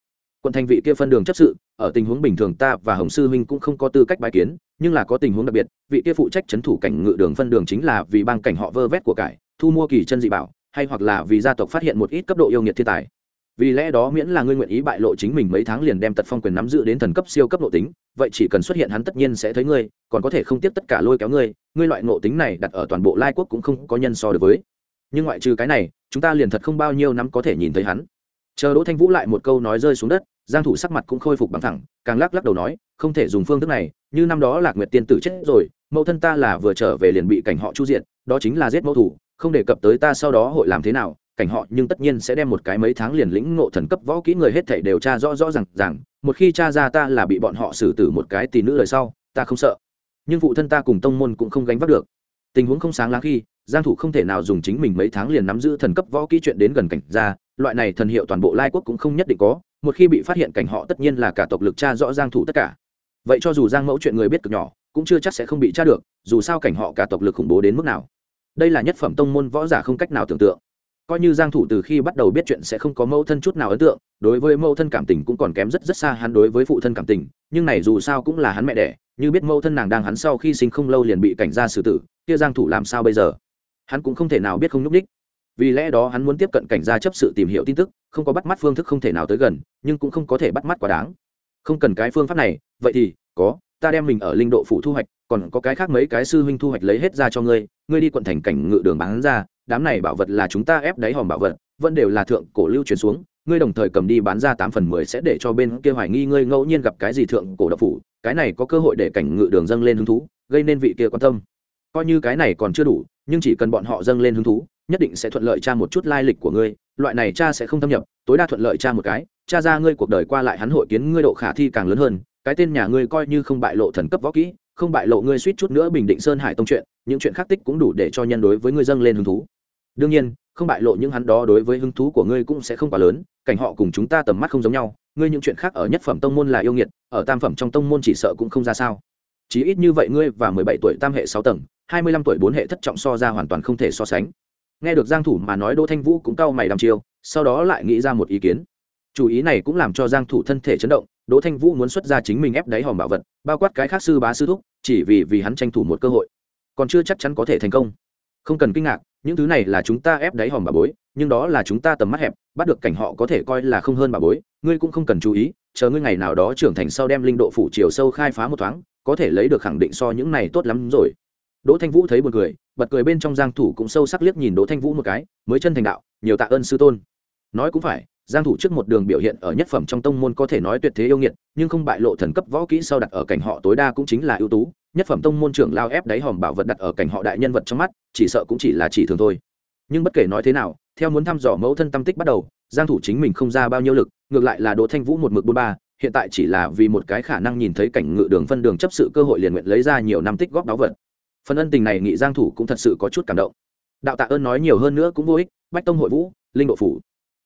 quận thành vị kia phân đường chấp sự, ở tình huống bình thường ta và hồng sư huynh cũng không có tư cách bài kiến, nhưng là có tình huống đặc biệt, vị kia phụ trách c h ấ n thủ cảnh ngự đường phân đường chính là vì bang cảnh họ vơ vét của cải, thu mua kỳ chân dị bảo, hay hoặc là vì gia tộc phát hiện một ít cấp độ yêu nghiệt thiên tài. Vì lẽ đó miễn là ngươi nguyện ý bại lộ chính mình mấy tháng liền đem tật phong quyền nắm giữ đến thần cấp siêu cấp nội tính, vậy chỉ cần xuất hiện hắn tất nhiên sẽ thấy ngươi, còn có thể không tiếp tất cả lôi kéo ngươi ngươi loại nội tính này đặt ở toàn bộ lai quốc cũng không có nhân so được với. Nhưng ngoại trừ cái này, chúng ta liền thật không bao nhiêu năm có thể nhìn thấy hắn chờ đỗ thanh vũ lại một câu nói rơi xuống đất, giang thủ sắc mặt cũng khôi phục bằng thẳng, càng lắc lắc đầu nói, không thể dùng phương thức này, như năm đó lạc nguyệt tiên tử chết rồi, mẫu thân ta là vừa trở về liền bị cảnh họ chu diện đó chính là giết mẫu thủ, không đề cập tới ta sau đó hội làm thế nào, cảnh họ nhưng tất nhiên sẽ đem một cái mấy tháng liền lĩnh ngộ thần cấp võ kỹ người hết thảy đều tra rõ rõ ràng ràng, một khi tra ra ta là bị bọn họ xử tử một cái tỷ nữ lời sau, ta không sợ. Nhưng phụ thân ta cùng tông môn cũng không gánh vác được. Tình huống không sáng láng khi, giang thủ không thể nào dùng chính mình mấy tháng liền nắm giữ thần cấp võ kỹ chuyện đến gần cảnh ra loại này thần hiệu toàn bộ lai quốc cũng không nhất định có, một khi bị phát hiện cảnh họ tất nhiên là cả tộc lực tra rõ giang thủ tất cả. Vậy cho dù giang mẫu chuyện người biết cực nhỏ, cũng chưa chắc sẽ không bị tra được, dù sao cảnh họ cả tộc lực khủng bố đến mức nào. Đây là nhất phẩm tông môn võ giả không cách nào tưởng tượng. Coi như giang thủ từ khi bắt đầu biết chuyện sẽ không có mẫu thân chút nào ấn tượng, đối với mẫu thân cảm tình cũng còn kém rất rất xa hắn đối với phụ thân cảm tình, nhưng này dù sao cũng là hắn mẹ đẻ, như biết mẫu thân nàng đang hắn sau khi sinh không lâu liền bị cảnh gia xử tử, kia giang thủ làm sao bây giờ? Hắn cũng không thể nào biết không nhúc đích vì lẽ đó hắn muốn tiếp cận cảnh gia chấp sự tìm hiểu tin tức, không có bắt mắt phương thức không thể nào tới gần, nhưng cũng không có thể bắt mắt quá đáng. Không cần cái phương pháp này, vậy thì, có, ta đem mình ở linh độ phủ thu hoạch, còn có cái khác mấy cái sư huynh thu hoạch lấy hết ra cho ngươi ngươi đi quận thành cảnh ngự đường bán ra, đám này bảo vật là chúng ta ép đáy hòm bảo vật, vẫn đều là thượng cổ lưu truyền xuống, ngươi đồng thời cầm đi bán ra tám phần mười sẽ để cho bên kia hoài nghi ngươi ngẫu nhiên gặp cái gì thượng cổ độc phủ, cái này có cơ hội để cảnh ngự đường dâng lên hứng thú, gây nên vị kia quan tâm coi như cái này còn chưa đủ, nhưng chỉ cần bọn họ dâng lên hứng thú, nhất định sẽ thuận lợi tra một chút lai lịch của ngươi, loại này cha sẽ không thâm nhập, tối đa thuận lợi cha một cái cha ra ngươi cuộc đời qua lại hắn hội kiến ngươi độ khả thi càng lớn hơn, cái tên nhà ngươi coi như không bại lộ thần cấp võ kỹ, không bại lộ ngươi suýt chút nữa bình định sơn hải tông chuyện, những chuyện khác tích cũng đủ để cho nhân đối với ngươi dâng lên hứng thú. Đương nhiên, không bại lộ những hắn đó đối với hứng thú của ngươi cũng sẽ không quá lớn, cảnh họ cùng chúng ta tầm mắt không giống nhau, ngươi những chuyện khác ở nhất phẩm tông môn là yêu nghiệt, ở tam phẩm trong tông môn chỉ sợ cũng không ra sao chí ít như vậy ngươi và mười bảy tuổi tam hệ sáu tầng, hai mươi lăm tuổi bốn hệ thất trọng so ra hoàn toàn không thể so sánh. Nghe được giang thủ mà nói đỗ thanh vũ cũng cau mày đăm chiêu, sau đó lại nghĩ ra một ý kiến. Chủ ý này cũng làm cho giang thủ thân thể chấn động, đỗ thanh vũ muốn xuất ra chính mình ép đáy hòm bảo vật, bao quát cái khác sư bá sư thúc, chỉ vì vì hắn tranh thủ một cơ hội. Còn chưa chắc chắn có thể thành công. Không cần kinh ngạc, những thứ này là chúng ta ép đáy hòm bà bối, nhưng đó là chúng ta tầm mắt hẹp, bắt được cảnh họ có thể coi là không hơn bà bối, ngươi cũng không cần chú ý, chờ ngươi ngày nào đó trưởng thành sau đem linh độ phủ chiều sâu khai phá một thoáng có thể lấy được khẳng định so những này tốt lắm rồi. Đỗ thanh vũ thấy buồn cười, bật cười bên trong giang thủ cũng sâu sắc liếc nhìn đỗ thanh vũ một cái, mới chân thành đạo, nhiều tạ ơn sư tôn. Nói cũng phải, giang thủ trước một đường biểu hiện ở nhất phẩm trong tông môn có thể nói tuyệt thế yêu nghiệt, nhưng không bại lộ thần cấp võ kỹ sau đặt ở cảnh họ tối đa cũng chính là ưu tú. Nhất phẩm tông môn trưởng lao ép đáy hòm bảo vật đặt ở cảnh họ đại nhân vật trong mắt, chỉ sợ cũng chỉ là chỉ thường thôi. Nhưng bất kể nói thế nào, theo muốn thăm dò mẫu thân tâm tích bắt đầu, giang thủ chính mình không ra bao nhiêu lực, ngược lại là đỗ thanh vũ một mực bôn ba hiện tại chỉ là vì một cái khả năng nhìn thấy cảnh ngự đường phân đường chấp sự cơ hội liền nguyện lấy ra nhiều năm tích góp đáo vật. Phần ân tình này nghị giang thủ cũng thật sự có chút cảm động. Đạo tạ ơn nói nhiều hơn nữa cũng vô ích, bách tông hội vũ, linh độ phủ.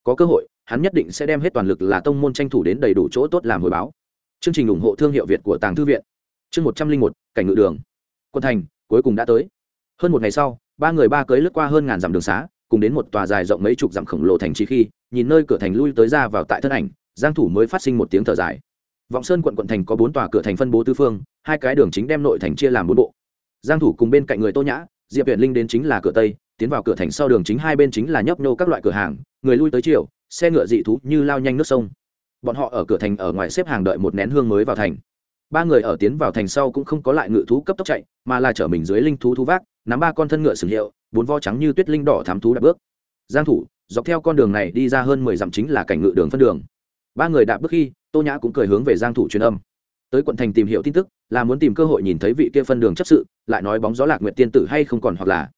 Có cơ hội, hắn nhất định sẽ đem hết toàn lực là tông môn tranh thủ đến đầy đủ chỗ tốt làm hồi báo. Chương trình ủng hộ thương hiệu việt của tàng thư viện. Chương một trăm linh một, cảnh ngự đường. Quân thành, cuối cùng đã tới. Hơn một ngày sau, ba người ba cưới lướt qua hơn ngàn dặm đường xá, cùng đến một tòa dài rộng mấy chục dặm khổng lồ thành trì khi, nhìn nơi cửa thành lui tới ra vào tại thân ảnh giang thủ mới phát sinh một tiếng thở dài. Vọng sơn quận quận thành có bốn tòa cửa thành phân bố tứ phương, hai cái đường chính đem nội thành chia làm bốn bộ. Giang thủ cùng bên cạnh người tô nhã, diệp viện linh đến chính là cửa tây, tiến vào cửa thành sau đường chính hai bên chính là nhấp nhô các loại cửa hàng, người lui tới chiều, xe ngựa dị thú như lao nhanh nước sông. Bọn họ ở cửa thành ở ngoài xếp hàng đợi một nén hương mới vào thành. Ba người ở tiến vào thành sau cũng không có lại ngự thú cấp tốc chạy, mà là chở mình dưới linh thú thú vác, nắm ba con thân ngựa sừng hiệu, bốn vo trắng như tuyết linh đỏ thám thú đạp bước. Giang thủ, dọc theo con đường này đi ra hơn mười dặm chính là cảnh ngự đường phân đường ba người đạp bước khi, tô nhã cũng cười hướng về giang thủ truyền âm. Tới quận thành tìm hiểu tin tức, là muốn tìm cơ hội nhìn thấy vị kia phân đường chấp sự, lại nói bóng gió lạc nguyện tiên tử hay không còn hoặc là.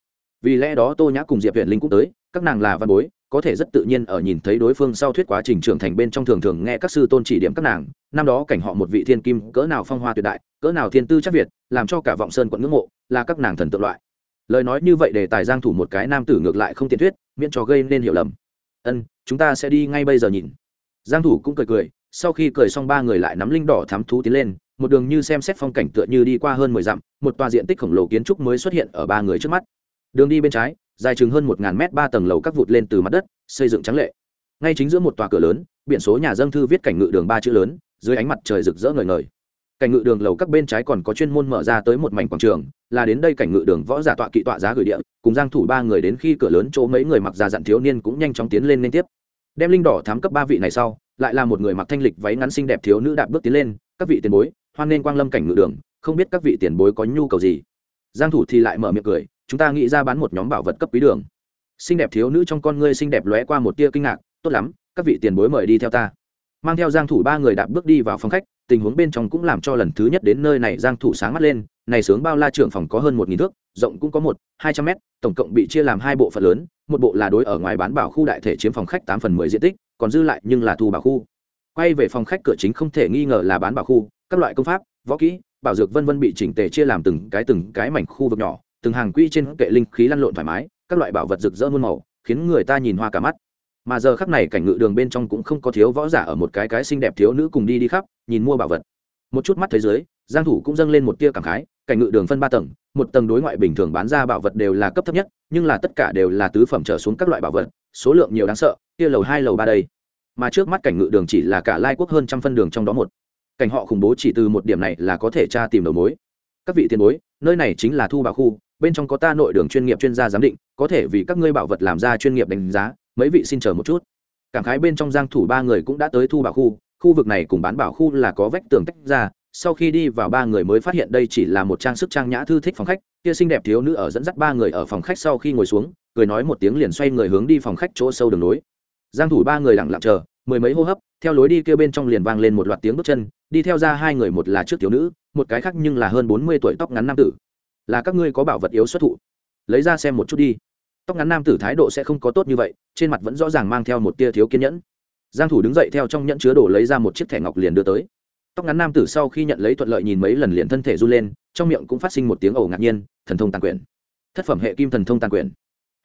Vì lẽ đó tô nhã cùng diệp huyền linh cũng tới, các nàng là văn bối, có thể rất tự nhiên ở nhìn thấy đối phương sau thuyết quá trình trưởng thành bên trong thường thường nghe các sư tôn chỉ điểm các nàng. Năm đó cảnh họ một vị thiên kim, cỡ nào phong hoa tuyệt đại, cỡ nào thiên tư chắc việt, làm cho cả vọng sơn quận ngưỡng mộ, là các nàng thần tượng loại. Lời nói như vậy để tài giang thủ một cái nam tử ngược lại không tiện thuyết, miễn cho gây nên hiểu lầm. Ân, chúng ta sẽ đi ngay bây giờ nhìn giang thủ cũng cười cười, sau khi cười xong ba người lại nắm linh đỏ thám thú tiến lên, một đường như xem xét phong cảnh tựa như đi qua hơn mười dặm, một tòa diện tích khổng lồ kiến trúc mới xuất hiện ở ba người trước mắt. Đường đi bên trái, dài chừng hơn một ngàn mét ba tầng lầu các vụt lên từ mặt đất, xây dựng trắng lệ. Ngay chính giữa một tòa cửa lớn, biển số nhà dân thư viết cảnh ngự đường ba chữ lớn, dưới ánh mặt trời rực rỡ ngời ngời. Cảnh ngự đường lầu các bên trái còn có chuyên môn mở ra tới một mảnh quảng trường, là đến đây cảnh ngự đường võ giả tọa kỵ tọa giá gửi địa, cùng giang thủ ba người đến khi cửa lớn chỗ mấy người mặc già dặn thiếu niên cũng nhanh chóng tiến lên liên tiếp đem linh đỏ thám cấp ba vị này sau, lại là một người mặc thanh lịch váy ngắn xinh đẹp thiếu nữ đạp bước tiến lên, các vị tiền bối, hoan nên quang lâm cảnh ngự đường, không biết các vị tiền bối có nhu cầu gì? Giang thủ thì lại mở miệng cười, chúng ta nghĩ ra bán một nhóm bảo vật cấp quý đường. Xinh đẹp thiếu nữ trong con ngươi xinh đẹp lóe qua một tia kinh ngạc, tốt lắm, các vị tiền bối mời đi theo ta. Mang theo giang thủ ba người đạp bước đi vào phòng khách, tình huống bên trong cũng làm cho lần thứ nhất đến nơi này giang thủ sáng mắt lên, này sướng bao la trưởng phòng có hơn một nghìn thước rộng cũng có một, hai trăm mét, tổng cộng bị chia làm hai bộ phận lớn, một bộ là đối ở ngoài bán bảo khu đại thể chiếm phòng khách tám phần mười diện tích, còn dư lại nhưng là thu bảo khu. Quay về phòng khách cửa chính không thể nghi ngờ là bán bảo khu, các loại công pháp, võ kỹ, bảo dược vân vân bị chỉnh tề chia làm từng cái từng cái mảnh khu vực nhỏ, từng hàng quy trên kệ linh khí lăn lộn thoải mái, các loại bảo vật rực rỡ muôn màu, khiến người ta nhìn hoa cả mắt. Mà giờ khắc này cảnh ngự đường bên trong cũng không có thiếu võ giả ở một cái cái xinh đẹp thiếu nữ cùng đi đi khắp, nhìn mua bảo vật. Một chút mắt thế giới giang thủ cũng dâng lên một tia cảm khái, cảnh ngự đường phân ba tầng một tầng đối ngoại bình thường bán ra bảo vật đều là cấp thấp nhất, nhưng là tất cả đều là tứ phẩm trở xuống các loại bảo vật, số lượng nhiều đáng sợ, kia lầu hai, lầu ba đây. Mà trước mắt cảnh ngự đường chỉ là cả lai quốc hơn trăm phân đường trong đó một. Cảnh họ khủng bố chỉ từ một điểm này là có thể tra tìm đầu mối. Các vị tiền bối, nơi này chính là thu bảo khu, bên trong có ta nội đường chuyên nghiệp chuyên gia giám định, có thể vì các ngươi bảo vật làm ra chuyên nghiệp đánh giá, mấy vị xin chờ một chút. Cảm khái bên trong giang thủ ba người cũng đã tới thu bảo khu khu vực này cùng bán bảo khu là có vách tường tách ra sau khi đi vào ba người mới phát hiện đây chỉ là một trang sức trang nhã thư thích phòng khách kia xinh đẹp thiếu nữ ở dẫn dắt ba người ở phòng khách sau khi ngồi xuống cười nói một tiếng liền xoay người hướng đi phòng khách chỗ sâu đường lối, giang thủ ba người lặng lặng chờ mười mấy hô hấp theo lối đi kia bên trong liền vang lên một loạt tiếng bước chân đi theo ra hai người một là trước thiếu nữ một cái khác nhưng là hơn 40 tuổi tóc ngắn nam tử. Là các ngươi có bảo vật yếu xuất thụ lấy ra xem một chút đi. Tóc ngắn nam tử thái độ sẽ không có tốt như vậy trên mặt vẫn rõ ràng mang theo một tia thiếu kiên nhẫn. Giang thủ đứng dậy theo trong nhẫn chứa đồ lấy ra một chiếc thẻ ngọc liền đưa tới tóc ngắn nam tử sau khi nhận lấy thuận lợi nhìn mấy lần liền thân thể run lên, trong miệng cũng phát sinh một tiếng ẩu ngạc nhiên, thần thông tàn quyền thất phẩm hệ kim thần thông tàn quyền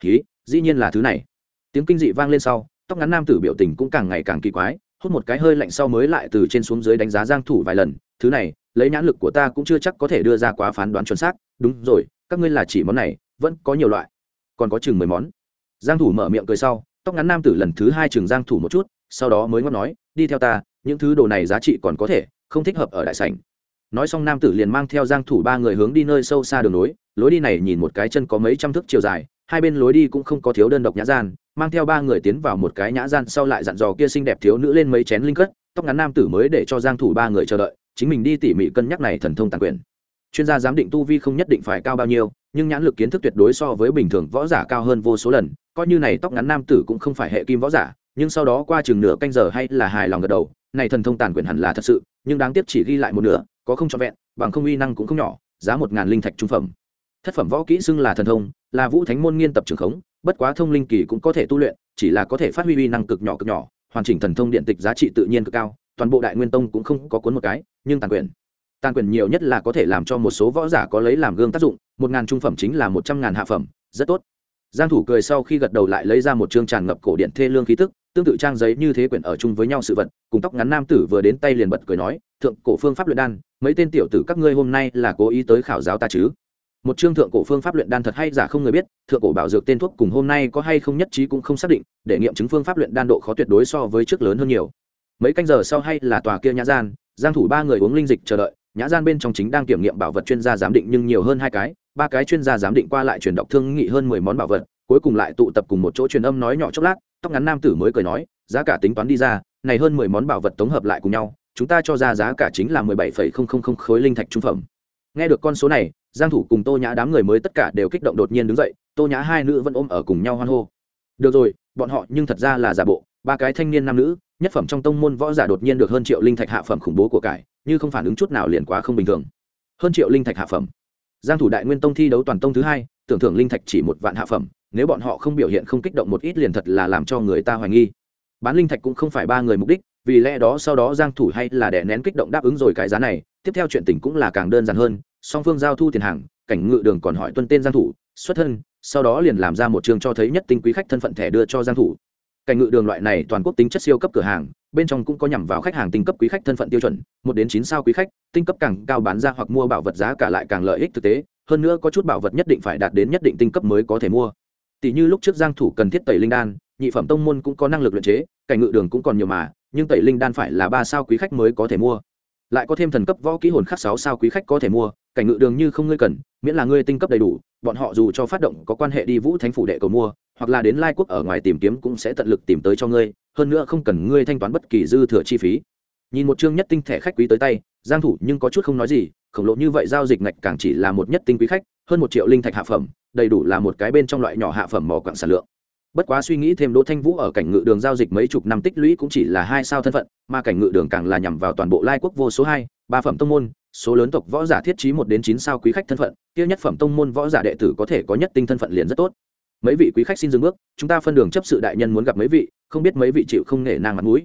ký dĩ nhiên là thứ này. Tiếng kinh dị vang lên sau, tóc ngắn nam tử biểu tình cũng càng ngày càng kỳ quái, hút một cái hơi lạnh sau mới lại từ trên xuống dưới đánh giá giang thủ vài lần, thứ này, lấy nhãn lực của ta cũng chưa chắc có thể đưa ra quá phán đoán chuẩn xác. Đúng rồi, các ngươi là chỉ món này, vẫn có nhiều loại. Còn có chừng mười món. Giang thủ mở miệng cười sau, tóc ngắn nam tử lần thứ hai chừng giang thủ một chút, sau đó mới ngót nói, đi theo ta, những thứ đồ này giá trị còn có thể không thích hợp ở đại sảnh. Nói xong nam tử liền mang theo giang thủ ba người hướng đi nơi sâu xa đường nối, lối đi này nhìn một cái chân có mấy trăm thước chiều dài, hai bên lối đi cũng không có thiếu đơn độc nhã gian, mang theo ba người tiến vào một cái nhã gian sau lại dặn dò kia xinh đẹp thiếu nữ lên mấy chén linh cất, tóc ngắn nam tử mới để cho giang thủ ba người chờ đợi, chính mình đi tỉ mỉ cân nhắc này thần thông tàn quyền. Chuyên gia giám định tu vi không nhất định phải cao bao nhiêu, nhưng nhãn lực kiến thức tuyệt đối so với bình thường võ giả cao hơn vô số lần, coi như này tóc ngắn nam tử cũng không phải hệ kim võ giả, nhưng sau đó qua chừng nửa canh giờ hay là hài lòng gật đầu này thần thông tàn quyền hẳn là thật sự, nhưng đáng tiếc chỉ ghi lại một nửa, có không trọn vẹn, bằng không uy năng cũng không nhỏ, giá một ngàn linh thạch trung phẩm. Thất phẩm võ kỹ xưng là thần thông, là vũ thánh môn nghiên tập trường khống, bất quá thông linh kỳ cũng có thể tu luyện, chỉ là có thể phát huy uy năng cực nhỏ cực nhỏ, hoàn chỉnh thần thông điện tịch giá trị tự nhiên cực cao, toàn bộ đại nguyên tông cũng không có cuốn một cái, nhưng tàn quyền tàn quyền nhiều nhất là có thể làm cho một số võ giả có lấy làm gương tác dụng, một ngàn trung phẩm chính là một trăm ngàn hạ phẩm, rất tốt. Giang thủ cười sau khi gật đầu lại lấy ra một chương tràn ngập cổ điện thê lương khí tức tương tự trang giấy như thế quyển ở chung với nhau sự vật, cùng tóc ngắn nam tử vừa đến tay liền bật cười nói, thượng cổ phương pháp luyện đan, mấy tên tiểu tử các ngươi hôm nay là cố ý tới khảo giáo ta chứ? Một chương thượng cổ phương pháp luyện đan thật hay giả không người biết, thượng cổ bảo dược tên thuốc cùng hôm nay có hay không nhất trí cũng không xác định, để nghiệm chứng phương pháp luyện đan độ khó tuyệt đối so với trước lớn hơn nhiều. Mấy canh giờ sau hay là tòa kia nhã gian, giang thủ ba người uống linh dịch chờ đợi, nhã gian bên trong chính đang kiểm nghiệm bảo vật chuyên gia giám định nhưng nhiều hơn hai cái, ba cái chuyên gia giám định qua lại truyền đọc thương nghị hơn mười món bảo vật, cuối cùng lại tụ tập cùng một chỗ truyền âm nói nhỏ chốc lát tóc ngắn nam tử mới cười nói, giá cả tính toán đi ra, này hơn mười món bảo vật tổng hợp lại cùng nhau, chúng ta cho ra giá cả chính là mười bảy phẩy không không không khối linh thạch trung phẩm. Nghe được con số này, giang thủ cùng tô nhã đám người mới tất cả đều kích động đột nhiên đứng dậy, tô nhã hai nữ vẫn ôm ở cùng nhau hoan hô. Được rồi, bọn họ nhưng thật ra là giả bộ, ba cái thanh niên nam nữ, nhất phẩm trong tông môn võ giả đột nhiên được hơn triệu linh thạch hạ phẩm khủng bố của cải, như không phản ứng chút nào liền quá không bình thường. Hơn triệu linh thạch hạ phẩm. Giang thủ đại nguyên tông thi đấu toàn tông thứ hai, tưởng thưởng linh thạch chỉ một vạn hạ phẩm nếu bọn họ không biểu hiện không kích động một ít liền thật là làm cho người ta hoài nghi. Bán linh thạch cũng không phải ba người mục đích, vì lẽ đó sau đó giang thủ hay là đè nén kích động đáp ứng rồi cái giá này, tiếp theo chuyện tình cũng là càng đơn giản hơn, song phương giao thu tiền hàng, cảnh ngự đường còn hỏi tuân tên giang thủ, xuất thân, sau đó liền làm ra một trường cho thấy nhất tinh quý khách thân phận thẻ đưa cho giang thủ. Cảnh ngự đường loại này toàn quốc tính chất siêu cấp cửa hàng, bên trong cũng có nhằm vào khách hàng tinh cấp quý khách thân phận tiêu chuẩn, một đến chín sao quý khách, tinh cấp càng cao bán ra hoặc mua bảo vật giá cả lại càng lợi ích thực tế, hơn nữa có chút bảo vật nhất định phải đạt đến nhất định tinh cấp mới có thể mua tỷ như lúc trước giang thủ cần thiết tẩy linh đan, nhị phẩm tông môn cũng có năng lực luyện chế cảnh ngự đường cũng còn nhiều mà, nhưng tẩy linh đan phải là ba sao quý khách mới có thể mua. Lại có thêm thần cấp võ kỹ hồn khắc sáu sao quý khách có thể mua cảnh ngự đường như không ngươi cần, miễn là ngươi tinh cấp đầy đủ, bọn họ dù cho phát động có quan hệ đi vũ thánh phủ đệ cầu mua, hoặc là đến lai quốc ở ngoài tìm kiếm cũng sẽ tận lực tìm tới cho ngươi, hơn nữa không cần ngươi thanh toán bất kỳ dư thừa chi phí. Nhìn một chương nhất tinh thẻ khách quý tới tay, giang thủ nhưng có chút không nói gì, khổng lộ như vậy giao dịch ngạch càng chỉ là một nhất tinh quý khách, hơn một triệu linh thạch hạ phẩm đầy đủ là một cái bên trong loại nhỏ hạ phẩm mỏ quặng sản lượng. Bất quá suy nghĩ thêm đỗ thanh vũ ở cảnh ngự đường giao dịch mấy chục năm tích lũy cũng chỉ là hai sao thân phận, mà cảnh ngự đường càng là nhằm vào toàn bộ lai quốc vô số hai, ba phẩm tông môn, số lớn tộc võ giả thiết trí một đến chín sao quý khách thân phận tiêu nhất phẩm tông môn võ giả đệ tử có thể có nhất tinh thân phận liền rất tốt. Mấy vị quý khách xin dừng bước, chúng ta phân đường chấp sự đại nhân muốn gặp mấy vị, không biết mấy vị chịu không nể nang mặt mũi.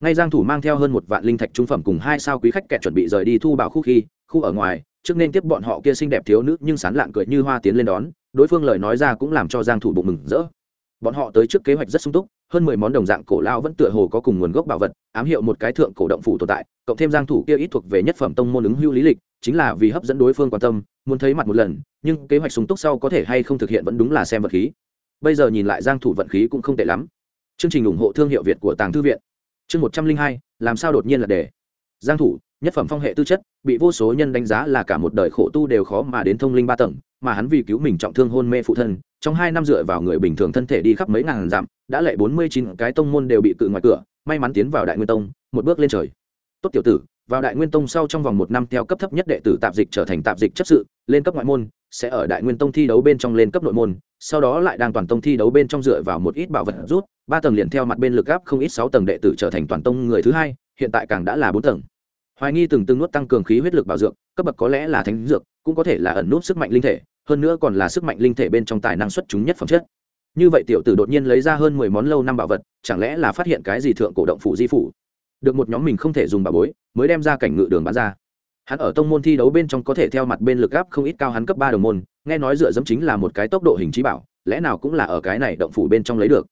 Ngay giang thủ mang theo hơn một vạn linh thạch trung phẩm cùng hai sao quý khách kẹt chuẩn bị rời đi thu bảo khu khi, khu ở ngoài trước nên tiếp bọn họ kia xinh đẹp thiếu nữ nhưng sán lạn cười như hoa tiến lên đón, đối phương lời nói ra cũng làm cho giang thủ bụng mừng rỡ. Bọn họ tới trước kế hoạch rất sung túc, hơn mười món đồng dạng cổ lao vẫn tựa hồ có cùng nguồn gốc bảo vật, ám hiệu một cái thượng cổ động phủ tồn tại, cộng thêm giang thủ kia ít thuộc về nhất phẩm tông môn ứng hưu lý lịch, chính là vì hấp dẫn đối phương quan tâm, muốn thấy mặt một lần, nhưng kế hoạch sung túc sau có thể hay không thực hiện vẫn đúng là xem vật khí. Bây giờ nhìn lại giang thủ vận khí cũng không tệ lắm. Chương trình ủng hộ thương hiệu việt của tàng thư viện. Chương một trăm linh hai, làm sao đột nhiên là để? Giang thủ nhất phẩm phong hệ tư chất, bị vô số nhân đánh giá là cả một đời khổ tu đều khó mà đến thông linh ba tầng, mà hắn vì cứu mình trọng thương hôn mê phụ thân, trong hai năm dựa vào người bình thường thân thể đi khắp mấy ngàn dặm, đã lệ bốn mươi chín cái tông môn đều bị cự ngoài cửa, may mắn tiến vào đại nguyên tông, một bước lên trời. Tốt tiểu tử, vào đại nguyên tông sau trong vòng một năm theo cấp thấp nhất đệ tử tạp dịch trở thành tạp dịch chấp sự, lên cấp ngoại môn, sẽ ở đại nguyên tông thi đấu bên trong lên cấp nội môn, sau đó lại đang toàn tông thi đấu bên trong dựa vào một ít bảo vật rút, ba tầng liền theo mặt bên lực gấp không ít sáu tầng đệ tử trở thành toàn tông người thứ hai, hiện tại càng đã là bốn tầng hoài nghi từng từng nuốt tăng cường khí huyết lực bảo dược, cấp bậc có lẽ là thánh dược, cũng có thể là ẩn nút sức mạnh linh thể, hơn nữa còn là sức mạnh linh thể bên trong tài năng xuất chúng nhất phẩm chất. Như vậy tiểu tử đột nhiên lấy ra hơn mười món lâu năm bảo vật, chẳng lẽ là phát hiện cái gì thượng cổ động phủ di phủ? Được một nhóm mình không thể dùng bảo bối, mới đem ra cảnh ngự đường bán ra. Hắn ở tông môn thi đấu bên trong có thể theo mặt bên lực gáp không ít cao hắn cấp ba đồng môn, nghe nói dựa dẫm chính là một cái tốc độ hình trí bảo, lẽ nào cũng là ở cái này động phủ bên trong lấy được?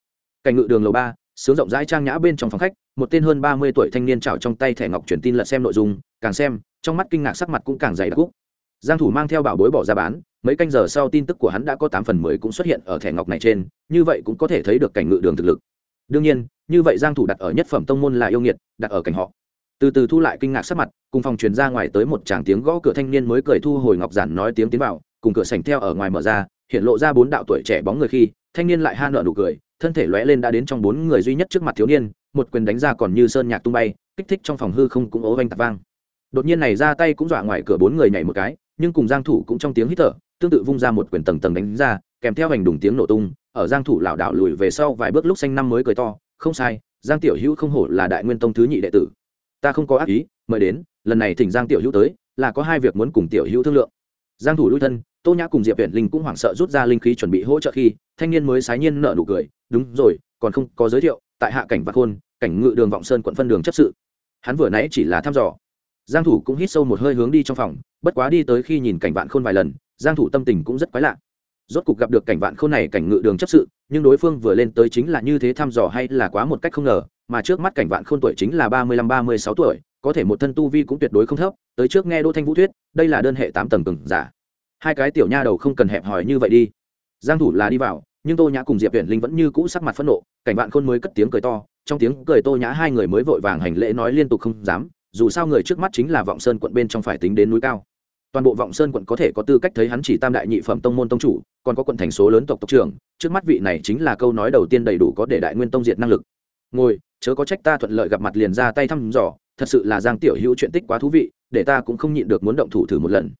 Cảnh ngự đường lầu ba, sướng rộng rãi trang nhã bên trong phòng khách một tên hơn ba mươi tuổi thanh niên chảo trong tay thẻ ngọc truyền tin lật xem nội dung, càng xem, trong mắt kinh ngạc sắc mặt cũng càng dày đặc. Cúc giang thủ mang theo bảo bối bỏ ra bán, mấy canh giờ sau tin tức của hắn đã có tám phần mười cũng xuất hiện ở thẻ ngọc này trên, như vậy cũng có thể thấy được cảnh ngự đường thực lực. Đương nhiên, như vậy giang thủ đặt ở nhất phẩm tông môn là yêu nghiệt, đặt ở cảnh họ. Từ từ thu lại kinh ngạc sắc mặt, cùng phòng truyền ra ngoài tới một tràng tiếng gõ cửa thanh niên mới cười thu hồi ngọc giản nói tiếng tiến vào, cùng cửa sảnh theo ở ngoài mở ra, hiện lộ ra bốn đạo tuổi trẻ bóng người khi, thanh niên lại ha nợ nụ cười, thân thể lóe lên đã đến trong bốn người duy nhất trước mặt thiếu niên một quyền đánh ra còn như sơn nhạc tung bay, kích thích trong phòng hư không cũng ố vanh tạc vang. Đột nhiên này ra tay cũng dọa ngoài cửa bốn người nhảy một cái, nhưng cùng giang thủ cũng trong tiếng hít thở, tương tự vung ra một quyền tầng tầng đánh ra, kèm theo hành đùng tiếng nổ tung, ở giang thủ lảo đảo lùi về sau vài bước lúc xanh năm mới cười to, không sai, giang tiểu hữu không hổ là đại nguyên tông thứ nhị đệ tử. Ta không có ác ý, mời đến, lần này thỉnh giang tiểu hữu tới, là có hai việc muốn cùng tiểu hữu thương lượng. Giang thủ lui thân, tô nhã cùng diệp viện linh cũng hoảng sợ rút ra linh khí chuẩn bị hỗ trợ khi, thanh niên mới sái nhiên nở nụ cười, đúng rồi, còn không có giới thiệu, tại hạ cảnh vạn khôn cảnh ngự đường vọng sơn quận phân đường chấp sự. Hắn vừa nãy chỉ là thăm dò. Giang thủ cũng hít sâu một hơi hướng đi trong phòng, bất quá đi tới khi nhìn cảnh vạn khôn vài lần, giang thủ tâm tình cũng rất quái lạ. Rốt cục gặp được cảnh vạn khôn này cảnh ngự đường chấp sự, nhưng đối phương vừa lên tới chính là như thế thăm dò hay là quá một cách không ngờ, mà trước mắt cảnh vạn khôn tuổi chính là ba mươi lăm ba mươi sáu tuổi, có thể một thân tu vi cũng tuyệt đối không thấp, tới trước nghe đỗ thanh vũ thuyết, đây là đơn hệ tám tầng cường giả. Hai cái tiểu nha đầu không cần hẹp hòi như vậy đi. Giang thủ là đi vào, nhưng tô nhã cùng diệp uyển linh vẫn như cũ sắc mặt phẫn nộ, cảnh vạn khôn mới cất tiếng cười to trong tiếng cười tô nhã hai người mới vội vàng hành lễ nói liên tục không dám, dù sao người trước mắt chính là vọng sơn quận bên trong phải tính đến núi cao. Toàn bộ vọng sơn quận có thể có tư cách thấy hắn chỉ tam đại nhị phẩm tông môn tông chủ, còn có quận thành số lớn tộc tộc trưởng, trước mắt vị này chính là câu nói đầu tiên đầy đủ có để đại nguyên tông diệt năng lực. Ngồi, chớ có trách ta thuận lợi gặp mặt liền ra tay thăm dò, thật sự là giang tiểu hữu chuyện tích quá thú vị, để ta cũng không nhịn được muốn động thủ thử một lần.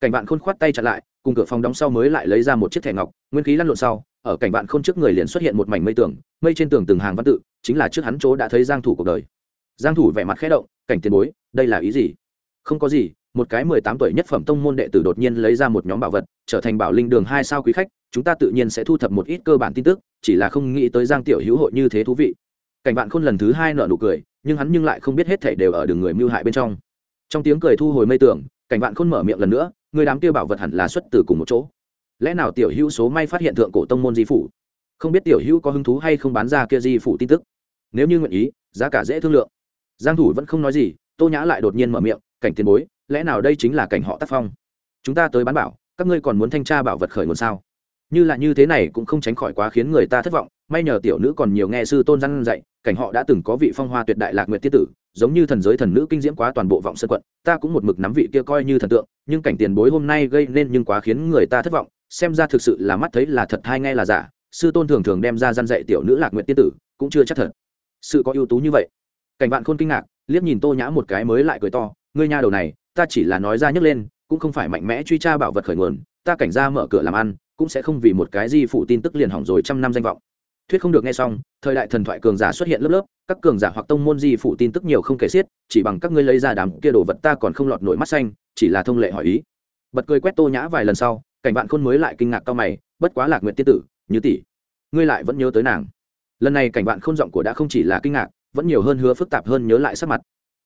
Cảnh bạn khôn khoát tay chặn lại, cùng cửa phòng đóng sau mới lại lấy ra một chiếc thẻ ngọc, nguyên khí lăn lộn sau ở cảnh bạn khôn trước người liền xuất hiện một mảnh mây tường, mây trên tường từng hàng văn tự, chính là trước hắn chỗ đã thấy giang thủ cuộc đời. Giang thủ vẻ mặt khẽ động, cảnh tiền bối, đây là ý gì? Không có gì, một cái mười tám tuổi nhất phẩm tông môn đệ tử đột nhiên lấy ra một nhóm bảo vật, trở thành bảo linh đường hai sao quý khách, chúng ta tự nhiên sẽ thu thập một ít cơ bản tin tức, chỉ là không nghĩ tới giang tiểu hữu hội như thế thú vị. Cảnh bạn khôn lần thứ hai nở nụ cười, nhưng hắn nhưng lại không biết hết thảy đều ở đường người mưu hại bên trong. Trong tiếng cười thu hồi mây tưởng cảnh bạn khôn mở miệng lần nữa người đám kia bảo vật hẳn là xuất từ cùng một chỗ lẽ nào tiểu hữu số may phát hiện thượng cổ tông môn di phủ? Không biết tiểu hữu có hứng thú hay không bán ra kia di phủ tin tức? Nếu như nguyện ý, giá cả dễ thương lượng. Giang thủ vẫn không nói gì, tô nhã lại đột nhiên mở miệng, cảnh tiền bối, lẽ nào đây chính là cảnh họ tác phong? Chúng ta tới bán bảo, các ngươi còn muốn thanh tra bảo vật khởi nguồn sao? Như là như thế này cũng không tránh khỏi quá khiến người ta thất vọng, may nhờ tiểu nữ còn nhiều nghe sư tôn răn dạy, cảnh họ đã từng có vị phong hoa tuyệt đại lạc nguyện tiết tử, giống như thần giới thần nữ kinh diễm quá toàn bộ vọng sân quận, ta cũng một mực nắm vị kia coi như thần tượng, nhưng cảnh tiền bối hôm nay gây nên nhưng quá khiến người ta thất vọng xem ra thực sự là mắt thấy là thật hay nghe là giả. Sư tôn thường thường đem ra răn dạy tiểu nữ lạc nguyện tiên tử, cũng chưa chắc thật. Sự có ưu tú như vậy. Cảnh bạn khôn kinh ngạc, liếc nhìn tô nhã một cái mới lại cười to, ngươi nha đầu này, ta chỉ là nói ra nhấc lên, cũng không phải mạnh mẽ truy tra bảo vật khởi nguồn, ta cảnh ra mở cửa làm ăn, cũng sẽ không vì một cái di phụ tin tức liền hỏng rồi trăm năm danh vọng. Thuyết không được nghe xong, thời đại thần thoại cường giả xuất hiện lớp lớp, các cường giả hoặc tông môn di phụ tin tức nhiều không kể xiết, chỉ bằng các ngươi lấy ra đám kia đồ vật ta còn không lọt nổi mắt xanh, chỉ là thông lệ hỏi ý. Bật cười quét tô nhã vài lần sau cảnh bạn khôn mới lại kinh ngạc cao mày bất quá lạc nguyện tiên tử như tỷ ngươi lại vẫn nhớ tới nàng. Lần này cảnh bạn khôn giọng của đã không chỉ là kinh ngạc vẫn nhiều hơn hứa phức tạp hơn nhớ lại sắc mặt.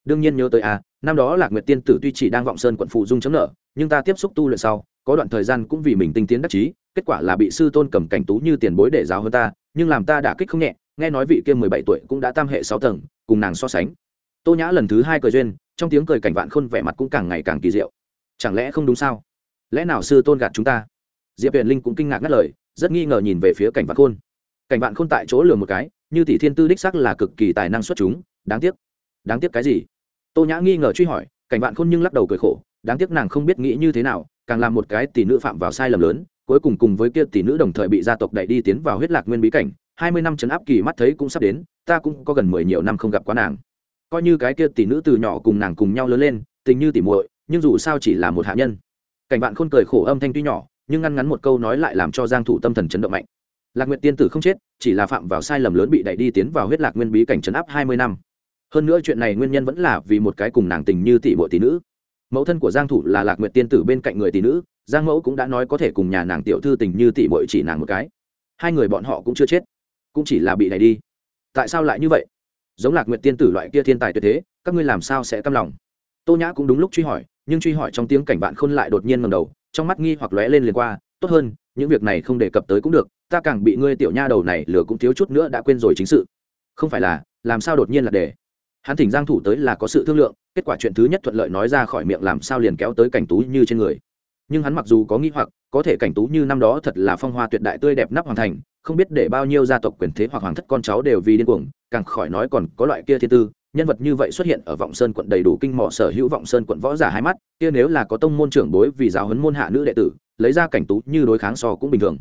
Đương nhiên nhớ tới à, năm đó lạc nguyệt tiên tử tuy chỉ đang vọng sơn quận phụ dung chấm nợ nhưng ta tiếp xúc tu luyện sau có đoạn thời gian cũng vì mình tinh tiến đắc chí kết quả là bị sư tôn cầm cảnh tú như tiền bối để giáo hơn ta nhưng làm ta đã kích không nhẹ nghe nói vị kia mười bảy tuổi cũng đã tam hệ sáu tầng cùng nàng so sánh. Tô nhã lần thứ hai cười duyên trong tiếng cười cảnh vạn khôn vẻ mặt cũng càng ngày càng kỳ diệu. Chẳng lẽ không đúng sao? Lẽ nào sư tôn gạt chúng ta? Diệp huyền linh cũng kinh ngạc ngắt lời, rất nghi ngờ nhìn về phía cảnh vạn khôn. Cảnh vạn khôn tại chỗ lừa một cái, như tỷ thiên tư đích sắc là cực kỳ tài năng xuất chúng, đáng tiếc. Đáng tiếc cái gì? Tô nhã nghi ngờ truy hỏi, cảnh vạn khôn nhưng lắc đầu cười khổ, đáng tiếc nàng không biết nghĩ như thế nào, càng làm một cái tỷ nữ phạm vào sai lầm lớn, cuối cùng cùng với kia tỷ nữ đồng thời bị gia tộc đẩy đi tiến vào huyết lạc nguyên bí cảnh, hai mươi năm chấn áp kỳ mắt thấy cũng sắp đến, ta cũng có gần mười nhiều năm không gặp quá nàng. Coi như cái kia tỷ nữ từ nhỏ cùng nàng cùng nhau lớn lên, tình như tỷ muội, nhưng dù sao chỉ là một hạ nhân cảnh bạn khôn cười khổ âm thanh tuy nhỏ, nhưng ngăn ngắn một câu nói lại làm cho giang thủ tâm thần chấn động mạnh. Lạc nguyệt tiên tử không chết, chỉ là phạm vào sai lầm lớn bị đẩy đi tiến vào huyết lạc nguyên bí cảnh chấn áp hai mươi năm. Hơn nữa chuyện này nguyên nhân vẫn là vì một cái cùng nàng tình như tỷ muội tỷ nữ. Mẫu thân của giang thủ là lạc nguyệt tiên tử bên cạnh người tỷ nữ, giang mẫu cũng đã nói có thể cùng nhà nàng tiểu thư tình như tỷ muội chỉ nàng một cái. Hai người bọn họ cũng chưa chết, cũng chỉ là bị đẩy đi. Tại sao lại như vậy? Giống lạc nguyệt tiên tử loại kia thiên tài tuyệt thế, các ngươi làm sao sẽ cam lòng? Tô nhã cũng đúng lúc truy hỏi nhưng truy hỏi trong tiếng cảnh bạn khôn lại đột nhiên ngầm đầu, trong mắt nghi hoặc lóe lên liền qua, tốt hơn, những việc này không đề cập tới cũng được, ta càng bị ngươi tiểu nha đầu này lừa cũng thiếu chút nữa đã quên rồi chính sự. Không phải là, làm sao đột nhiên là để? Hắn thỉnh giang thủ tới là có sự thương lượng, kết quả chuyện thứ nhất thuận lợi nói ra khỏi miệng làm sao liền kéo tới cảnh tú như trên người. Nhưng hắn mặc dù có nghi hoặc, có thể cảnh tú như năm đó thật là phong hoa tuyệt đại tươi đẹp nắp hoàn thành, không biết để bao nhiêu gia tộc quyền thế hoặc hoàng thất con cháu đều vì điên cuồng, càng khỏi nói còn có loại kia thiên tư nhân vật như vậy xuất hiện ở vọng sơn quận đầy đủ kinh mỏ sở hữu vọng sơn quận võ giả hai mắt, kia nếu là có tông môn trưởng bối vì giáo huấn môn hạ nữ đệ tử, lấy ra cảnh tú như đối kháng so cũng bình thường.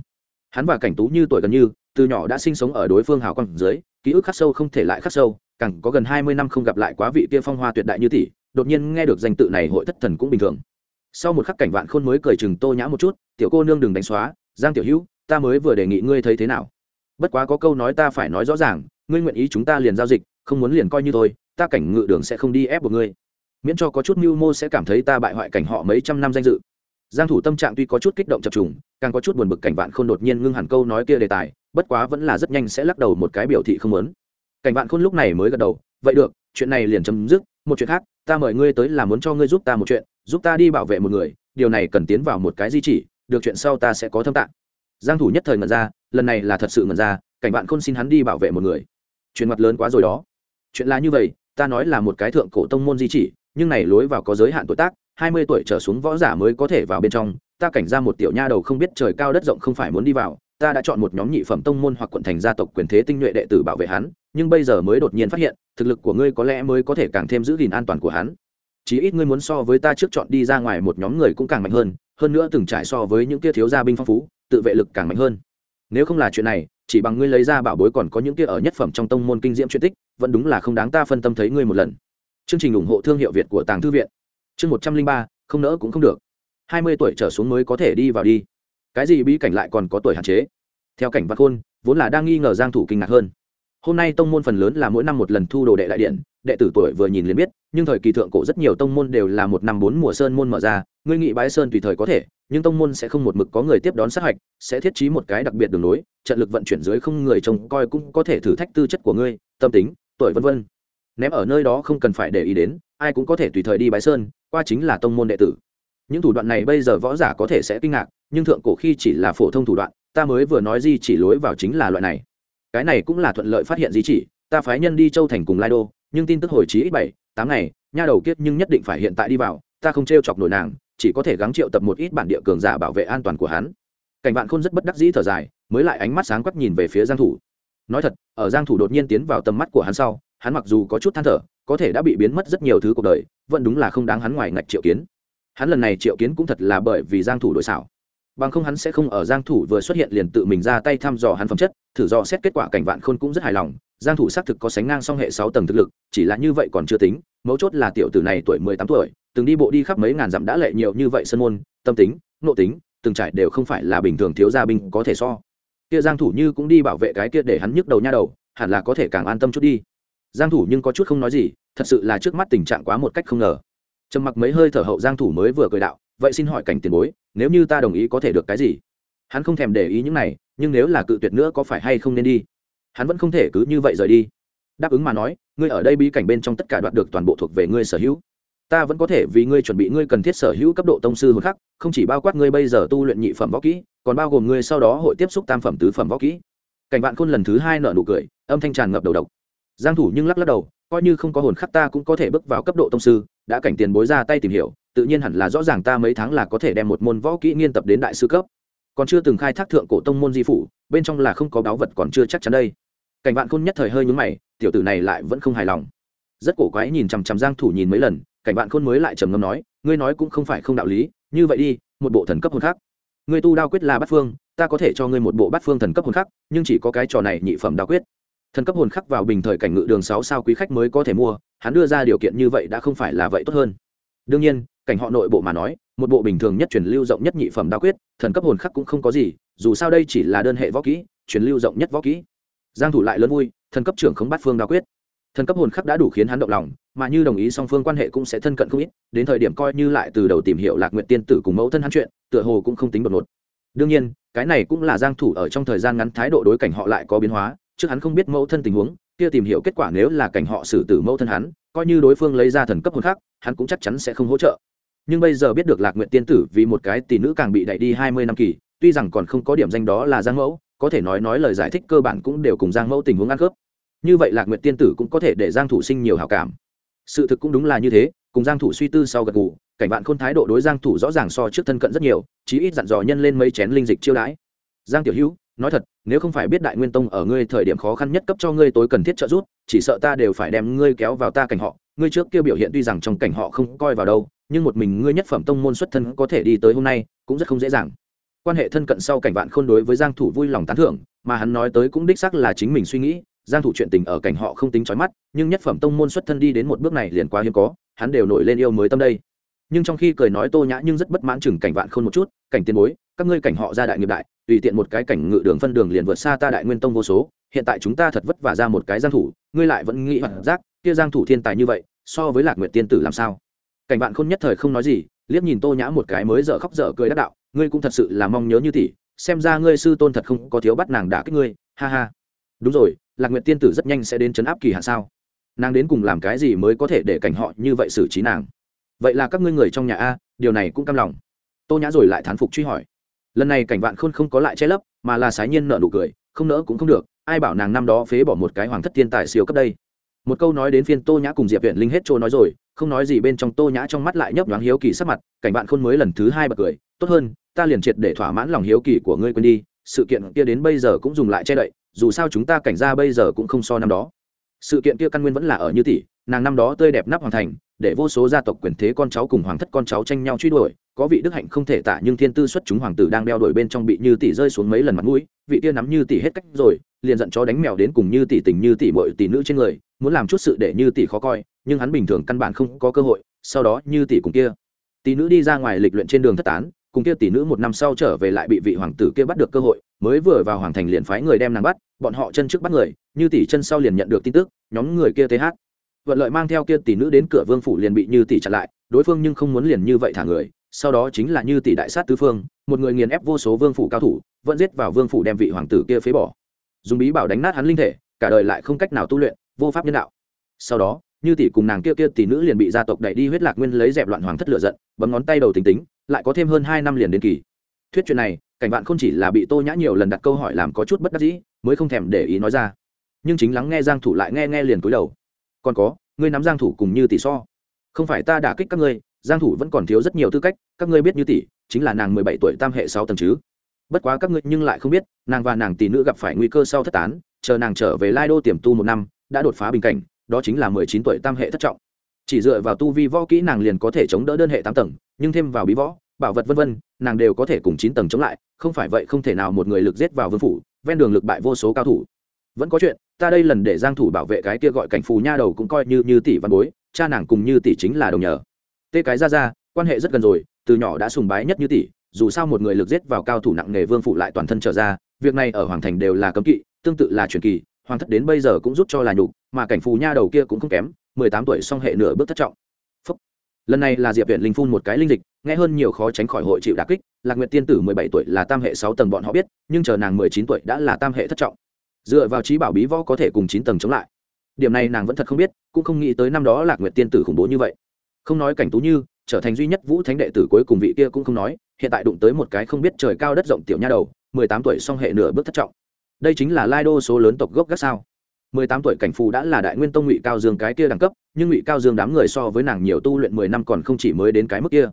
Hắn và cảnh tú như tuổi gần như, từ nhỏ đã sinh sống ở đối phương hào quang dưới, ký ức khắc sâu không thể lại khắc sâu, càng có gần hai mươi năm không gặp lại quá vị kia phong hoa tuyệt đại như tỷ, đột nhiên nghe được danh tự này hội thất thần cũng bình thường. Sau một khắc cảnh vạn khôn mới cười chừng tô nhã một chút, tiểu cô nương đừng đánh xóa, giang tiểu hữu, ta mới vừa đề nghị ngươi thấy thế nào? Bất quá có câu nói ta phải nói rõ ràng, ngươi nguyện ý chúng ta liền giao dịch, không muốn liền coi như thôi ta cảnh ngự đường sẽ không đi ép buộc ngươi. Miễn cho có chút mưu mô sẽ cảm thấy ta bại hoại cảnh họ mấy trăm năm danh dự. Giang thủ tâm trạng tuy có chút kích động chập trùng, càng có chút buồn bực cảnh vạn khôn đột nhiên ngưng hẳn câu nói kia đề tài, bất quá vẫn là rất nhanh sẽ lắc đầu một cái biểu thị không muốn. Cảnh vạn khôn lúc này mới gật đầu, vậy được, chuyện này liền chấm dứt, một chuyện khác, ta mời ngươi tới là muốn cho ngươi giúp ta một chuyện, giúp ta đi bảo vệ một người, điều này cần tiến vào một cái di chỉ, được chuyện sau ta sẽ có thâm tạng. Giang thủ nhất thời ngẩn ra, lần này là thật sự ngẩn ra, cảnh vạn khôn xin hắn đi bảo vệ một người. Chuyện mặt lớn quá rồi đó. Chuyện là như vậy ta nói là một cái thượng cổ tông môn di chỉ, nhưng này lối vào có giới hạn tuổi tác, hai mươi tuổi trở xuống võ giả mới có thể vào bên trong, ta cảnh ra một tiểu nha đầu không biết trời cao đất rộng không phải muốn đi vào, ta đã chọn một nhóm nhị phẩm tông môn hoặc quận thành gia tộc quyền thế tinh nhuệ đệ tử bảo vệ hắn, nhưng bây giờ mới đột nhiên phát hiện, thực lực của ngươi có lẽ mới có thể càng thêm giữ gìn an toàn của hắn. Chí ít ngươi muốn so với ta trước chọn đi ra ngoài một nhóm người cũng càng mạnh hơn hơn nữa từng trải so với những kia thiếu gia binh phong phú, tự vệ lực càng mạnh hơn. Nếu không là chuyện này chỉ bằng ngươi lấy ra bảo bối còn có những kia ở nhất phẩm trong tông môn kinh diễm chuyện tích, vẫn đúng là không đáng ta phân tâm thấy ngươi một lần. Chương trình ủng hộ thương hiệu việt của tàng thư viện. Chương một trăm linh ba, không nỡ cũng không được. Hai mươi tuổi trở xuống mới có thể đi vào đi. Cái gì bí cảnh lại còn có tuổi hạn chế? Theo cảnh văn khôn, vốn là đang nghi ngờ giang thủ kinh ngạc hơn. Hôm nay tông môn phần lớn là mỗi năm một lần thu đồ đệ đại điện đệ tử tuổi vừa nhìn liền biết, nhưng thời kỳ thượng cổ rất nhiều tông môn đều là một năm bốn mùa sơn môn mở ra, ngươi nghị bái sơn tùy thời có thể, nhưng tông môn sẽ không một mực có người tiếp đón sát hạch, sẽ thiết trí một cái đặc biệt đường lối, trận lực vận chuyển dưới không người trông coi cũng có thể thử thách tư chất của ngươi, tâm tính, tuổi vân vân. Ném ở nơi đó không cần phải để ý đến, ai cũng có thể tùy thời đi bái sơn, qua chính là tông môn đệ tử. Những thủ đoạn này bây giờ võ giả có thể sẽ kinh ngạc, nhưng thượng cổ khi chỉ là phổ thông thủ đoạn, ta mới vừa nói gì chỉ lối vào chính là loại này. Cái này cũng là thuận lợi phát hiện gì chỉ, ta phái nhân đi châu thành cùng lai đô nhưng tin tức hồi trí ít bảy, tám ngày, nha đầu kiết nhưng nhất định phải hiện tại đi vào, ta không t r e o chọc nổi nàng, chỉ có thể gắng triệu tập một ít bản địa cường giả bảo vệ an toàn của hắn. Cảnh vạn khôn rất bất đắc dĩ thở dài, mới lại ánh mắt sáng quắc nhìn về phía giang thủ. Nói thật, ở giang thủ đột nhiên tiến vào tầm mắt của hắn sau, hắn mặc dù có chút than thở, có thể đã bị biến mất rất nhiều thứ cuộc đời, vẫn đúng là không đáng hắn ngoài ngạch triệu kiến. Hắn lần này triệu kiến cũng thật là bởi vì giang thủ đổi xảo. Bằng không hắn sẽ không ở giang thủ vừa xuất hiện liền tự mình ra tay thăm dò hắn phẩm chất, thử dò xét kết quả cảnh vạn khôn cũng rất hài lòng giang thủ xác thực có sánh ngang song hệ 6 tầng thực lực, chỉ là như vậy còn chưa tính, mấu chốt là tiểu tử này tuổi 18 tuổi, từng đi bộ đi khắp mấy ngàn dặm đã lệ nhiều như vậy sân môn, tâm tính nộ tính, từng trải đều không phải là bình thường thiếu gia binh có thể so. Kia giang thủ như cũng đi bảo vệ cái kia để hắn nhức đầu nha đầu, hẳn là có thể càng an tâm chút đi. Giang thủ nhưng có chút không nói gì, thật sự là trước mắt tình trạng quá một cách không ngờ. Trầm mặc mấy hơi thở hậu giang thủ mới vừa cười đạo, vậy xin hỏi cảnh tiền bối, nếu như ta đồng ý có thể được cái gì? Hắn không thèm để ý những này, nhưng nếu là cự tuyệt nữa có phải hay không nên đi? Hắn vẫn không thể cứ như vậy rời đi. Đáp ứng mà nói, ngươi ở đây bí cảnh bên trong tất cả đoạt được toàn bộ thuộc về ngươi sở hữu. Ta vẫn có thể vì ngươi chuẩn bị ngươi cần thiết sở hữu cấp độ tông sư hồn khắc, không chỉ bao quát ngươi bây giờ tu luyện nhị phẩm võ kỹ, còn bao gồm ngươi sau đó hội tiếp xúc tam phẩm, tứ phẩm võ kỹ. Cảnh bạn khôn lần thứ hai nợ nụ cười, âm thanh tràn ngập đầu độc. Giang thủ nhưng lắc lắc đầu, coi như không có hồn khắc ta cũng có thể bước vào cấp độ tông sư, đã cảnh tiền bối ra tay tìm hiểu, tự nhiên hẳn là rõ ràng ta mấy tháng là có thể đem một môn võ kỹ nghiên tập đến đại sư cấp. Còn chưa từng khai thác thượng cổ tông môn di phủ, bên trong là không có báu vật còn chưa chắc chắn đây cảnh vạn khôn nhất thời hơi nhúng mày, tiểu tử này lại vẫn không hài lòng. Rất cổ quái nhìn chằm chằm giang thủ nhìn mấy lần, cảnh vạn khôn mới lại trầm ngâm nói, ngươi nói cũng không phải không đạo lý, như vậy đi, một bộ thần cấp hồn khác ngươi tu đao quyết là bát phương, ta có thể cho ngươi một bộ bát phương thần cấp hồn khác nhưng chỉ có cái trò này nhị phẩm đao quyết. Thần cấp hồn khắc vào bình thời cảnh ngự đường sáu sao quý khách mới có thể mua, hắn đưa ra điều kiện như vậy đã không phải là vậy tốt hơn. Đương nhiên, cảnh họ nội bộ mà nói, một bộ bình thường nhất truyền lưu rộng nhất nhị phẩm đao quyết, thần cấp hồn khắc cũng không có gì, dù sao đây chỉ là đơn hệ võ kỹ, truyền lưu rộng nhất võ kỹ giang thủ lại lớn vui, thần cấp trưởng không bắt phương đao quyết. Thần cấp hồn khắc đã đủ khiến hắn động lòng, mà như đồng ý song phương quan hệ cũng sẽ thân cận không ít, đến thời điểm coi như lại từ đầu tìm hiểu lạc nguyện tiên tử cùng mẫu thân hắn chuyện, tựa hồ cũng không tính đột ngột. Đương nhiên, cái này cũng là giang thủ ở trong thời gian ngắn thái độ đối cảnh họ lại có biến hóa, trước hắn không biết mẫu thân tình huống, kia tìm hiểu kết quả nếu là cảnh họ xử tử mẫu thân hắn, coi như đối phương lấy ra thần cấp hồn khác hắn cũng chắc chắn sẽ không hỗ trợ. Nhưng bây giờ biết được lạc nguyện tiên tử vì một cái tỷ nữ càng bị đẩy đi hai mươi năm kỳ, tuy rằng còn không có điểm danh đó là giang mẫu có thể nói nói lời giải thích cơ bản cũng đều cùng giang mẫu tình huống ăn khớp. Như vậy lạc Nguyệt tiên tử cũng có thể để giang thủ sinh nhiều hảo cảm. Sự thực cũng đúng là như thế, cùng giang thủ suy tư sau gật gù, cảnh bạn khôn thái độ đối giang thủ rõ ràng so trước thân cận rất nhiều, chí ít dặn dò nhân lên mấy chén linh dịch chiêu đãi. Giang tiểu hữu, nói thật, nếu không phải biết đại nguyên tông ở ngươi thời điểm khó khăn nhất cấp cho ngươi tối cần thiết trợ giúp, chỉ sợ ta đều phải đem ngươi kéo vào ta cảnh họ. Ngươi trước kia biểu hiện tuy rằng trong cảnh họ không coi vào đâu, nhưng một mình ngươi nhất phẩm tông môn xuất thân có thể đi tới hôm nay, cũng rất không dễ dàng quan hệ thân cận sau cảnh vạn khôn đối với giang thủ vui lòng tán thưởng, mà hắn nói tới cũng đích xác là chính mình suy nghĩ, giang thủ chuyện tình ở cảnh họ không tính chói mắt, nhưng nhất phẩm tông môn xuất thân đi đến một bước này liền quá hiếm có, hắn đều nổi lên yêu mới tâm đây. Nhưng trong khi cười nói tô nhã nhưng rất bất mãn chừng cảnh vạn khôn một chút, cảnh tiền bối, các ngươi cảnh họ ra đại nghiệp đại, tùy tiện một cái cảnh ngự đường phân đường liền vượt xa ta đại nguyên tông vô số, hiện tại chúng ta thật vất vả ra một cái giang thủ, ngươi lại vẫn nghĩ hoặc giác, kia giang thủ thiên tài như vậy, so với lạc nguyệt tiên tử làm sao? Cảnh bạn khôn nhất thời không nói gì, liếc nhìn tô nhã một cái mới dở khóc dở cười đắc đạo ngươi cũng thật sự là mong nhớ như tỷ, xem ra ngươi sư tôn thật không có thiếu bắt nàng đả kích ngươi, ha ha. Đúng rồi, lạc nguyệt tiên tử rất nhanh sẽ đến chấn áp kỳ hạ sao? Nàng đến cùng làm cái gì mới có thể để cảnh họ như vậy xử trí nàng? Vậy là các ngươi người trong nhà a, điều này cũng cam lòng. Tô nhã rồi lại thán phục truy hỏi. Lần này cảnh vạn khôn không có lại che lấp, mà là sái nhiên nợ nụ cười, không nỡ cũng không được, ai bảo nàng năm đó phế bỏ một cái hoàng thất thiên tài siêu cấp đây? Một câu nói đến phiên tô nhã cùng diệp viện linh hết trôi nói rồi, không nói gì bên trong tô nhã trong mắt lại nhấp nhoáng hiếu kỳ sắc mặt, cảnh vạn khôn mới lần thứ hai bật cười, tốt hơn ta liền triệt để thỏa mãn lòng hiếu kỳ của ngươi quên đi, sự kiện kia đến bây giờ cũng dùng lại che đậy, dù sao chúng ta cảnh ra bây giờ cũng không so năm đó. Sự kiện kia căn nguyên vẫn là ở như tỷ, nàng năm đó tươi đẹp nắp hoàn thành, để vô số gia tộc quyền thế con cháu cùng hoàng thất con cháu tranh nhau truy đuổi, có vị đức hạnh không thể tả nhưng thiên tư xuất chúng hoàng tử đang đeo đuổi bên trong bị như tỷ rơi xuống mấy lần mặt mũi, vị kia nắm như tỷ hết cách rồi, liền giận chó đánh mèo đến cùng như tỷ tình như tỷ muội tỷ nữ trên người, muốn làm chút sự để như tỷ khó coi, nhưng hắn bình thường căn bản không có cơ hội, sau đó như tỷ cùng kia. Tỷ nữ đi ra ngoài lịch luyện trên đường thất tán cùng kia tỷ nữ một năm sau trở về lại bị vị hoàng tử kia bắt được cơ hội, mới vừa vào hoàng thành liền phái người đem nàng bắt, bọn họ chân trước bắt người, như tỷ chân sau liền nhận được tin tức, nhóm người kia th vận lợi mang theo kia tỷ nữ đến cửa vương phủ liền bị như tỷ chặn lại, đối phương nhưng không muốn liền như vậy thả người, sau đó chính là như tỷ đại sát tứ phương, một người nghiền ép vô số vương phủ cao thủ, vẫn giết vào vương phủ đem vị hoàng tử kia phế bỏ. Dùng bí bảo đánh nát hắn linh thể, cả đời lại không cách nào tu luyện, vô pháp nhân đạo. Sau đó, như tỷ cùng nàng kia kia tỷ nữ liền bị gia tộc đẩy đi huyết lạc nguyên lấy dẹp loạn hoàng thất lựa giận, bấm ngón tay đầu tính tính lại có thêm hơn hai năm liền đến kỳ. Thuyết chuyện này, cảnh bạn không chỉ là bị tô nhã nhiều lần đặt câu hỏi làm có chút bất đắc dĩ, mới không thèm để ý nói ra. Nhưng chính lắng nghe giang thủ lại nghe nghe liền cúi đầu. Còn có, ngươi nắm giang thủ cùng như tỷ so. Không phải ta đả kích các ngươi, giang thủ vẫn còn thiếu rất nhiều tư cách, các ngươi biết như tỷ, chính là nàng 17 tuổi tam hệ 6 tầng chứ. Bất quá các ngươi nhưng lại không biết, nàng và nàng tỷ nữ gặp phải nguy cơ sau thất tán, chờ nàng trở về lai đô tiềm tu một năm, đã đột phá bình cảnh, đó chính là 19 tuổi tam hệ thất trọng chỉ dựa vào tu vi võ kỹ nàng liền có thể chống đỡ đơn hệ tám tầng, nhưng thêm vào bí võ, bảo vật vân vân, nàng đều có thể cùng chín tầng chống lại, không phải vậy không thể nào một người lực giết vào vương phủ, ven đường lực bại vô số cao thủ. Vẫn có chuyện, ta đây lần để giang thủ bảo vệ cái kia gọi cảnh phù nha đầu cũng coi như như tỷ văn bối, cha nàng cùng như tỷ chính là đồng nhờ. Tê cái ra ra, quan hệ rất gần rồi, từ nhỏ đã sùng bái nhất như tỷ, dù sao một người lực giết vào cao thủ nặng nghề vương phủ lại toàn thân trở ra, việc này ở hoàng thành đều là cấm kỵ, tương tự là truyền kỳ, hoàng thất đến bây giờ cũng rút cho là nhục, mà cảnh phù nha đầu kia cũng không kém mười tám tuổi song hệ nửa bước thất trọng. Phúc. lần này là diệp viện linh phun một cái linh dịch, nghe hơn nhiều khó tránh khỏi hội chịu đả kích, lạc nguyệt tiên tử mười bảy tuổi là tam hệ sáu tầng bọn họ biết, nhưng chờ nàng mười chín tuổi đã là tam hệ thất trọng. Dựa vào trí bảo bí võ có thể cùng chín tầng chống lại. Điểm này nàng vẫn thật không biết, cũng không nghĩ tới năm đó lạc nguyệt tiên tử khủng bố như vậy. Không nói cảnh tú như, trở thành duy nhất vũ thánh đệ tử cuối cùng vị kia cũng không nói, hiện tại đụng tới một cái không biết trời cao đất rộng tiểu nha đầu, mười tám tuổi song hệ nửa bước thất trọng. Đây chính là lai đô số lớn tộc gốc gác sao mười tám tuổi cảnh phù đã là đại nguyên tông ngụy cao dương cái kia đẳng cấp, nhưng ngụy cao dương đám người so với nàng nhiều tu luyện mười năm còn không chỉ mới đến cái mức kia.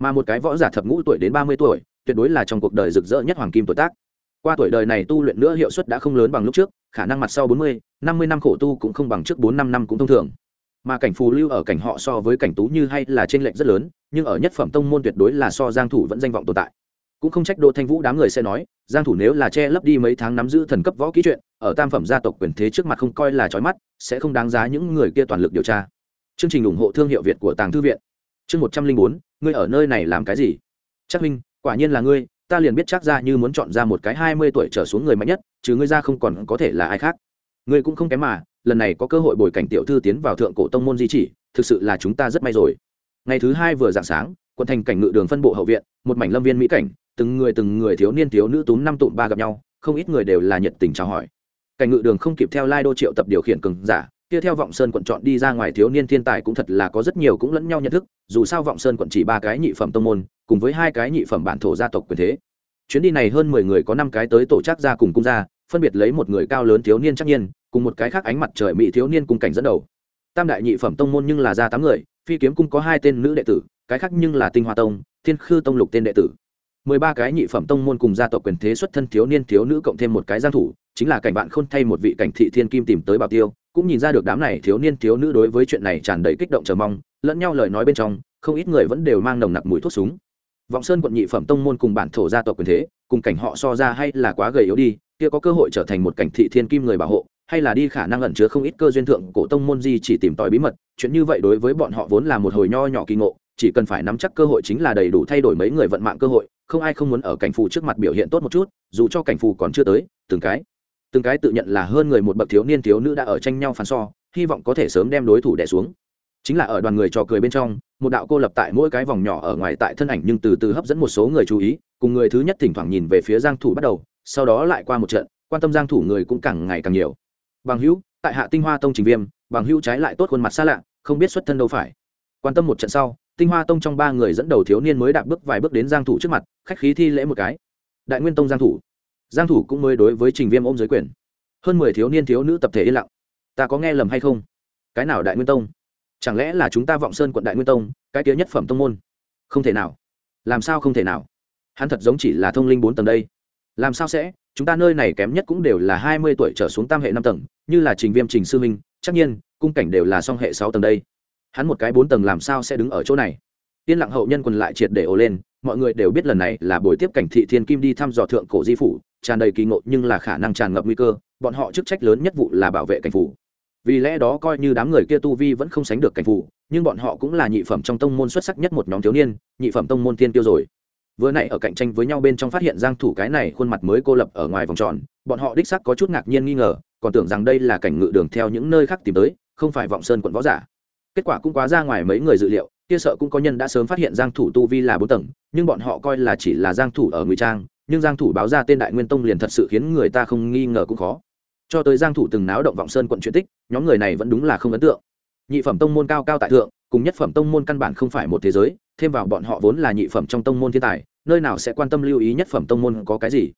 Mà một cái võ giả thập ngũ tuổi đến ba mươi tuổi, tuyệt đối là trong cuộc đời rực rỡ nhất hoàng kim tuổi tác. Qua tuổi đời này tu luyện nữa hiệu suất đã không lớn bằng lúc trước, khả năng mặt sau bốn mươi, năm mươi năm khổ tu cũng không bằng trước bốn năm năm cũng thông thường. Mà cảnh phù lưu ở cảnh họ so với cảnh tú như hay là trên lệnh rất lớn, nhưng ở nhất phẩm tông môn tuyệt đối là so giang thủ vẫn danh vọng tồn tại cũng không trách đỗ thanh vũ đám người sẽ nói, giang thủ nếu là che lấp đi mấy tháng nắm giữ thần cấp võ kỹ chuyện, ở tam phẩm gia tộc quyền thế trước mặt không coi là chói mắt, sẽ không đáng giá những người kia toàn lực điều tra. Chương trình ủng hộ thương hiệu việt của tàng thư viện. Chương một trăm linh bốn, ngươi ở nơi này làm cái gì? Chắc minh quả nhiên là ngươi, ta liền biết chắc ra như muốn chọn ra một cái hai mươi tuổi trở xuống người mạnh nhất, chứ ngươi ra không còn có thể là ai khác. Ngươi cũng không kém mà, lần này có cơ hội bồi cảnh tiểu thư tiến vào thượng cổ tông môn di chỉ, thực sự là chúng ta rất may rồi. Ngày thứ hai vừa dạng sáng, quận thành cảnh ngự đường phân bộ hậu viện, một mảnh lâm viên mỹ cảnh từng người từng người thiếu niên thiếu nữ túm năm tụm ba gặp nhau, không ít người đều là nhiệt tình chào hỏi. Cảnh ngự đường không kịp theo lai đô triệu tập điều khiển cường giả, kia theo vọng sơn quận chọn đi ra ngoài thiếu niên thiên tài cũng thật là có rất nhiều cũng lẫn nhau nhận thức, dù sao vọng sơn quận chỉ ba cái nhị phẩm tông môn, cùng với hai cái nhị phẩm bản thổ gia tộc quyền thế. Chuyến đi này hơn mười người có năm cái tới tổ chức gia cùng cung gia, phân biệt lấy một người cao lớn thiếu niên chắc nhiên, cùng một cái khác ánh mặt trời mỹ thiếu niên cùng cảnh dẫn đầu. Tam đại nhị phẩm tông môn nhưng là ra tám người, phi kiếm cung có hai tên nữ đệ tử, cái khác nhưng là tinh hoa tông, thiên khư tông lục tên đệ tử mười ba cái nhị phẩm tông môn cùng gia tộc quyền thế xuất thân thiếu niên thiếu nữ cộng thêm một cái giang thủ, chính là cảnh bạn khôn thay một vị cảnh thị thiên kim tìm tới bảo tiêu, cũng nhìn ra được đám này thiếu niên thiếu nữ đối với chuyện này tràn đầy kích động chờ mong, lẫn nhau lời nói bên trong, không ít người vẫn đều mang nồng nặc mùi thuốc súng. Vọng sơn quận nhị phẩm tông môn cùng bản thổ gia tộc quyền thế, cùng cảnh họ so ra hay là quá gầy yếu đi, kia có cơ hội trở thành một cảnh thị thiên kim người bảo hộ, hay là đi khả năng ẩn chứa không ít cơ duyên thượng cổ tông môn gì chỉ tìm tòi bí mật, chuyện như vậy đối với bọn họ vốn là một hồi nho nhỏ kỳ ngộ, chỉ cần phải nắm chắc cơ hội chính là đầy đủ thay đổi mấy người vận mạng cơ hội không ai không muốn ở cảnh phù trước mặt biểu hiện tốt một chút, dù cho cảnh phù còn chưa tới, từng cái từng cái tự nhận là hơn người một bậc thiếu niên thiếu nữ đã ở tranh nhau phán so, hy vọng có thể sớm đem đối thủ đẻ xuống. Chính là ở đoàn người trò cười bên trong, một đạo cô lập tại mỗi cái vòng nhỏ ở ngoài tại thân ảnh nhưng từ từ hấp dẫn một số người chú ý, cùng người thứ nhất thỉnh thoảng nhìn về phía giang thủ bắt đầu, sau đó lại qua một trận, quan tâm giang thủ người cũng càng ngày càng nhiều. Bằng hữu, tại hạ tinh hoa tông trình viêm, bằng hữu trái lại tốt khuôn mặt xa lạ, không biết xuất thân đâu phải. Quan tâm một trận sau tinh hoa tông trong ba người dẫn đầu thiếu niên mới đạp bước vài bước đến giang thủ trước mặt, khách khí thi lễ một cái. Đại nguyên tông giang thủ. Giang thủ cũng mới đối với trình viêm ôm giới quyền. Hơn mười thiếu niên thiếu nữ tập thể yên lặng. Ta có nghe lầm hay không? Cái nào đại nguyên tông? Chẳng lẽ là chúng ta vọng sơn quận đại nguyên tông, cái kia nhất phẩm tông môn? Không thể nào. Làm sao không thể nào? Hắn thật giống chỉ là thông linh bốn tầng đây. Làm sao sẽ? Chúng ta nơi này kém nhất cũng đều là hai mươi tuổi trở xuống tam hệ năm tầng, như là trình viêm, trình sư minh, chắc nhiên, cung cảnh đều là song hệ sáu tầng đây hắn một cái bốn tầng làm sao sẽ đứng ở chỗ này? Yên lặng hậu nhân quần lại triệt để ồ lên, mọi người đều biết lần này là buổi tiếp cảnh thị thiên kim đi thăm dò thượng cổ di phủ, tràn đầy kỳ ngộ nhưng là khả năng tràn ngập nguy cơ, bọn họ chức trách lớn nhất vụ là bảo vệ cảnh phủ. Vì lẽ đó coi như đám người kia tu vi vẫn không sánh được cảnh phủ, nhưng bọn họ cũng là nhị phẩm trong tông môn xuất sắc nhất một nhóm thiếu niên, nhị phẩm tông môn tiên tiêu rồi. Vừa nãy ở cạnh tranh với nhau bên trong phát hiện giang thủ cái này khuôn mặt mới cô lập ở ngoài vòng tròn, bọn họ đích xác có chút ngạc nhiên nghi ngờ, còn tưởng rằng đây là cảnh ngự đường theo những nơi khác tìm tới, không phải vọng sơn quận võ giả kết quả cũng quá ra ngoài mấy người dự liệu, kia sợ cũng có nhân đã sớm phát hiện giang thủ tu vi là bốn tầng, nhưng bọn họ coi là chỉ là giang thủ ở ngụy trang, nhưng giang thủ báo ra tên đại nguyên tông liền thật sự khiến người ta không nghi ngờ cũng khó. Cho tới giang thủ từng náo động vọng sơn quận chuyện tích, nhóm người này vẫn đúng là không ấn tượng. Nhị phẩm tông môn cao cao tại thượng, cùng nhất phẩm tông môn căn bản không phải một thế giới, thêm vào bọn họ vốn là nhị phẩm trong tông môn thiên tài, nơi nào sẽ quan tâm lưu ý nhất phẩm tông môn có cái gì?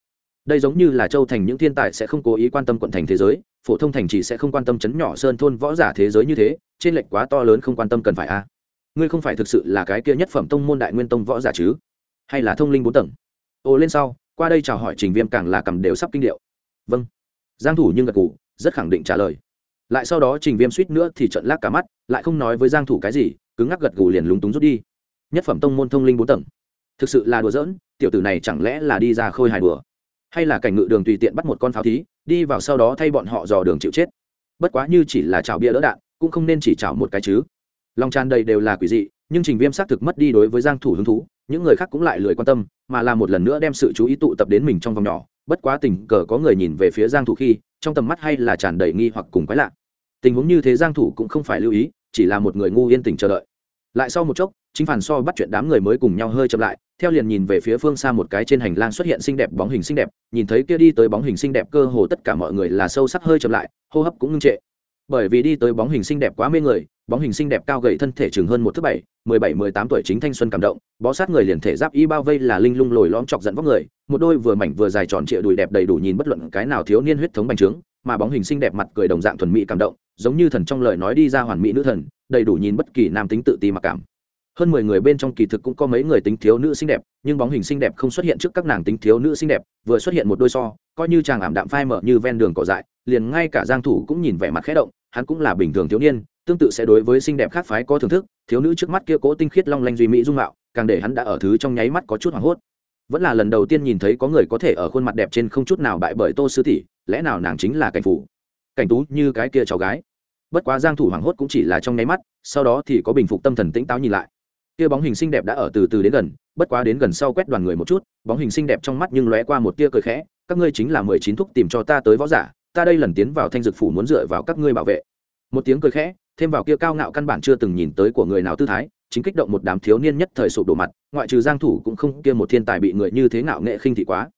Đây giống như là châu thành những thiên tài sẽ không cố ý quan tâm quận thành thế giới, phổ thông thành chỉ sẽ không quan tâm chấn nhỏ sơn thôn võ giả thế giới như thế, trên lệch quá to lớn không quan tâm cần phải a ngươi không phải thực sự là cái kia nhất phẩm tông môn đại nguyên tông võ giả chứ? Hay là thông linh bốn tầng? Ô, lên sau, qua đây chào hỏi trình viêm càng là cầm đều sắp kinh điệu. Vâng. Giang thủ nhưng gật gù, rất khẳng định trả lời. Lại sau đó trình viêm suýt nữa thì trận lác cả mắt, lại không nói với giang thủ cái gì cứ ngắc gật gù liền lúng túng rút đi. Nhất phẩm tông môn thông linh bốn tầng. Thực sự là đùa giỡn, tiểu tử này chẳng lẽ là đi ra khôi hài đùa? Hay là cảnh ngự đường tùy tiện bắt một con pháo thí, đi vào sau đó thay bọn họ dò đường chịu chết. Bất quá như chỉ là chảo bia đỡ đạn, cũng không nên chỉ chảo một cái chứ. Lòng tràn đầy đều là quỷ dị, nhưng trình viêm xác thực mất đi đối với giang thủ hứng thú, những người khác cũng lại lười quan tâm, mà là một lần nữa đem sự chú ý tụ tập đến mình trong vòng nhỏ. Bất quá tình cờ có người nhìn về phía giang thủ khi, trong tầm mắt hay là tràn đầy nghi hoặc cùng quái lạ. Tình huống như thế giang thủ cũng không phải lưu ý, chỉ là một người ngu yên tĩnh chờ đợi. Lại sau một chốc chính phản so bắt chuyện đám người mới cùng nhau hơi chậm lại, theo liền nhìn về phía phương xa một cái trên hành lang xuất hiện xinh đẹp bóng hình xinh đẹp, nhìn thấy kia đi tới bóng hình xinh đẹp cơ hồ tất cả mọi người là sâu sắc hơi chậm lại, hô hấp cũng ngưng trệ. Bởi vì đi tới bóng hình xinh đẹp quá mê người, bóng hình xinh đẹp cao gầy thân thể chừng hơn một thứ bảy, mười bảy, mười tám tuổi chính thanh xuân cảm động, bó sát người liền thể giáp y bao vây là linh lung lồi lõm chọc dẫn vóc người, một đôi vừa mảnh vừa dài tròn trịa đùi đẹp đầy đủ nhìn bất luận cái nào thiếu niên huyết thống bành trướng, mà bóng hình xinh đẹp mặt cười đồng dạng thuần mỹ cảm động, giống như thần trong lời nói đi ra hoàn mỹ nữ thần, đầy đủ nhìn bất kỳ nam tính tự ti mặc cảm hơn mười người bên trong kỳ thực cũng có mấy người tính thiếu nữ xinh đẹp, nhưng bóng hình xinh đẹp không xuất hiện trước các nàng tính thiếu nữ xinh đẹp, vừa xuất hiện một đôi so, coi như chàng ảm đạm phai mở như ven đường cỏ dại, liền ngay cả giang thủ cũng nhìn vẻ mặt khẽ động, hắn cũng là bình thường thiếu niên, tương tự sẽ đối với xinh đẹp khác phái có thưởng thức, thiếu nữ trước mắt kia cố tinh khiết long lanh duy mỹ dung mạo, càng để hắn đã ở thứ trong nháy mắt có chút hoảng hốt. Vẫn là lần đầu tiên nhìn thấy có người có thể ở khuôn mặt đẹp trên không chút nào bại bởi tô sư tỷ, lẽ nào nàng chính là cảnh phủ? Cảnh tú như cái kia cháu gái. Bất quá giang thủ hoảng hốt cũng chỉ là trong nháy mắt, sau đó thì có bình phục tâm thần tĩnh táo nhìn lại kia bóng hình xinh đẹp đã ở từ từ đến gần, bất quá đến gần sau quét đoàn người một chút, bóng hình xinh đẹp trong mắt nhưng lóe qua một tia cười khẽ, các ngươi chính là mười chín thúc tìm cho ta tới võ giả, ta đây lần tiến vào thanh dực phủ muốn dựa vào các ngươi bảo vệ. Một tiếng cười khẽ, thêm vào kia cao ngạo căn bản chưa từng nhìn tới của người nào tư thái, chính kích động một đám thiếu niên nhất thời sụp đổ mặt, ngoại trừ giang thủ cũng không, kia một thiên tài bị người như thế ngạo nghệ khinh thị quá.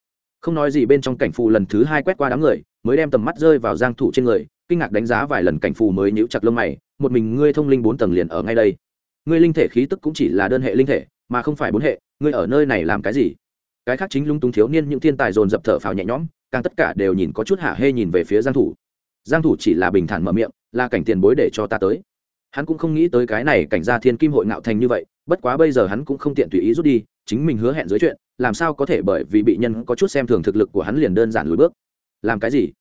Không nói gì bên trong cảnh phù lần thứ hai quét qua đám người, mới đem tầm mắt rơi vào giang thủ trên người, kinh ngạc đánh giá vài lần cảnh phù mới nhíu chặt lông mày, một mình ngươi thông linh bốn tầng liền ở ngay đây ngươi linh thể khí tức cũng chỉ là đơn hệ linh thể, mà không phải bốn hệ, ngươi ở nơi này làm cái gì? Cái khác chính lung túng thiếu niên những thiên tài dồn dập thở phào nhẹ nhõm, càng tất cả đều nhìn có chút hạ hê nhìn về phía giang thủ. Giang thủ chỉ là bình thản mở miệng, là cảnh tiền bối để cho ta tới. Hắn cũng không nghĩ tới cái này cảnh gia thiên kim hội ngạo thành như vậy, bất quá bây giờ hắn cũng không tiện tùy ý rút đi, chính mình hứa hẹn dưới chuyện, làm sao có thể bởi vì bị nhân có chút xem thường thực lực của hắn liền đơn giản lùi bước. Làm cái gì?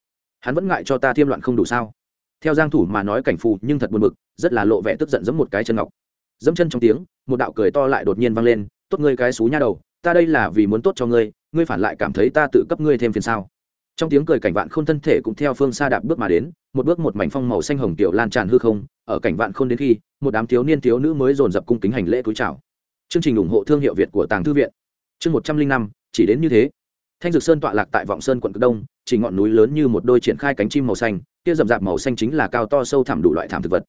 Hắn vẫn ngại cho ta thiêm loạn không đủ sao? Theo giang thủ mà nói cảnh phù nhưng thật buồn bực, rất là lộ vẻ tức giận giẫm một cái chân ngọc dẫm chân trong tiếng, một đạo cười to lại đột nhiên vang lên, tốt ngươi cái xú nha đầu, ta đây là vì muốn tốt cho ngươi ngươi phản lại cảm thấy ta tự cấp ngươi thêm phiền sao? Trong tiếng cười cảnh vạn khôn thân thể cũng theo phương xa đạp bước mà đến, một bước một mảnh phong màu xanh hồng tiểu lan tràn hư không, ở cảnh vạn khôn đến khi, một đám thiếu niên thiếu nữ mới dồn dập cung kính hành lễ túi chào. Chương trình ủng hộ thương hiệu việt của tàng thư viện. Chương một trăm linh năm, chỉ đến như thế. Thanh dược sơn tọa lạc tại vọng sơn quận cực đông, chỉ ngọn núi lớn như một đôi triển khai cánh chim màu xanh, kia rậm rạp màu xanh chính là cao to sâu thẳm đủ loại thảm thực vật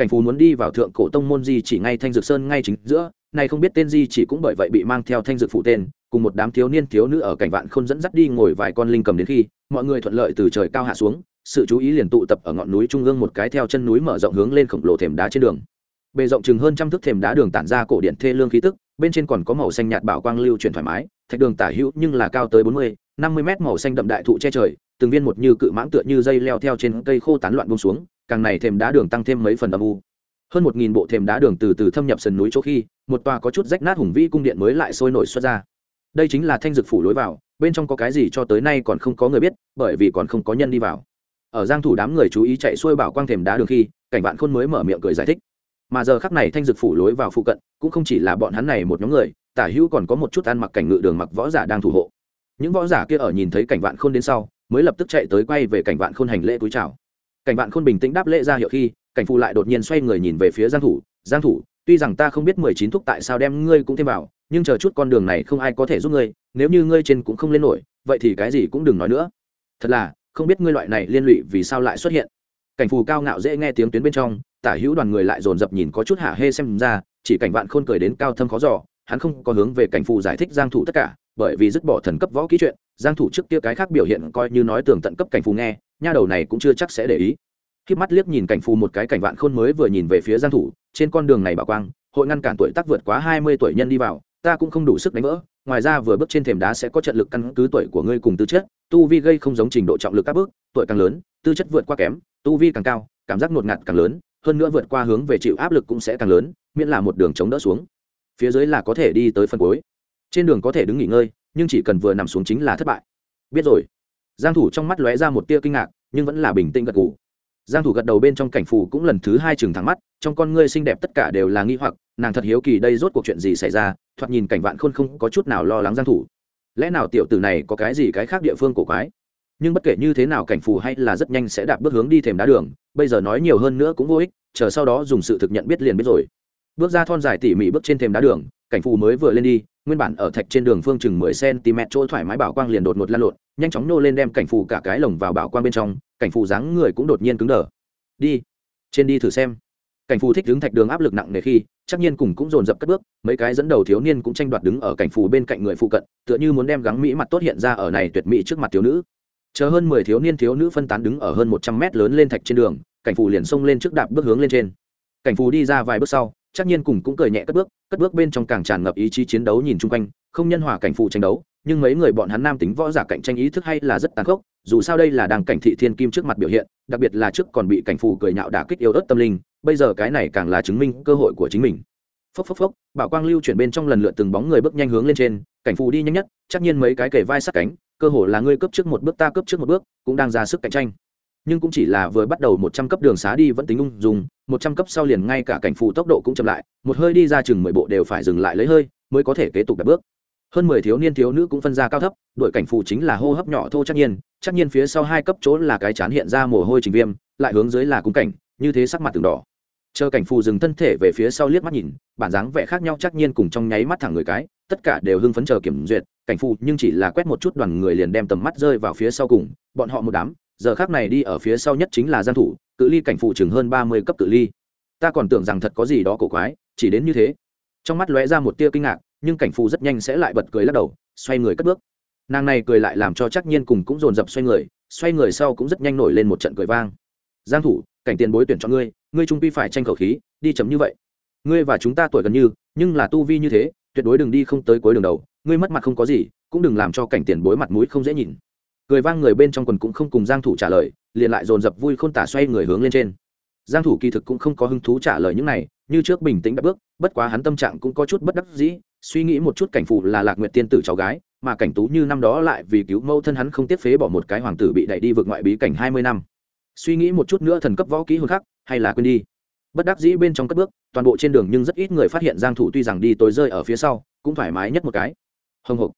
cảnh phù muốn đi vào thượng cổ tông môn di chỉ ngay thanh dược sơn ngay chính giữa này không biết tên di chỉ cũng bởi vậy bị mang theo thanh dược phụ tên, cùng một đám thiếu niên thiếu nữ ở cảnh vạn không dẫn dắt đi ngồi vài con linh cầm đến khi, mọi người thuận lợi từ trời cao hạ xuống, sự chú ý liền tụ tập ở ngọn núi trung ương một cái theo chân núi mở rộng hướng lên khổng lồ thềm đá trên đường. Bề rộng chừng hơn trăm thước thềm đá đường tản ra cổ điện thê lương khí tức, bên trên còn có màu xanh nhạt bảo quang lưu chuyển thoải mái, thạch đường tả hữu nhưng là cao tới bốn mươi, năm mươi mét màu xanh đậm đại thụ che trời từng viên một như cự mãng tựa như dây leo theo trên cây khô tán loạn buông xuống, càng này thềm đá đường tăng thêm mấy phần âm u. Hơn một nghìn bộ thềm đá đường từ từ thâm nhập sườn núi chỗ khi, một tòa có chút rách nát hùng vĩ cung điện mới lại sôi nổi xuất ra. Đây chính là thanh dược phủ lối vào, bên trong có cái gì cho tới nay còn không có người biết, bởi vì còn không có nhân đi vào. Ở giang thủ đám người chú ý chạy xuôi bảo quang thềm đá đường khi, cảnh vạn khôn mới mở miệng cười giải thích. Mà giờ khắc này thanh dược phủ lối vào phụ cận, cũng không chỉ là bọn hắn này một nhóm người, tả hữu còn có một chút ăn mặc cảnh ngự đường mặc võ giả đang thủ hộ. Những võ giả kia ở nhìn thấy cảnh vạn khôn đến sau mới lập tức chạy tới quay về cảnh vạn khôn hành lễ túi chào. Cảnh vạn khôn bình tĩnh đáp lễ ra hiệu khi, cảnh phù lại đột nhiên xoay người nhìn về phía giang thủ. Giang thủ, tuy rằng ta không biết mười chín thúc tại sao đem ngươi cũng thêm vào, nhưng chờ chút con đường này không ai có thể giúp ngươi, nếu như ngươi trên cũng không lên nổi, vậy thì cái gì cũng đừng nói nữa. Thật là, không biết ngươi loại này liên lụy vì sao lại xuất hiện. Cảnh phù cao ngạo dễ nghe tiếng tuyến bên trong, tả hữu đoàn người lại dồn dập nhìn có chút hạ hê xem ra, chỉ cảnh vạn khôn cười đến cao thâm khó dò, hắn không có hướng về cảnh phù giải thích giang thủ tất cả, bởi vì dứt bỏ thần cấp võ kỹ chuyện giang thủ trước kia cái khác biểu hiện coi như nói tường tận cấp cảnh phù nghe, nha đầu này cũng chưa chắc sẽ để ý. Khi mắt liếc nhìn cảnh phù một cái cảnh vạn khôn mới vừa nhìn về phía giang thủ, trên con đường này bảo quang, hội ngăn cản tuổi tác vượt quá 20 tuổi nhân đi vào, ta cũng không đủ sức đánh vỡ, ngoài ra vừa bước trên thềm đá sẽ có trận lực căn cứ tuổi của ngươi cùng tư chất, tu vi gây không giống trình độ trọng lực các bước, tuổi càng lớn, tư chất vượt qua kém, tu vi càng cao, cảm giác ngột ngạt càng lớn, hơn nữa vượt qua hướng về chịu áp lực cũng sẽ càng lớn, miễn là một đường chống đỡ xuống. Phía dưới là có thể đi tới phần cuối. Trên đường có thể đứng nghỉ ngơi nhưng chỉ cần vừa nằm xuống chính là thất bại. Biết rồi. Giang thủ trong mắt lóe ra một tia kinh ngạc, nhưng vẫn là bình tĩnh gật gù. Giang thủ gật đầu bên trong cảnh phù cũng lần thứ hai chừng thẳng mắt, trong con ngươi xinh đẹp tất cả đều là nghi hoặc, nàng thật hiếu kỳ đây rốt cuộc chuyện gì xảy ra, thoạt nhìn cảnh vạn khôn không có chút nào lo lắng giang thủ. Lẽ nào tiểu tử này có cái gì cái khác địa phương cổ quái? Nhưng bất kể như thế nào cảnh phù hay là rất nhanh sẽ đạp bước hướng đi thềm đá đường, bây giờ nói nhiều hơn nữa cũng vô ích, chờ sau đó dùng sự thực nhận biết liền biết rồi. Bước ra thon dài tỉ mỉ bước trên thềm đá đường, cảnh phù mới vừa lên đi nguyên bản ở thạch trên đường phương chừng mười cm chỗ thoải mái bảo quang liền đột ngột lan lộn, nhanh chóng nô lên đem cảnh phù cả cái lồng vào bảo quang bên trong, cảnh phù dáng người cũng đột nhiên cứng đờ. Đi, trên đi thử xem. Cảnh phù thích đứng thạch đường áp lực nặng nề khi, chắc nhiên cùng cũng dồn dập cất bước, mấy cái dẫn đầu thiếu niên cũng tranh đoạt đứng ở cảnh phù bên cạnh người phụ cận, tựa như muốn đem gắng mỹ mặt tốt hiện ra ở này tuyệt mỹ trước mặt thiếu nữ. Chờ hơn mười thiếu niên thiếu nữ phân tán đứng ở hơn một trăm mét lớn lên thạch trên đường, cảnh phù liền xông lên trước đạp bước hướng lên trên. Cảnh phù đi ra vài bước sau chắc nhiên cùng cũng cười nhẹ cất bước cất bước bên trong càng tràn ngập ý chí chiến đấu nhìn chung quanh, không nhân hòa cảnh phụ tranh đấu, nhưng mấy người bọn hắn nam tính võ giả cạnh tranh ý thức hay là rất tàn khốc, dù sao đây là đang cảnh thị thiên kim trước mặt biểu hiện, đặc biệt là trước còn bị cảnh phù cười nhạo đả kích yêu ớt tâm linh, bây giờ cái này càng là chứng minh cơ hội của chính mình. Phốc phốc phốc, bảo quang lưu chuyển bên trong lần lượt từng bóng người bước nhanh hướng lên trên, cảnh phù đi nhanh nhất, chắc nhiên mấy cái kể vai sát cánh, cơ hồ là ngươi cấp trước một bước ta cấp trước một bước, cũng đang ra sức cạnh tranh nhưng cũng chỉ là vừa bắt đầu một trăm cấp đường xá đi vẫn tính ung dùng một trăm cấp sau liền ngay cả cảnh phù tốc độ cũng chậm lại, một hơi đi ra chừng mười bộ đều phải dừng lại lấy hơi mới có thể kế tục đặt bước. Hơn mười thiếu niên thiếu nữ cũng phân ra cao thấp, đội cảnh phù chính là hô hấp nhỏ thô chắc nhiên chắc nhiên phía sau hai cấp chỗ là cái chán hiện ra mồ hôi trình viêm, lại hướng dưới là cung cảnh, như thế sắc mặt từng đỏ. Chờ cảnh phù dừng thân thể về phía sau liếc mắt nhìn, bản dáng vẻ khác nhau chắc nhiên cùng trong nháy mắt thẳng người cái, tất cả đều hưng phấn chờ kiểm duyệt, cảnh phù nhưng chỉ là quét một chút đoàn người liền đem tầm mắt rơi vào phía sau cùng, bọn họ một đám giờ khác này đi ở phía sau nhất chính là giang thủ, cự ly cảnh phụ chừng hơn ba mươi cấp cự ly. Ta còn tưởng rằng thật có gì đó cổ quái, chỉ đến như thế. Trong mắt lóe ra một tia kinh ngạc, nhưng cảnh phù rất nhanh sẽ lại bật cười lắc đầu, xoay người cất bước. Nàng này cười lại làm cho chắc nhiên cùng cũng dồn dập xoay người xoay người sau cũng rất nhanh nổi lên một trận cười vang. Giang thủ, cảnh tiền bối tuyển cho ngươi ngươi trung pi phải tranh khẩu khí, đi chấm như vậy. Ngươi và chúng ta tuổi gần như, nhưng là tu vi như thế, tuyệt đối đừng đi không tới cuối đường đầu, ngươi mất mặt không có gì, cũng đừng làm cho cảnh tiền bối mặt mũi không dễ nhìn cười vang người bên trong quần cũng không cùng giang thủ trả lời, liền lại dồn dập vui khôn tả xoay người hướng lên trên. Giang thủ kỳ thực cũng không có hứng thú trả lời những này, như trước bình tĩnh đáp bước, bất quá hắn tâm trạng cũng có chút bất đắc dĩ, suy nghĩ một chút cảnh phụ là lạc nguyệt tiên tử cháu gái, mà cảnh tú như năm đó lại vì cứu mâu thân hắn không tiếc phế bỏ một cái hoàng tử bị đẩy đi vượt ngoại bí cảnh 20 năm. Suy nghĩ một chút nữa thần cấp võ kỹ hơn khác hay là quên đi. Bất đắc dĩ bên trong cất bước, toàn bộ trên đường nhưng rất ít người phát hiện giang thủ tuy rằng đi tối rơi ở phía sau, cũng thoải mái nhất một cái. Hưng hục.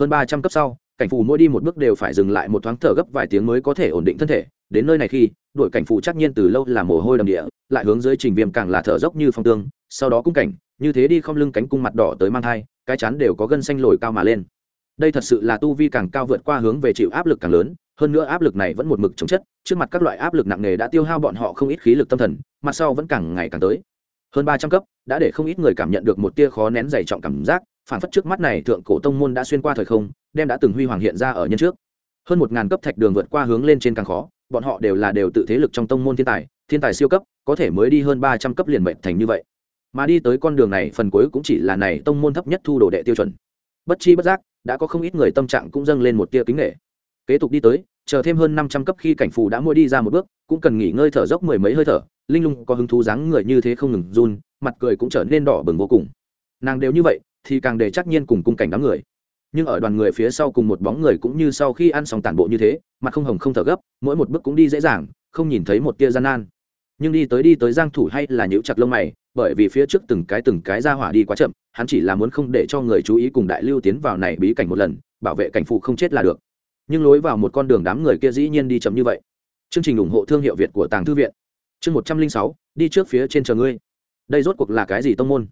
Hơn 300 cấp sau cảnh phù mỗi đi một bước đều phải dừng lại một thoáng thở gấp vài tiếng mới có thể ổn định thân thể. Đến nơi này khi đội cảnh phù chắc nhiên từ lâu là mồ hôi đầm địa, lại hướng dưới trình viêm càng là thở dốc như phong tương, sau đó cung cảnh, như thế đi không lưng cánh cung mặt đỏ tới mang thai, cái chán đều có gân xanh lồi cao mà lên. Đây thật sự là tu vi càng cao vượt qua hướng về chịu áp lực càng lớn, hơn nữa áp lực này vẫn một mực chống chất, trước mặt các loại áp lực nặng nề đã tiêu hao bọn họ không ít khí lực tâm thần, mặt sau vẫn càng ngày càng tới. Hơn ba trăm cấp, đã để không ít người cảm nhận được một tia khó nén dày trọng cảm giác phản phất trước mắt này thượng cổ tông môn đã xuyên qua thời không đem đã từng huy hoàng hiện ra ở nhân trước. Hơn một ngàn cấp thạch đường vượt qua hướng lên trên càng khó, bọn họ đều là đều tự thế lực trong tông môn thiên tài thiên tài siêu cấp, có thể mới đi hơn ba trăm cấp liền mệnh thành như vậy. Mà đi tới con đường này phần cuối cũng chỉ là này tông môn thấp nhất thu đồ đệ tiêu chuẩn. Bất chi bất giác, đã có không ít người tâm trạng cũng dâng lên một tia kính nghệ kế tục đi tới, chờ thêm hơn năm trăm cấp khi cảnh phù đã mua đi ra một bước, cũng cần nghỉ ngơi thở dốc mười mấy hơi thở, linh lung có hứng thú dáng người như thế không ngừng run, mặt cười cũng trở nên đỏ bừng vô cùng. Nàng đều như vậy, thì càng để chắc nhiên cùng cung cảnh đám người nhưng ở đoàn người phía sau cùng một bóng người cũng như sau khi ăn xong tản bộ như thế, mặt không hồng không thở gấp, mỗi một bước cũng đi dễ dàng, không nhìn thấy một tia gian nan. Nhưng đi tới đi tới giang thủ hay là nhíu chặt lông mày, bởi vì phía trước từng cái từng cái ra hỏa đi quá chậm, hắn chỉ là muốn không để cho người chú ý cùng đại lưu tiến vào này bí cảnh một lần, bảo vệ cảnh phụ không chết là được. Nhưng lối vào một con đường đám người kia dĩ nhiên đi chậm như vậy. Chương trình ủng hộ thương hiệu việt của tàng thư viện. Chương một trăm linh sáu, đi trước phía trên chờ ngươi. Đây rốt cuộc là cái gì tông môn?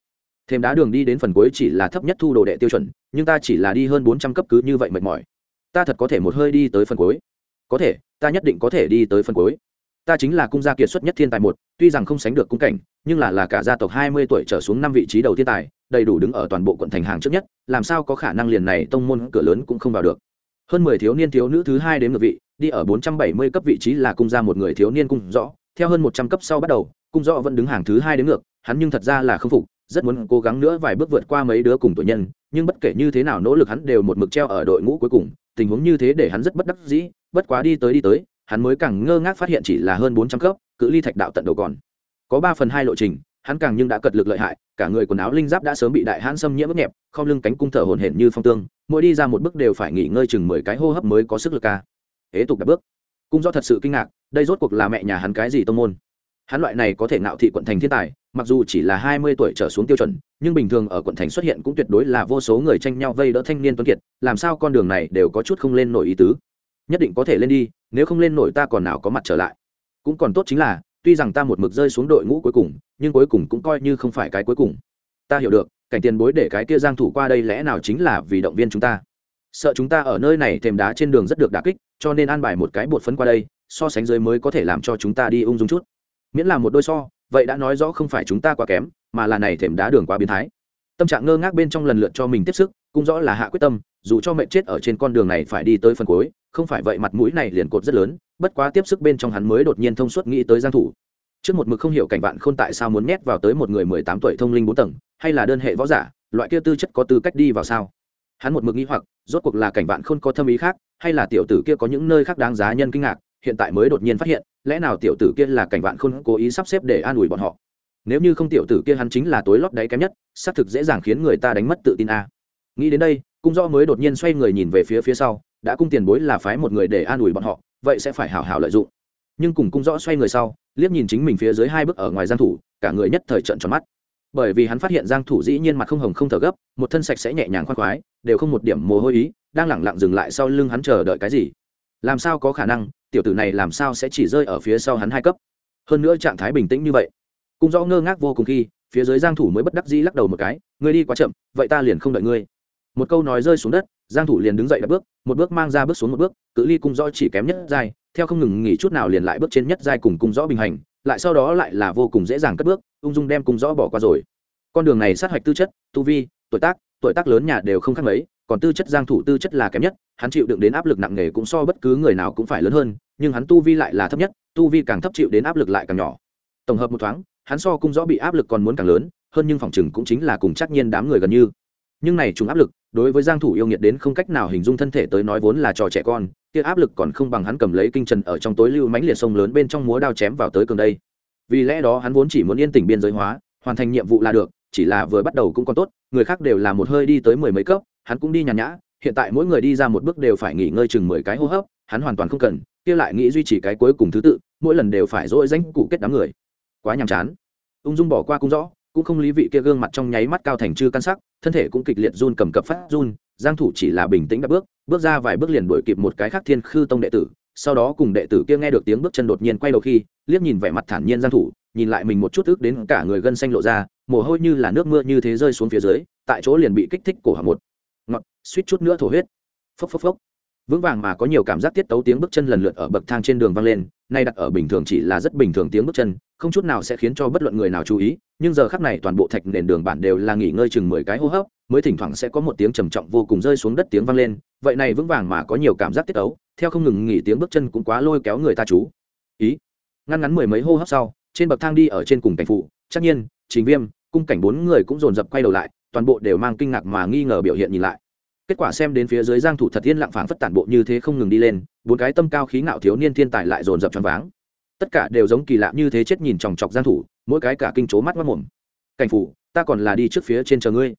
Thêm đá đường đi đến phần cuối chỉ là thấp nhất thu đồ đệ tiêu chuẩn, nhưng ta chỉ là đi hơn bốn trăm cấp cứ như vậy mệt mỏi. Ta thật có thể một hơi đi tới phần cuối. Có thể, ta nhất định có thể đi tới phần cuối. Ta chính là cung gia kiệt xuất nhất thiên tài một, tuy rằng không sánh được cung cảnh, nhưng là là cả gia tộc hai mươi tuổi trở xuống năm vị trí đầu thiên tài, đầy đủ đứng ở toàn bộ quận thành hàng trước nhất, làm sao có khả năng liền này tông môn cửa lớn cũng không vào được. Hơn mười thiếu niên thiếu nữ thứ hai đến ngược vị, đi ở bốn trăm bảy mươi cấp vị trí là cung gia một người thiếu niên cung rõ, theo hơn một trăm cấp sau bắt đầu, cung rõ vẫn đứng hàng thứ hai đến ngược, hắn nhưng thật ra là không phục rất muốn cố gắng nữa vài bước vượt qua mấy đứa cùng tuổi nhân, nhưng bất kể như thế nào nỗ lực hắn đều một mực treo ở đội ngũ cuối cùng, tình huống như thế để hắn rất bất đắc dĩ, bất quá đi tới đi tới, hắn mới càng ngơ ngác phát hiện chỉ là hơn bốn trăm cấp, cự ly thạch đạo tận đầu còn. Có ba phần hai lộ trình, hắn càng nhưng đã cật lực lợi hại, cả người quần áo linh giáp đã sớm bị đại hãn xâm nhiễm ướt nhẹp, không lưng cánh cung thở hồn hển như phong tương, mỗi đi ra một bước đều phải nghỉ ngơi chừng mười cái hô hấp mới có sức lực ca. Hế tục đạp bước. Cung do thật sự kinh ngạc, đây rốt cuộc là mẹ nhà hắn cái gì tông môn? Hắn loại này có thể ngạo thị quận thành thiên tài, mặc dù chỉ là hai mươi tuổi trở xuống tiêu chuẩn, nhưng bình thường ở quận thành xuất hiện cũng tuyệt đối là vô số người tranh nhau vây đỡ thanh niên tuấn kiệt, làm sao con đường này đều có chút không lên nổi ý tứ. Nhất định có thể lên đi, nếu không lên nổi ta còn nào có mặt trở lại. Cũng còn tốt chính là, tuy rằng ta một mực rơi xuống đội ngũ cuối cùng, nhưng cuối cùng cũng coi như không phải cái cuối cùng. Ta hiểu được, cảnh tiền bối để cái kia giang thủ qua đây lẽ nào chính là vì động viên chúng ta. Sợ chúng ta ở nơi này thềm đá trên đường rất được đả kích, cho nên an bài một cái bột phấn qua đây, so sánh dưới mới có thể làm cho chúng ta đi ung dung chút miễn là một đôi so, vậy đã nói rõ không phải chúng ta quá kém, mà là này thềm đá đường quá biến thái. Tâm trạng ngơ ngác bên trong lần lượt cho mình tiếp sức, cũng rõ là hạ quyết tâm, dù cho mệnh chết ở trên con đường này phải đi tới phần cuối, không phải vậy mặt mũi này liền cột rất lớn, bất quá tiếp sức bên trong hắn mới đột nhiên thông suốt nghĩ tới giang thủ. Trước một mực không hiểu cảnh vạn khôn tại sao muốn nhét vào tới một người mười tám tuổi thông linh bốn tầng, hay là đơn hệ võ giả, loại kia tư chất có tư cách đi vào sao? Hắn một mực nghĩ hoặc, rốt cuộc là cảnh vạn khôn có thâm ý khác, hay là tiểu tử kia có những nơi khác đáng giá nhân kinh ngạc hiện tại mới đột nhiên phát hiện, lẽ nào tiểu tử kia là cảnh vạn khôn cố ý sắp xếp để an ủi bọn họ? Nếu như không tiểu tử kia hắn chính là tối lót đáy kém nhất, xác thực dễ dàng khiến người ta đánh mất tự tin a. Nghĩ đến đây, cung rõ mới đột nhiên xoay người nhìn về phía phía sau, đã cung tiền bối là phái một người để an ủi bọn họ, vậy sẽ phải hảo hảo lợi dụng. Nhưng cùng cung rõ xoay người sau, liếc nhìn chính mình phía dưới hai bước ở ngoài giang thủ, cả người nhất thời trận tròn mắt. Bởi vì hắn phát hiện giang thủ dĩ nhiên mặt không hồng không thở gấp, một thân sạch sẽ nhẹ nhàng khoan khoái, đều không một điểm mồ hôi ý, đang lẳng lặng dừng lại sau lưng hắn chờ đợi cái gì. Làm sao có khả năng tiểu tử này làm sao sẽ chỉ rơi ở phía sau hắn hai cấp? Hơn nữa trạng thái bình tĩnh như vậy. Cung rõ ngơ ngác vô cùng khi, phía dưới giang thủ mới bất đắc dĩ lắc đầu một cái, ngươi đi quá chậm, vậy ta liền không đợi ngươi. Một câu nói rơi xuống đất, giang thủ liền đứng dậy đạp bước, một bước mang ra bước xuống một bước, cự ly cung rõ chỉ kém nhất giai, theo không ngừng nghỉ chút nào liền lại bước trên nhất giai cùng cung rõ bình hành, lại sau đó lại là vô cùng dễ dàng cất bước, ung dung đem cung rõ bỏ qua rồi. Con đường này sát hạch tư chất, tu vi, tuổi tác tuổi tác lớn nhà đều không khác mấy còn tư chất giang thủ tư chất là kém nhất, hắn chịu đựng đến áp lực nặng nề cũng so bất cứ người nào cũng phải lớn hơn, nhưng hắn tu vi lại là thấp nhất, tu vi càng thấp chịu đến áp lực lại càng nhỏ. Tổng hợp một thoáng, hắn so cung rõ bị áp lực còn muốn càng lớn, hơn nhưng phòng chừng cũng chính là cùng chắc nhiên đám người gần như. Nhưng này trùng áp lực, đối với giang thủ yêu nghiệt đến không cách nào hình dung thân thể tới nói vốn là trò trẻ con, kia áp lực còn không bằng hắn cầm lấy kinh trần ở trong tối lưu mãnh liệt sông lớn bên trong múa đao chém vào tới cường đây. Vì lẽ đó hắn vốn chỉ muốn yên tĩnh biên giới hóa, hoàn thành nhiệm vụ là được, chỉ là vừa bắt đầu cũng còn tốt, người khác đều là một hơi đi tới mười mấy cấp hắn cũng đi nhàn nhã, hiện tại mỗi người đi ra một bước đều phải nghỉ ngơi chừng mười cái hô hấp, hắn hoàn toàn không cần, kia lại nghĩ duy trì cái cuối cùng thứ tự, mỗi lần đều phải dỗi danh cụ kết đám người. Quá nhàm chán. Ung dung bỏ qua cũng rõ, cũng không lý vị kia gương mặt trong nháy mắt cao thành chư căn sắc, thân thể cũng kịch liệt run cầm cập phát run, giang thủ chỉ là bình tĩnh đạp bước bước ra vài bước liền đuổi kịp một cái khác thiên khư tông đệ tử, sau đó cùng đệ tử kia nghe được tiếng bước chân đột nhiên quay đầu khi, liếc nhìn vẻ mặt thản nhiên giang thủ, nhìn lại mình một chút ức đến cả người gân xanh lộ ra, mồ hôi như là nước mưa như thế rơi xuống phía dưới, tại chỗ liền bị kích thích cổ họng một suýt chút nữa thổ huyết. Phốc phốc phốc. Vững vàng mà có nhiều cảm giác tiết tấu tiếng bước chân lần lượt ở bậc thang trên đường vang lên, nay đặt ở bình thường chỉ là rất bình thường tiếng bước chân, không chút nào sẽ khiến cho bất luận người nào chú ý, nhưng giờ khắc này toàn bộ thạch nền đường bản đều là nghỉ ngơi chừng mười cái hô hấp, mới thỉnh thoảng sẽ có một tiếng trầm trọng vô cùng rơi xuống đất tiếng vang lên, vậy này vững vàng mà có nhiều cảm giác tiết tấu, theo không ngừng nghỉ tiếng bước chân cũng quá lôi kéo người ta chú ý. Ngăn ngắn mười mấy hô hấp sau, trên bậc thang đi ở trên cùng cảnh phụ, chắc nhiên chính viêm, cung cảnh bốn người cũng dồn dập quay đầu lại, toàn bộ đều mang kinh ngạc mà nghi ngờ biểu hiện nhìn lại kết quả xem đến phía dưới giang thủ thật yên lặng phảng phất tản bộ như thế không ngừng đi lên, bốn cái tâm cao khí ngạo thiếu niên thiên tài lại dồn dập choáng váng. Tất cả đều giống kỳ lạ như thế chết nhìn chòng chọc giang thủ, mỗi cái cả kinh chố mắt mắt mồm cảnh phủ, ta còn là đi trước phía trên chờ ngươi.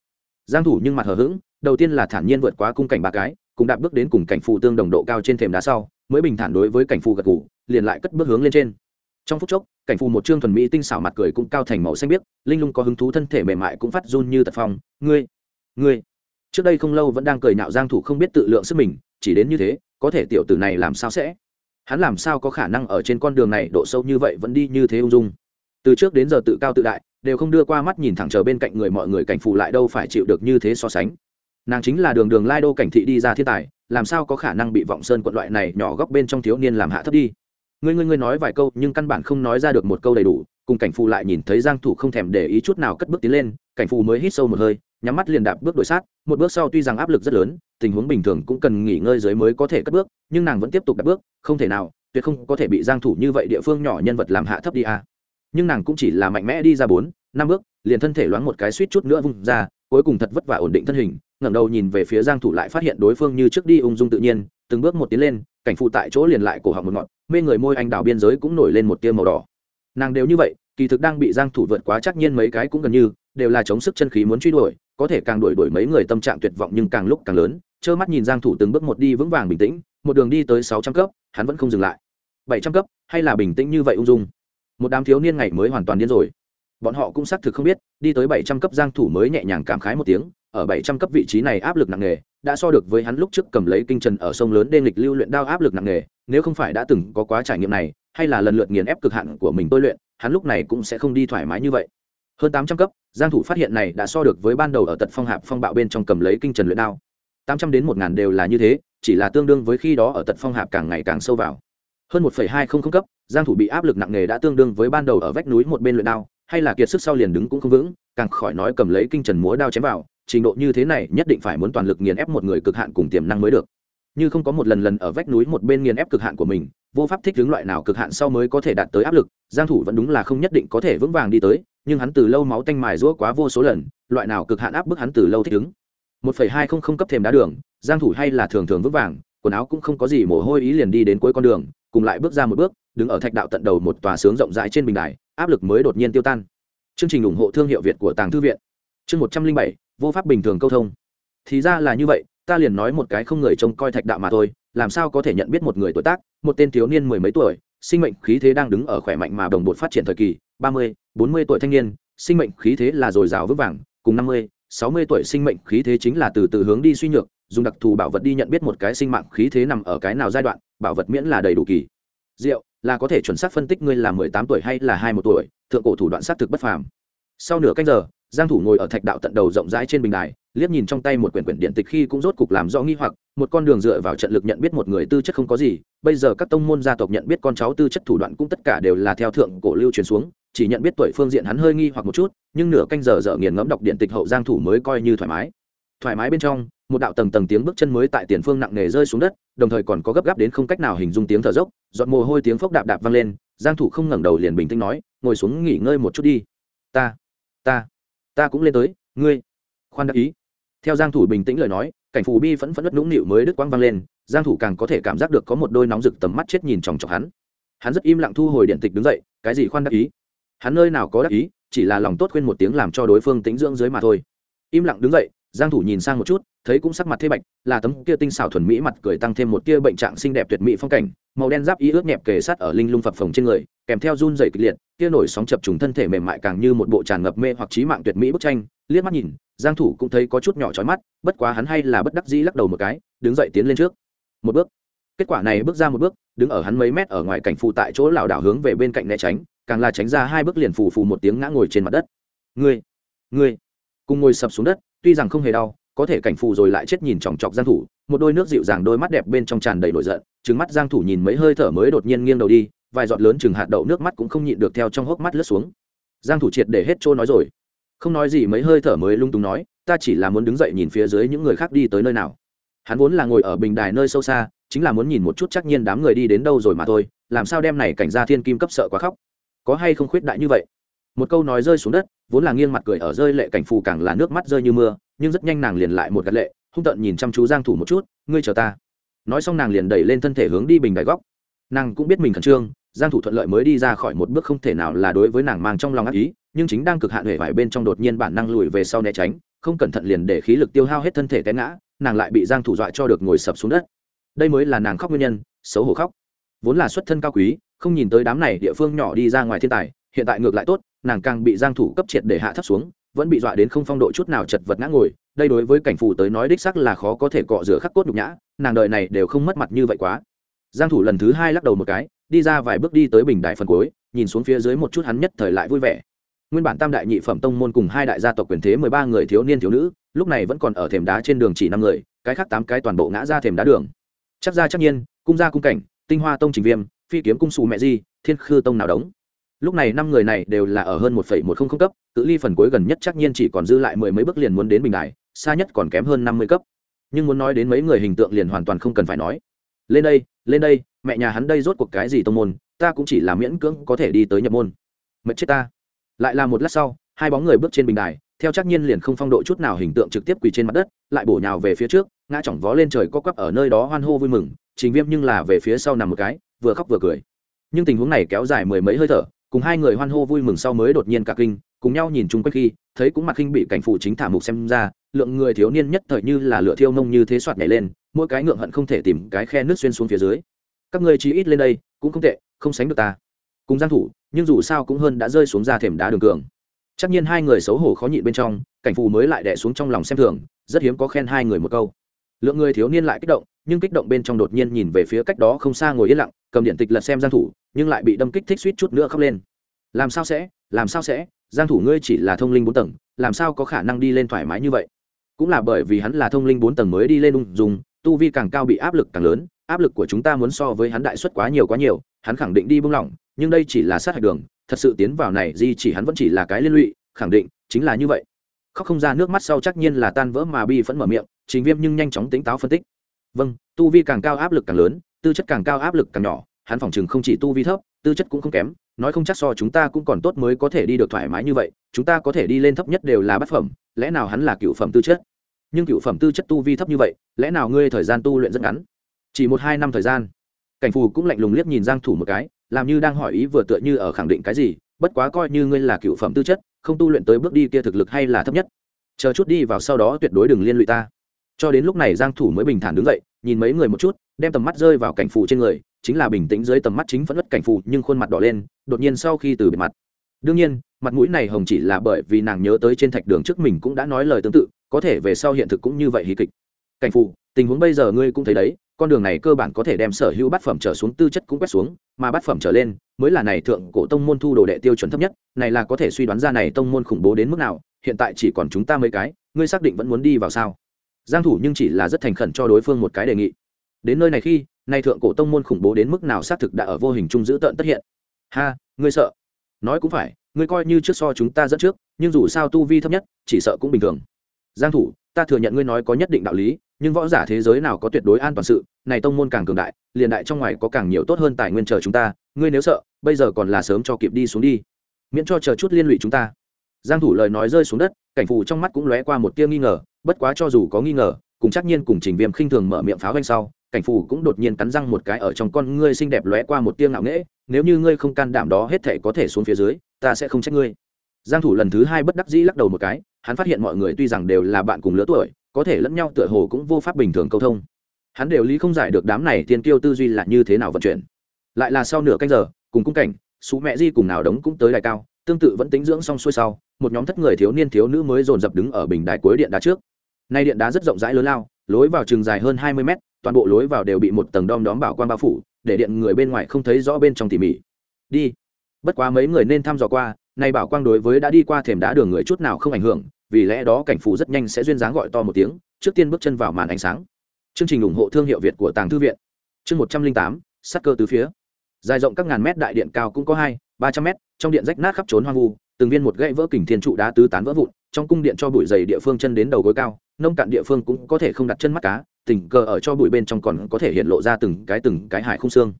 Giang thủ nhưng mặt hờ hững, đầu tiên là thản nhiên vượt qua cung cảnh ba cái, cùng đạp bước đến cùng cảnh phủ tương đồng độ cao trên thềm đá sau, mới bình thản đối với cảnh phủ gật gù, liền lại cất bước hướng lên trên. Trong phút chốc, cảnh phù một trương thuần mỹ tinh xảo mặt cười cũng cao thành màu xanh biếc, linh lung có hứng thú thân thể mềm mại cũng phát run như tật phong, ngươi ngươi trước đây không lâu vẫn đang cười nạo giang thủ không biết tự lượng sức mình, chỉ đến như thế, có thể tiểu tử này làm sao sẽ? Hắn làm sao có khả năng ở trên con đường này độ sâu như vậy vẫn đi như thế ung dung? Từ trước đến giờ tự cao tự đại, đều không đưa qua mắt nhìn thẳng chờ bên cạnh người mọi người cảnh phù lại đâu phải chịu được như thế so sánh. Nàng chính là đường đường lai đô cảnh thị đi ra thiên tài, làm sao có khả năng bị vọng sơn quận loại này nhỏ góc bên trong thiếu niên làm hạ thấp đi? Ngươi ngươi ngươi nói vài câu, nhưng căn bản không nói ra được một câu đầy đủ cùng cảnh phù lại nhìn thấy giang thủ không thèm để ý chút nào cất bước tiến lên, cảnh phù mới hít sâu một hơi, nhắm mắt liền đạp bước đổi sát, một bước sau tuy rằng áp lực rất lớn, tình huống bình thường cũng cần nghỉ ngơi dưới mới có thể cất bước, nhưng nàng vẫn tiếp tục đạp bước, không thể nào, tuyệt không có thể bị giang thủ như vậy địa phương nhỏ nhân vật làm hạ thấp đi à. Nhưng nàng cũng chỉ là mạnh mẽ đi ra bốn, năm bước, liền thân thể loáng một cái suýt chút nữa vung ra, cuối cùng thật vất vả ổn định thân hình, ngẩng đầu nhìn về phía giang thủ lại phát hiện đối phương như trước đi ung dung tự nhiên, từng bước một tiến lên, cảnh phụ tại chỗ liền lại cổ họng một ngọn, mê người môi anh đào biên giới cũng nổi lên một tia màu đỏ nàng đều như vậy, kỳ thực đang bị giang thủ vượt quá chắc nhiên mấy cái cũng gần như, đều là chống sức chân khí muốn truy đuổi, có thể càng đuổi đuổi mấy người tâm trạng tuyệt vọng nhưng càng lúc càng lớn, trơ mắt nhìn giang thủ từng bước một đi vững vàng bình tĩnh, một đường đi tới 600 cấp, hắn vẫn không dừng lại. 700 cấp, hay là bình tĩnh như vậy ung dung? Một đám thiếu niên ngày mới hoàn toàn điên rồi. Bọn họ cũng xác thực không biết, đi tới 700 cấp giang thủ mới nhẹ nhàng cảm khái một tiếng, ở 700 cấp vị trí này áp lực nặng nề, đã so được với hắn lúc trước cầm lấy kinh trần ở sông lớn đen lịch lưu luyện đao áp lực nặng nề, nếu không phải đã từng có quá trải nghiệm này hay là lần lượt nghiền ép cực hạn của mình tôi luyện, hắn lúc này cũng sẽ không đi thoải mái như vậy. Hơn tám trăm cấp, giang thủ phát hiện này đã so được với ban đầu ở tật phong hạp phong bạo bên trong cầm lấy kinh trần luyện đao. Tám trăm đến một ngàn đều là như thế, chỉ là tương đương với khi đó ở tật phong hạp càng ngày càng sâu vào. Hơn một hai không cấp, giang thủ bị áp lực nặng nề đã tương đương với ban đầu ở vách núi một bên luyện đao, hay là kiệt sức sau liền đứng cũng không vững, càng khỏi nói cầm lấy kinh trần múa đao chém vào, trình độ như thế này nhất định phải muốn toàn lực nghiền ép một người cực hạn cùng tiềm năng mới được. Như không có một lần lần ở vách núi một bên nghiền ép cực hạn của mình vô pháp thích hướng loại nào cực hạn sau mới có thể đạt tới áp lực, giang thủ vẫn đúng là không nhất định có thể vững vàng đi tới, nhưng hắn từ lâu máu tanh mài rũa quá vô số lần, loại nào cực hạn áp bức hắn từ lâu thích ứng. 1.200 cấp thềm đá đường, giang thủ hay là thường thường vững vàng, quần áo cũng không có gì mồ hôi ý liền đi đến cuối con đường, cùng lại bước ra một bước, đứng ở thạch đạo tận đầu một tòa sướng rộng rãi trên bình đài, áp lực mới đột nhiên tiêu tan. Chương trình ủng hộ thương hiệu việt của tàng thư viện. Chương một trăm linh bảy, vô pháp bình thường câu thông. Thì ra là như vậy, ta liền nói một cái không người trông coi thạch đạo mà thôi làm sao có thể nhận biết một người tuổi tác, một tên thiếu niên mười mấy tuổi, sinh mệnh khí thế đang đứng ở khỏe mạnh mà đồng bột phát triển thời kỳ, ba mươi, bốn mươi tuổi thanh niên, sinh mệnh khí thế là dồi dào vững vàng, cùng năm mươi, sáu mươi tuổi sinh mệnh khí thế chính là từ từ hướng đi suy nhược, dùng đặc thù bảo vật đi nhận biết một cái sinh mạng khí thế nằm ở cái nào giai đoạn, bảo vật miễn là đầy đủ kỳ. Diệu, là có thể chuẩn xác phân tích ngươi là mười tám tuổi hay là hai một tuổi, thượng cổ thủ đoạn xác thực bất phàm. Sau nửa canh giờ, giang thủ ngồi ở thạch đạo tận đầu rộng rãi trên bình đài liếc nhìn trong tay một quyển quyển điện tịch khi cũng rốt cục làm rõ nghi hoặc, một con đường dựa vào trận lực nhận biết một người tư chất không có gì, bây giờ các tông môn gia tộc nhận biết con cháu tư chất thủ đoạn cũng tất cả đều là theo thượng cổ lưu truyền xuống, chỉ nhận biết tuổi phương diện hắn hơi nghi hoặc một chút, nhưng nửa canh giờ dở nghiền ngẫm đọc điện tịch hậu giang thủ mới coi như thoải mái. Thoải mái bên trong, một đạo tầng tầng tiếng bước chân mới tại tiền phương nặng nề rơi xuống đất, đồng thời còn có gấp gáp đến không cách nào hình dung tiếng thở dốc, giọt mồ hôi tiếng phốc đạp đạp vang lên, giang thủ không ngẩng đầu liền bình tĩnh nói, ngồi xuống nghỉ ngơi một chút đi. Ta ta ta cũng lên tới, ngươi. Khoan đã ý theo giang thủ bình tĩnh lời nói, cảnh phù bi phẫn phẫn đất nũng nịu mới đứt quang vang lên, giang thủ càng có thể cảm giác được có một đôi nóng rực tầm mắt chết nhìn chòng chọc hắn. Hắn rất im lặng thu hồi điện tịch đứng dậy, cái gì khoan đắc ý? Hắn nơi nào có đắc ý, chỉ là lòng tốt khuyên một tiếng làm cho đối phương tĩnh dưỡng dưới mà thôi. Im lặng đứng dậy, giang thủ nhìn sang một chút, thấy cũng sắc mặt thế bạch, là tấm kia tinh xảo thuần mỹ mặt cười tăng thêm một tia bệnh trạng xinh đẹp tuyệt mỹ phong cảnh, màu đen giáp y ướt nhẹp kề sát ở linh lung phập phồng trên người, kèm theo run rẩy kịch liệt, kia nổi sóng chập trùng thân thể mềm mại càng như một bộ tràn ngập mê hoặc trí mạng tuyệt mỹ bức tranh, liếc mắt nhìn giang thủ cũng thấy có chút nhỏ chói mắt, bất quá hắn hay là bất đắc dĩ lắc đầu một cái, đứng dậy tiến lên trước. Một bước. Kết quả này bước ra một bước, đứng ở hắn mấy mét ở ngoài cảnh phụ tại chỗ lảo đảo hướng về bên cạnh né tránh, càng là tránh ra hai bước liền phù phù một tiếng ngã ngồi trên mặt đất. Ngươi ngươi. Cùng ngồi sập xuống đất, tuy rằng không hề đau, có thể cảnh phù rồi lại chết nhìn chòng chọc giang thủ, một đôi nước dịu dàng đôi mắt đẹp bên trong tràn đầy nổi giận, trừng mắt giang thủ nhìn mấy hơi thở mới đột nhiên nghiêng đầu đi, vài giọt lớn chừng hạt đậu nước mắt cũng không nhịn được theo trong hốc mắt lướt xuống. Giang thủ triệt để hết trôi nói rồi không nói gì mấy hơi thở mới lung tung nói, ta chỉ là muốn đứng dậy nhìn phía dưới những người khác đi tới nơi nào. Hắn vốn là ngồi ở bình đài nơi sâu xa, chính là muốn nhìn một chút chắc nhiên đám người đi đến đâu rồi mà thôi, làm sao đem này cảnh gia thiên kim cấp sợ quá khóc. Có hay không khuyết đại như vậy? Một câu nói rơi xuống đất, vốn là nghiêng mặt cười ở rơi lệ cảnh phù càng là nước mắt rơi như mưa, nhưng rất nhanh nàng liền lại một gật lệ, hung tợn nhìn chăm chú giang thủ một chút, ngươi chờ ta. Nói xong nàng liền đẩy lên thân thể hướng đi bình đài góc. Nàng cũng biết mình khẩn trương, giang thủ thuận lợi mới đi ra khỏi một bước không thể nào là đối với nàng mang trong lòng ác ý nhưng chính đang cực hạn hệ vải bên trong đột nhiên bản năng lùi về sau né tránh, không cẩn thận liền để khí lực tiêu hao hết thân thể té ngã, nàng lại bị giang thủ dọa cho được ngồi sập xuống đất. Đây mới là nàng khóc nguyên nhân, xấu hổ khóc. Vốn là xuất thân cao quý, không nhìn tới đám này địa phương nhỏ đi ra ngoài thiên tài, hiện tại ngược lại tốt, nàng càng bị giang thủ cấp triệt để hạ thấp xuống, vẫn bị dọa đến không phong độ chút nào chật vật ngã ngồi, đây đối với cảnh phù tới nói đích xác là khó có thể cọ rửa khắc cốt nhục nhã, nàng đời này đều không mất mặt như vậy quá. Giang thủ lần thứ hai lắc đầu một cái, đi ra vài bước đi tới bình đại phần cuối, nhìn xuống phía dưới một chút hắn nhất thời lại vui vẻ nguyên bản tam đại nhị phẩm tông môn cùng hai đại gia tộc quyền thế mười ba người thiếu niên thiếu nữ, lúc này vẫn còn ở thềm đá trên đường chỉ năm người, cái khác tám cái toàn bộ ngã ra thềm đá đường. Chắc ra chắc nhiên, cung gia cung cảnh, tinh hoa tông trình viêm, phi kiếm cung xù mẹ di, thiên khư tông nào đóng lúc này năm người này đều là ở hơn một một không không cấp, cự ly phần cuối gần nhất chắc nhiên chỉ còn dư lại mười mấy bước liền muốn đến bình đại, xa nhất còn kém hơn năm mươi cấp. Nhưng muốn nói đến mấy người hình tượng liền hoàn toàn không cần phải nói. Lên đây lên đây, mẹ nhà hắn đây rốt cuộc cái gì tông môn, ta cũng chỉ là miễn cưỡng có thể đi tới nhập môn. Mệt chết ta lại là một lát sau, hai bóng người bước trên bình đài, theo chắc nhiên liền không phong độ chút nào hình tượng trực tiếp quỳ trên mặt đất, lại bổ nhào về phía trước, ngã chỏng vó lên trời co quắp ở nơi đó hoan hô vui mừng, trình viêm nhưng là về phía sau nằm một cái, vừa khóc vừa cười. Nhưng tình huống này kéo dài mười mấy hơi thở, cùng hai người hoan hô vui mừng sau mới đột nhiên cả kinh, cùng nhau nhìn chung quanh khi, thấy cũng mặt khinh bị cảnh phụ chính thả mục xem ra, lượng người thiếu niên nhất thời như là lửa thiêu nông như thế soạt nhảy lên, mỗi cái ngượng hận không thể tìm cái khe nước xuyên xuống phía dưới. Các ngươi chí ít lên đây, cũng không tệ, không sánh được ta. Cùng giang thủ nhưng dù sao cũng hơn đã rơi xuống ra thềm đá đường cường. Chắc nhiên hai người xấu hổ khó nhịn bên trong, cảnh phù mới lại đẻ xuống trong lòng xem thường, rất hiếm có khen hai người một câu. Lượng người thiếu niên lại kích động, nhưng kích động bên trong đột nhiên nhìn về phía cách đó không xa ngồi yên lặng, cầm điện tịch lật xem giang thủ, nhưng lại bị đâm kích thích suýt chút nữa khóc lên. Làm sao sẽ, làm sao sẽ, giang thủ ngươi chỉ là thông linh bốn tầng, làm sao có khả năng đi lên thoải mái như vậy? Cũng là bởi vì hắn là thông linh bốn tầng mới đi lên ung dung, tu vi càng cao bị áp lực càng lớn, áp lực của chúng ta muốn so với hắn đại suất quá nhiều quá nhiều, hắn khẳng định đi buông lỏng nhưng đây chỉ là sát hạch đường, thật sự tiến vào này di chỉ hắn vẫn chỉ là cái liên lụy, khẳng định chính là như vậy. Khóc không ra nước mắt sau chắc nhiên là tan vỡ mà bi vẫn mở miệng, trình viêm nhưng nhanh chóng tính táo phân tích. Vâng tu vi càng cao áp lực càng lớn, tư chất càng cao áp lực càng nhỏ, hắn phòng chừng không chỉ tu vi thấp, tư chất cũng không kém, nói không chắc so chúng ta cũng còn tốt mới có thể đi được thoải mái như vậy, chúng ta có thể đi lên thấp nhất đều là bát phẩm, lẽ nào hắn là cựu phẩm tư chất? Nhưng cựu phẩm tư chất tu vi thấp như vậy, lẽ nào ngươi thời gian tu luyện rất ngắn? Chỉ một hai năm thời gian. Cảnh phù cũng lạnh lùng liếc nhìn giang thủ một cái làm như đang hỏi ý vừa tựa như ở khẳng định cái gì, bất quá coi như ngươi là cựu phẩm tư chất, không tu luyện tới bước đi kia thực lực hay là thấp nhất. Chờ chút đi vào sau đó tuyệt đối đừng liên lụy ta. Cho đến lúc này giang thủ mới bình thản đứng dậy, nhìn mấy người một chút, đem tầm mắt rơi vào cảnh phù trên người, chính là bình tĩnh dưới tầm mắt chính phẫn nứt cảnh phù, nhưng khuôn mặt đỏ lên, đột nhiên sau khi từ biệt mặt. Đương nhiên, mặt mũi này hồng chỉ là bởi vì nàng nhớ tới trên thạch đường trước mình cũng đã nói lời tương tự, có thể về sau hiện thực cũng như vậy hí kịch. Cảnh phù, tình huống bây giờ ngươi cũng thấy đấy con đường này cơ bản có thể đem sở hữu bát phẩm trở xuống tư chất cũng quét xuống, mà bát phẩm trở lên mới là này thượng cổ tông môn thu đồ đệ tiêu chuẩn thấp nhất, này là có thể suy đoán ra này tông môn khủng bố đến mức nào, hiện tại chỉ còn chúng ta mấy cái, ngươi xác định vẫn muốn đi vào sao? Giang thủ nhưng chỉ là rất thành khẩn cho đối phương một cái đề nghị. Đến nơi này khi nay thượng cổ tông môn khủng bố đến mức nào xác thực đã ở vô hình trung giữ tận tất hiện. Ha, ngươi sợ? Nói cũng phải, ngươi coi như trước so chúng ta dẫn trước, nhưng dù sao tu vi thấp nhất, chỉ sợ cũng bình thường. Giang thủ, ta thừa nhận ngươi nói có nhất định đạo lý nhưng võ giả thế giới nào có tuyệt đối an toàn sự, này tông môn càng cường đại, liền đại trong ngoài có càng nhiều tốt hơn tài nguyên chờ chúng ta, ngươi nếu sợ, bây giờ còn là sớm cho kịp đi xuống đi. Miễn cho chờ chút liên lụy chúng ta. Giang thủ lời nói rơi xuống đất, cảnh phù trong mắt cũng lóe qua một tia nghi ngờ, bất quá cho dù có nghi ngờ, cùng chắc nhiên cùng trình viêm khinh thường mở miệng pháo vanh sau, cảnh phù cũng đột nhiên cắn răng một cái ở trong con ngươi xinh đẹp lóe qua một tia ngạo nghễ, nếu như ngươi không can đảm đó hết thảy có thể xuống phía dưới, ta sẽ không trách ngươi. Giang thủ lần thứ hai bất đắc dĩ lắc đầu một cái, hắn phát hiện mọi người tuy rằng đều là bạn cùng lứa tuổi có thể lẫn nhau tựa hồ cũng vô pháp bình thường câu thông. Hắn đều lý không giải được đám này tiên tiêu tư duy là như thế nào vận chuyển. Lại là sau nửa canh giờ, cùng cung cảnh xú mẹ di cùng nào đống cũng tới đài cao, tương tự vẫn tính dưỡng xong xuôi sau, một nhóm thất người thiếu niên thiếu nữ mới dồn dập đứng ở bình đài cuối điện đá trước. Nay điện đá rất rộng rãi lớn lao, lối vào trường dài hơn hai mươi mét, toàn bộ lối vào đều bị một tầng đom đóm bảo quan bao phủ, để điện người bên ngoài không thấy rõ bên trong tỉ mỉ. Đi. Bất quá mấy người nên thăm dò qua, nay bảo quang đối với đã đi qua thềm đá đường người chút nào không ảnh hưởng vì lẽ đó cảnh phủ rất nhanh sẽ duyên dáng gọi to một tiếng, trước tiên bước chân vào màn ánh sáng. Chương trình ủng hộ thương hiệu việt của tàng thư viện. Chương một trăm linh tám sắc cơ từ phía. Dài rộng các ngàn mét đại điện cao cũng có hai, ba trăm mét, trong điện rách nát khắp trốn hoang vu, từng viên một gãy vỡ kình thiên trụ đá tứ tán vỡ vụn, trong cung điện cho bụi dày địa phương chân đến đầu gối cao, nông cạn địa phương cũng có thể không đặt chân mắt cá, tình cờ ở cho bụi bên trong còn có thể hiện lộ ra từng cái từng cái hải khung xương.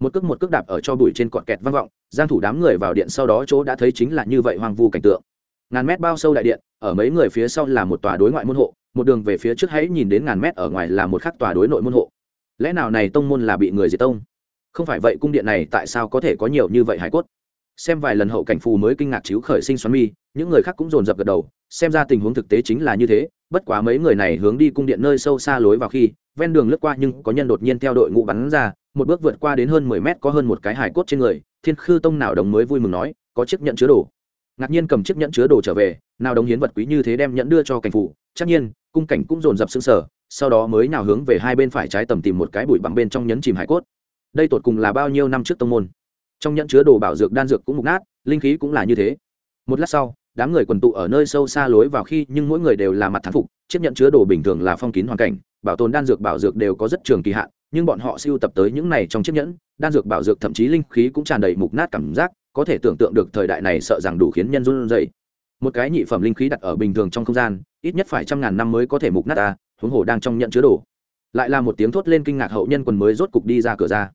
Một cước một cước đạp ở cho bụi trên cọt kẹt vang vọng, giang thủ đám người vào điện sau đó chỗ đã thấy chính là như vậy hoang vu cảnh tượng ngàn mét bao sâu đại điện, ở mấy người phía sau là một tòa đối ngoại môn hộ, một đường về phía trước hãy nhìn đến ngàn mét ở ngoài là một khắc tòa đối nội môn hộ. Lẽ nào này tông môn là bị người diệt tông? Không phải vậy, cung điện này tại sao có thể có nhiều như vậy hải cốt? Xem vài lần hậu cảnh phù mới kinh ngạc chiếu khởi sinh xoắn mi, những người khác cũng dồn dập gật đầu, xem ra tình huống thực tế chính là như thế, bất quá mấy người này hướng đi cung điện nơi sâu xa lối vào khi, ven đường lướt qua nhưng có nhân đột nhiên theo đội ngũ bắn ra, một bước vượt qua đến hơn mười mét có hơn một cái hải cốt trên người, thiên khư tông nào đồng mới vui mừng nói, có chiếc nhận chứa đồ ngạc nhiên cầm chiếc nhẫn chứa đồ trở về, nào đống hiến vật quý như thế đem nhẫn đưa cho cảnh phụ chắc nhiên, cung cảnh cũng dồn dập xương sở sau đó mới nào hướng về hai bên phải trái tầm tìm một cái bụi bằng bên trong nhẫn chìm hải cốt. Đây tột cùng là bao nhiêu năm trước tông môn? Trong nhẫn chứa đồ bảo dược đan dược cũng mục nát, linh khí cũng là như thế. Một lát sau, đám người quần tụ ở nơi sâu xa lối vào khi nhưng mỗi người đều là mặt thán phục, chiếc nhẫn chứa đồ bình thường là phong kín hoàn cảnh, bảo tồn đan dược bảo dược đều có rất trường kỳ hạn, nhưng bọn họ siêu tập tới những này trong chiếc nhẫn, đan dược bảo dược thậm chí linh khí cũng tràn đầy mục nát cảm giác có thể tưởng tượng được thời đại này sợ rằng đủ khiến nhân run dậy một cái nhị phẩm linh khí đặt ở bình thường trong không gian, ít nhất phải trăm ngàn năm mới có thể mục nát ta, huống hồ đang trong nhận chứa đồ. Lại là một tiếng thốt lên kinh ngạc hậu nhân quần mới rốt cục đi ra cửa ra.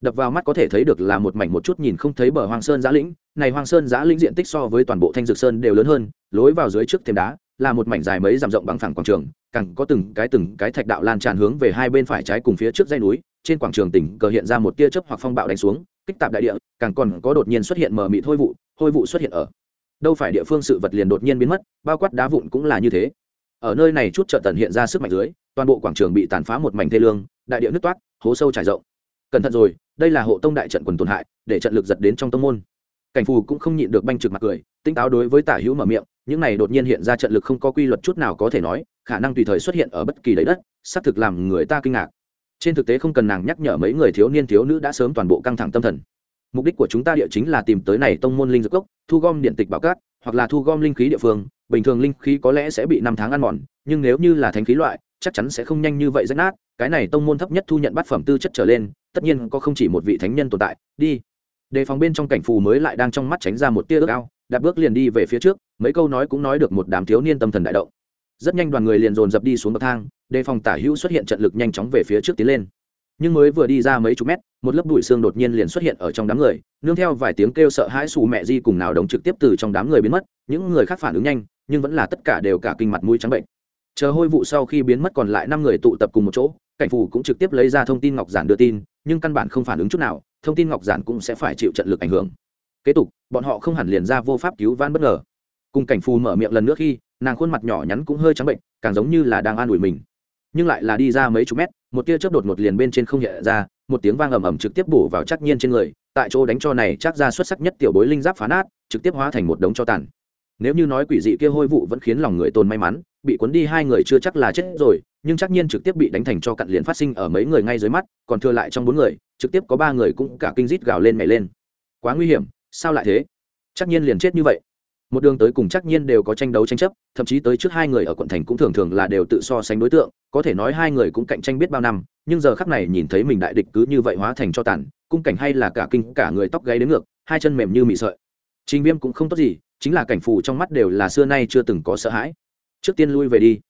Đập vào mắt có thể thấy được là một mảnh một chút nhìn không thấy bờ hoang sơn giã lĩnh. Này hoang sơn giã lĩnh diện tích so với toàn bộ thanh dược sơn đều lớn hơn, lối vào dưới trước thềm đá, là một mảnh dài mấy dặm rộng bằng phẳng quảng trường, càng có từng cái từng cái thạch đạo lan tràn hướng về hai bên phải trái cùng phía trước dây núi. Trên quảng trường tỉnh cờ hiện ra một tia chớp hoặc phong bạo đánh xuống kích tạp đại địa, càng còn có đột nhiên xuất hiện mờ mịt hôi vụ hôi vụ xuất hiện ở. Đâu phải địa phương sự vật liền đột nhiên biến mất, bao quát đá vụn cũng là như thế. Ở nơi này chút trợ tần hiện ra sức mạnh dưới, toàn bộ quảng trường bị tàn phá một mảnh thê lương, đại địa nứt toát, hố sâu trải rộng. Cẩn thận rồi, đây là hộ tông đại trận quần tổn hại, để trận lực giật đến trong tông môn. Cảnh phù cũng không nhịn được banh trực mặt cười tinh táo đối với tả hữu mở miệng, những này đột nhiên hiện ra trận lực không có quy luật chút nào có thể nói, khả năng tùy thời xuất hiện ở bất kỳ đấy đất, xác thực làm người ta kinh ngạc trên thực tế không cần nàng nhắc nhở mấy người thiếu niên thiếu nữ đã sớm toàn bộ căng thẳng tâm thần. Mục đích của chúng ta địa chính là tìm tới này tông môn linh dược cốc thu gom điện tịch bảo cát, hoặc là thu gom linh khí địa phương. Bình thường linh khí có lẽ sẽ bị năm tháng ăn mòn, nhưng nếu như là thánh khí loại, chắc chắn sẽ không nhanh như vậy rách nát. Cái này tông môn thấp nhất thu nhận bát phẩm tư chất trở lên, tất nhiên có không chỉ một vị thánh nhân tồn tại. Đi. Đề phòng bên trong cảnh phù mới lại đang trong mắt tránh ra một tia ước ao đạp bước liền đi về phía trước, mấy câu nói cũng nói được một đám thiếu niên tâm thần đại động. Rất nhanh đoàn người liền dồn dập đi xuống bậc thang đề phòng tả hữu xuất hiện trận lực nhanh chóng về phía trước tiến lên. Nhưng mới vừa đi ra mấy chục mét, một lớp bụi xương đột nhiên liền xuất hiện ở trong đám người, nương theo vài tiếng kêu sợ hãi xù mẹ di cùng nào đồng trực tiếp từ trong đám người biến mất, những người khác phản ứng nhanh, nhưng vẫn là tất cả đều cả kinh mặt mũi trắng bệnh. Chờ hôi vụ sau khi biến mất còn lại năm người tụ tập cùng một chỗ, cảnh phủ cũng trực tiếp lấy ra thông tin ngọc giản đưa tin, nhưng căn bản không phản ứng chút nào, thông tin ngọc giản cũng sẽ phải chịu trận lực ảnh hưởng. Kế tục, bọn họ không hẳn liền ra vô pháp cứu van bất ngờ. Cùng cảnh phù mở miệng lần nữa khi, nàng khuôn mặt nhỏ nhắn cũng hơi trắng bệnh, càng giống như là đang an ủi mình nhưng lại là đi ra mấy chục mét, một tia chớp đột một liền bên trên không nhẹ ra, một tiếng vang ầm ầm trực tiếp bổ vào chắc nhiên trên người, tại chỗ đánh cho này chắc ra xuất sắc nhất tiểu bối linh giáp phá nát, trực tiếp hóa thành một đống cho tàn. Nếu như nói quỷ dị kia hôi vụ vẫn khiến lòng người tồn may mắn, bị cuốn đi hai người chưa chắc là chết rồi, nhưng chắc nhiên trực tiếp bị đánh thành cho cặn liền phát sinh ở mấy người ngay dưới mắt, còn thừa lại trong bốn người, trực tiếp có ba người cũng cả kinh rít gào lên mẹ lên. Quá nguy hiểm, sao lại thế? Chắc nhiên liền chết như vậy một đường tới cùng chắc nhiên đều có tranh đấu tranh chấp, thậm chí tới trước hai người ở quận thành cũng thường thường là đều tự so sánh đối tượng, có thể nói hai người cũng cạnh tranh biết bao năm, nhưng giờ khắc này nhìn thấy mình đại địch cứ như vậy hóa thành cho tàn, cung cảnh hay là cả kinh, cả người tóc gáy đến ngược, hai chân mềm như mị sợi. Trình viêm cũng không tốt gì, chính là cảnh phù trong mắt đều là xưa nay chưa từng có sợ hãi. Trước tiên lui về đi.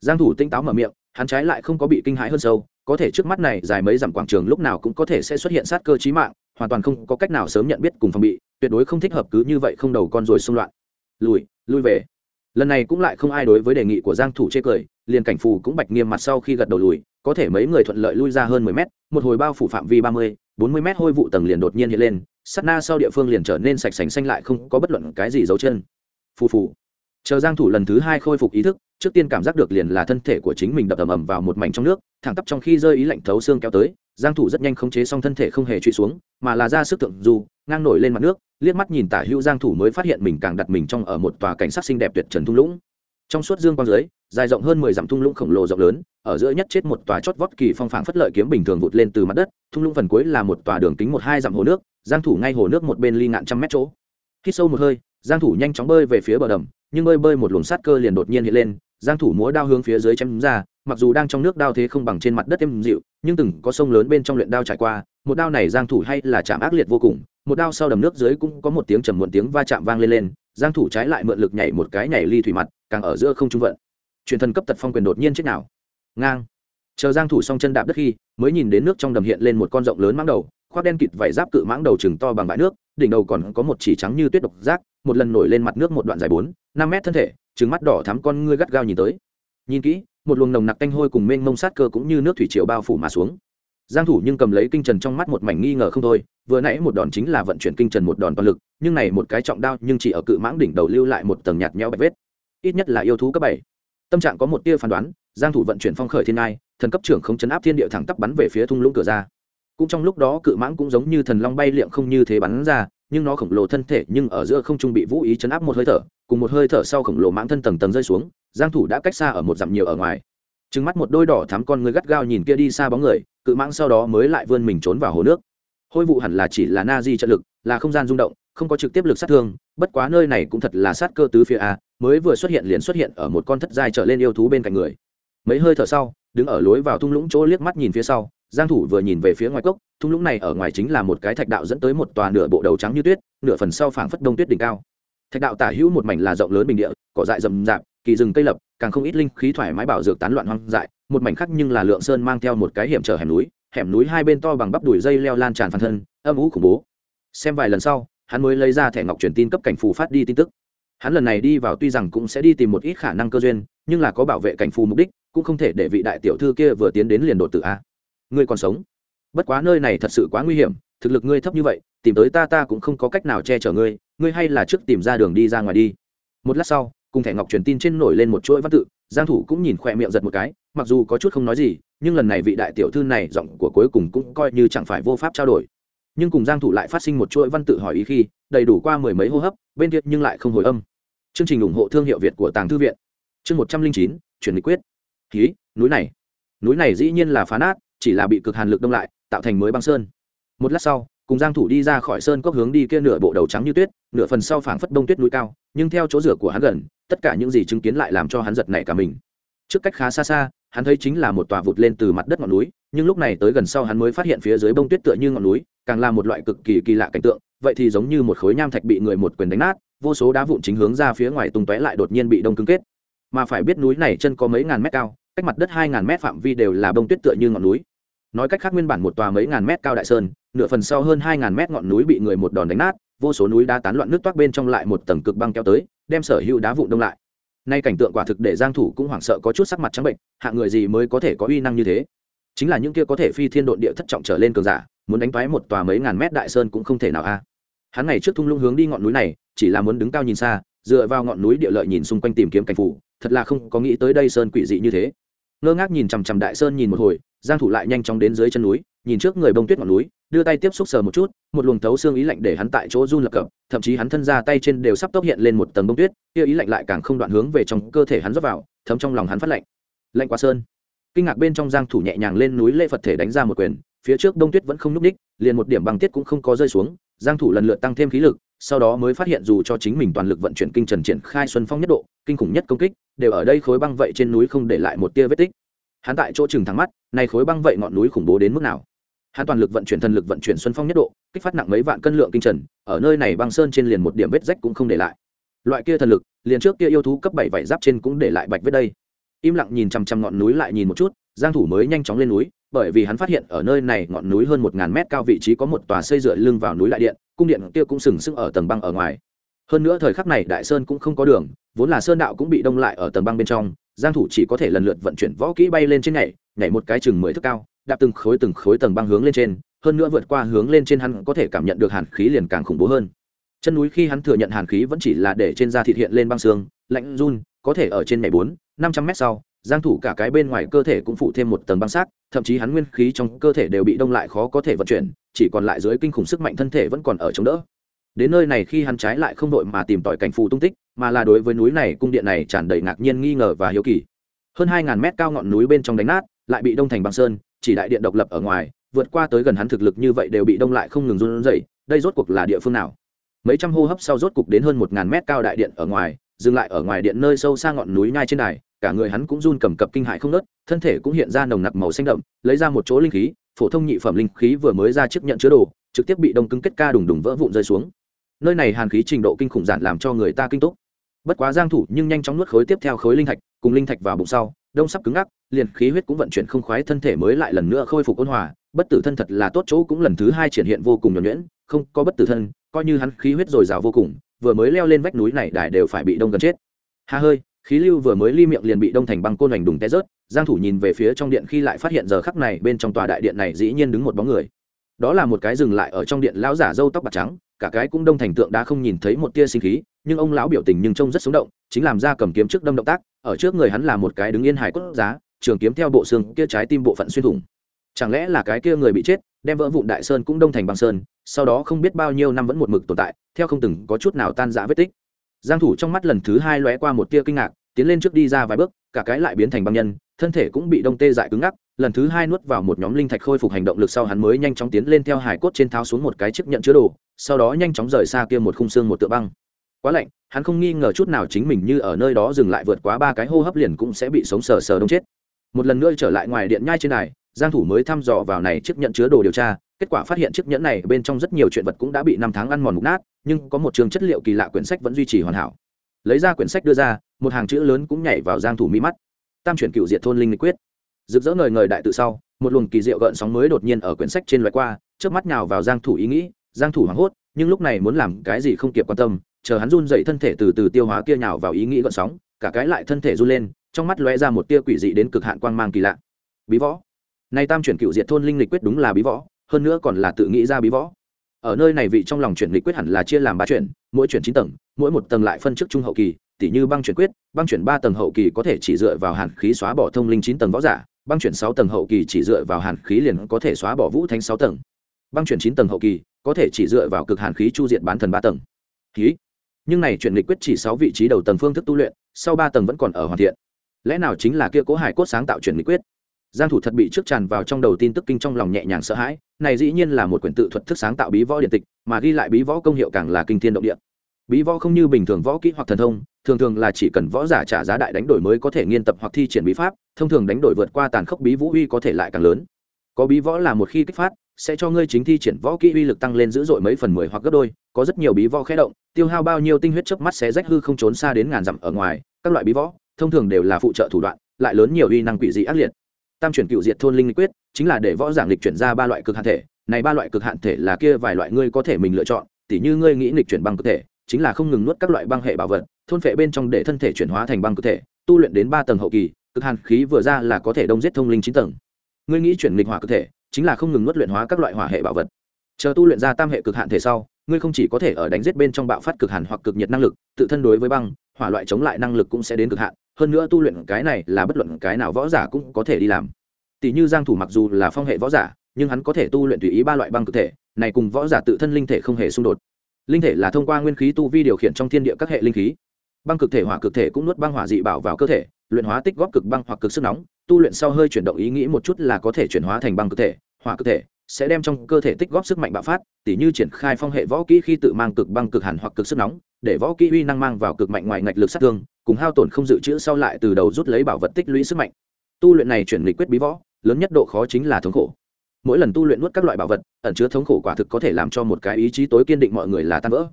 Giang thủ tinh táo mở miệng, hắn trái lại không có bị kinh hãi hơn sâu, có thể trước mắt này dài mấy dặm quảng trường lúc nào cũng có thể sẽ xuất hiện sát cơ chí mạng, hoàn toàn không có cách nào sớm nhận biết cùng phòng bị, tuyệt đối không thích hợp cứ như vậy không đầu con rồi xung loạn lùi lui về. Lần này cũng lại không ai đối với đề nghị của giang thủ chê cười liền cảnh phù cũng bạch nghiêm mặt sau khi gật đầu lùi có thể mấy người thuận lợi lui ra hơn 10 mét một hồi bao phủ phạm vi 30, 40 mét hôi vụ tầng liền đột nhiên hiện lên sát na sau địa phương liền trở nên sạch sành xanh lại không có bất luận cái gì dấu chân. Phù phù. Chờ giang thủ lần thứ hai khôi phục ý thức trước tiên cảm giác được liền là thân thể của chính mình đập ầm ầm vào một mảnh trong nước thẳng tắp trong khi rơi ý lạnh thấu xương kéo tới giang thủ rất nhanh khống chế xong thân thể không hề truy xuống mà là ra sức tượng dù ngang nổi lên mặt nước liếc mắt nhìn tả hữu giang thủ mới phát hiện mình càng đặt mình trong ở một tòa cảnh sát xinh đẹp tuyệt trần thung lũng. Trong suốt dương quang dưới, dài rộng hơn 10 dặm thung lũng khổng lồ rộng lớn, ở giữa nhất chết một tòa chót vót kỳ phong phảng phất lợi kiếm bình thường vụt lên từ mặt đất, thung lũng phần cuối là một tòa đường kính một hai dặm hồ nước, giang thủ ngay hồ nước một bên ly ngạn trăm mét chỗ. Khi sâu một hơi, giang thủ nhanh chóng bơi về phía bờ đầm, nhưng bơi bơi một luồng sát cơ liền đột nhiên hiện lên, giang thủ múa đao hướng phía dưới chém ra, mặc dù đang trong nước đao thế không bằng trên mặt đất êm dịu, nhưng từng có sông lớn bên trong luyện đao trải qua, một đao này giang thủ hay là chạm ác liệt vô cùng một đao sau đầm nước dưới cũng có một tiếng trầm muộn tiếng va chạm vang lên lên, giang thủ trái lại mượn lực nhảy một cái nhảy ly thủy mặt, càng ở giữa không trung vận. Truyền thần cấp tật phong quyền đột nhiên chết nào. Ngang. Chờ giang thủ song chân đạp đất khi, mới nhìn đến nước trong đầm hiện lên một con rộng lớn mãng đầu, khoác đen kịt vảy giáp cự mãng đầu chừng to bằng bãi nước, đỉnh đầu còn có một chỉ trắng như tuyết độc giác, một lần nổi lên mặt nước một đoạn dài bốn, năm mét thân thể, trừng mắt đỏ thắm con ngươi gắt gao nhìn tới. Nhìn kỹ, một luồng nồng nặc canh hôi cùng mênh mông sát cơ cũng như nước thủy triều bao phủ mà xuống giang thủ nhưng cầm lấy kinh trần trong mắt một mảnh nghi ngờ không thôi, vừa nãy một đòn chính là vận chuyển kinh trần một đòn toàn lực, nhưng này một cái trọng đao nhưng chỉ ở cự mãng đỉnh đầu lưu lại một tầng nhạt nhẽo bạch vết. Ít nhất là yêu thú cấp bảy. Tâm trạng có một tia phán đoán, giang thủ vận chuyển phong khởi thiên ai thần cấp trưởng không chấn áp thiên địa thẳng tắp bắn về phía thung lũng cửa ra. Cũng trong lúc đó cự mãng cũng giống như thần long bay liệng không như thế bắn ra, nhưng nó khổng lồ thân thể nhưng ở giữa không trung bị vũ ý chấn áp một hơi thở, cùng một hơi thở sau khổng lồ mãng thân tầng tầng rơi xuống, giang thủ đã cách xa ở một dặm nhiều ở ngoài. Trừng mắt một đôi đỏ thắm con người gắt gao nhìn kia đi xa bóng người cự mãng sau đó mới lại vươn mình trốn vào hồ nước. Hôi vụ hẳn là chỉ là na di trận lực, là không gian rung động, không có trực tiếp lực sát thương, bất quá nơi này cũng thật là sát cơ tứ phía a, mới vừa xuất hiện liền xuất hiện ở một con thất giai trở lên yêu thú bên cạnh người. Mấy hơi thở sau, đứng ở lối vào thung lũng chỗ liếc mắt nhìn phía sau, giang thủ vừa nhìn về phía ngoài cốc, thung lũng này ở ngoài chính là một cái thạch đạo dẫn tới một tòa nửa bộ đầu trắng như tuyết, nửa phần sau phảng phất đông tuyết đỉnh cao. Thạch đạo tả hữu một mảnh là rộng lớn bình địa, cỏ dại rậm rạp, kỳ rừng cây lập, càng không ít linh khí thoải mái bảo dược tán loạn hoang dại một mảnh khác nhưng là lượng sơn mang theo một cái hiểm trở hẻm núi hẻm núi hai bên to bằng bắp đùi dây leo lan tràn phản thân, âm ú khủng bố. Xem vài lần sau, hắn mới lấy ra thẻ ngọc truyền tin cấp cảnh phù phát đi tin tức. Hắn lần này đi vào tuy rằng cũng sẽ đi tìm một ít khả năng cơ duyên, nhưng là có bảo vệ cảnh phù mục đích, cũng không thể để vị đại tiểu thư kia vừa tiến đến liền đột tử a. Ngươi còn sống? Bất quá nơi này thật sự quá nguy hiểm, thực lực ngươi thấp như vậy, tìm tới ta ta cũng không có cách nào che chở ngươi ngươi hay là trước tìm ra đường đi ra ngoài đi. Một lát sau, cùng thẻ ngọc truyền tin trên nổi lên một chuỗi văn tự giang thủ cũng nhìn khoe miệng giật một cái mặc dù có chút không nói gì nhưng lần này vị đại tiểu thư này giọng của cuối cùng cũng coi như chẳng phải vô pháp trao đổi. Nhưng cùng giang thủ lại phát sinh một chuỗi văn tự hỏi ý khi đầy đủ qua mười mấy hô hấp bên kia nhưng lại không hồi âm. Chương trình ủng hộ thương hiệu việt của tàng thư viện. Chương 109, chuyển nghị quyết. Khí núi này. Núi này dĩ nhiên là phá nát chỉ là bị cực hàn lực đông lại tạo thành mới băng sơn. Một lát sau cùng giang thủ đi ra khỏi sơn cốc hướng đi kia nửa bộ đầu trắng như tuyết nửa phần sau phảng phất đông tuyết núi cao, nhưng theo chỗ rửa của hắn gần, tất cả những gì chứng kiến lại làm cho hắn giật nảy cả mình. Trước cách khá xa xa, hắn thấy chính là một tòa vụt lên từ mặt đất ngọn núi, nhưng lúc này tới gần sau hắn mới phát hiện phía dưới bông tuyết tựa như ngọn núi, càng là một loại cực kỳ kỳ lạ cảnh tượng, vậy thì giống như một khối nham thạch bị người một quyền đánh nát, vô số đá vụn chính hướng ra phía ngoài tung tóe lại đột nhiên bị đông cứng kết. Mà phải biết núi này chân có mấy ngàn mét cao, cách mặt đất hai ngàn mét phạm vi đều là bông tuyết tựa như ngọn núi. Nói cách khác nguyên bản một tòa mấy ngàn mét cao đại sơn, nửa phần sau hơn hai ngàn mét ngọn núi bị người một đòn đánh nát vô số núi đá tán loạn nước toát bên trong lại một tầng cực băng kéo tới, đem sở hữu đá vụn đông lại. Nay cảnh tượng quả thực để giang thủ cũng hoảng sợ có chút sắc mặt trắng bệnh, hạng người gì mới có thể có uy năng như thế? Chính là những kia có thể phi thiên độn địa thất trọng trở lên cường giả, muốn đánh toái một tòa mấy ngàn mét đại sơn cũng không thể nào a. Hắn ngày trước thung lũng hướng đi ngọn núi này, chỉ là muốn đứng cao nhìn xa, dựa vào ngọn núi địa lợi nhìn xung quanh tìm kiếm cảnh phủ, thật là không có nghĩ tới đây sơn quỷ dị như thế. Ngơ ngác nhìn chằm chằm đại sơn nhìn một hồi, giang thủ lại nhanh chóng đến dưới chân núi nhìn trước người bông tuyết ngọn núi, đưa tay tiếp xúc sờ một chút, một luồng thấu xương ý lạnh để hắn tại chỗ run lập cập, thậm chí hắn thân ra tay trên đều sắp tốc hiện lên một tầng bông tuyết, kia ý lạnh lại càng không đoạn hướng về trong cơ thể hắn rót vào, thấm trong lòng hắn phát lạnh. Lạnh quá sơn. Kinh ngạc bên trong giang thủ nhẹ nhàng lên núi lễ phật thể đánh ra một quyền, phía trước đông tuyết vẫn không núc ních liền một điểm băng tiết cũng không có rơi xuống, giang thủ lần lượt tăng thêm khí lực, sau đó mới phát hiện dù cho chính mình toàn lực vận chuyển kinh trần triển khai xuân phong nhất độ, kinh khủng nhất công kích, đều ở đây khối băng vậy trên núi không để lại một tia vết tích. Hắn tại chỗ chừng thắng mắt này khối băng vậy ngọn núi khủng bố đến mức nào? Hắn toàn lực vận chuyển thần lực vận chuyển xuân phong nhất độ, kích phát nặng mấy vạn cân lượng kinh trần, ở nơi này băng sơn trên liền một điểm vết rách cũng không để lại. Loại kia thần lực, liền trước kia yêu thú cấp bảy vảy giáp trên cũng để lại bạch vết đây. Im lặng nhìn chằm chằm ngọn núi lại nhìn một chút, giang thủ mới nhanh chóng lên núi, bởi vì hắn phát hiện ở nơi này ngọn núi hơn một ngàn mét cao vị trí có một tòa xây dựa lưng vào núi lại điện, cung điện kia cũng sừng sững ở tầng băng ở ngoài. Hơn nữa thời khắc này đại sơn cũng không có đường, vốn là sơn đạo cũng bị đông lại ở tầng băng bên trong, giang thủ chỉ có thể lần lượt vận chuyển võ kỹ bay lên trên nhảy nhảy một cái chừng mười thước cao đạp từng khối từng khối tầng băng hướng lên trên, hơn nữa vượt qua hướng lên trên hắn có thể cảm nhận được hàn khí liền càng khủng bố hơn. Chân núi khi hắn thừa nhận hàn khí vẫn chỉ là để trên da thịt hiện lên băng xương, lạnh run, có thể ở trên mẻ bốn, năm trăm mét sau, giang thủ cả cái bên ngoài cơ thể cũng phụ thêm một tầng băng sát thậm chí hắn nguyên khí trong cơ thể đều bị đông lại khó có thể vận chuyển, chỉ còn lại dưới kinh khủng sức mạnh thân thể vẫn còn ở chống đỡ. Đến nơi này khi hắn trái lại không đội mà tìm tỏi cảnh phù tung tích, mà là đối với núi này cung điện này tràn đầy ngạc nhiên nghi ngờ và hiếu kỳ. Hơn hai ngàn mét cao ngọn núi bên trong đánh nát, lại bị đông thành băng sơn chỉ đại điện độc lập ở ngoài, vượt qua tới gần hắn thực lực như vậy đều bị đông lại không ngừng run rẩy, đây rốt cuộc là địa phương nào? Mấy trăm hô hấp sau rốt cục đến hơn một ngàn mét cao đại điện ở ngoài, dừng lại ở ngoài điện nơi sâu xa ngọn núi nhai trên đài, cả người hắn cũng run cầm cập kinh hại không nớt thân thể cũng hiện ra nồng nặc màu xanh đậm, lấy ra một chỗ linh khí, phổ thông nhị phẩm linh khí vừa mới ra chiếc nhận chứa đồ, trực tiếp bị đông cứng kết ca đùng đùng vỡ vụn rơi xuống. Nơi này hàn khí trình độ kinh khủng giản làm cho người ta kinh túc bất quá giang thủ nhưng nhanh chóng nuốt khối tiếp theo khối linh thạch, cùng linh thạch vào bụng sau đông sắp cứng ngắc, liền khí huyết cũng vận chuyển không khoái, thân thể mới lại lần nữa khôi phục ôn hòa. Bất tử thân thật là tốt chỗ cũng lần thứ hai triển hiện vô cùng nhuẩn nhuyễn, không có bất tử thân, coi như hắn khí huyết dồi dào vô cùng, vừa mới leo lên vách núi này đài đều phải bị đông gần chết. Hà hơi, khí lưu vừa mới ly miệng liền bị đông thành băng côn hoành đùng té rớt, giang thủ nhìn về phía trong điện khi lại phát hiện giờ khắc này bên trong tòa đại điện này dĩ nhiên đứng một bóng người. Đó là một cái dừng lại ở trong điện lão giả râu tóc bạc trắng cả cái cũng đông thành tượng đã không nhìn thấy một tia sinh khí, nhưng ông lão biểu tình nhưng trông rất sống động, chính làm ra cầm kiếm trước đâm động tác, ở trước người hắn là một cái đứng yên hải cốt giá, trường kiếm theo bộ xương kia trái tim bộ phận xuyên thủng. Chẳng lẽ là cái kia người bị chết, đem vỡ vụn đại sơn cũng đông thành băng sơn, sau đó không biết bao nhiêu năm vẫn một mực tồn tại, theo không từng có chút nào tan rã vết tích. Giang thủ trong mắt lần thứ hai lóe qua một tia kinh ngạc, tiến lên trước đi ra vài bước, cả cái lại biến thành băng nhân thân thể cũng bị đông tê dại cứng ngắc, lần thứ hai nuốt vào một nhóm linh thạch khôi phục hành động lực sau hắn mới nhanh chóng tiến lên theo hải cốt trên tháo xuống một cái chiếc nhận chứa đồ, sau đó nhanh chóng rời xa kia một khung xương một tựa băng. Quá lạnh, hắn không nghi ngờ chút nào chính mình như ở nơi đó dừng lại vượt quá ba cái hô hấp liền cũng sẽ bị sống sờ sờ đông chết. Một lần nữa trở lại ngoài điện nhai trên này giang thủ mới thăm dò vào này chiếc nhận chứa đồ điều tra, kết quả phát hiện chiếc nhẫn này bên trong rất nhiều chuyện vật cũng đã bị năm tháng ăn mòn mục nát, nhưng có một trường chất liệu kỳ lạ quyển sách vẫn duy trì hoàn hảo. Lấy ra quyển sách đưa ra, một hàng chữ lớn cũng nhảy vào giang thủ mi mắt tam chuyển cựu diệt thôn linh lịch quyết. Rực rỡ ngời ngời đại tự sau, một luồng kỳ diệu gợn sóng mới đột nhiên ở quyển sách trên loại qua trước mắt nào vào giang thủ ý nghĩ, giang thủ hoảng hốt, nhưng lúc này muốn làm cái gì không kịp quan tâm, chờ hắn run dậy thân thể từ từ tiêu hóa kia nhào vào ý nghĩ gợn sóng, cả cái lại thân thể run lên, trong mắt lóe ra một tia quỷ dị đến cực hạn quang mang kỳ lạ. Bí võ. Này tam chuyển cựu diệt thôn linh lịch quyết đúng là bí võ, hơn nữa còn là tự nghĩ ra bí võ. Ở nơi này vị trong lòng chuyển lịch quyết hẳn là chia làm ba chuyển, mỗi chuyển chín tầng, mỗi một tầng lại phân chức trung hậu kỳ tỷ như băng chuyển quyết, băng chuyển ba tầng hậu kỳ có thể chỉ dựa vào hàn khí xóa bỏ thông linh chín tầng võ giả, băng chuyển sáu tầng hậu kỳ chỉ dựa vào hàn khí liền có thể xóa bỏ vũ thanh sáu tầng. Băng chuyển chín tầng hậu kỳ có thể chỉ dựa vào cực hàn khí chu diện bán thần ba tầng. Khí nhưng này chuyển lịch quyết chỉ sáu vị trí đầu tầng phương thức tu luyện, sau ba tầng vẫn còn ở hoàn thiện. Lẽ nào chính là kia cố hải cốt sáng tạo chuyển lịch quyết? Giang thủ thật bị trước tràn vào trong đầu tin tức kinh trong lòng nhẹ nhàng sợ hãi, này dĩ nhiên là một quyển tự thuật thức sáng tạo bí võ điện tịch, mà ghi lại bí võ công hiệu càng là kinh thiên động địa. Bí võ không như bình thường võ kỹ hoặc thần thông thường thường là chỉ cần võ giả trả giá đại đánh đổi mới có thể nghiên tập hoặc thi triển bí pháp, thông thường đánh đổi vượt qua tàn khốc bí vũ uy có thể lại càng lớn. Có bí võ là một khi kích phát, sẽ cho ngươi chính thi triển võ kỹ uy lực tăng lên dữ dội mấy phần mười hoặc gấp đôi, có rất nhiều bí võ khé động, tiêu hao bao nhiêu tinh huyết chớp mắt sẽ rách hư không trốn xa đến ngàn dặm ở ngoài, các loại bí võ, thông thường đều là phụ trợ thủ đoạn, lại lớn nhiều uy năng quỷ dị ác liệt. Tam chuyển cựu diệt thôn linh quyết, chính là để võ giảng lịch chuyển ra ba loại cực hạn thể, này ba loại cực hạn thể là kia vài loại ngươi có thể mình lựa chọn, tỉ như ngươi nghĩ lịch chuyển băng cơ thể, chính là không ngừng nuốt các loại băng hệ bảo vật thôn phệ bên trong để thân thể chuyển hóa thành băng cơ thể, tu luyện đến ba tầng hậu kỳ, cực hàn khí vừa ra là có thể đông giết thông linh chín tầng. Ngươi nghĩ chuyển lịch hỏa cơ thể, chính là không ngừng nuốt luyện hóa các loại hỏa hệ bảo vật. Chờ tu luyện ra tam hệ cực hạn thể sau, ngươi không chỉ có thể ở đánh giết bên trong bạo phát cực hàn hoặc cực nhiệt năng lực, tự thân đối với băng, hỏa loại chống lại năng lực cũng sẽ đến cực hạn. Hơn nữa tu luyện cái này là bất luận cái nào võ giả cũng có thể đi làm. Tỷ như giang thủ mặc dù là phong hệ võ giả, nhưng hắn có thể tu luyện tùy ý ba loại băng cực thể, này cùng võ giả tự thân linh thể không hề xung đột. Linh thể là thông qua nguyên khí tu vi điều khiển trong thiên địa các hệ linh khí băng cực thể hỏa cực thể cũng nuốt băng hỏa dị bảo vào cơ thể, luyện hóa tích góp cực băng hoặc cực sức nóng, tu luyện sau hơi chuyển động ý nghĩ một chút là có thể chuyển hóa thành băng cực thể, hỏa cực thể, sẽ đem trong cơ thể tích góp sức mạnh bạo phát, tỉ như triển khai phong hệ võ kỹ khi tự mang cực băng cực hàn hoặc cực sức nóng, để võ kỹ uy năng mang vào cực mạnh ngoài ngạch lực sát thương, cùng hao tổn không dự trữ sau lại từ đầu rút lấy bảo vật tích lũy sức mạnh. Tu luyện này chuyển lịch quyết bí võ, lớn nhất độ khó chính là thống khổ. Mỗi lần tu luyện nuốt các loại bảo vật, ẩn chứa thống khổ quả thực có thể làm cho một cái ý chí tối kiên định mọi người là tan vỡ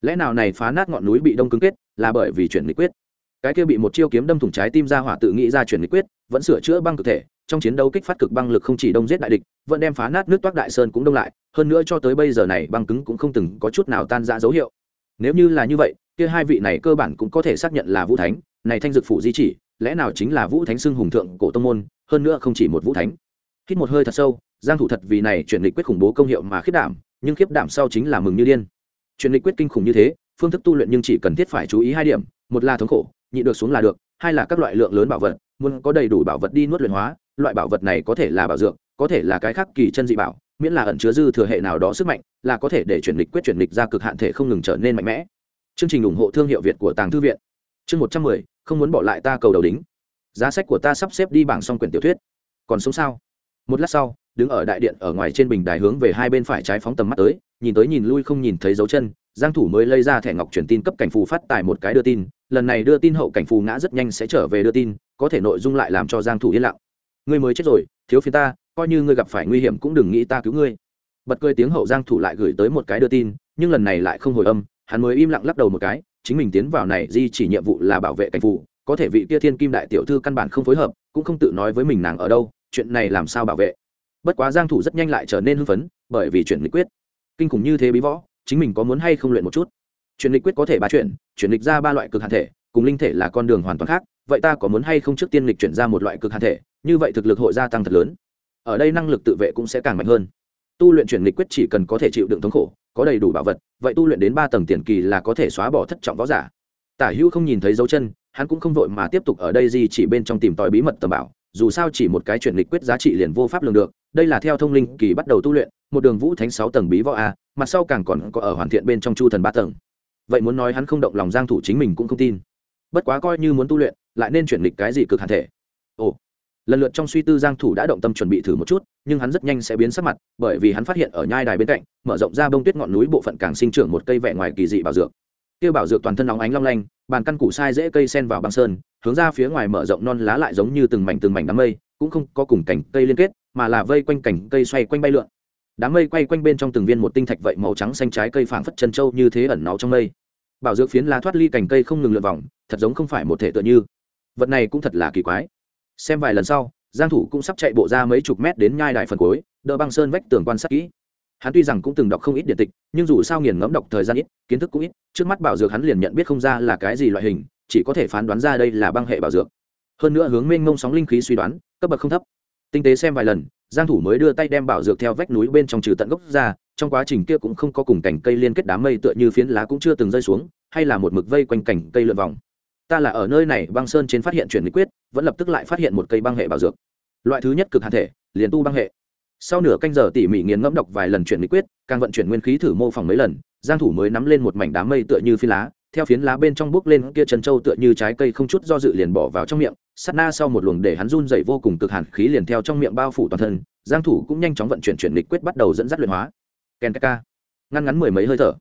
lẽ nào này phá nát ngọn núi bị đông cứng kết, là bởi vì chuyển nghị quyết? Cái kia bị một chiêu kiếm đâm thủng trái tim ra hỏa tự nghĩ ra chuyển nghị quyết, vẫn sửa chữa băng cực thể, trong chiến đấu kích phát cực băng lực không chỉ đông giết đại địch, vẫn đem phá nát nước toát đại sơn cũng đông lại, hơn nữa cho tới bây giờ này băng cứng cũng không từng có chút nào tan ra dấu hiệu. Nếu như là như vậy, kia hai vị này cơ bản cũng có thể xác nhận là vũ thánh, này thanh dực phủ di chỉ, lẽ nào chính là vũ thánh xưng hùng thượng cổ tông môn, hơn nữa không chỉ một vũ thánh. Hít một hơi thật sâu, giang thủ thật vì này chuyển lịch quyết khủng bố công hiệu mà khiếp đảm, nhưng khiếp đảm sau chính là mừng như điên chuyển lịch quyết kinh khủng như thế, phương thức tu luyện nhưng chỉ cần thiết phải chú ý hai điểm, một là thống khổ, nhị được xuống là được, hai là các loại lượng lớn bảo vật, muốn có đầy đủ bảo vật đi nuốt luyện hóa, loại bảo vật này có thể là bảo dược, có thể là cái khác kỳ chân dị bảo, miễn là ẩn chứa dư thừa hệ nào đó sức mạnh, là có thể để chuyển lịch quyết chuyển lịch ra cực hạn thể không ngừng trở nên mạnh mẽ. Chương trình ủng hộ thương hiệu việt của tàng thư viện. Chương một trăm mười, không muốn bỏ lại ta cầu đầu đính. Giá sách của ta sắp xếp đi bảng xong quyển tiểu thuyết. Còn sống sao? Một lát sau, đứng ở đại điện ở ngoài trên bình đài hướng về hai bên phải trái phóng tầm mắt tới nhìn tới nhìn lui không nhìn thấy dấu chân, giang thủ mới lấy ra thẻ ngọc truyền tin cấp cảnh phù phát tài một cái đưa tin, lần này đưa tin hậu cảnh phù ngã rất nhanh sẽ trở về đưa tin, có thể nội dung lại làm cho giang thủ yên lặng. Ngươi mới chết rồi, thiếu phiền ta, coi như ngươi gặp phải nguy hiểm cũng đừng nghĩ ta cứu ngươi. Bật cười tiếng hậu giang thủ lại gửi tới một cái đưa tin, nhưng lần này lại không hồi âm, hắn mới im lặng lắc đầu một cái, chính mình tiến vào này di chỉ nhiệm vụ là bảo vệ cảnh phù, có thể vị kia thiên kim đại tiểu thư căn bản không phối hợp, cũng không tự nói với mình nàng ở đâu, chuyện này làm sao bảo vệ. Bất quá giang thủ rất nhanh lại trở nên hưng phấn, bởi vì chuyện nghị quyết kinh khủng như thế bí võ, chính mình có muốn hay không luyện một chút? Chuyển lịch quyết có thể ba chuyển chuyển lịch ra ba loại cực hàn thể, cùng linh thể là con đường hoàn toàn khác, vậy ta có muốn hay không trước tiên lịch chuyển ra một loại cực hàn thể? Như vậy thực lực hội gia tăng thật lớn. Ở đây năng lực tự vệ cũng sẽ càng mạnh hơn. Tu luyện chuyển lịch quyết chỉ cần có thể chịu đựng thống khổ, có đầy đủ bảo vật, vậy tu luyện đến ba tầng tiền kỳ là có thể xóa bỏ thất trọng võ giả. Tả hữu không nhìn thấy dấu chân, hắn cũng không vội mà tiếp tục ở đây gì chỉ bên trong tìm tòi bí mật tầm bảo, dù sao chỉ một cái chuyển lịch quyết giá trị liền vô pháp lường được, đây là theo thông linh kỳ bắt đầu tu luyện một đường vũ thánh sáu tầng bí võ a, mặt sau càng còn có ở hoàn thiện bên trong chu thần ba tầng. Vậy muốn nói hắn không động lòng giang thủ chính mình cũng không tin. Bất quá coi như muốn tu luyện, lại nên chuyển lịch cái gì cực hàn thể. Ồ, lần lượt trong suy tư giang thủ đã động tâm chuẩn bị thử một chút, nhưng hắn rất nhanh sẽ biến sắc mặt, bởi vì hắn phát hiện ở nhai đài bên cạnh, mở rộng ra bông tuyết ngọn núi bộ phận càng sinh trưởng một cây vẻ ngoài kỳ dị bảo dược. Tiêu bảo dược toàn thân nóng ánh long lanh, bàn căn củ sai dễ cây sen vào băng sơn, hướng ra phía ngoài mở rộng non lá lại giống như từng mảnh từng mảnh đám mây, cũng không có cùng cảnh cây liên kết, mà là vây quanh cảnh cây xoay quanh bay lượn đám mây quay quanh bên trong từng viên một tinh thạch vậy màu trắng xanh trái cây phảng phất chân trâu như thế ẩn náu trong mây. Bảo dược phiến lá thoát ly cành cây không ngừng lượn vòng, thật giống không phải một thể tựa như. Vật này cũng thật là kỳ quái. Xem vài lần sau, giang thủ cũng sắp chạy bộ ra mấy chục mét đến nhai đại phần cuối, đỡ băng sơn vách tường quan sát kỹ. Hắn tuy rằng cũng từng đọc không ít điện tịch, nhưng dù sao nghiền ngẫm đọc thời gian ít, kiến thức cũng ít, trước mắt bảo dược hắn liền nhận biết không ra là cái gì loại hình, chỉ có thể phán đoán ra đây là băng hệ bảo dược. Hơn nữa hướng mênh mông sóng linh khí suy đoán, cấp bậc không thấp tinh tế xem vài lần, giang thủ mới đưa tay đem bảo dược theo vách núi bên trong trừ tận gốc ra, trong quá trình kia cũng không có cùng cảnh cây liên kết đám mây tựa như phiến lá cũng chưa từng rơi xuống, hay là một mực vây quanh cảnh cây lượn vòng. Ta là ở nơi này, băng sơn trên phát hiện chuyển lý quyết, vẫn lập tức lại phát hiện một cây băng hệ bảo dược. Loại thứ nhất cực hàn thể, liền tu băng hệ. Sau nửa canh giờ tỉ mỉ nghiền ngẫm đọc vài lần chuyển lý quyết, càng vận chuyển nguyên khí thử mô phỏng mấy lần, giang thủ mới nắm lên một mảnh đám mây tựa như phiến lá theo phiến lá bên trong bước lên kia trần châu tựa như trái cây không chút do dự liền bỏ vào trong miệng, sát na sau một luồng để hắn run dậy vô cùng cực hàn khí liền theo trong miệng bao phủ toàn thân, giang thủ cũng nhanh chóng vận chuyển chuyển lịch quyết bắt đầu dẫn dắt luyện hóa. Ken ca ngăn ngắn mười mấy hơi thở.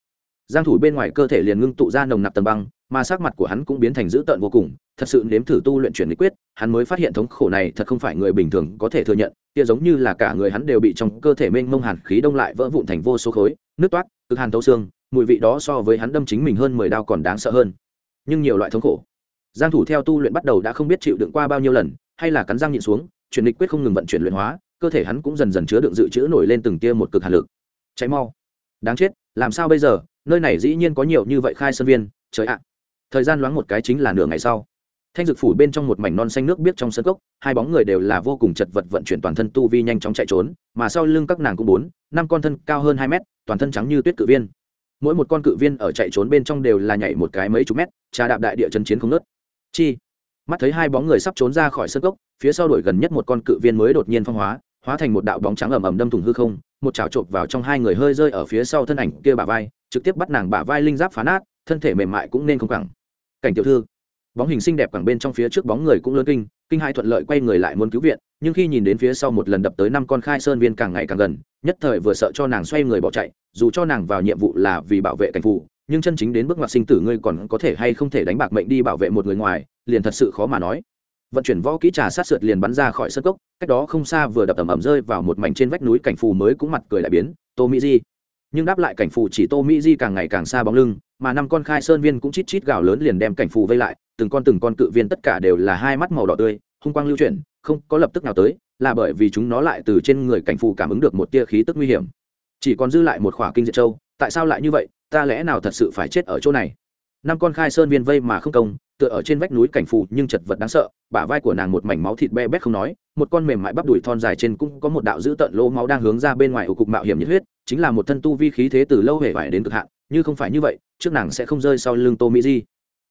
Giang thủ bên ngoài cơ thể liền ngưng tụ ra nồng nặc tầng băng, mà sắc mặt của hắn cũng biến thành dữ tợn vô cùng, thật sự nếm thử tu luyện chuyển lịch quyết, hắn mới phát hiện thống khổ này thật không phải người bình thường có thể thừa nhận, kia giống như là cả người hắn đều bị trong cơ thể mênh mông hàn khí đông lại vỡ vụn thành vô số khối nước toát, cực hàn tấu xương mùi vị đó so với hắn đâm chính mình hơn mười đao còn đáng sợ hơn. Nhưng nhiều loại thống khổ. Giang thủ theo tu luyện bắt đầu đã không biết chịu đựng qua bao nhiêu lần, hay là cắn răng nhịn xuống, chuyển lịch quyết không ngừng vận chuyển luyện hóa, cơ thể hắn cũng dần dần chứa đựng dự trữ nổi lên từng tia một cực hàn lực. Cháy mau. Đáng chết, làm sao bây giờ? Nơi này dĩ nhiên có nhiều như vậy khai sơn viên, trời ạ. Thời gian loáng một cái chính là nửa ngày sau. Thanh dược phủ bên trong một mảnh non xanh nước biết trong sân cốc, hai bóng người đều là vô cùng chật vật vận chuyển toàn thân tu vi nhanh chóng chạy trốn, mà sau lưng các nàng cũng bốn, năm con thân cao hơn hai mét, toàn thân trắng như tuyết cự viên mỗi một con cự viên ở chạy trốn bên trong đều là nhảy một cái mấy chục mét, trà đạp đại địa chân chiến không nớt chi, mắt thấy hai bóng người sắp trốn ra khỏi sân cốc, phía sau đuổi gần nhất một con cự viên mới đột nhiên phong hóa hóa thành một đạo bóng trắng ầm ầm đâm thủng hư không, một chảo trộn vào trong hai người hơi rơi ở phía sau thân ảnh kia bả vai, trực tiếp bắt nàng bả vai linh giáp phá nát, thân thể mềm mại cũng nên không cẳng. Cảnh tiểu thư, bóng hình xinh đẹp cẳng bên trong phía trước bóng người cũng lớn kinh kinh hai thuận lợi quay người lại muốn cứu viện nhưng khi nhìn đến phía sau một lần đập tới năm con khai sơn viên càng ngày càng gần, nhất thời vừa sợ cho nàng xoay người bỏ chạy, dù cho nàng vào nhiệm vụ là vì bảo vệ cảnh phụ nhưng chân chính đến bước ngoặt sinh tử ngươi còn có thể hay không thể đánh bạc mệnh đi bảo vệ một người ngoài, liền thật sự khó mà nói. Vận chuyển võ kỹ trà sát sượt liền bắn ra khỏi sân cốc, cách đó không xa vừa đập ẩm ẩm rơi vào một mảnh trên vách núi cảnh phù mới cũng mặt cười lại biến, tô mỹ di. Nhưng đáp lại cảnh phù chỉ tô mỹ di càng ngày càng xa bóng lưng, mà năm con khai sơn viên cũng chít chít gào lớn liền đem cảnh phù vây lại, từng con từng con cự viên tất cả đều là hai mắt màu đỏ tươi, hung quang lưu chuyển không có lập tức nào tới, là bởi vì chúng nó lại từ trên người cảnh phù cảm ứng được một tia khí tức nguy hiểm. Chỉ còn dư lại một khỏa kinh diệt châu, tại sao lại như vậy? Ta lẽ nào thật sự phải chết ở chỗ này? Năm con khai sơn viên vây mà không công, tựa ở trên vách núi cảnh phù nhưng chật vật đáng sợ, bả vai của nàng một mảnh máu thịt be bét không nói, một con mềm mại bắp đùi thon dài trên cũng có một đạo dữ tận lỗ máu đang hướng ra bên ngoài ổ cục mạo hiểm nhiệt huyết, chính là một thân tu vi khí thế từ lâu hề vải đến cực hạn, như không phải như vậy, trước nàng sẽ không rơi sau lưng tô mỹ di.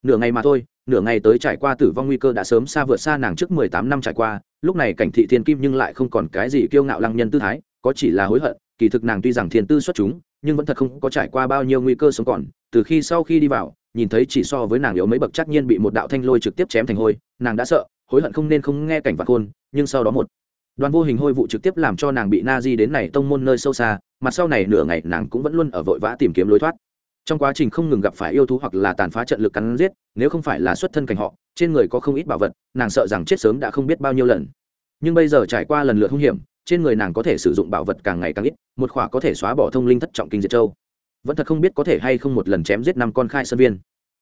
Nửa ngày mà thôi nửa ngày tới trải qua tử vong nguy cơ đã sớm xa vượt xa nàng trước mười tám năm trải qua, lúc này cảnh thị thiên kim nhưng lại không còn cái gì kiêu ngạo lăng nhân tư thái, có chỉ là hối hận, kỳ thực nàng tuy rằng thiên tư xuất chúng, nhưng vẫn thật không có trải qua bao nhiêu nguy cơ sống còn, từ khi sau khi đi vào, nhìn thấy chỉ so với nàng yếu mấy bậc chắc nhiên bị một đạo thanh lôi trực tiếp chém thành hôi, nàng đã sợ, hối hận không nên không nghe cảnh vạn khôn, nhưng sau đó một đoàn vô hình hôi vụ trực tiếp làm cho nàng bị na di đến này tông môn nơi sâu xa mặt sau này nửa ngày nàng cũng vẫn luôn ở vội vã tìm kiếm lối thoát trong quá trình không ngừng gặp phải yêu thú hoặc là tàn phá trận lực cắn giết, nếu không phải là xuất thân cảnh họ, trên người có không ít bảo vật, nàng sợ rằng chết sớm đã không biết bao nhiêu lần. Nhưng bây giờ trải qua lần lượt hung hiểm, trên người nàng có thể sử dụng bảo vật càng ngày càng ít, một khỏa có thể xóa bỏ thông linh thất trọng kinh diệt châu. Vẫn thật không biết có thể hay không một lần chém giết năm con khai sơn viên.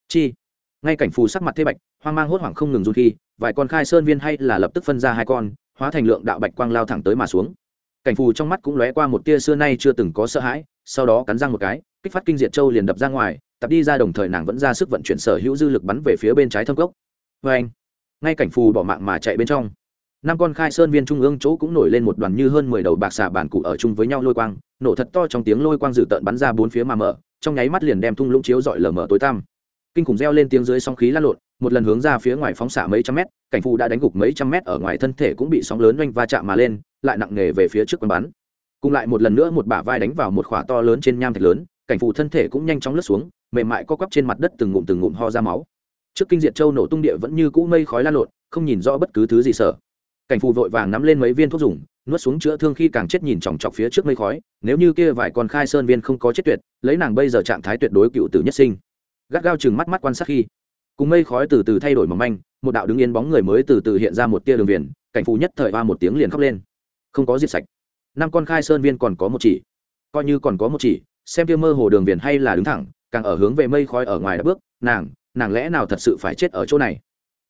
Chi. Ngay cảnh phù sắc mặt thế bạch, hoang mang hốt hoảng không ngừng run khi, vài con khai sơn viên hay là lập tức phân ra hai con, hóa thành lượng đạo bạch quang lao thẳng tới mà xuống. Cảnh phù trong mắt cũng lóe qua một tia xưa nay chưa từng có sợ hãi, sau đó cắn răng một cái kích phát kinh diệt châu liền đập ra ngoài, tập đi ra đồng thời nàng vẫn ra sức vận chuyển sở hữu dư lực bắn về phía bên trái thâm cốc. Vê anh, ngay cảnh phù bỏ mạng mà chạy bên trong. Năm con khai sơn viên trung ương chỗ cũng nổi lên một đoàn như hơn mười đầu bạc xà bản cụ ở chung với nhau lôi quang, nổ thật to trong tiếng lôi quang dự tợn bắn ra bốn phía mà mở, trong nháy mắt liền đem thung lũng chiếu dọi lở mở tối tăm. Kinh khủng reo lên tiếng dưới sóng khí lan lộn, một lần hướng ra phía ngoài phóng xạ mấy trăm mét, cảnh phù đã đánh gục mấy trăm mét ở ngoài thân thể cũng bị sóng lớn oanh va chạm mà lên, lại nặng nề về phía trước quần bắn. Cùng lại một lần nữa một bả vai đánh vào một khỏa to lớn trên nham thạch lớn cảnh phù thân thể cũng nhanh chóng lướt xuống, mềm mại co quắp trên mặt đất từng ngụm từng ngụm ho ra máu. Trước kinh diệt châu nổ tung địa vẫn như cũ mây khói lan lộn, không nhìn rõ bất cứ thứ gì sợ. Cảnh phù vội vàng nắm lên mấy viên thuốc dùng, nuốt xuống chữa thương khi càng chết nhìn chòng chọc phía trước mây khói, nếu như kia vài con khai sơn viên không có chết tuyệt, lấy nàng bây giờ trạng thái tuyệt đối cựu tử nhất sinh. Gắt gao chừng mắt mắt quan sát khi, cùng mây khói từ từ thay đổi mỏng manh, một đạo đứng yên bóng người mới từ từ hiện ra một tia đường viền, cảnh phù nhất thời ba một tiếng liền khóc lên. Không có diệt sạch. Năm con khai sơn viên còn có một chỉ. Coi như còn có một chỉ xem kia mơ hồ đường viền hay là đứng thẳng, càng ở hướng về mây khói ở ngoài đã bước, nàng nàng lẽ nào thật sự phải chết ở chỗ này?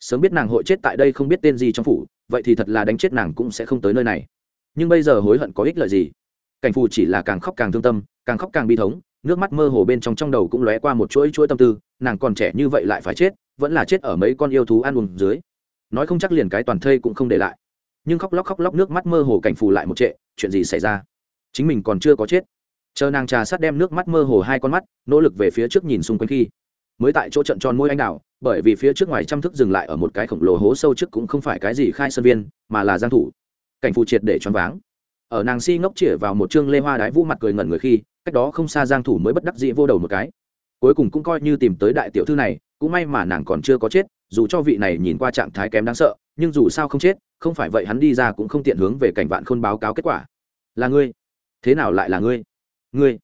Sớm biết nàng hội chết tại đây không biết tên gì trong phủ, vậy thì thật là đánh chết nàng cũng sẽ không tới nơi này. Nhưng bây giờ hối hận có ích lợi gì? Cảnh phù chỉ là càng khóc càng thương tâm, càng khóc càng bi thống, nước mắt mơ hồ bên trong trong đầu cũng lóe qua một chuỗi chuỗi tâm tư, nàng còn trẻ như vậy lại phải chết, vẫn là chết ở mấy con yêu thú ăn uống dưới. Nói không chắc liền cái toàn thây cũng không để lại. Nhưng khóc lóc khóc lóc nước mắt mơ hồ cảnh phù lại một trệ, chuyện gì xảy ra? Chính mình còn chưa có chết chờ nàng trà sát đem nước mắt mơ hồ hai con mắt, nỗ lực về phía trước nhìn xung quanh khi, mới tại chỗ trận tròn môi anh đào, bởi vì phía trước ngoài trăm thức dừng lại ở một cái khổng lồ hố sâu trước cũng không phải cái gì khai sơn viên, mà là giang thủ. Cảnh phù triệt để choáng váng. Ở nàng si ngốc chĩa vào một trương lê hoa đái vũ mặt cười ngẩn người khi, cách đó không xa giang thủ mới bất đắc dĩ vô đầu một cái. Cuối cùng cũng coi như tìm tới đại tiểu thư này, cũng may mà nàng còn chưa có chết, dù cho vị này nhìn qua trạng thái kém đáng sợ, nhưng dù sao không chết, không phải vậy hắn đi ra cũng không tiện hướng về cảnh vạn khôn báo cáo kết quả. Là ngươi. Thế nào lại là ngươi? Ngươi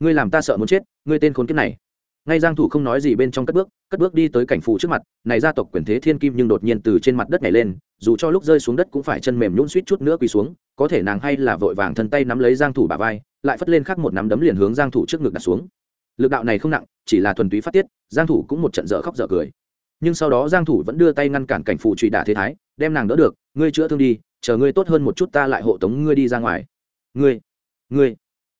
ngươi làm ta sợ muốn chết, ngươi tên khốn kiếp này. Ngay giang thủ không nói gì bên trong cất bước cất bước đi tới cảnh phù trước mặt, này gia tộc quyền thế thiên kim nhưng đột nhiên từ trên mặt đất nhảy lên, dù cho lúc rơi xuống đất cũng phải chân mềm nhũn suýt chút nữa quỳ xuống, có thể nàng hay là vội vàng thân tay nắm lấy giang thủ bả vai, lại phất lên khác một nắm đấm liền hướng giang thủ trước ngực đặt xuống. Lực đạo này không nặng, chỉ là thuần túy phát tiết, giang thủ cũng một trận dở khóc dở cười. Nhưng sau đó giang thủ vẫn đưa tay ngăn cản cảnh phù truy đả thế thái, đem nàng đỡ được, ngươi chữa thương đi, chờ ngươi tốt hơn một chút ta lại hộ tống ngươi đi ra ngoài. Ngươi ngươi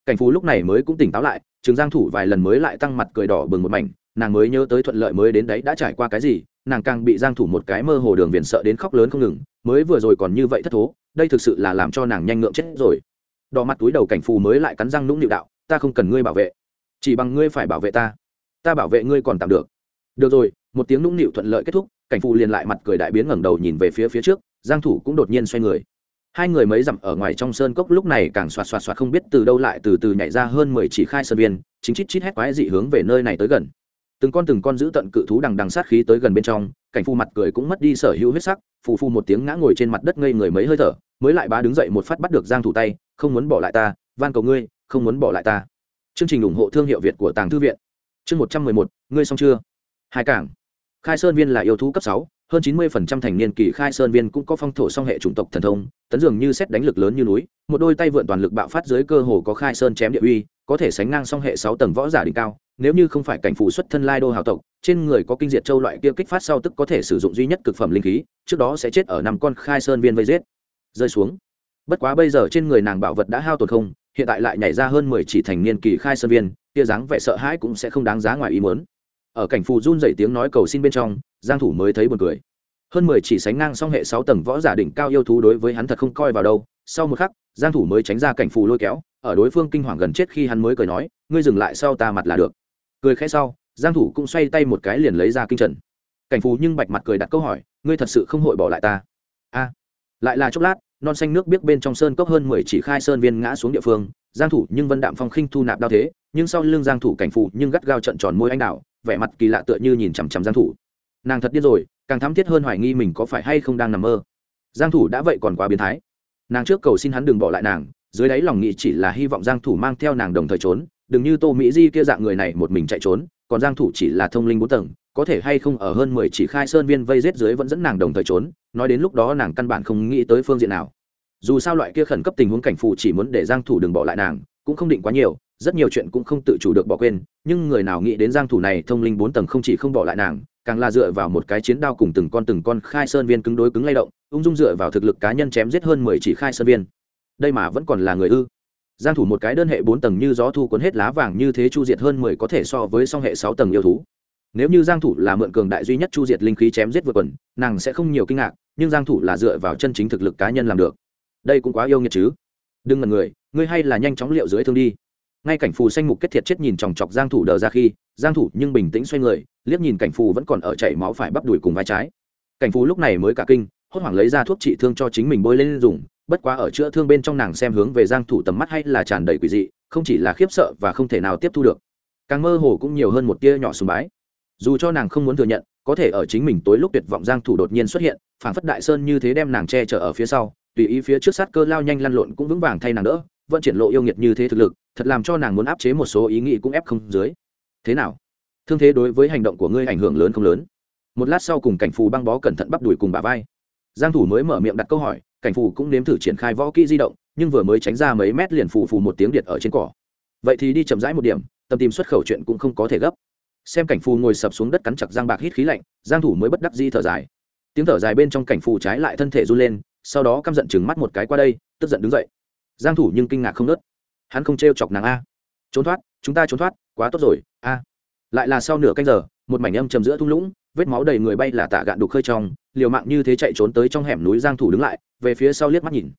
cảnh phù lúc này mới cũng tỉnh táo lại chứng giang thủ vài lần mới lại tăng mặt cười đỏ bừng một mảnh, nàng mới nhớ tới thuận lợi mới đến đấy đã trải qua cái gì, nàng càng bị giang thủ một cái mơ hồ đường viền sợ đến khóc lớn không ngừng, mới vừa rồi còn như vậy thất thố, đây thực sự là làm cho nàng nhanh ngượng chết rồi. Đỏ mặt túi đầu cảnh phù mới lại cắn răng nũng nịu đạo, ta không cần ngươi bảo vệ, chỉ bằng ngươi phải bảo vệ ta ta bảo vệ ngươi còn tạm được. Được rồi, một tiếng nũng nịu thuận lợi kết thúc, cảnh phù liền lại mặt cười đại biến ngẩng đầu nhìn về phía phía trước, giang thủ cũng đột nhiên xoay người hai người mấy dặm ở ngoài trong sơn cốc lúc này càng xoạt xoạt xoạt không biết từ đâu lại từ từ nhảy ra hơn mười chỉ khai sơn viên, chính chít chít hét quái dị hướng về nơi này tới gần. Từng con từng con giữ tận cự thú đằng đằng sát khí tới gần bên trong, cảnh phu mặt cười cũng mất đi sở hữu huyết sắc, phù phu một tiếng ngã ngồi trên mặt đất ngây người mấy hơi thở, mới lại bá đứng dậy một phát bắt được giang thủ tay, không muốn bỏ lại ta, van cầu ngươi, không muốn bỏ lại ta. Chương trình ủng hộ thương hiệu việt của tàng thư viện. Chương một trăm mười một, ngươi xong chưa? Hai cảng. Khai sơn viên là yêu thú cấp sáu hơn chín mươi phần trăm thành niên kỳ khai sơn viên cũng có phong thổ song hệ chủng tộc thần thông, tấn dường như xét đánh lực lớn như núi, một đôi tay vượn toàn lực bạo phát dưới cơ hồ có khai sơn chém địa uy, có thể sánh ngang song hệ sáu tầng võ giả đỉnh cao, nếu như không phải cảnh phụ xuất thân lai đô hào tộc, trên người có kinh diệt châu loại kia kích phát sau tức có thể sử dụng duy nhất cực phẩm linh khí, trước đó sẽ chết ở năm con khai sơn viên vây giết. Rơi xuống. Bất quá bây giờ trên người nàng bảo vật đã hao tổn không, hiện tại lại nhảy ra hơn mười chỉ thành niên kỳ khai sơn viên kia dáng vẻ sợ hãi cũng sẽ không đáng giá ngoài ý muốn. Ở cảnh phù run dậy tiếng nói cầu xin bên trong giang thủ mới thấy buồn cười. Hơn mười chỉ sánh ngang song hệ sáu tầng võ giả đỉnh cao yêu thú đối với hắn thật không coi vào đâu. Sau một khắc giang thủ mới tránh ra cảnh phù lôi kéo ở đối phương kinh hoàng gần chết khi hắn mới cười nói ngươi dừng lại sau ta mặt là được. Cười khẽ sau giang thủ cũng xoay tay một cái liền lấy ra kinh trần cảnh phù nhưng bạch mặt cười đặt câu hỏi ngươi thật sự không hội bỏ lại ta? A. Lại là chốc lát non xanh nước biết bên trong sơn cốc hơn mười chỉ khai sơn viên ngã xuống địa phương giang thủ nhưng vân đạm phong khinh thu nạp đao thế nhưng sau lưng giang thủ cảnh phù nhưng gắt gao trận tròn môi anh đảo, vẻ mặt kỳ lạ tựa như nhìn chằm chằm giang thủ nàng thật điên rồi, càng thắm thiết hơn hoài nghi mình có phải hay không đang nằm mơ. Giang thủ đã vậy còn quá biến thái. Nàng trước cầu xin hắn đừng bỏ lại nàng, dưới đáy lòng nghĩ chỉ là hy vọng giang thủ mang theo nàng đồng thời trốn, đừng như tô mỹ di kia dạng người này một mình chạy trốn, còn giang thủ chỉ là thông linh bốn tầng, có thể hay không ở hơn 10 chỉ khai sơn viên vây giết dưới vẫn dẫn nàng đồng thời trốn, nói đến lúc đó nàng căn bản không nghĩ tới phương diện nào. Dù sao loại kia khẩn cấp tình huống cảnh phù chỉ muốn để giang thủ đừng bỏ lại nàng, cũng không định quá nhiều, rất nhiều chuyện cũng không tự chủ được bỏ quên, nhưng người nào nghĩ đến giang thủ này thông linh bốn tầng không chỉ không bỏ lại nàng càng là dựa vào một cái chiến đao cùng từng con từng con khai sơn viên cứng đối cứng lay động, ung dung dựa vào thực lực cá nhân chém giết hơn 10 chỉ khai sơn viên. Đây mà vẫn còn là người ư? Giang thủ một cái đơn hệ bốn tầng như gió thu cuốn hết lá vàng như thế chu diệt hơn 10 có thể so với song hệ sáu tầng yêu thú. Nếu như giang thủ là mượn cường đại duy nhất chu diệt linh khí chém giết vượt quần, nàng sẽ không nhiều kinh ngạc, nhưng giang thủ là dựa vào chân chính thực lực cá nhân làm được. Đây cũng quá yêu nghiệt chứ? Đừng ngần người, ngươi hay là nhanh chóng liệu dưới thương đi ngay cảnh phù xanh mục kết thiệt chết nhìn chòng chọc giang thủ đờ ra khi, giang thủ nhưng bình tĩnh xoay người, liếc nhìn cảnh phù vẫn còn ở chảy máu phải bắp đuổi cùng vai trái. Cảnh phù lúc này mới cả kinh, hốt hoảng lấy ra thuốc trị thương cho chính mình bôi lên dùng, bất quá ở chữa thương bên trong nàng xem hướng về giang thủ tầm mắt hay là tràn đầy quỷ dị, không chỉ là khiếp sợ và không thể nào tiếp thu được. Càng mơ hồ cũng nhiều hơn một tia nhỏ sùng bái. Dù cho nàng không muốn thừa nhận, có thể ở chính mình tối lúc tuyệt vọng giang thủ đột nhiên xuất hiện, phảng phất đại sơn như thế đem nàng che chở ở phía sau, tùy ý phía trước sát cơ lao nhanh lăn lộn cũng vững vàng thay nàng đỡ vẫn triển lộ yêu nghiệt như thế thực lực, thật làm cho nàng muốn áp chế một số ý nghĩ cũng ép không dưới. Thế nào? Thương thế đối với hành động của ngươi ảnh hưởng lớn không lớn? Một lát sau cùng cảnh phù băng bó cẩn thận bắp đùi cùng bà vai. Giang thủ mới mở miệng đặt câu hỏi, cảnh phù cũng nếm thử triển khai võ kỹ di động, nhưng vừa mới tránh ra mấy mét liền phù phù một tiếng điện ở trên cỏ. Vậy thì đi chậm rãi một điểm tâm tìm xuất khẩu chuyện cũng không có thể gấp. Xem cảnh phù ngồi sập xuống đất cắn chặt giang bạc hít khí lạnh, giang thủ mới bất đắc dĩ thở dài. Tiếng thở dài bên trong cảnh phù trái lại thân thể run lên, sau đó căm giận chừng mắt một cái qua đây, tức giận đứng dậy giang thủ nhưng kinh ngạc không nớt. Hắn không treo chọc nàng a. Trốn thoát, chúng ta trốn thoát, quá tốt rồi, a. Lại là sau nửa canh giờ, một mảnh âm trầm giữa thung lũng, vết máu đầy người bay là tạ gạn đục khơi trong, liều mạng như thế chạy trốn tới trong hẻm núi giang thủ đứng lại, về phía sau liếc mắt nhìn.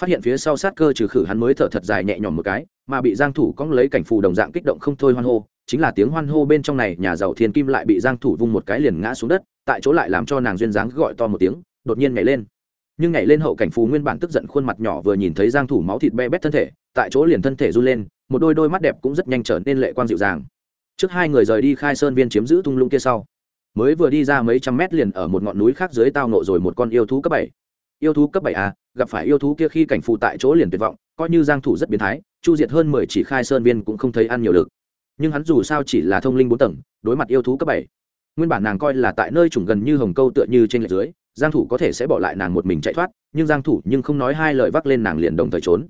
Phát hiện phía sau sát cơ trừ khử hắn mới thở thật dài nhẹ nhõm một cái, mà bị giang thủ cong lấy cảnh phù đồng dạng kích động không thôi hoan hô, chính là tiếng hoan hô bên trong này nhà giàu thiên kim lại bị giang thủ vung một cái liền ngã xuống đất, tại chỗ lại làm cho nàng duyên dáng gọi to một tiếng, đột nhiên nhảy lên nhưng nhảy lên hậu cảnh phù nguyên bản tức giận khuôn mặt nhỏ vừa nhìn thấy giang thủ máu thịt be bét thân thể, tại chỗ liền thân thể run lên, một đôi đôi mắt đẹp cũng rất nhanh trở nên lệ quang dịu dàng. Trước hai người rời đi khai sơn viên chiếm giữ tung lũng kia sau, mới vừa đi ra mấy trăm mét liền ở một ngọn núi khác dưới tao nộ rồi một con yêu thú cấp bảy. Yêu thú cấp bảy a gặp phải yêu thú kia khi cảnh phù tại chỗ liền tuyệt vọng, coi như giang thủ rất biến thái, chu diệt hơn 10 chỉ khai sơn viên cũng không thấy ăn nhiều lực. Nhưng hắn dù sao chỉ là thông linh bốn tầng, đối mặt yêu thú cấp bảy, nguyên bản nàng coi là tại nơi trùng gần như hồng câu tựa như trên lệch dưới giang thủ có thể sẽ bỏ lại nàng một mình chạy thoát, nhưng giang thủ nhưng không nói hai lời vác lên nàng liền đồng thời trốn.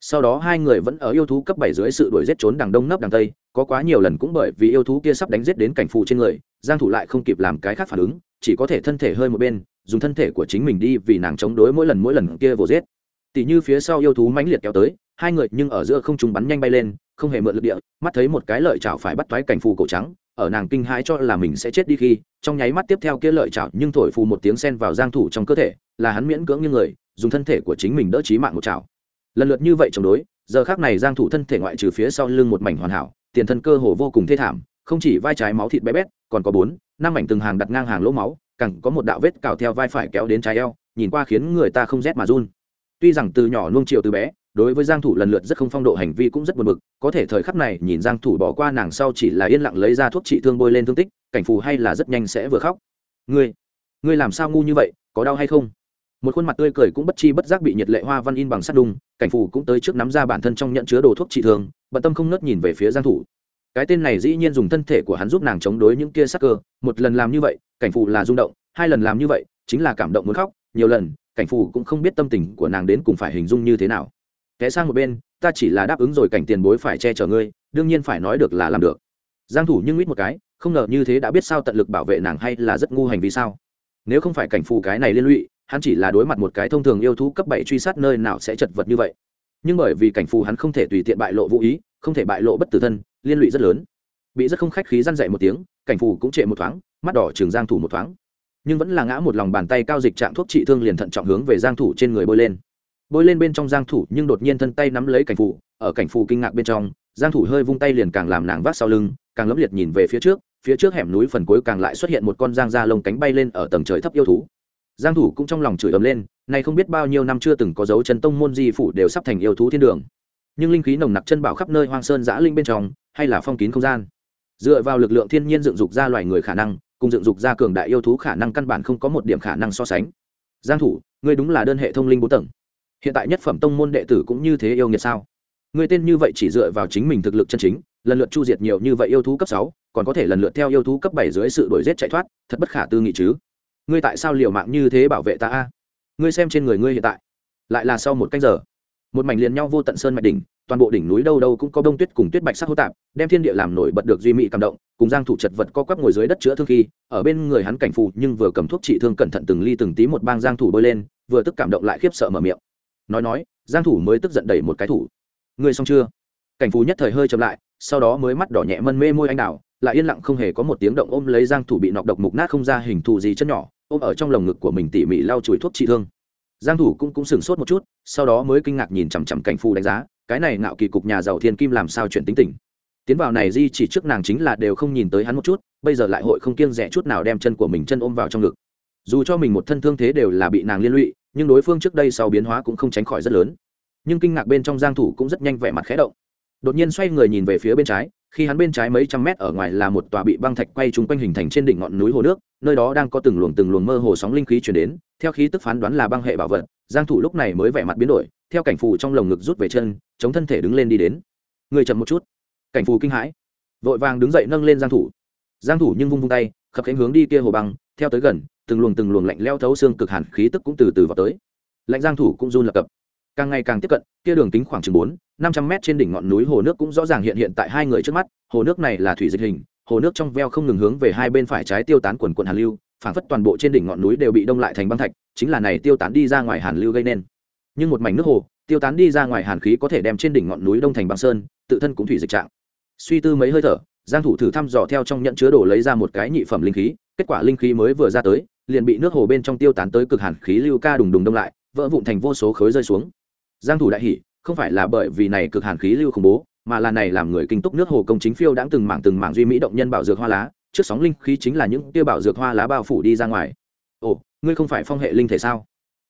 Sau đó hai người vẫn ở yêu thú cấp bảy dưới sự đuổi giết trốn đằng đông nấp đằng tây, có quá nhiều lần cũng bởi vì yêu thú kia sắp đánh giết đến cảnh phù trên người, giang thủ lại không kịp làm cái khác phản ứng, chỉ có thể thân thể hơi một bên, dùng thân thể của chính mình đi vì nàng chống đối mỗi lần mỗi lần kia vô giết. Tỷ như phía sau yêu thú mãnh liệt kéo tới, hai người nhưng ở giữa không trung bắn nhanh bay lên, không hề mượn lực địa, mắt thấy một cái lợi chảo phải bắt toái cảnh phù cổ trắng ở nàng kinh hãi cho là mình sẽ chết đi khi, trong nháy mắt tiếp theo kia lợi chảo nhưng thổi phù một tiếng sen vào giang thủ trong cơ thể, là hắn miễn cưỡng như người, dùng thân thể của chính mình đỡ chí mạng một chảo. Lần lượt như vậy chống đối, giờ khắc này giang thủ thân thể ngoại trừ phía sau lưng một mảnh hoàn hảo, tiền thân cơ hồ vô cùng thê thảm, không chỉ vai trái máu thịt bé bét, còn có bốn, năm mảnh từng hàng đặt ngang hàng lỗ máu cẳng có một đạo vết cào theo vai phải kéo đến trái eo, nhìn qua khiến người ta không rét mà run. Tuy rằng từ nhỏ nuông chiều từ bé đối với giang thủ lần lượt rất không phong độ, hành vi cũng rất buồn bực. Có thể thời khắc này nhìn giang thủ bỏ qua nàng sau chỉ là yên lặng lấy ra thuốc trị thương bôi lên thương tích, cảnh phù hay là rất nhanh sẽ vừa khóc. Ngươi ngươi làm sao ngu như vậy, có đau hay không? Một khuôn mặt tươi cười cũng bất chi bất giác bị nhiệt lệ hoa văn in bằng sắt đung cảnh phù cũng tới trước nắm ra bản thân trong nhận chứa đồ thuốc trị thương, bận tâm không nớt nhìn về phía giang thủ. Cái tên này dĩ nhiên dùng thân thể của hắn giúp nàng chống đối những kia sắc cơ, một lần làm như vậy, cảnh phù là rung động, hai lần làm như vậy, chính là cảm động muốn khóc, nhiều lần, cảnh phù cũng không biết tâm tình của nàng đến cùng phải hình dung như thế nào té sang một bên, ta chỉ là đáp ứng rồi cảnh tiền bối phải che chở ngươi, đương nhiên phải nói được là làm được. Giang thủ nhưng mít một cái, không ngờ như thế đã biết sao tận lực bảo vệ nàng hay là rất ngu hành vi sao. Nếu không phải cảnh phù cái này liên lụy, hắn chỉ là đối mặt một cái thông thường yêu thú cấp bảy truy sát nơi nào sẽ chật vật như vậy. Nhưng bởi vì cảnh phù hắn không thể tùy tiện bại lộ vũ ý, không thể bại lộ bất tử thân, liên lụy rất lớn. Bị rất không khách khí răn dậy một tiếng, cảnh phù cũng trệ một thoáng, mắt đỏ trường giang thủ một thoáng. Nhưng vẫn là ngã một lòng bàn tay cao dịch trạng thuốc trị thương liền thận trọng hướng về giang thủ trên người bôi lên bôi lên bên trong giang thủ nhưng đột nhiên thân tay nắm lấy cảnh phụ, ở cảnh phụ kinh ngạc bên trong giang thủ hơi vung tay liền càng làm nàng vác sau lưng càng lấm liệt nhìn về phía trước phía trước hẻm núi phần cuối càng lại xuất hiện một con giang da lông cánh bay lên ở tầng trời thấp yêu thú. Giang thủ cũng trong lòng chửi ầm lên này không biết bao nhiêu năm chưa từng có dấu chân tông môn di phủ đều sắp thành yêu thú thiên đường. Nhưng linh khí nồng nặc chân bảo khắp nơi hoang sơn giã linh bên trong hay là phong kín không gian. Dựa vào lực lượng thiên nhiên dựng dục ra loài người khả năng cùng dựng dục ra cường đại yêu thú khả năng căn bản không có một điểm khả năng so sánh. Giang thủ ngươi đúng là đơn hệ thông linh bốn tầng hiện tại nhất phẩm tông môn đệ tử cũng như thế yêu nghiệt sao? Người tên như vậy chỉ dựa vào chính mình thực lực chân chính, lần lượt chu diệt nhiều như vậy yêu thú cấp sáu, còn có thể lần lượt theo yêu thú cấp bảy dưới sự đuổi giết chạy thoát, thật bất khả tư nghị chứ. Ngươi tại sao liều mạng như thế bảo vệ ta a? Ngươi xem trên người ngươi hiện tại, lại là sau một canh giờ. Một mảnh liền nhau vô tận sơn mạch đỉnh, toàn bộ đỉnh núi đâu đâu cũng có bông tuyết cùng tuyết bạch sắc hô tạp, đem thiên địa làm nổi bật được duy mỹ cảm động, cùng giang thủ chật vật co quắp ngồi dưới đất chữa thương khi, ở bên người hắn cảnh phù nhưng vừa cầm thuốc trị thương cẩn thận từng ly từng tí một bang giang thủ bơi lên, vừa tức cảm động lại khiếp sợ mở miệng nói nói, giang thủ mới tức giận đẩy một cái thủ. Ngươi xong chưa? Cảnh phù nhất thời hơi chậm lại, sau đó mới mắt đỏ nhẹ mân mê môi anh đào, lại yên lặng không hề có một tiếng động ôm lấy giang thủ bị nọc độc mục nát không ra hình thù gì chân nhỏ, ôm ở trong lồng ngực của mình tỉ mỉ lau chùi thuốc trị thương. Giang thủ cũng cũng sừng sốt một chút, sau đó mới kinh ngạc nhìn chằm chằm cảnh phù đánh giá, cái này ngạo kỳ cục nhà giàu thiên kim làm sao chuyện tính tình. Tiến vào này di chỉ trước nàng chính là đều không nhìn tới hắn một chút, bây giờ lại hội không kiêng dè chút nào đem chân của mình chân ôm vào trong ngực. Dù cho mình một thân thương thế đều là bị nàng liên lụy nhưng đối phương trước đây sau biến hóa cũng không tránh khỏi rất lớn. Nhưng kinh ngạc bên trong giang thủ cũng rất nhanh vẻ mặt khẽ động. Đột nhiên xoay người nhìn về phía bên trái, khi hắn bên trái mấy trăm mét ở ngoài là một tòa bị băng thạch quay trúng quanh hình thành trên đỉnh ngọn núi hồ nước, nơi đó đang có từng luồng từng luồng mơ hồ sóng linh khí truyền đến, theo khí tức phán đoán là băng hệ bảo vật, giang thủ lúc này mới vẻ mặt biến đổi, theo cảnh phù trong lồng ngực rút về chân, chống thân thể đứng lên đi đến. Người chậm một chút. Cảnh phù kinh hãi. Vội vàng đứng dậy nâng lên giang thủ. Giang thủ nhưng vung vung tay khập khiễng hướng đi kia hồ băng, theo tới gần, từng luồng từng luồng lạnh leo thấu xương cực hàn khí tức cũng từ từ vào tới. Lạnh giang thủ cũng run lập cập. Càng ngày càng tiếp cận, kia đường kính khoảng chừng bốn, năm trăm mét trên đỉnh ngọn núi hồ nước cũng rõ ràng hiện hiện tại hai người trước mắt, hồ nước này là thủy dịch hình, hồ nước trong veo không ngừng hướng về hai bên phải trái tiêu tán quần quần hàn lưu, phảng phất toàn bộ trên đỉnh ngọn núi đều bị đông lại thành băng thạch, chính là này tiêu tán đi ra ngoài hàn lưu gây nên. Nhưng một mảnh nước hồ, tiêu tán đi ra ngoài hàn khí có thể đem trên đỉnh ngọn núi đông thành băng sơn, tự thân cũng thủy dịch trạng. Suy tư mấy hơi thở giang thủ thử thăm dò theo trong nhận chứa đồ lấy ra một cái nhị phẩm linh khí, kết quả linh khí mới vừa ra tới, liền bị nước hồ bên trong tiêu tán tới cực hàn khí lưu ca đùng đùng đông lại, vỡ vụn thành vô số khối rơi xuống. Giang thủ đại hỉ, không phải là bởi vì này cực hàn khí lưu khủng bố, mà là này làm người kinh túc nước hồ công chính phiêu đãng từng mảng từng mảng duy mỹ động nhân bảo dược hoa lá, trước sóng linh khí chính là những tiêu bảo dược hoa lá bao phủ đi ra ngoài. Ồ, ngươi không phải phong hệ linh thể sao?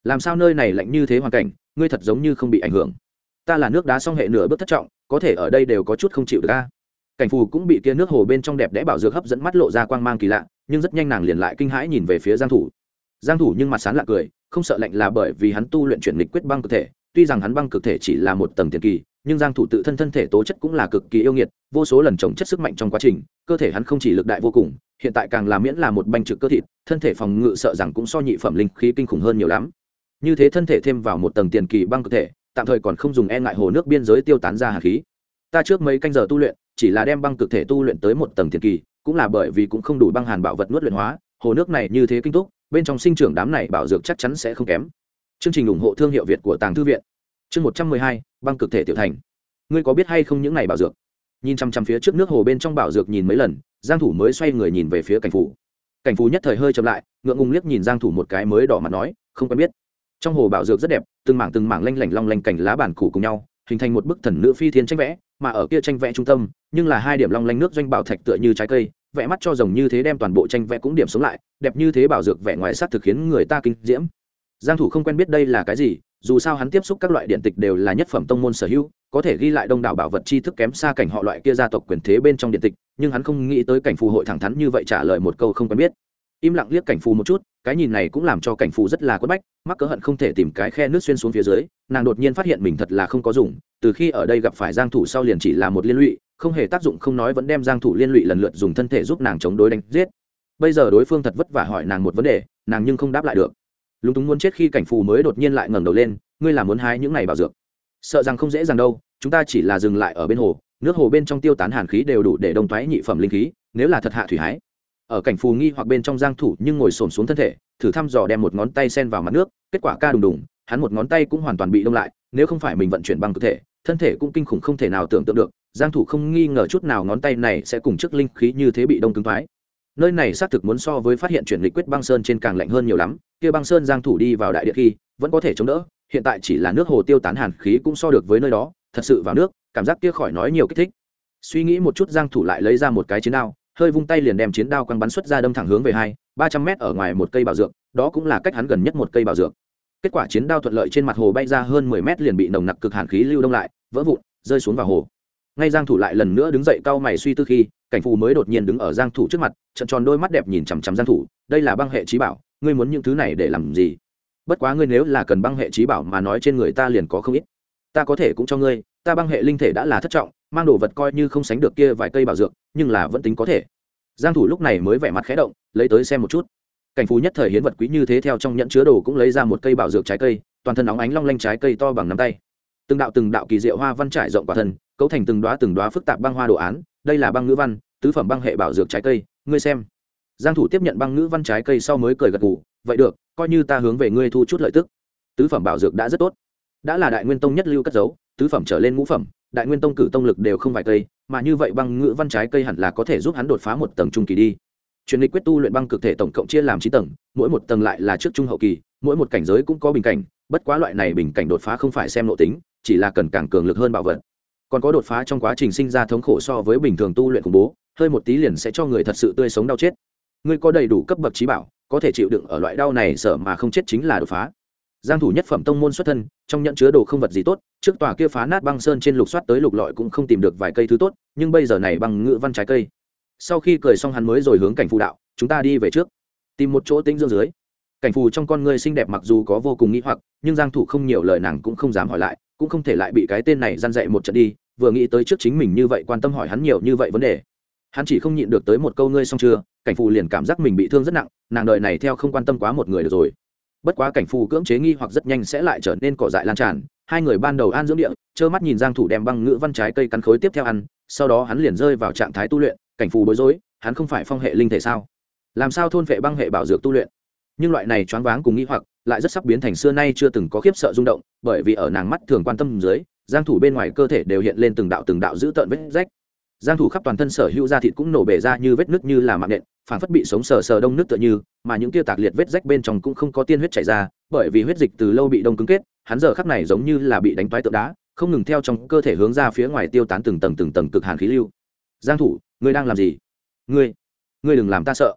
Làm sao nơi này lạnh như thế hoàn cảnh, ngươi thật giống như không bị ảnh hưởng. Ta là nước đá song hệ nửa bước thất trọng, có thể ở đây đều có chút không chịu được a cảnh phù cũng bị kia nước hồ bên trong đẹp đẽ bảo dược hấp dẫn mắt lộ ra quang mang kỳ lạ, nhưng rất nhanh nàng liền lại kinh hãi nhìn về phía giang thủ. Giang thủ nhưng mặt sán lạ cười, không sợ lạnh là bởi vì hắn tu luyện chuyển lịch quyết băng cực thể, tuy rằng hắn băng cực thể chỉ là một tầng tiền kỳ, nhưng giang thủ tự thân thân thể tố chất cũng là cực kỳ yêu nghiệt, vô số lần trồng chất sức mạnh trong quá trình, cơ thể hắn không chỉ lực đại vô cùng, hiện tại càng là miễn là một banh trực cơ thịt, thân thể phòng ngự sợ rằng cũng so nhị phẩm linh khí kinh khủng hơn nhiều lắm. Như thế thân thể thêm vào một tầng tiền kỳ băng cực thể, tạm thời còn không dùng e ngại hồ nước biên giới tiêu tán ra hàn khí. Ta trước mấy canh giờ tu luyện chỉ là đem băng cực thể tu luyện tới một tầng tiền kỳ, cũng là bởi vì cũng không đủ băng hàn bảo vật nuốt luyện hóa, hồ nước này như thế kinh túc, bên trong sinh trưởng đám này bảo dược chắc chắn sẽ không kém. Chương trình ủng hộ thương hiệu việt của tàng thư viện. Chương một trăm mười hai, băng cực thể tiểu thành. Ngươi có biết hay không những này bảo dược? Nhìn chằm chằm phía trước nước hồ bên trong bảo dược nhìn mấy lần, giang thủ mới xoay người nhìn về phía cảnh phủ. Cảnh phủ nhất thời hơi chậm lại, ngượng ngùng liếc nhìn giang thủ một cái mới đỏ mặt nói, không quen biết. Trong hồ bảo dược rất đẹp, từng mảng từng mảng lanh lảnh long lanh cảnh lá bản củ cùng nhau, hình thành một bức thần nữ phi thiên tranh vẽ mà ở kia tranh vẽ trung tâm, nhưng là hai điểm long lanh nước doanh bảo thạch tựa như trái cây, vẽ mắt cho rồng như thế đem toàn bộ tranh vẽ cũng điểm sống lại, đẹp như thế bảo dược vẽ ngoài sắc thực khiến người ta kinh diễm. Giang thủ không quen biết đây là cái gì, dù sao hắn tiếp xúc các loại điện tịch đều là nhất phẩm tông môn sở hữu, có thể ghi lại đông đảo bảo vật tri thức kém xa cảnh họ loại kia gia tộc quyền thế bên trong điện tịch, nhưng hắn không nghĩ tới cảnh phù hội thẳng thắn như vậy trả lời một câu không quen biết im lặng liếc cảnh phù một chút, cái nhìn này cũng làm cho cảnh phù rất là quất bách, mắc cỡ hận không thể tìm cái khe nước xuyên xuống phía dưới, nàng đột nhiên phát hiện mình thật là không có dùng, từ khi ở đây gặp phải giang thủ sau liền chỉ là một liên lụy, không hề tác dụng, không nói vẫn đem giang thủ liên lụy lần lượt dùng thân thể giúp nàng chống đối đánh giết. Bây giờ đối phương thật vất vả hỏi nàng một vấn đề, nàng nhưng không đáp lại được. Lúng túng muốn chết khi cảnh phù mới đột nhiên lại ngẩng đầu lên, ngươi là muốn hái những này bảo dược. Sợ rằng không dễ dàng đâu, chúng ta chỉ là dừng lại ở bên hồ, nước hồ bên trong tiêu tán hàn khí đều đủ để đông thoái nhị phẩm linh khí, nếu là thật hạ thủy hái ở cảnh phù nghi hoặc bên trong giang thủ nhưng ngồi sồn xuống thân thể, thử thăm dò đem một ngón tay sen vào mặt nước, kết quả ca đùng đùng, hắn một ngón tay cũng hoàn toàn bị đông lại, nếu không phải mình vận chuyển bằng cơ thể, thân thể cũng kinh khủng không thể nào tưởng tượng được, giang thủ không nghi ngờ chút nào ngón tay này sẽ cùng trước linh khí như thế bị đông cứng thoái. Nơi này xác thực muốn so với phát hiện chuyển lịch quyết băng sơn trên càng lạnh hơn nhiều lắm, kia băng sơn giang thủ đi vào đại địa khi, vẫn có thể chống đỡ, hiện tại chỉ là nước hồ tiêu tán hàn khí cũng so được với nơi đó, thật sự vào nước, cảm giác kia khỏi nói nhiều kích thích. Suy nghĩ một chút giang thủ lại lấy ra một cái chiến đao hơi vung tay liền đem chiến đao quăng bắn xuất ra đâm thẳng hướng về hai, ba trăm mét ở ngoài một cây bảo dược, đó cũng là cách hắn gần nhất một cây bảo dược. Kết quả chiến đao thuận lợi trên mặt hồ bay ra hơn mười mét liền bị nồng nặc cực hàn khí lưu đông lại, vỡ vụn, rơi xuống vào hồ. Ngay giang thủ lại lần nữa đứng dậy cau mày suy tư khi, cảnh phù mới đột nhiên đứng ở giang thủ trước mặt trận tròn đôi mắt đẹp nhìn chằm chằm giang thủ, đây là băng hệ trí bảo, ngươi muốn những thứ này để làm gì? Bất quá ngươi nếu là cần băng hệ trí bảo mà nói trên người ta liền có không ít. Ta có thể cũng cho ngươi, ta băng hệ linh thể đã là thất trọng mang đồ vật coi như không sánh được kia vài cây bảo dược, nhưng là vẫn tính có thể. Giang thủ lúc này mới vẻ mặt khẽ động, lấy tới xem một chút. Cảnh phú nhất thời hiến vật quý như thế theo trong nhẫn chứa đồ cũng lấy ra một cây bảo dược trái cây, toàn thân óng ánh long lanh trái cây to bằng nắm tay. Từng đạo từng đạo kỳ diệu hoa văn trải rộng quả thân, cấu thành từng đóa từng đóa phức tạp băng hoa đồ án, đây là băng ngữ văn, tứ phẩm băng hệ bảo dược trái cây, ngươi xem. Giang thủ tiếp nhận băng ngữ văn trái cây sau mới cười gật gù, vậy được, coi như ta hướng về ngươi thu chút lợi tức. Tứ phẩm bảo dược đã rất tốt. Đã là đại nguyên tông nhất lưu cất giấu, tứ phẩm trở lên ngũ phẩm đại nguyên tông cử tông lực đều không vài cây, mà như vậy băng ngữ văn trái cây hẳn là có thể giúp hắn đột phá một tầng trung kỳ đi. Truyền lịch quyết tu luyện băng cực thể tổng cộng chia làm chín tầng, mỗi một tầng lại là trước trung hậu kỳ, mỗi một cảnh giới cũng có bình cảnh, bất quá loại này bình cảnh đột phá không phải xem nội tính, chỉ là cần càng cường lực hơn bảo vật. Còn có đột phá trong quá trình sinh ra thống khổ so với bình thường tu luyện khủng bố, hơi một tí liền sẽ cho người thật sự tươi sống đau chết. Ngươi có đầy đủ cấp bậc trí bảo, có thể chịu đựng ở loại đau này sợ mà không chết chính là đột phá giang thủ nhất phẩm tông môn xuất thân, trong nhận chứa đồ không vật gì tốt, trước tòa kia phá nát băng sơn trên lục soát tới lục lọi cũng không tìm được vài cây thứ tốt, nhưng bây giờ này bằng ngựa văn trái cây. Sau khi cười xong hắn mới rồi hướng cảnh phù đạo, chúng ta đi về trước, tìm một chỗ tĩnh dưỡng dưới. Cảnh phù trong con người xinh đẹp mặc dù có vô cùng nghĩ hoặc, nhưng giang thủ không nhiều lời nàng cũng không dám hỏi lại, cũng không thể lại bị cái tên này gian dạy một trận đi, vừa nghĩ tới trước chính mình như vậy quan tâm hỏi hắn nhiều như vậy vấn đề. Hắn chỉ không nhịn được tới một câu ngươi xong chưa? Cảnh phù liền cảm giác mình bị thương rất nặng, nàng đợi này theo không quan tâm quá một người được rồi bất quá cảnh phù cưỡng chế nghi hoặc rất nhanh sẽ lại trở nên cỏ dại lan tràn. Hai người ban đầu an dưỡng địa, trơ mắt nhìn giang thủ đem băng ngữ văn trái cây cắn khối tiếp theo ăn, sau đó hắn liền rơi vào trạng thái tu luyện, cảnh phù bối rối, hắn không phải phong hệ linh thể sao? Làm sao thôn vệ băng hệ bảo dược tu luyện? Nhưng loại này choáng váng cùng nghi hoặc lại rất sắp biến thành xưa nay chưa từng có khiếp sợ rung động, bởi vì ở nàng mắt thường quan tâm dưới, giang thủ bên ngoài cơ thể đều hiện lên từng đạo từng đạo dữ tợn vết rách. Giang thủ khắp toàn thân sở hữu da thịt cũng nổ bể ra như vết nứt như là mạng nện phản phất bị sống sờ sờ đông nước tựa như, mà những kia tạc liệt vết rách bên trong cũng không có tiên huyết chảy ra, bởi vì huyết dịch từ lâu bị đông cứng kết, hắn giờ khắc này giống như là bị đánh toái tượng đá, không ngừng theo trong cơ thể hướng ra phía ngoài tiêu tán từng tầng từng tầng cực hàn khí lưu. Giang thủ, ngươi đang làm gì? Ngươi ngươi đừng làm ta sợ.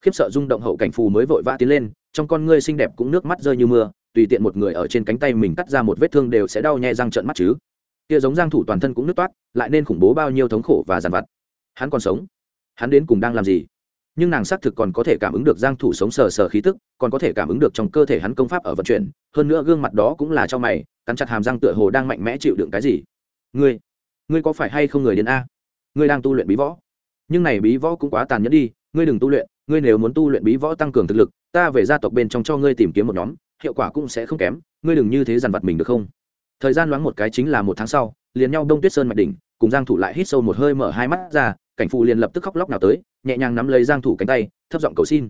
Khiếp sợ rung động hậu cảnh phù mới vội vã tiến lên, trong con ngươi xinh đẹp cũng nước mắt rơi như mưa, tùy tiện một người ở trên cánh tay mình cắt ra một vết thương đều sẽ đau nhè răng trợn mắt chứ. Kia giống giang thủ toàn thân cũng nứt toát, lại nên khủng bố bao nhiêu thống khổ và giàn vặt. Hắn còn sống. Hắn đến cùng đang làm gì? Nhưng nàng xác thực còn có thể cảm ứng được giang thủ sống sờ sờ khí tức, còn có thể cảm ứng được trong cơ thể hắn công pháp ở vận chuyển, hơn nữa gương mặt đó cũng là cho mày, cắn chặt hàm răng tựa hồ đang mạnh mẽ chịu đựng cái gì. Ngươi ngươi có phải hay không người đến a? Ngươi đang tu luyện bí võ. Nhưng này bí võ cũng quá tàn nhẫn đi, ngươi đừng tu luyện, ngươi nếu muốn tu luyện bí võ tăng cường thực lực, ta về gia tộc bên trong cho ngươi tìm kiếm một nhóm, hiệu quả cũng sẽ không kém, ngươi đừng như thế dằn vặt mình được không? Thời gian loáng một cái chính là một tháng sau, liền nhau đông tuyết sơn mạch đỉnh, cùng giang thủ lại hít sâu một hơi mở hai mắt ra cảnh phù liền lập tức khóc lóc nào tới, nhẹ nhàng nắm lấy giang thủ cánh tay, thấp giọng cầu xin.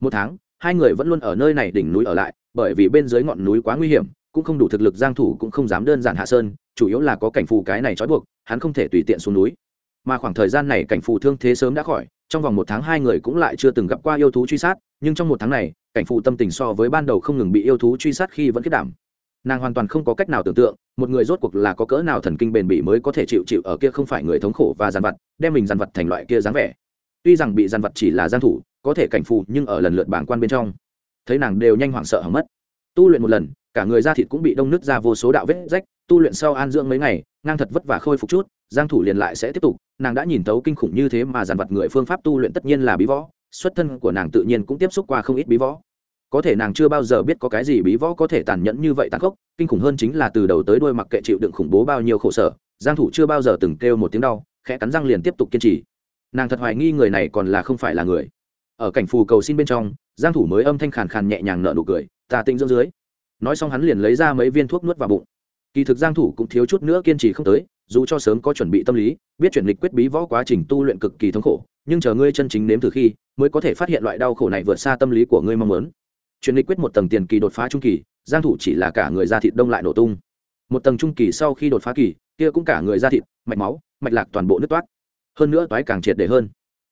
Một tháng, hai người vẫn luôn ở nơi này đỉnh núi ở lại, bởi vì bên dưới ngọn núi quá nguy hiểm, cũng không đủ thực lực giang thủ cũng không dám đơn giản hạ sơn, chủ yếu là có cảnh phù cái này trói buộc, hắn không thể tùy tiện xuống núi. Mà khoảng thời gian này cảnh phù thương thế sớm đã khỏi, trong vòng một tháng hai người cũng lại chưa từng gặp qua yêu thú truy sát, nhưng trong một tháng này, cảnh phù tâm tình so với ban đầu không ngừng bị yêu thú truy sát khi vẫn kết đảm nàng hoàn toàn không có cách nào tưởng tượng, một người rốt cuộc là có cỡ nào thần kinh bền bỉ mới có thể chịu chịu ở kia không phải người thống khổ và giàn vật đem mình giàn vật thành loại kia dáng vẻ. Tuy rằng bị giàn vật chỉ là giang thủ, có thể cảnh phù nhưng ở lần lượt bảng quan bên trong, thấy nàng đều nhanh hoảng sợ hỏng mất. Tu luyện một lần, cả người da thịt cũng bị đông nứt ra vô số đạo vết rách, tu luyện sau an dưỡng mấy ngày, ngang thật vất vả khôi phục chút, giang thủ liền lại sẽ tiếp tục, nàng đã nhìn tấu kinh khủng như thế mà giàn vật người phương pháp tu luyện tất nhiên là bí võ, xuất thân của nàng tự nhiên cũng tiếp xúc qua không ít bí võ có thể nàng chưa bao giờ biết có cái gì bí võ có thể tàn nhẫn như vậy tàn khốc, kinh khủng hơn chính là từ đầu tới đuôi mặc kệ chịu đựng khủng bố bao nhiêu khổ sở, giang thủ chưa bao giờ từng kêu một tiếng đau, khẽ cắn răng liền tiếp tục kiên trì. Nàng thật hoài nghi người này còn là không phải là người. Ở cảnh phù cầu xin bên trong, giang thủ mới âm thanh khàn khàn nhẹ nhàng nở nụ cười, ta tinh dưỡng dưới. Nói xong hắn liền lấy ra mấy viên thuốc nuốt vào bụng. Kỳ thực giang thủ cũng thiếu chút nữa kiên trì không tới, dù cho sớm có chuẩn bị tâm lý, biết chuyển lịch quyết bí võ quá trình tu luyện cực kỳ thống khổ, nhưng chờ ngươi chân chính nếm thử khi, mới có thể phát hiện loại đau khổ này vượt xa tâm lý của ngươi mong muốn chuyển lịch quyết một tầng tiền kỳ đột phá trung kỳ, giang thủ chỉ là cả người da thịt đông lại nổ tung. Một tầng trung kỳ sau khi đột phá kỳ, kia cũng cả người da thịt, mạch máu, mạch lạc toàn bộ nứt toát. Hơn nữa toái càng triệt để hơn.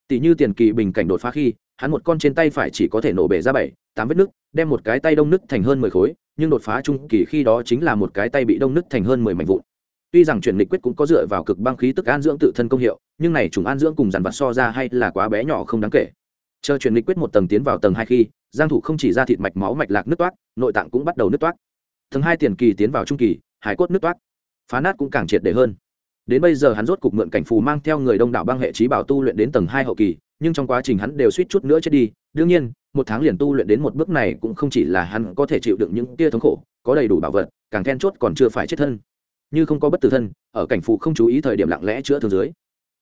Tỷ như tiền kỳ bình cảnh đột phá khi, hắn một con trên tay phải chỉ có thể nổ bể ra bảy, tám vết nứt, đem một cái tay đông nứt thành hơn mười khối, nhưng đột phá trung kỳ khi đó chính là một cái tay bị đông nứt thành hơn mười mảnh vụn. Tuy rằng chuyển lịch quyết cũng có dựa vào cực băng khí tức an dưỡng tự thân công hiệu, nhưng này trùng an dưỡng cùng dàn vặt so ra hay là quá bé nhỏ không đáng kể chờ chuyển lịch quyết một tầng tiến vào tầng hai khi, giang thủ không chỉ ra thịt mạch máu mạch lạc nứt toát nội tạng cũng bắt đầu nứt toát tầng hai tiền kỳ tiến vào trung kỳ, hải cốt nứt toát phá nát cũng càng triệt để hơn. Đến bây giờ hắn rốt cục mượn cảnh phù mang theo người đông đảo băng hệ trí bảo tu luyện đến tầng hai hậu kỳ, nhưng trong quá trình hắn đều suýt chút nữa chết đi. Đương nhiên, một tháng liền tu luyện đến một bước này cũng không chỉ là hắn có thể chịu đựng những tia thống khổ, có đầy đủ bảo vật, càng then chốt còn chưa phải chết thân. Như không có bất tử thân, ở cảnh phù không chú ý thời điểm lặng lẽ chữa thương dưới.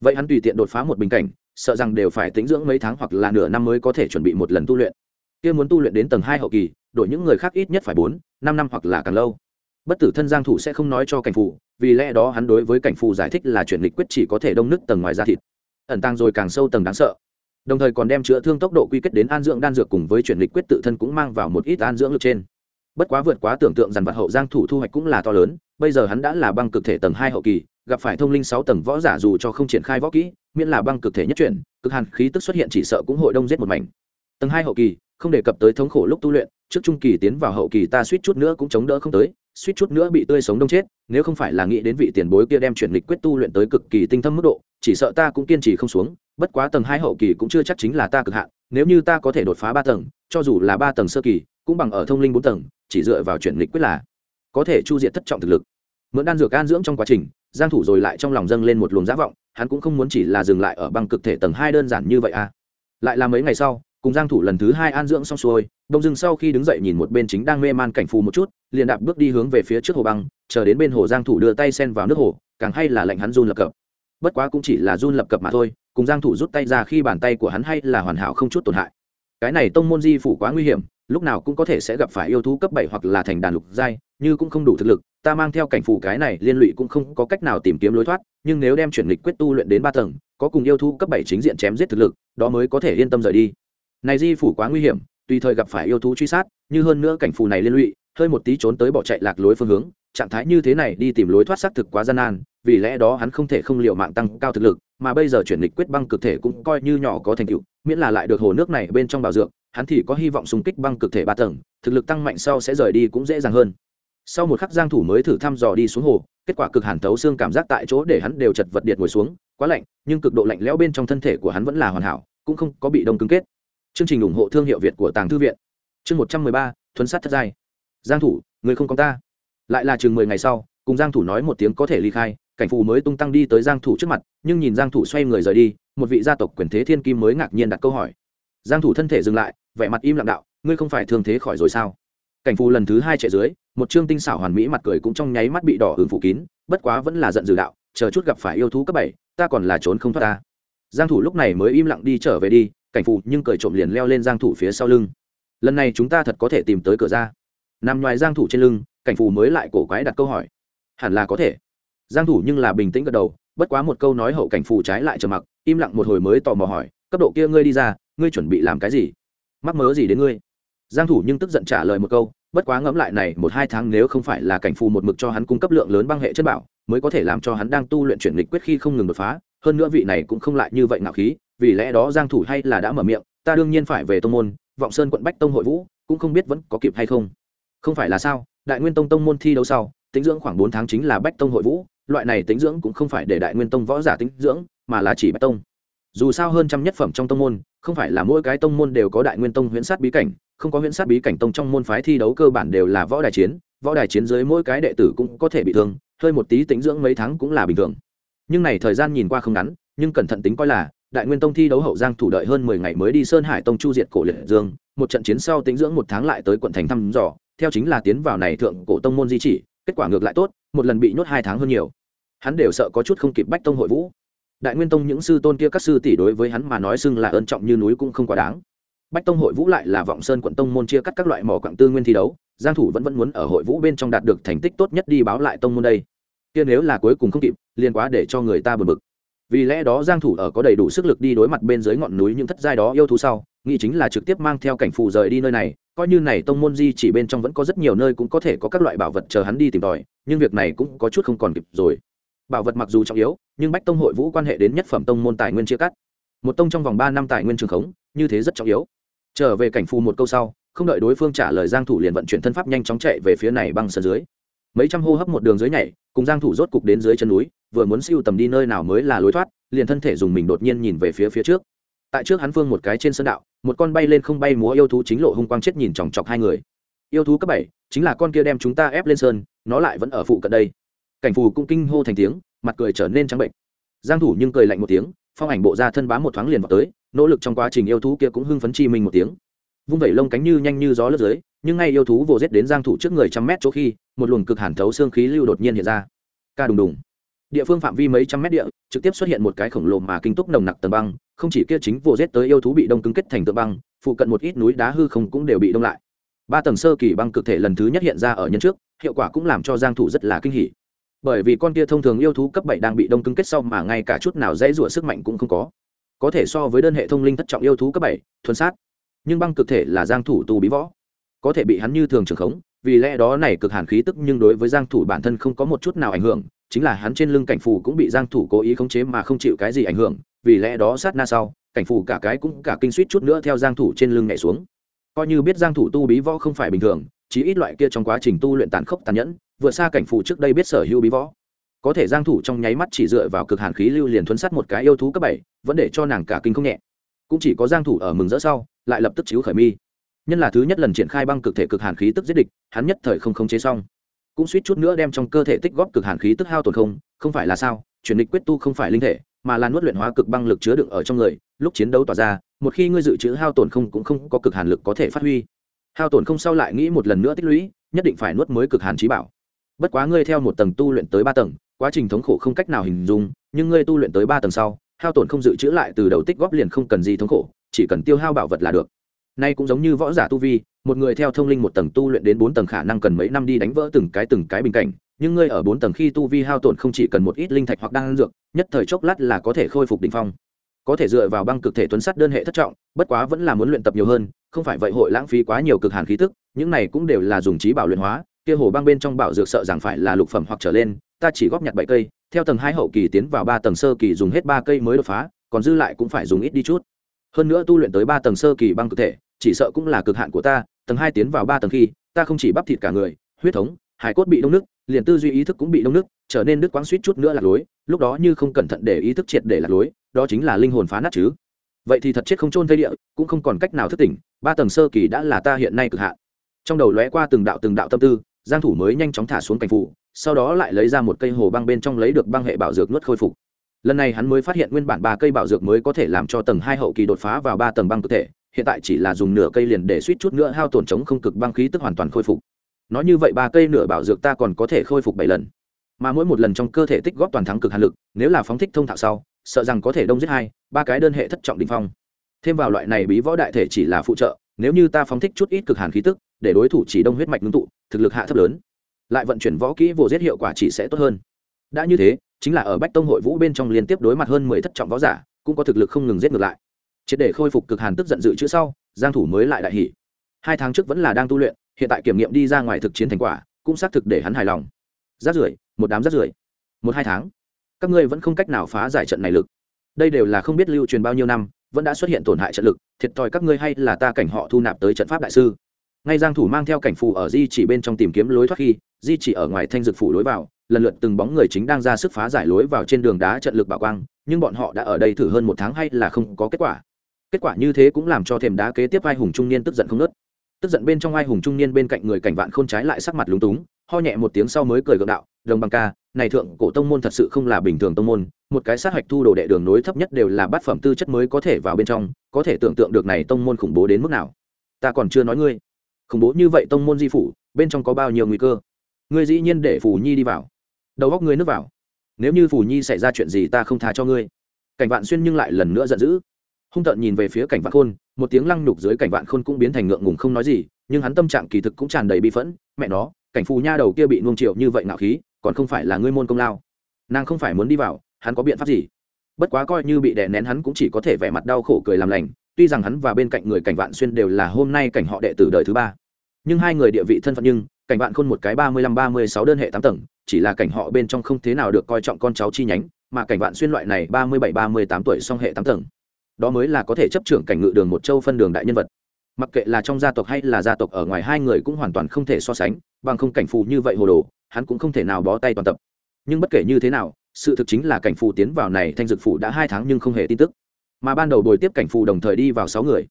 Vậy hắn tùy tiện đột phá một bình cảnh sợ rằng đều phải tính dưỡng mấy tháng hoặc là nửa năm mới có thể chuẩn bị một lần tu luyện. Kia muốn tu luyện đến tầng hai hậu kỳ, đổi những người khác ít nhất phải bốn, năm năm hoặc là càng lâu. Bất tử thân giang thủ sẽ không nói cho cảnh phụ vì lẽ đó hắn đối với cảnh phụ giải thích là chuyển lịch quyết chỉ có thể đông nứt tầng ngoài da thịt. Ẩn tăng rồi càng sâu tầng đáng sợ. Đồng thời còn đem chữa thương tốc độ quy kết đến an dưỡng đan dược cùng với chuyển lịch quyết tự thân cũng mang vào một ít an dưỡng lực trên bất quá vượt quá tưởng tượng dàn vật hậu giang thủ thu hoạch cũng là to lớn, bây giờ hắn đã là băng cực thể tầng hai hậu kỳ, gặp phải thông linh sáu tầng võ giả dù cho không triển khai võ kỹ, miễn là băng cực thể nhất chuyển, cực hàn khí tức xuất hiện chỉ sợ cũng hội đông giết một mảnh. Tầng hai hậu kỳ, không đề cập tới thống khổ lúc tu luyện, trước trung kỳ tiến vào hậu kỳ ta suýt chút nữa cũng chống đỡ không tới, suýt chút nữa bị tươi sống đông chết, nếu không phải là nghĩ đến vị tiền bối kia đem chuyển lịch quyết tu luyện tới cực kỳ tinh thâm mức độ, chỉ sợ ta cũng kiên trì không xuống, bất quá tầng hai hậu kỳ cũng chưa chắc chính là ta cực hạn, nếu như ta có thể đột phá ba tầng, cho dù là ba tầng sơ kỳ, cũng bằng ở thông linh bốn tầng chỉ dựa vào chuyển lịch quyết là có thể chu diệt thất trọng thực lực. Mượn đan dược an dưỡng trong quá trình, giang thủ rồi lại trong lòng dâng lên một luồng giả vọng, hắn cũng không muốn chỉ là dừng lại ở băng cực thể tầng hai đơn giản như vậy à. Lại là mấy ngày sau, cùng giang thủ lần thứ hai an dưỡng xong xuôi, đông dưng sau khi đứng dậy nhìn một bên chính đang mê man cảnh phù một chút, liền đạp bước đi hướng về phía trước hồ băng, chờ đến bên hồ giang thủ đưa tay sen vào nước hồ, càng hay là lệnh hắn run lập cập. Bất quá cũng chỉ là run lập cập mà thôi, cùng giang thủ rút tay ra khi bàn tay của hắn hay là hoàn hảo không chút tổn hại. Cái này tông môn di phủ quá nguy hiểm lúc nào cũng có thể sẽ gặp phải yêu thú cấp 7 hoặc là thành đàn lục giai, như cũng không đủ thực lực, ta mang theo cảnh phù cái này liên lụy cũng không có cách nào tìm kiếm lối thoát, nhưng nếu đem chuyển lịch quyết tu luyện đến ba tầng, có cùng yêu thú cấp 7 chính diện chém giết thực lực, đó mới có thể yên tâm rời đi. Này di phủ quá nguy hiểm, tùy thời gặp phải yêu thú truy sát, như hơn nữa cảnh phù này liên lụy, hơi một tí trốn tới bỏ chạy lạc lối phương hướng, trạng thái như thế này đi tìm lối thoát xác thực quá gian nan, vì lẽ đó hắn không thể không liệu mạng tăng cao thực lực, mà bây giờ chuyển lịch quyết băng cực thể cũng coi như nhỏ có thành tựu, miễn là lại được hồ nước này bên trong bảo dược hắn thì có hy vọng xung kích băng cực thể ba tầng thực lực tăng mạnh sau sẽ rời đi cũng dễ dàng hơn. Sau một khắc giang thủ mới thử thăm dò đi xuống hồ kết quả cực hàn tấu xương cảm giác tại chỗ để hắn đều chật vật điện ngồi xuống quá lạnh nhưng cực độ lạnh lẽo bên trong thân thể của hắn vẫn là hoàn hảo cũng không có bị đông cứng kết. Chương trình ủng hộ thương hiệu việt của tàng thư viện. Chương 113, thuấn sát thất giai. Giang thủ người không có ta. Lại là chừng mười ngày sau cùng giang thủ nói một tiếng có thể ly khai cảnh phù mới tung tăng đi tới giang thủ trước mặt nhưng nhìn giang thủ xoay người rời đi một vị gia tộc quyền thế thiên kim mới ngạc nhiên đặt câu hỏi giang thủ thân thể dừng lại, vẻ mặt im lặng đạo, ngươi không phải thương thế khỏi rồi sao? Cảnh phù lần thứ hai chạy dưới, một trương tinh xảo hoàn mỹ mặt cười cũng trong nháy mắt bị đỏ hưởng phủ kín, bất quá vẫn là giận dữ đạo, chờ chút gặp phải yêu thú cấp bảy, ta còn là trốn không thoát ta. Giang thủ lúc này mới im lặng đi trở về đi, cảnh phù nhưng cười trộm liền leo lên giang thủ phía sau lưng. Lần này chúng ta thật có thể tìm tới cửa ra. Nằm ngoài giang thủ trên lưng, cảnh phù mới lại cổ quái đặt câu hỏi. Hẳn là có thể. Giang thủ nhưng là bình tĩnh gật đầu, bất quá một câu nói hậu cảnh phù trái lại trầm mặc, im lặng một hồi mới tò mò hỏi, cấp độ kia ngươi đi ra ngươi chuẩn bị làm cái gì? Mắc mớ gì đến ngươi? Giang thủ nhưng tức giận trả lời một câu, bất quá ngẫm lại này một hai tháng nếu không phải là cảnh phù một mực cho hắn cung cấp lượng lớn băng hệ chất bảo, mới có thể làm cho hắn đang tu luyện chuyển lịch quyết khi không ngừng đột phá. Hơn nữa vị này cũng không lại như vậy ngạo khí, vì lẽ đó giang thủ hay là đã mở miệng, ta đương nhiên phải về tông môn, vọng sơn quận bách tông hội vũ, cũng không biết vẫn có kịp hay không. Không phải là sao, đại nguyên tông tông môn thi đấu sau, tính dưỡng khoảng bốn tháng chính là bách tông hội vũ, loại này tính dưỡng cũng không phải để đại nguyên tông võ giả tính dưỡng, mà là chỉ bách tông. Dù sao hơn trăm nhất phẩm trong tông môn không phải là mỗi cái tông môn đều có đại nguyên tông huyễn sát bí cảnh, không có huyễn sát bí cảnh tông trong môn phái thi đấu cơ bản đều là võ đài chiến, võ đài chiến dưới mỗi cái đệ tử cũng có thể bị thương, hơi một tí tính dưỡng mấy tháng cũng là bình thường. Nhưng này thời gian nhìn qua không ngắn, nhưng cẩn thận tính coi là, đại nguyên tông thi đấu hậu giang thủ đợi hơn mười ngày mới đi sơn hải tông chu diệt cổ liệt dương, một trận chiến sau tính dưỡng một tháng lại tới quận thành thăm dò, theo chính là tiến vào này thượng cổ tông môn di chỉ, kết quả ngược lại tốt, một lần bị nhốt hai tháng hơn nhiều. Hắn đều sợ có chút không kịp bách tông hội vũ đại nguyên tông những sư tôn kia các sư tỷ đối với hắn mà nói xưng là ơn trọng như núi cũng không quá đáng. Bách tông hội vũ lại là vọng sơn quận tông môn chia cắt các loại mỏ quặng tư nguyên thi đấu, giang thủ vẫn vẫn muốn ở hội vũ bên trong đạt được thành tích tốt nhất đi báo lại tông môn đây. Kia nếu là cuối cùng không kịp, liền quá để cho người ta buồn bực. Vì lẽ đó giang thủ ở có đầy đủ sức lực đi đối mặt bên dưới ngọn núi những thất giai đó yêu thú sau, nghĩ chính là trực tiếp mang theo cảnh phù rời đi nơi này, coi như này tông môn di chỉ bên trong vẫn có rất nhiều nơi cũng có thể có các loại bảo vật chờ hắn đi tìm tòi, nhưng việc này cũng có chút không còn kịp rồi bảo vật mặc dù trọng yếu, nhưng bách tông hội vũ quan hệ đến nhất phẩm tông môn tài nguyên chia cắt. Một tông trong vòng ba năm tài nguyên trường khống, như thế rất trọng yếu. Trở về cảnh phù một câu sau, không đợi đối phương trả lời giang thủ liền vận chuyển thân pháp nhanh chóng chạy về phía này băng sơn dưới. Mấy trăm hô hấp một đường dưới nhảy, cùng giang thủ rốt cục đến dưới chân núi, vừa muốn siêu tầm đi nơi nào mới là lối thoát, liền thân thể dùng mình đột nhiên nhìn về phía phía trước. Tại trước hắn phương một cái trên sân đạo, một con bay lên không bay múa yêu thú chính lộ hung quang chết nhìn chòng chọc hai người. Yêu thú cấp bảy, chính là con kia đem chúng ta ép lên sơn, nó lại vẫn ở phụ cận đây cảnh phù cũng kinh hô thành tiếng, mặt cười trở nên trắng bệnh. Giang thủ nhưng cười lạnh một tiếng, phong ảnh bộ ra thân bám một thoáng liền vào tới, nỗ lực trong quá trình yêu thú kia cũng hưng phấn chi mình một tiếng. Vung vẩy lông cánh như nhanh như gió lướt dưới, nhưng ngay yêu thú vồ giết đến giang thủ trước người trăm mét chỗ khi, một luồng cực hàn thấu xương khí lưu đột nhiên hiện ra. Ca đùng đùng. Địa phương phạm vi mấy trăm mét địa, trực tiếp xuất hiện một cái khổng lồ mà kinh túc nồng nặc tầng băng, không chỉ kia chính vồ giết tới yêu thú bị đông cứng kết thành tượng băng, phụ cận một ít núi đá hư không cũng đều bị đông lại. Ba tầng sơ kỳ băng cực thể lần thứ nhất hiện ra ở nhân trước, hiệu quả cũng làm cho giang thủ rất là kinh hỉ bởi vì con kia thông thường yêu thú cấp bảy đang bị đông cứng kết sau mà ngay cả chút nào dễ rủa sức mạnh cũng không có. Có thể so với đơn hệ thông linh thất trọng yêu thú cấp bảy, thuần sát. Nhưng băng cực thể là giang thủ tu bí võ. Có thể bị hắn như thường trường khống, vì lẽ đó này cực hàn khí tức nhưng đối với giang thủ bản thân không có một chút nào ảnh hưởng, chính là hắn trên lưng cảnh phù cũng bị giang thủ cố ý khống chế mà không chịu cái gì ảnh hưởng, vì lẽ đó sát na sau, cảnh phù cả cái cũng cả kinh suýt chút nữa theo giang thủ trên lưng nhảy xuống. Coi như biết giang thủ tu bí võ không phải bình thường chỉ ít loại kia trong quá trình tu luyện tàn khốc tàn nhẫn vượt xa cảnh phụ trước đây biết sở hữu bí võ. Có thể giang thủ trong nháy mắt chỉ dựa vào cực hàn khí lưu liền thuấn sát một cái yêu thú cấp bảy, vẫn để cho nàng cả kinh không nhẹ. Cũng chỉ có giang thủ ở mừng rỡ sau, lại lập tức chiếu khởi mi. Nhân là thứ nhất lần triển khai băng cực thể cực hàn khí tức giết địch, hắn nhất thời không khống chế xong. Cũng suýt chút nữa đem trong cơ thể tích góp cực hàn khí tức hao tổn không không phải là sao, chuyển địch quyết tu không phải linh thể, mà là nuốt luyện hóa cực băng lực chứa đựng ở trong người, lúc chiến đấu tỏa ra, một khi ngươi dự trữ hao tổn không cũng không có cực hàn lực có thể phát huy. Hao tổn không sau lại nghĩ một lần nữa tích lũy, nhất định phải nuốt mới cực hàn trí bảo bất quá ngươi theo một tầng tu luyện tới ba tầng, quá trình thống khổ không cách nào hình dung, nhưng ngươi tu luyện tới ba tầng sau, hao tổn không dự trữ lại từ đầu tích góp liền không cần gì thống khổ, chỉ cần tiêu hao bảo vật là được. Nay cũng giống như võ giả tu vi, một người theo thông linh một tầng tu luyện đến bốn tầng khả năng cần mấy năm đi đánh vỡ từng cái từng cái bình cảnh, nhưng ngươi ở bốn tầng khi tu vi hao tổn không chỉ cần một ít linh thạch hoặc đan dược, nhất thời chốc lát là có thể khôi phục đỉnh phong. Có thể dựa vào băng cực thể tuấn sắt đơn hệ thất trọng, bất quá vẫn là muốn luyện tập nhiều hơn, không phải vậy hội lãng phí quá nhiều cực hàn khí tức, những này cũng đều là dùng trí bảo luyện hóa kia hồ băng bên trong bảo dược sợ rằng phải là lục phẩm hoặc trở lên, ta chỉ góp nhặt bảy cây, theo tầng hai hậu kỳ tiến vào ba tầng sơ kỳ dùng hết ba cây mới đột phá, còn dư lại cũng phải dùng ít đi chút. Hơn nữa tu luyện tới ba tầng sơ kỳ băng cực thể, chỉ sợ cũng là cực hạn của ta, tầng hai tiến vào ba tầng khi, ta không chỉ bắp thịt cả người, huyết thống, hải cốt bị đông nước, liền tư duy ý thức cũng bị đông nước, trở nên đứt quáng suýt chút nữa là lối lúc đó như không cẩn thận để ý thức triệt để lạc lối đó chính là linh hồn phá nát chứ. Vậy thì thật chết không trôn thây địa, cũng không còn cách nào thức tỉnh, ba tầng sơ kỳ đã là ta hiện nay cực hạn. Trong đầu lóe qua từng đạo từng đạo tâm tư giang thủ mới nhanh chóng thả xuống cành phụ sau đó lại lấy ra một cây hồ băng bên trong lấy được băng hệ bảo dược nuốt khôi phục. Lần này hắn mới phát hiện nguyên bản ba cây bảo dược mới có thể làm cho tầng hai hậu kỳ đột phá vào ba tầng băng cơ thể, hiện tại chỉ là dùng nửa cây liền để suýt chút nữa hao tổn chống không cực băng khí tức hoàn toàn khôi phục. Nói như vậy ba cây nửa bảo dược ta còn có thể khôi phục bảy lần. Mà mỗi một lần trong cơ thể tích góp toàn thắng cực hàn lực, nếu là phóng thích thông thạo sau, sợ rằng có thể đông giết hai, ba cái đơn hệ thất trọng đình phong. Thêm vào loại này bí võ đại thể chỉ là phụ trợ nếu như ta phóng thích chút ít cực hàn khí tức, để đối thủ chỉ đông huyết mạch ngưng tụ, thực lực hạ thấp lớn, lại vận chuyển võ kỹ vô giết hiệu quả chỉ sẽ tốt hơn. Đã như thế, chính là ở bách tông hội vũ bên trong liên tiếp đối mặt hơn mười thất trọng võ giả, cũng có thực lực không ngừng giết ngược lại. Triệt để khôi phục cực hàn tức giận dự chữ sau, giang thủ mới lại đại hỉ. Hai tháng trước vẫn là đang tu luyện, hiện tại kiểm nghiệm đi ra ngoài thực chiến thành quả, cũng xác thực để hắn hài lòng. Rát rưởi, một đám rát rưởi. Một hai tháng, các ngươi vẫn không cách nào phá giải trận này lực. Đây đều là không biết lưu truyền bao nhiêu năm vẫn đã xuất hiện tổn hại trận lực, thiệt thòi các ngươi hay là ta cảnh họ thu nạp tới trận pháp đại sư. Ngay giang thủ mang theo cảnh phù ở di chỉ bên trong tìm kiếm lối thoát khi, di chỉ ở ngoài thanh dược phủ lối vào, lần lượt từng bóng người chính đang ra sức phá giải lối vào trên đường đá trận lực bảo quang, nhưng bọn họ đã ở đây thử hơn một tháng hay là không có kết quả. Kết quả như thế cũng làm cho thềm đá kế tiếp ai hùng trung niên tức giận không nớt tức giận bên trong ai hùng trung niên bên cạnh người cảnh vạn khôn trái lại sắc mặt lúng túng, ho nhẹ một tiếng sau mới cười gượng đạo, đồng bằng ca này thượng cổ tông môn thật sự không là bình thường tông môn, một cái sát hạch thu đồ đệ đường nối thấp nhất đều là bát phẩm tư chất mới có thể vào bên trong, có thể tưởng tượng được này tông môn khủng bố đến mức nào. Ta còn chưa nói ngươi, khủng bố như vậy tông môn di phủ, bên trong có bao nhiêu nguy cơ? Ngươi dĩ nhiên để phù nhi đi vào. Đầu góc ngươi nước vào. Nếu như phù nhi xảy ra chuyện gì ta không tha cho ngươi. Cảnh vạn xuyên nhưng lại lần nữa giận dữ. Hung tợn nhìn về phía cảnh vạn khôn, một tiếng lăng nhục dưới cảnh vạn khôn cũng biến thành ngượng ngùng không nói gì, nhưng hắn tâm trạng kỳ thực cũng tràn đầy bi phẫn. Mẹ nó, cảnh phù nha đầu kia bị nuông triệu như vậy ngạo khí còn không phải là ngươi môn công lao. Nàng không phải muốn đi vào, hắn có biện pháp gì? Bất quá coi như bị đè nén hắn cũng chỉ có thể vẻ mặt đau khổ cười làm lành, tuy rằng hắn và bên cạnh người cảnh vạn xuyên đều là hôm nay cảnh họ đệ tử đời thứ ba. Nhưng hai người địa vị thân phận nhưng, cảnh vạn khôn một cái ba mươi lăm ba mươi sáu đơn hệ tám tầng, chỉ là cảnh họ bên trong không thế nào được coi trọng con cháu chi nhánh, mà cảnh vạn xuyên loại này ba mươi bảy ba mươi tám tuổi song hệ tám tầng. Đó mới là có thể chấp trưởng cảnh ngự đường một châu phân đường đại nhân vật. Mặc kệ là trong gia tộc hay là gia tộc ở ngoài, hai người cũng hoàn toàn không thể so sánh, bằng không cảnh phù như vậy hồ đồ hắn cũng không thể nào bó tay toàn tập. Nhưng bất kể như thế nào, sự thực chính là cảnh phù tiến vào này thanh dực phủ đã hai tháng nhưng không hề tin tức. Mà ban đầu bồi tiếp cảnh phù đồng thời đi vào sáu người.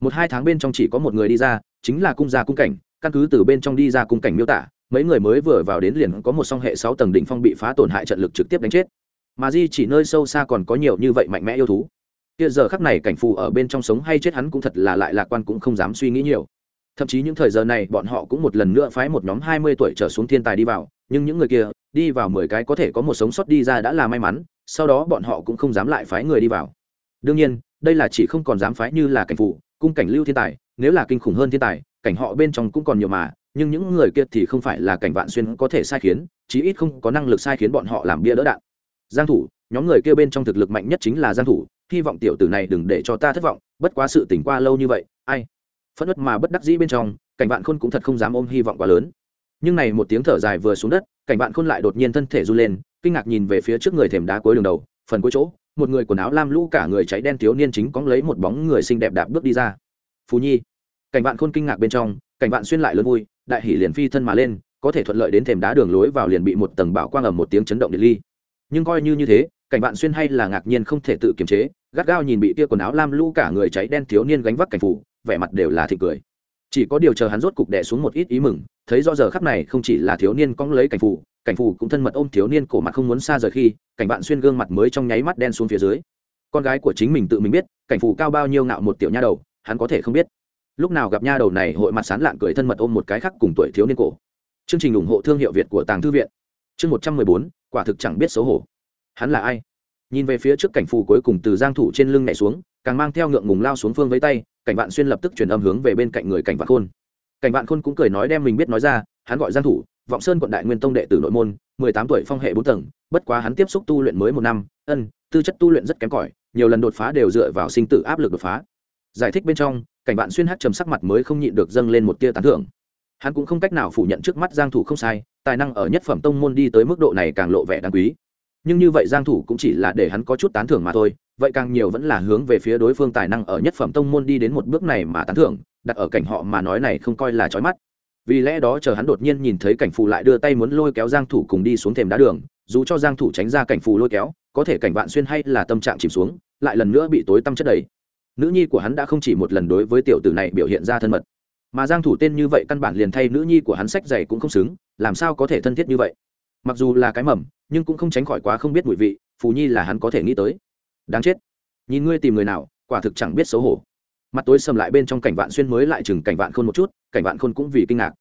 Một hai tháng bên trong chỉ có một người đi ra, chính là cung gia cung cảnh, căn cứ từ bên trong đi ra cung cảnh miêu tả, mấy người mới vừa vào đến liền có một song hệ sáu tầng đỉnh phong bị phá tổn hại trận lực trực tiếp đánh chết. Mà di chỉ nơi sâu xa còn có nhiều như vậy mạnh mẽ yêu thú. Hiện giờ khắc này cảnh phù ở bên trong sống hay chết hắn cũng thật là lại lạc quan cũng không dám suy nghĩ nhiều thậm chí những thời giờ này bọn họ cũng một lần nữa phái một nhóm hai mươi tuổi trở xuống thiên tài đi vào, nhưng những người kia, đi vào mười cái có thể có một sống sót đi ra đã là may mắn, sau đó bọn họ cũng không dám lại phái người đi vào. Đương nhiên, đây là chỉ không còn dám phái như là cảnh phụ, cung cảnh lưu thiên tài, nếu là kinh khủng hơn thiên tài, cảnh họ bên trong cũng còn nhiều mà, nhưng những người kia thì không phải là cảnh vạn xuyên có thể sai khiến, chí ít không có năng lực sai khiến bọn họ làm bia đỡ đạn. Giang thủ, nhóm người kia bên trong thực lực mạnh nhất chính là giang thủ, hy vọng tiểu tử này đừng để cho ta thất vọng, bất quá sự tỉnh qua lâu như vậy, ai? Phất ất mà bất đắc dĩ bên trong, cảnh vạn khôn cũng thật không dám ôm hy vọng quá lớn. Nhưng này một tiếng thở dài vừa xuống đất, cảnh vạn khôn lại đột nhiên thân thể run lên, kinh ngạc nhìn về phía trước người thềm đá cuối đường đầu, phần cuối chỗ, một người quần áo lam lũ cả người cháy đen thiếu niên chính cóng lấy một bóng người xinh đẹp đạp bước đi ra. Phú nhi. Cảnh vạn khôn kinh ngạc bên trong, cảnh vạn xuyên lại lớn vui, đại hỉ liền phi thân mà lên, có thể thuận lợi đến thềm đá đường lối vào liền bị một tầng bảo quang ầm một tiếng chấn động điện ly. Nhưng coi như như thế, cảnh vạn xuyên hay là ngạc nhiên không thể tự kiềm chế, gắt gao nhìn bị tia quần áo lam lũ cả người cháy đen thiếu niên gánh vác cảnh phủ vẻ mặt đều là thịt cười. Chỉ có điều chờ hắn rốt cục đẻ xuống một ít ý mừng, thấy do giờ khắc này không chỉ là thiếu niên cong lấy cảnh phù cảnh phù cũng thân mật ôm thiếu niên cổ mặt không muốn xa rời khi, cảnh bạn xuyên gương mặt mới trong nháy mắt đen xuống phía dưới. Con gái của chính mình tự mình biết, cảnh phù cao bao nhiêu ngạo một tiểu nha đầu, hắn có thể không biết. Lúc nào gặp nha đầu này hội mặt sán lạn cười thân mật ôm một cái khác cùng tuổi thiếu niên cổ. Chương trình ủng hộ thương hiệu việt của tàng thư viện. Chương một trăm mười bốn, quả thực chẳng biết xấu hổ. Hắn là ai? Nhìn về phía trước cảnh phù cuối cùng từ giang thủ trên lưng nhảy xuống, càng mang theo ngượng ngùng lao xuống phương với tay, cảnh vạn xuyên lập tức truyền âm hướng về bên cạnh người cảnh vạn khôn. Cảnh vạn khôn cũng cười nói đem mình biết nói ra, hắn gọi giang thủ, vọng sơn quận đại nguyên tông đệ tử nội môn 18 tuổi phong hệ bốn tầng, bất quá hắn tiếp xúc tu luyện mới một năm, ân, tư chất tu luyện rất kém cỏi, nhiều lần đột phá đều dựa vào sinh tử áp lực đột phá. Giải thích bên trong, cảnh vạn xuyên hắt trầm sắc mặt mới không nhịn được dâng lên một tia tán thưởng. Hắn cũng không cách nào phủ nhận trước mắt giang thủ không sai, tài năng ở nhất phẩm tông môn đi tới mức độ này càng lộ vẻ đáng quý nhưng như vậy giang thủ cũng chỉ là để hắn có chút tán thưởng mà thôi, vậy càng nhiều vẫn là hướng về phía đối phương tài năng ở nhất phẩm tông môn đi đến một bước này mà tán thưởng, đặt ở cảnh họ mà nói này không coi là chói mắt. Vì lẽ đó chờ hắn đột nhiên nhìn thấy cảnh phù lại đưa tay muốn lôi kéo giang thủ cùng đi xuống thềm đá đường, dù cho giang thủ tránh ra cảnh phù lôi kéo, có thể cảnh vạn xuyên hay là tâm trạng chìm xuống, lại lần nữa bị tối tâm chất đầy. Nữ nhi của hắn đã không chỉ một lần đối với tiểu tử này biểu hiện ra thân mật, mà giang thủ tên như vậy căn bản liền thay nữ nhi của hắn sách giày cũng không xứng, làm sao có thể thân thiết như vậy? Mặc dù là cái mầm, nhưng cũng không tránh khỏi quá không biết mùi vị, phù nhi là hắn có thể nghĩ tới. Đáng chết. Nhìn ngươi tìm người nào, quả thực chẳng biết xấu hổ. Mặt tối sầm lại bên trong cảnh vạn xuyên mới lại chừng cảnh vạn khôn một chút, cảnh vạn khôn cũng vì kinh ngạc.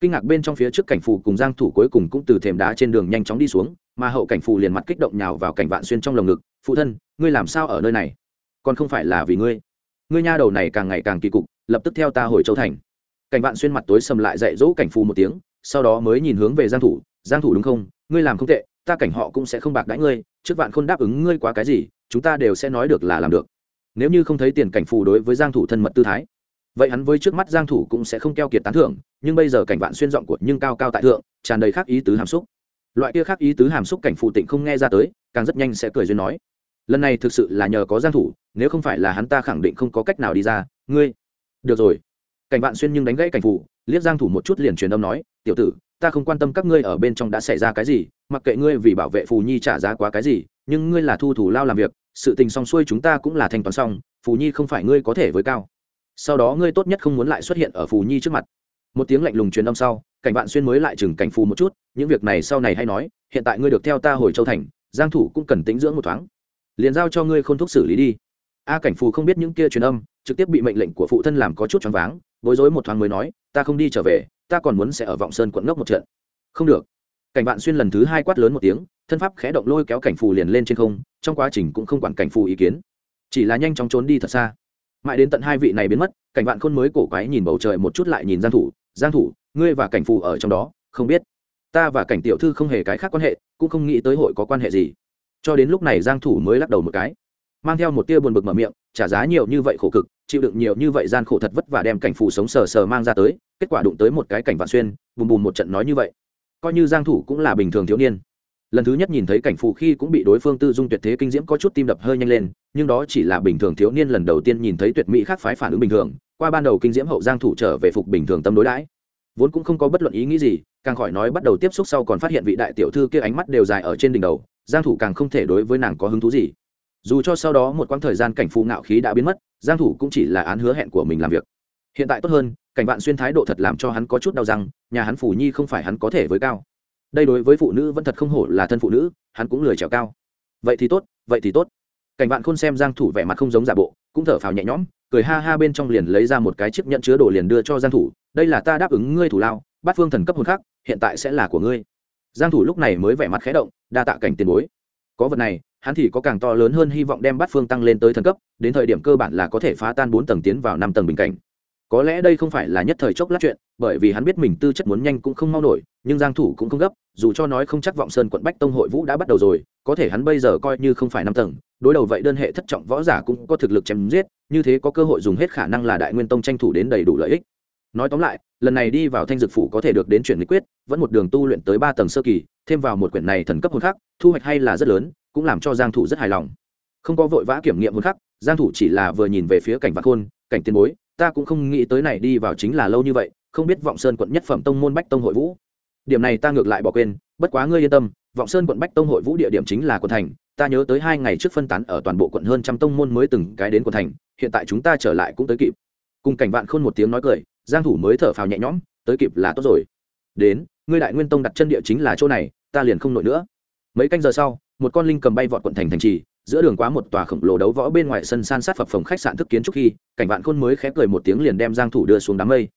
Kinh ngạc bên trong phía trước cảnh phù cùng giang thủ cuối cùng cũng từ thềm đá trên đường nhanh chóng đi xuống, mà hậu cảnh phù liền mặt kích động nhào vào cảnh vạn xuyên trong lồng ngực, phụ thân, ngươi làm sao ở nơi này? Còn không phải là vì ngươi. Ngươi nha đầu này càng ngày càng kỳ cục, lập tức theo ta hồi châu thành. Cảnh vạn xuyên mặt tối sầm lại dạy dỗ cảnh phù một tiếng, sau đó mới nhìn hướng về giang thủ giang thủ đúng không? Ngươi làm không tệ, ta cảnh họ cũng sẽ không bạc đãi ngươi, trước vạn khôn đáp ứng ngươi quá cái gì, chúng ta đều sẽ nói được là làm được. Nếu như không thấy tiền cảnh phù đối với giang thủ thân mật tư thái, vậy hắn với trước mắt giang thủ cũng sẽ không keo kiệt tán thưởng, nhưng bây giờ cảnh vạn xuyên giọng của nhưng cao cao tại thượng, tràn đầy khác ý tứ hàm xúc. Loại kia khác ý tứ hàm xúc cảnh phù tịnh không nghe ra tới, càng rất nhanh sẽ cười duyên nói. Lần này thực sự là nhờ có giang thủ, nếu không phải là hắn ta khẳng định không có cách nào đi ra. Ngươi, được rồi. Cảnh vạn xuyên nhưng đánh gãy cảnh phù, liếc giang thủ một chút liền truyền âm nói, tiểu tử ta không quan tâm các ngươi ở bên trong đã xảy ra cái gì, mặc kệ ngươi vì bảo vệ phù nhi trả giá quá cái gì, nhưng ngươi là thu thủ lao làm việc, sự tình xong xuôi chúng ta cũng là thanh toán xong, phù nhi không phải ngươi có thể với cao. Sau đó ngươi tốt nhất không muốn lại xuất hiện ở phù nhi trước mặt. Một tiếng lạnh lùng truyền âm sau, cảnh vạn xuyên mới lại chừng cảnh phù một chút, những việc này sau này hay nói, hiện tại ngươi được theo ta hồi châu thành, giang thủ cũng cần tĩnh dưỡng một thoáng. Liền giao cho ngươi khôn thuốc xử lý đi. A cảnh phù không biết những kia truyền âm, trực tiếp bị mệnh lệnh của phụ thân làm có chút choáng váng, bối rối một thoáng mới nói, ta không đi trở về ta còn muốn sẽ ở vọng sơn quận ngốc một trận. Không được. Cảnh vạn xuyên lần thứ hai quát lớn một tiếng, thân pháp khẽ động lôi kéo cảnh phù liền lên trên không, trong quá trình cũng không quản cảnh phù ý kiến. Chỉ là nhanh chóng trốn đi thật xa. Mãi đến tận hai vị này biến mất, cảnh vạn khôn mới cổ quái nhìn bầu trời một chút lại nhìn giang thủ giang thủ, ngươi và cảnh phù ở trong đó, không biết ta và cảnh tiểu thư không hề cái khác quan hệ, cũng không nghĩ tới hội có quan hệ gì. Cho đến lúc này giang thủ mới lắc đầu một cái mang theo một tia buồn bực mở miệng, trả giá nhiều như vậy khổ cực, chịu đựng nhiều như vậy gian khổ thật vất vả đem cảnh phù sống sờ sờ mang ra tới, kết quả đụng tới một cái cảnh vạn xuyên, bùm bùm một trận nói như vậy. Coi như giang thủ cũng là bình thường thiếu niên. Lần thứ nhất nhìn thấy cảnh phù khi cũng bị đối phương tư dung tuyệt thế kinh diễm có chút tim đập hơi nhanh lên, nhưng đó chỉ là bình thường thiếu niên lần đầu tiên nhìn thấy tuyệt mỹ khác phái phản ứng bình thường, qua ban đầu kinh diễm hậu giang thủ trở về phục bình thường tâm đối đãi. Vốn cũng không có bất luận ý nghĩ gì, càng khỏi nói bắt đầu tiếp xúc sau còn phát hiện vị đại tiểu thư kia ánh mắt đều dài ở trên đỉnh đầu, giang thủ càng không thể đối với nàng có hứng thú gì dù cho sau đó một quãng thời gian cảnh phù ngạo khí đã biến mất, giang thủ cũng chỉ là án hứa hẹn của mình làm việc. Hiện tại tốt hơn, cảnh vạn xuyên thái độ thật làm cho hắn có chút đau răng, nhà hắn phủ nhi không phải hắn có thể với cao. Đây đối với phụ nữ vẫn thật không hổ là thân phụ nữ, hắn cũng lười trèo cao. Vậy thì tốt, vậy thì tốt. Cảnh vạn khôn xem giang thủ vẻ mặt không giống giả bộ, cũng thở phào nhẹ nhõm, cười ha ha bên trong liền lấy ra một cái chiếc nhẫn chứa đồ liền đưa cho giang thủ, đây là ta đáp ứng ngươi thủ lao bát phương thần cấp hồn khác, hiện tại sẽ là của ngươi. Giang thủ lúc này mới vẻ mặt khẽ động, đa tạ cảnh tiền bối. Có vật này hắn thì có càng to lớn hơn hy vọng đem bát phương tăng lên tới thần cấp, đến thời điểm cơ bản là có thể phá tan bốn tầng tiến vào năm tầng bình cảnh. Có lẽ đây không phải là nhất thời chốc lát chuyện, bởi vì hắn biết mình tư chất muốn nhanh cũng không mau nổi, nhưng giang thủ cũng không gấp, dù cho nói không chắc vọng sơn quận bách tông hội vũ đã bắt đầu rồi, có thể hắn bây giờ coi như không phải năm tầng, đối đầu vậy đơn hệ thất trọng võ giả cũng có thực lực chém giết, như thế có cơ hội dùng hết khả năng là đại nguyên tông tranh thủ đến đầy đủ lợi ích. Nói tóm lại, lần này đi vào thanh dược phủ có thể được đến chuyển lý quyết, vẫn một đường tu luyện tới ba tầng sơ kỳ thêm vào một quyển này thần cấp hồn khắc, thu hoạch hay là rất lớn, cũng làm cho giang thủ rất hài lòng. Không có vội vã kiểm nghiệm hồn khắc, giang thủ chỉ là vừa nhìn về phía cảnh vạn khôn, cảnh tiên bối, ta cũng không nghĩ tới này đi vào chính là lâu như vậy, không biết vọng sơn quận nhất phẩm tông môn bách tông hội vũ. Điểm này ta ngược lại bỏ quên, bất quá ngươi yên tâm, vọng sơn quận bách tông hội vũ địa điểm chính là quận thành, ta nhớ tới hai ngày trước phân tán ở toàn bộ quận hơn trăm tông môn mới từng cái đến quận thành, hiện tại chúng ta trở lại cũng tới kịp. Cùng cảnh vạn khôn một tiếng nói cười, giang thủ mới thở phào nhẹ nhõm, tới kịp là tốt rồi. Đến, ngươi đại nguyên tông đặt chân địa chính là chỗ này ta liền không nổi nữa. Mấy canh giờ sau, một con linh cầm bay vọt quận thành thành trì, giữa đường quá một tòa khổng lồ đấu võ bên ngoài sân san sát phập phòng khách sạn thức kiến trúc khi, cảnh vạn khôn mới khẽ cười một tiếng liền đem giang thủ đưa xuống đám mây.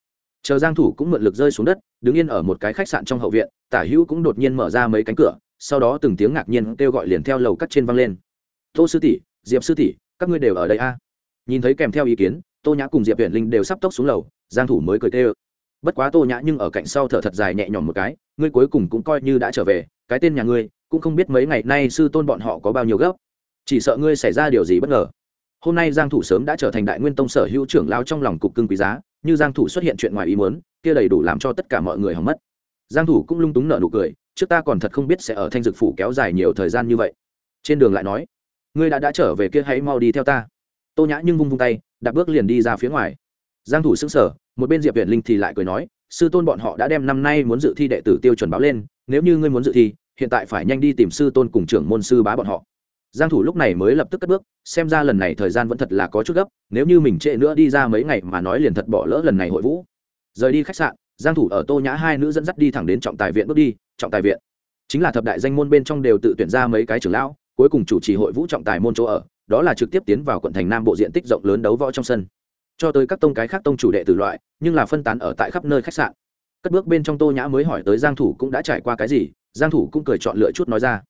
Chờ giang thủ cũng mượn lực rơi xuống đất, đứng yên ở một cái khách sạn trong hậu viện, tả hữu cũng đột nhiên mở ra mấy cánh cửa, sau đó từng tiếng ngạc nhiên kêu gọi liền theo lầu cắt trên vang lên. Tô sư tỷ, diệp sư tỷ, các ngươi đều ở đây a? À? nhìn thấy kèm theo ý kiến, tô nhã cùng diệp viện linh đều sắp tốc xuống lầu, giang thủ mới cười kêu bất quá tô nhã nhưng ở cạnh sau thở thật dài nhẹ nhõm một cái, ngươi cuối cùng cũng coi như đã trở về, cái tên nhà ngươi, cũng không biết mấy ngày nay sư tôn bọn họ có bao nhiêu gấp. Chỉ sợ ngươi xảy ra điều gì bất ngờ. Hôm nay giang thủ sớm đã trở thành đại nguyên tông sở hữu trưởng lao trong lòng cục cưng quý giá, như giang thủ xuất hiện chuyện ngoài ý muốn, kia đầy đủ làm cho tất cả mọi người hỏng mất. Giang thủ cũng lung túng nở nụ cười, trước ta còn thật không biết sẽ ở thanh dực phủ kéo dài nhiều thời gian như vậy. Trên đường lại nói, ngươi đã đã trở về kia hãy mau đi theo ta. Tô nhã nhưng vung vung tay, đạp bước liền đi ra phía ngoài giang thủ sững sờ, một bên diệp viện linh thì lại cười nói, sư tôn bọn họ đã đem năm nay muốn dự thi đệ tử tiêu chuẩn báo lên, nếu như ngươi muốn dự thi, hiện tại phải nhanh đi tìm sư tôn cùng trưởng môn sư bá bọn họ. Giang thủ lúc này mới lập tức cất bước, xem ra lần này thời gian vẫn thật là có chút gấp, nếu như mình trễ nữa đi ra mấy ngày mà nói liền thật bỏ lỡ lần này hội vũ. Rời đi khách sạn, giang thủ ở tô nhã hai nữ dẫn dắt đi thẳng đến trọng tài viện bước đi, trọng tài viện. Chính là thập đại danh môn bên trong đều tự tuyển ra mấy cái trưởng lão, cuối cùng chủ trì hội vũ trọng tài môn chỗ ở, đó là trực tiếp tiến vào quận thành nam bộ diện tích rộng lớn đấu võ trong sân cho tới các tông cái khác tông chủ đệ tử loại, nhưng là phân tán ở tại khắp nơi khách sạn. Cất bước bên trong tô nhã mới hỏi tới giang thủ cũng đã trải qua cái gì, giang thủ cũng cười chọn lựa chút nói ra.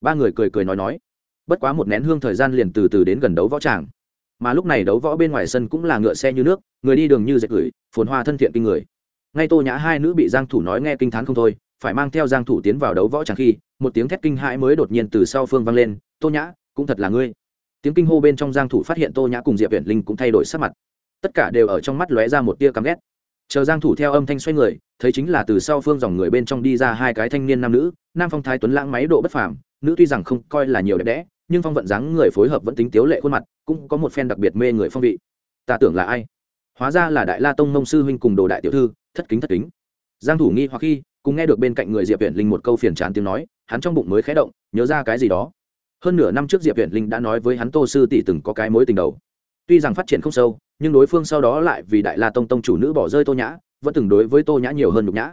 Ba người cười cười nói nói. Bất quá một nén hương thời gian liền từ từ đến gần đấu võ tràng. Mà lúc này đấu võ bên ngoài sân cũng là ngựa xe như nước, người đi đường như dệt gửi, phồn hoa thân thiện kinh người. Ngay tô nhã hai nữ bị giang thủ nói nghe kinh thán không thôi, phải mang theo giang thủ tiến vào đấu võ tràng khi, một tiếng thét kinh hãi mới đột nhiên từ sau phương vang lên, tô nhã, cũng thật là ngươi. Tiếng kinh hô bên trong giang thủ phát hiện tô nhã cùng diệp uyển linh cũng thay đổi sắc mặt tất cả đều ở trong mắt lóe ra một tia căm ghét. Chờ giang thủ theo âm thanh xoay người, thấy chính là từ sau phương dòng người bên trong đi ra hai cái thanh niên nam nữ, nam phong thái tuấn lãng máy độ bất phàm, nữ tuy rằng không coi là nhiều đẹp đẽ, nhưng phong vận dáng người phối hợp vẫn tính tiếu lệ khuôn mặt, cũng có một phen đặc biệt mê người phong vị. Ta tưởng là ai? Hóa ra là đại la tông mông sư huynh cùng đồ đại tiểu thư, thất kính thất kính. Giang thủ nghi hoặc khi, cùng nghe được bên cạnh người diệp uyển linh một câu phiền chán tiếng nói, hắn trong bụng mới khẽ động, nhớ ra cái gì đó. Hơn nửa năm trước diệp uyển linh đã nói với hắn tô sư tỷ từng có cái mối tình đầu tuy rằng phát triển không sâu, nhưng đối phương sau đó lại vì đại la tông tông chủ nữ bỏ rơi tô nhã, vẫn từng đối với tô nhã nhiều hơn nhục nhã.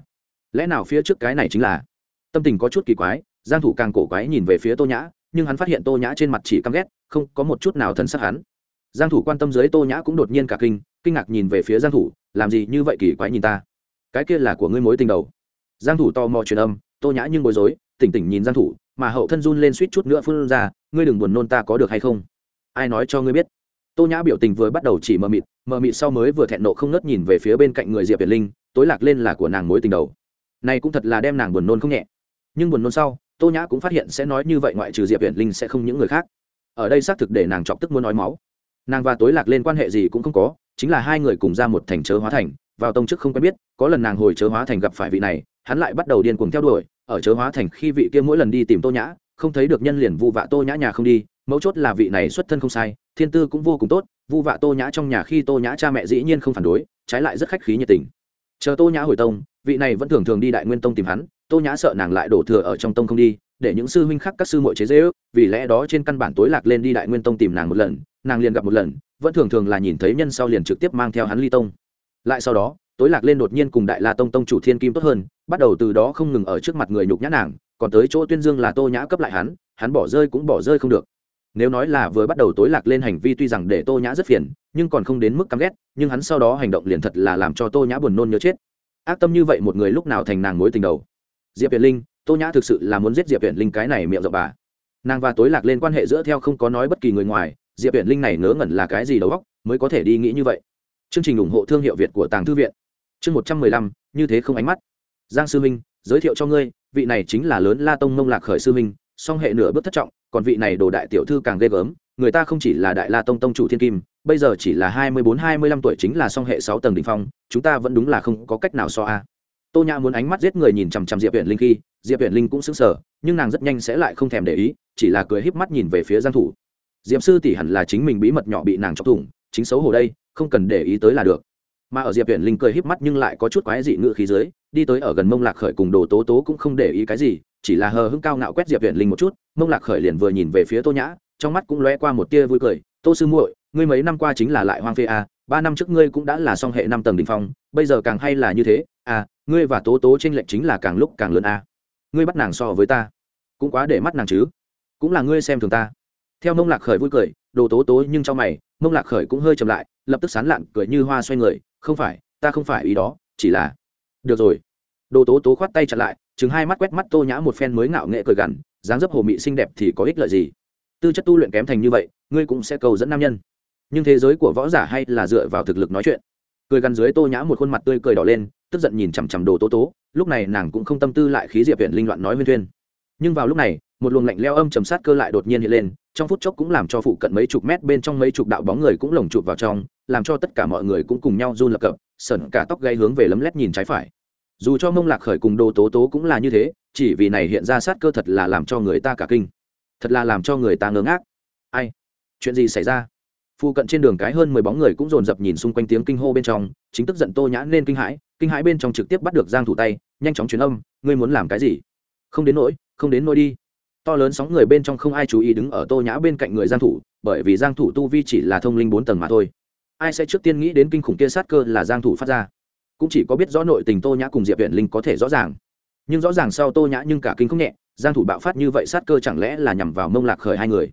Lẽ nào phía trước cái này chính là? Tâm tình có chút kỳ quái, giang thủ càng cổ quái nhìn về phía tô nhã, nhưng hắn phát hiện tô nhã trên mặt chỉ căm ghét, không có một chút nào thần sắc hắn. Giang thủ quan tâm dưới tô nhã cũng đột nhiên cả kinh kinh ngạc nhìn về phía giang thủ, làm gì như vậy kỳ quái nhìn ta? Cái kia là của ngươi mối tình đầu. Giang thủ to mò truyền âm, tô nhã nhưng bối rối, tỉnh tỉnh nhìn giang thủ, mà hậu thân run lên suýt chút nữa phun ra, ngươi đừng buồn nôn ta có được hay không? Ai nói cho ngươi biết? Tô nhã biểu tình vừa bắt đầu chỉ mờ mịt mờ mịt sau mới vừa thẹn nộ không ngớt nhìn về phía bên cạnh người diệp việt linh, tối lạc lên là của nàng mối tình đầu. Này cũng thật là đem nàng buồn nôn không nhẹ. Nhưng buồn nôn sau, tô nhã cũng phát hiện sẽ nói như vậy ngoại trừ diệp việt linh sẽ không những người khác. Ở đây xác thực để nàng chọc tức muốn nói máu. Nàng và tối lạc lên quan hệ gì cũng không có, chính là hai người cùng ra một thành chớ hóa thành, vào tông chức không quen biết, có lần nàng hồi chớ hóa thành gặp phải vị này, hắn lại bắt đầu điên cuồng theo đuổi, ở chớ hóa thành khi vị kia mỗi lần đi tìm tô nhã, không thấy được nhân liền vu vạ tô nhã nhà không đi mấu chốt là vị này xuất thân không sai, thiên tư cũng vô cùng tốt, vu vạ tô nhã trong nhà khi tô nhã cha mẹ dĩ nhiên không phản đối, trái lại rất khách khí nhiệt tình. Chờ tô nhã hồi tông, vị này vẫn thường thường đi đại nguyên tông tìm hắn, tô nhã sợ nàng lại đổ thừa ở trong tông không đi, để những sư huynh khác các sư muội chế dễ ước vì lẽ đó trên căn bản tối lạc lên đi đại nguyên tông tìm nàng một lần, nàng liền gặp một lần, vẫn thường thường là nhìn thấy nhân sau liền trực tiếp mang theo hắn ly tông. Lại sau đó, tối lạc lên đột nhiên cùng đại la tông tông chủ thiên kim tốt hơn, bắt đầu từ đó không ngừng ở trước mặt người nhục nhã nàng, còn tới chỗ tuyên dương là tô nhã cấp lại hắn hắn bỏ rơi cũng bỏ rơi không được nếu nói là vừa bắt đầu tối lạc lên hành vi tuy rằng để tô nhã rất phiền, nhưng còn không đến mức căm ghét, nhưng hắn sau đó hành động liền thật là làm cho tô nhã buồn nôn nhớ chết. Ác tâm như vậy một người lúc nào thành nàng mối tình đầu? Diệp việt linh, tô nhã thực sự là muốn giết diệp việt linh cái này miệng rộng bà. Nàng và tối lạc lên quan hệ giữa theo không có nói bất kỳ người ngoài, diệp việt linh này ngớ ngẩn là cái gì đầu óc mới có thể đi nghĩ như vậy? Chương trình ủng hộ thương hiệu việt của tàng thư viện. Chương một trăm mười lăm, như thế không ánh mắt. Giang sư minh, giới thiệu cho ngươi, vị này chính là lớn la tông mông lạc khởi sư minh, song hệ nửa bước thất trọng còn vị này đồ đại tiểu thư càng ghê gớm, người ta không chỉ là đại la tông tông chủ thiên kim, bây giờ chỉ là hai mươi bốn, hai mươi lăm tuổi chính là song hệ sáu tầng đ ỉ n h phong, chúng ta vẫn đúng là không có cách nào so a. Tô nhã muốn ánh mắt giết người nhìn chằm chằm diệp huyện linh khi, diệp huyện linh cũng xứng sở nhưng nàng rất nhanh sẽ lại không thèm để ý, chỉ là cười híp mắt nhìn về phía giang thủ. Diệp sư tỷ hẳn là chính mình bí mật nhỏ bị nàng chọc thủng, chính xấu hổ đây, không cần để ý tới là được. Mà ở diệp huyện linh cười híp mắt nhưng lại có chút quái dị ngự khí dưới, đi tới ở gần mông lạc khởi cùng đồ tố tố cũng không để ý cái gì chỉ là hờ hững cao ngạo quét diệp viện linh một chút mông lạc khởi liền vừa nhìn về phía tô nhã trong mắt cũng lóe qua một tia vui cười. Tô sư muội ngươi mấy năm qua chính là lại hoang phê à, ba năm trước ngươi cũng đã là song hệ năm tầng đ ỉ n h phong bây giờ càng hay là như thế à ngươi và tố tố t r ê n lệch chính là càng lúc càng lớn à. ngươi bắt nàng so với ta cũng quá để mắt nàng chứ cũng là ngươi xem thường ta. Theo mông lạc khởi vui cười đồ tố tố nhưng trong mày mông lạc khởi cũng hơi chậm lại lập tức sán lạn cười như hoa xoay người không phải ta không phải ý đó chỉ là được rồi. Đồ tố tố khoát tay chặt lại chừng hai mắt quét mắt tô nhã một phen mới ngạo nghệ cười gằn, dáng dấp hồ mị xinh đẹp thì có ích lợi gì? Tư chất tu luyện kém thành như vậy, ngươi cũng sẽ cầu dẫn nam nhân. Nhưng thế giới của võ giả hay là dựa vào thực lực nói chuyện. Cười gằn dưới tô nhã một khuôn mặt tươi cười đỏ lên, tức giận nhìn chằm chằm đồ tố tố lúc này nàng cũng không tâm tư lại khí diệp huyện linh loạn nói nguyên thuyên. Nhưng vào lúc này, một luồng lạnh leo âm chầm sát cơ lại đột nhiên hiện lên, trong phút chốc cũng làm cho phụ cận mấy chục mét bên trong mấy chục đạo bóng người cũng lồng chụp vào trong, làm cho tất cả mọi người cũng cùng nhau run lập cập, sởn cả tóc gây hướng về lấm lét nhìn trái phải dù cho mông lạc khởi cùng đồ tố tố cũng là như thế, chỉ vì này hiện ra sát cơ thật là làm cho người ta cả kinh. Thật là làm cho người ta ngớ ngác. Ai? Chuyện gì xảy ra? Phu cận trên đường cái hơn mười bóng người cũng dồn dập nhìn xung quanh tiếng kinh hô bên trong, chính tức giận tô nhã nên kinh hãi kinh hãi bên trong trực tiếp bắt được giang thủ tay, nhanh chóng truyền âm, ngươi muốn làm cái gì? Không đến nỗi, không đến nỗi đi. To lớn sóng người bên trong không ai chú ý đứng ở tô nhã bên cạnh người giang thủ, bởi vì giang thủ tu vi chỉ là thông linh bốn tầng mà thôi. Ai sẽ trước tiên nghĩ đến kinh khủng kia sát cơ là giang thủ phát ra? Cũng chỉ có biết rõ nội tình tô nhã cùng diệp viện linh có thể rõ ràng. Nhưng rõ ràng sau tô nhã nhưng cả kinh không nhẹ, giang thủ bạo phát như vậy sát cơ chẳng lẽ là nhằm vào mông lạc khởi hai người?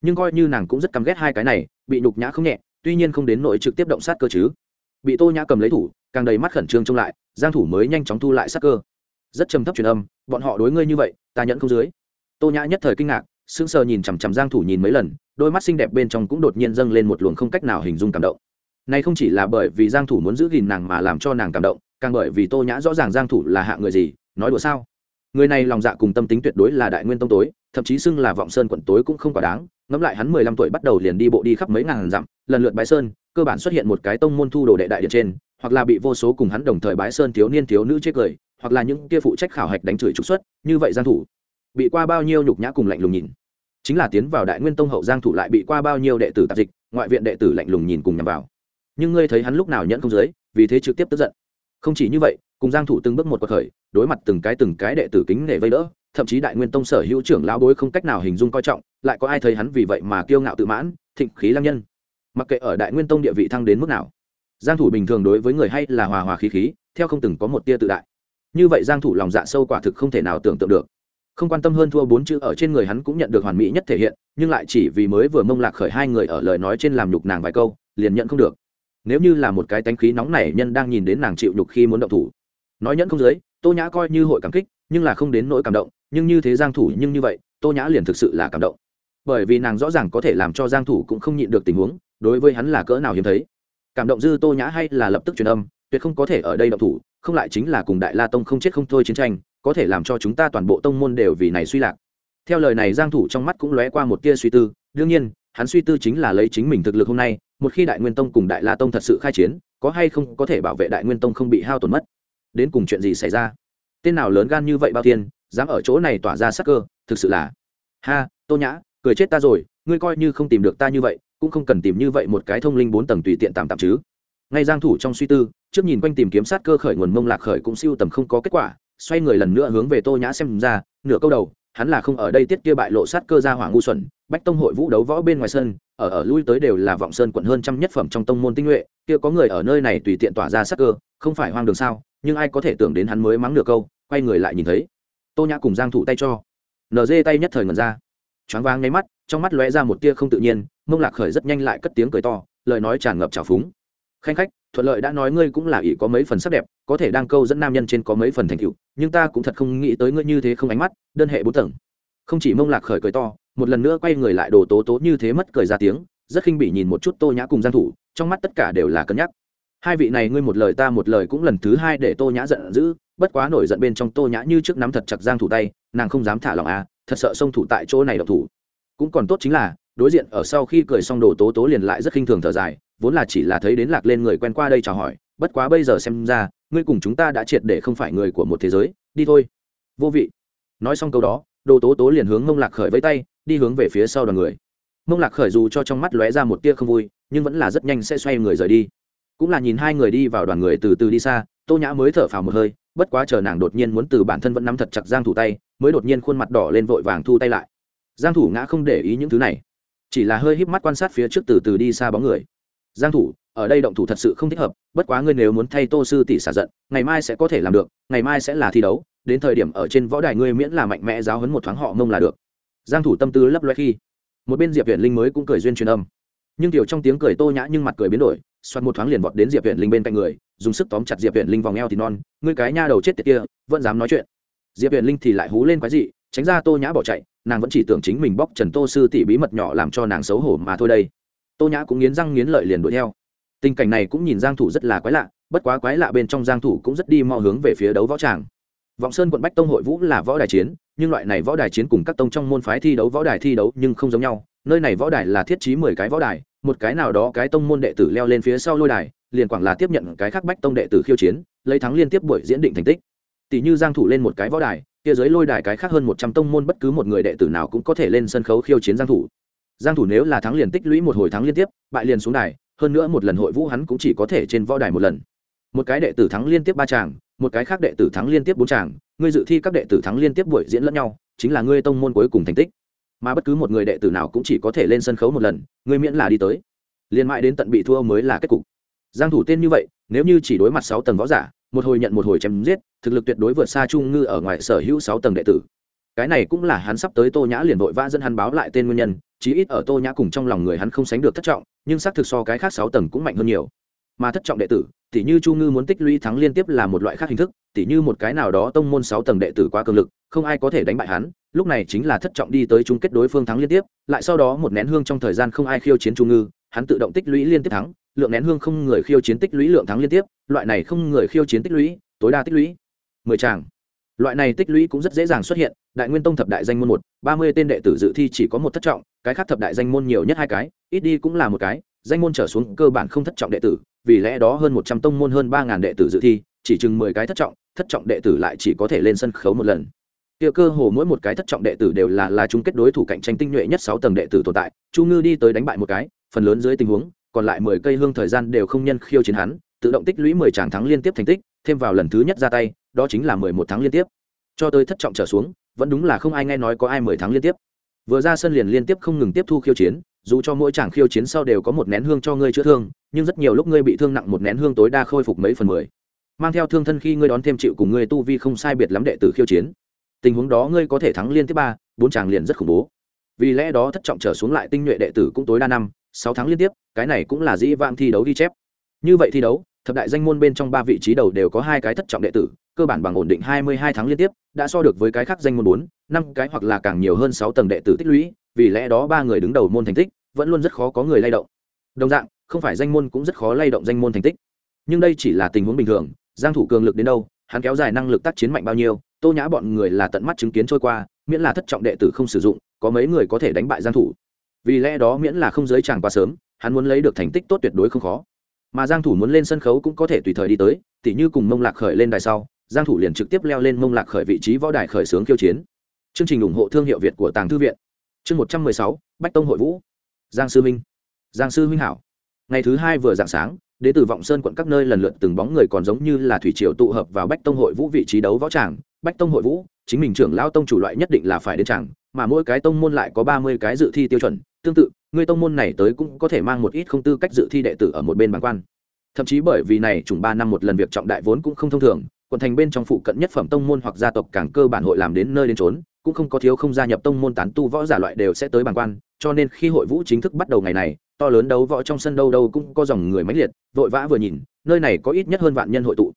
Nhưng coi như nàng cũng rất căm ghét hai cái này, bị nhục nhã không nhẹ, tuy nhiên không đến nội trực tiếp động sát cơ chứ. Bị tô nhã cầm lấy thủ, càng đầy mắt khẩn trương trông lại, giang thủ mới nhanh chóng thu lại sát cơ. Rất trầm thấp truyền âm, bọn họ đối ngươi như vậy, ta nhận không dưới. Tô nhã nhất thời kinh ngạc, sững sờ nhìn chằm chằm giang thủ nhìn mấy lần, đôi mắt xinh đẹp bên trong cũng đột nhiên dâng lên một luồng không cách nào hình dung cảm động này không chỉ là bởi vì giang thủ muốn giữ gìn nàng mà làm cho nàng cảm động, càng bởi vì tô nhã rõ ràng giang thủ là hạ người gì, nói đùa sao? Người này lòng dạ cùng tâm tính tuyệt đối là đại nguyên tông tối, thậm chí xưng là vọng sơn quận tối cũng không quá đáng, ngẫm lại hắn mười lăm tuổi bắt đầu liền đi bộ đi khắp mấy ngàn dặm, lần lượt bái sơn, cơ bản xuất hiện một cái tông môn thu đồ đệ đại điện trên, hoặc là bị vô số cùng hắn đồng thời bái sơn thiếu niên thiếu nữ chế cười, hoặc là những kia phụ trách khảo hạch đánh chửi trục xuất, như vậy giang thủ bị qua bao nhiêu nhục nhã cùng lạnh lùng nhìn. Chính là tiến vào đại nguyên tông hậu giang thủ lại bị qua bao nhiêu đệ tử tạp dịch, ngoại viện đệ tử lạnh lùng nhìn cùng nhằm vào nhưng ngươi thấy hắn lúc nào nhẫn không dưới vì thế trực tiếp tức giận. Không chỉ như vậy, cùng giang thủ từng bước một quật khởi, đối mặt từng cái từng cái đệ tử kính nể vây đỡ, thậm chí đại nguyên tông sở hữu trưởng lão bối không cách nào hình dung coi trọng, lại có ai thấy hắn vì vậy mà kiêu ngạo tự mãn, thịnh khí lăng nhân. Mặc kệ ở đại nguyên tông địa vị thăng đến mức nào, giang thủ bình thường đối với người hay là hòa hòa khí khí, theo không từng có một tia tự đại. Như vậy giang thủ lòng dạ sâu quả thực không thể nào tưởng tượng được. Không quan tâm hơn thua bốn chữ ở trên người hắn cũng nhận được hoàn mỹ nhất thể hiện, nhưng lại chỉ vì mới vừa mông lạc khởi hai người ở lời nói trên làm nhục nàng vài câu, liền nhận không được nếu như là một cái tánh khí nóng nảy nhân đang nhìn đến nàng chịu nhục khi muốn động thủ. Nói nhẫn không dưới, tô nhã coi như hội cảm kích, nhưng là không đến nỗi cảm động, nhưng như thế giang thủ nhưng như vậy, tô nhã liền thực sự là cảm động. Bởi vì nàng rõ ràng có thể làm cho giang thủ cũng không nhịn được tình huống, đối với hắn là cỡ nào hiếm thấy. Cảm động dư tô nhã hay là lập tức truyền âm, tuyệt không có thể ở đây động thủ, không lại chính là cùng đại la tông không chết không thôi chiến tranh, có thể làm cho chúng ta toàn bộ tông môn đều vì này suy lạc. Theo lời này giang thủ trong mắt cũng lóe qua một tia suy tư, đương nhiên, hắn suy tư chính là lấy chính mình thực lực hôm nay một khi đại nguyên tông cùng đại la tông thật sự khai chiến, có hay không có thể bảo vệ đại nguyên tông không bị hao tổn mất? Đến cùng chuyện gì xảy ra? Tên nào lớn gan như vậy bao thiên dám ở chỗ này tỏa ra sắc cơ, thực sự là ha, tô nhã, cười chết ta rồi, ngươi coi như không tìm được ta như vậy, cũng không cần tìm như vậy một cái thông linh bốn tầng tùy tiện tạm tạm chứ. Ngay giang thủ trong suy tư, trước nhìn quanh tìm kiếm sát cơ khởi nguồn mông lạc khởi cũng siêu tầm không có kết quả, xoay người lần nữa hướng về tô nhã xem ra, nửa câu đầu, hắn là không ở đây tiết kia bại lộ sát cơ ra hỏa ngu xuẩn, bách tông hội vũ đấu võ bên ngoài sân ở ở lui tới đều là vọng sơn quận hơn trăm nhất phẩm trong tông môn tinh nhuệ, kia có người ở nơi này tùy tiện tỏa ra sắc cơ, không phải hoang đường sao, nhưng ai có thể tưởng đến hắn mới mắng được câu, quay người lại nhìn thấy. Tô nhã cùng giang thủ tay cho. Nd tay nhất thời ngẩn ra. Choáng váng nháy mắt, trong mắt lóe ra một tia không tự nhiên, mông lạc khởi rất nhanh lại cất tiếng cười to, lời nói tràn ngập trào phúng. Khanh khách, thuận lợi đã nói ngươi cũng là ỷ có mấy phần sắc đẹp, có thể đang câu dẫn nam nhân trên có mấy phần thành tựu, nhưng ta cũng thật không nghĩ tới ngươi như thế không ánh mắt, đơn hệ bốn tầng không chỉ mông lạc khởi cười to, một lần nữa quay người lại đồ tố tố như thế mất cười ra tiếng, rất khinh bỉ nhìn một chút tô nhã cùng giang thủ, trong mắt tất cả đều là cân nhắc. Hai vị này ngươi một lời ta một lời cũng lần thứ hai để tô nhã giận dữ, bất quá nổi giận bên trong tô nhã như trước nắm thật chặt giang thủ tay, nàng không dám thả lòng à thật sợ xông thủ tại chỗ này độc thủ. Cũng còn tốt chính là, đối diện ở sau khi cười xong đồ tố tố liền lại rất khinh thường thở dài, vốn là chỉ là thấy đến lạc lên người quen qua đây chào hỏi, bất quá bây giờ xem ra, ngươi cùng chúng ta đã triệt để không phải người của một thế giới, đi thôi. Vô vị. Nói xong câu đó đồ tố tố liền hướng mông lạc khởi với tay, đi hướng về phía sau đoàn người. Mông lạc khởi dù cho trong mắt lóe ra một tia không vui, nhưng vẫn là rất nhanh sẽ xoay người rời đi. Cũng là nhìn hai người đi vào đoàn người từ từ đi xa, tô nhã mới thở phào một hơi, bất quá chờ nàng đột nhiên muốn từ bản thân vẫn nắm thật chặt giang thủ tay, mới đột nhiên khuôn mặt đỏ lên vội vàng thu tay lại. Giang thủ ngã không để ý những thứ này, chỉ là hơi híp mắt quan sát phía trước từ từ đi xa bóng người. Giang thủ, ở đây động thủ thật sự không thích hợp, bất quá ngươi nếu muốn thay tô sư tỷ xả giận, ngày mai sẽ có thể làm được, ngày mai sẽ là thi đấu đến thời điểm ở trên võ đài ngươi miễn là mạnh mẽ giáo huấn một thoáng họ mông là được. Giang thủ tâm tư lấp loe khi, một bên diệp viện linh mới cũng cười duyên truyền âm. Nhưng tiểu trong tiếng cười tô nhã nhưng mặt cười biến đổi xoát một thoáng liền vọt đến diệp viện linh bên cạnh người, dùng sức tóm chặt diệp viện linh vòng eo thì non, ngươi cái nha đầu chết tiệt kia, vẫn dám nói chuyện. Diệp viện linh thì lại hú lên quái dị, tránh ra tô nhã bỏ chạy, nàng vẫn chỉ tưởng chính mình bóc trần tô sư tỷ bí mật nhỏ làm cho nàng xấu hổ mà thôi đây. Tô nhã cũng nghiến răng nghiến lợi liền đuổi theo. Tình cảnh này cũng nhìn giang thủ rất là quái lạ, bất quá quái lạ bên trong giang thủ cũng rất đi mò hướng về phía đấu võ tràng vọng sơn quận bách tông hội vũ là võ đài chiến, nhưng loại này võ đài chiến cùng các tông trong môn phái thi đấu võ đài thi đấu nhưng không giống nhau. Nơi này võ đài là thiết trí mười cái võ đài, một cái nào đó cái tông môn đệ tử leo lên phía sau lôi đài, liền quảng là tiếp nhận cái khác bách tông đệ tử khiêu chiến, lấy thắng liên tiếp buổi diễn định thành tích. Tỷ như giang thủ lên một cái võ đài, kia dưới lôi đài cái khác hơn một trăm tông môn bất cứ một người đệ tử nào cũng có thể lên sân khấu khiêu chiến giang thủ. Giang thủ nếu là thắng liền tích lũy một hồi thắng liên tiếp, bại liền xuống đài, hơn nữa một lần hội vũ hắn cũng chỉ có thể trên võ đài một lần. Một cái đệ tử thắng liên tiếp ba tràng một cái khác đệ tử thắng liên tiếp bốn tràng ngươi dự thi các đệ tử thắng liên tiếp buổi diễn lẫn nhau, chính là ngươi tông môn cuối cùng thành tích. Mà bất cứ một người đệ tử nào cũng chỉ có thể lên sân khấu một lần, ngươi miễn là đi tới. Liền mãi đến tận bị thua mới là kết cục. Giang thủ tên như vậy, nếu như chỉ đối mặt sáu tầng võ giả, một hồi nhận một hồi chém giết, thực lực tuyệt đối vượt xa trung ngư ở ngoài sở hữu sáu tầng đệ tử. Cái này cũng là hắn sắp tới tô nhã liền vội vã dẫn hắn báo lại tên nguyên nhân, chí ít ở tô nhã cùng trong lòng người hắn không sánh được thất trọng, nhưng xác thực so cái khác sáu tầng cũng mạnh hơn nhiều mà thất trọng đệ tử, tỉ như chu ngư muốn tích lũy thắng liên tiếp là một loại khác hình thức, tỉ như một cái nào đó tông môn sáu tầng đệ tử quá cường lực, không ai có thể đánh bại hắn, lúc này chính là thất trọng đi tới chung kết đối phương thắng liên tiếp, lại sau đó một nén hương trong thời gian không ai khiêu chiến chu ngư, hắn tự động tích lũy liên tiếp thắng, lượng nén hương không người khiêu chiến tích lũy lượng thắng liên tiếp, loại này không người khiêu chiến tích lũy, tối đa tích lũy mười tràng. Loại này tích lũy cũng rất dễ dàng xuất hiện, đại nguyên tông thập đại danh môn một, ba mươi tên đệ tử dự thi chỉ có một thất trọng, cái khác thập đại danh môn nhiều nhất hai cái, ít đi cũng là một cái danh môn trở xuống cơ bản không thất trọng đệ tử, vì lẽ đó hơn một trăm tông môn hơn ba ngàn đệ tử dự thi, chỉ chừng mười cái thất trọng thất trọng đệ tử lại chỉ có thể lên sân khấu một lần. Kia cơ hồ mỗi một cái thất trọng đệ tử đều là là chung kết đối thủ cạnh tranh tinh nhuệ nhất sáu tầng đệ tử tồn tại, chu ngư đi tới đánh bại một cái, phần lớn dưới tình huống, còn lại mười cây hương thời gian đều không nhân khiêu chiến hắn, tự động tích lũy mười tràng thắng liên tiếp thành tích, thêm vào lần thứ nhất ra tay, đó chính là mười một tháng liên tiếp. Cho tới thất trọng trở xuống, vẫn đúng là không ai nghe nói có ai mười tháng liên tiếp. Vừa ra sân liền liên tiếp không ngừng tiếp thu khiêu chiến dù cho mỗi chàng khiêu chiến sau đều có một nén hương cho ngươi chữa thương, nhưng rất nhiều lúc ngươi bị thương nặng một nén hương tối đa khôi phục mấy phần mười. Mang theo thương thân khi ngươi đón thêm chịu cùng ngươi tu vi không sai biệt lắm đệ tử khiêu chiến. Tình huống đó ngươi có thể thắng liên tiếp ba, bốn chàng liền rất khủng bố. Vì lẽ đó thất trọng trở xuống lại tinh nhuệ đệ tử cũng tối đa năm, sáu tháng liên tiếp, cái này cũng là dĩ vãng thi đấu ghi chép. Như vậy thi đấu, thập đại danh môn bên trong ba vị trí đầu đều có hai cái thất trọng đệ tử, cơ bản bằng ổn định hai mươi hai tháng liên tiếp, đã so được với cái khác danh môn bốn, năm cái hoặc là càng nhiều hơn sáu tầng đệ tử tích lũy, vì lẽ đó ba người đứng đầu môn thành tích vẫn luôn rất khó có người lay động. Đồng dạng không phải danh môn cũng rất khó lay động danh môn thành tích. Nhưng đây chỉ là tình huống bình thường giang thủ cường lực đến đâu hắn kéo dài năng lực tác chiến mạnh bao nhiêu tô nhã bọn người là tận mắt chứng kiến trôi qua miễn là thất trọng đệ tử không sử dụng có mấy người có thể đánh bại giang thủ. Vì lẽ đó miễn là không giới chàng quá sớm hắn muốn lấy được thành tích tốt tuyệt đối không khó. Mà giang thủ muốn lên sân khấu cũng có thể tùy thời đi tới tỉ như cùng mông lạc khởi lên đài sau giang thủ liền trực tiếp leo lên mông lạc khởi vị trí võ đài khởi sướng khiêu chiến. Chương trình ủng hộ thương hiệu việt của tàng thư viện. Chương 116, bách tông hội vũ giang sư minh. Giang sư minh hảo. Ngày thứ hai vừa dạng sáng, đến từ vọng sơn quận các nơi lần lượt từng bóng người còn giống như là thủy triều tụ hợp vào bách tông hội vũ vị trí đấu võ tràng. Bách tông hội vũ, chính mình trưởng lao tông chủ loại nhất định là phải đến tràng, mà mỗi cái tông môn lại có ba mươi cái dự thi tiêu chuẩn. Tương tự, người tông môn này tới cũng có thể mang một ít không tư cách dự thi đệ tử ở một bên bàn quan. Thậm chí bởi vì này trùng ba năm một lần việc trọng đại vốn cũng không thông thường, quận thành bên trong phụ cận nhất phẩm tông môn hoặc gia tộc càng cơ bản hội làm đến nơi đến trốn cũng không có thiếu không gia nhập tông môn tán tu võ giả loại đều sẽ tới bàn quan cho nên khi hội vũ chính thức bắt đầu ngày này, to lớn đấu võ trong sân đâu đâu cũng có dòng người mãnh liệt, vội vã vừa nhìn, nơi này có ít nhất hơn vạn nhân hội tụ.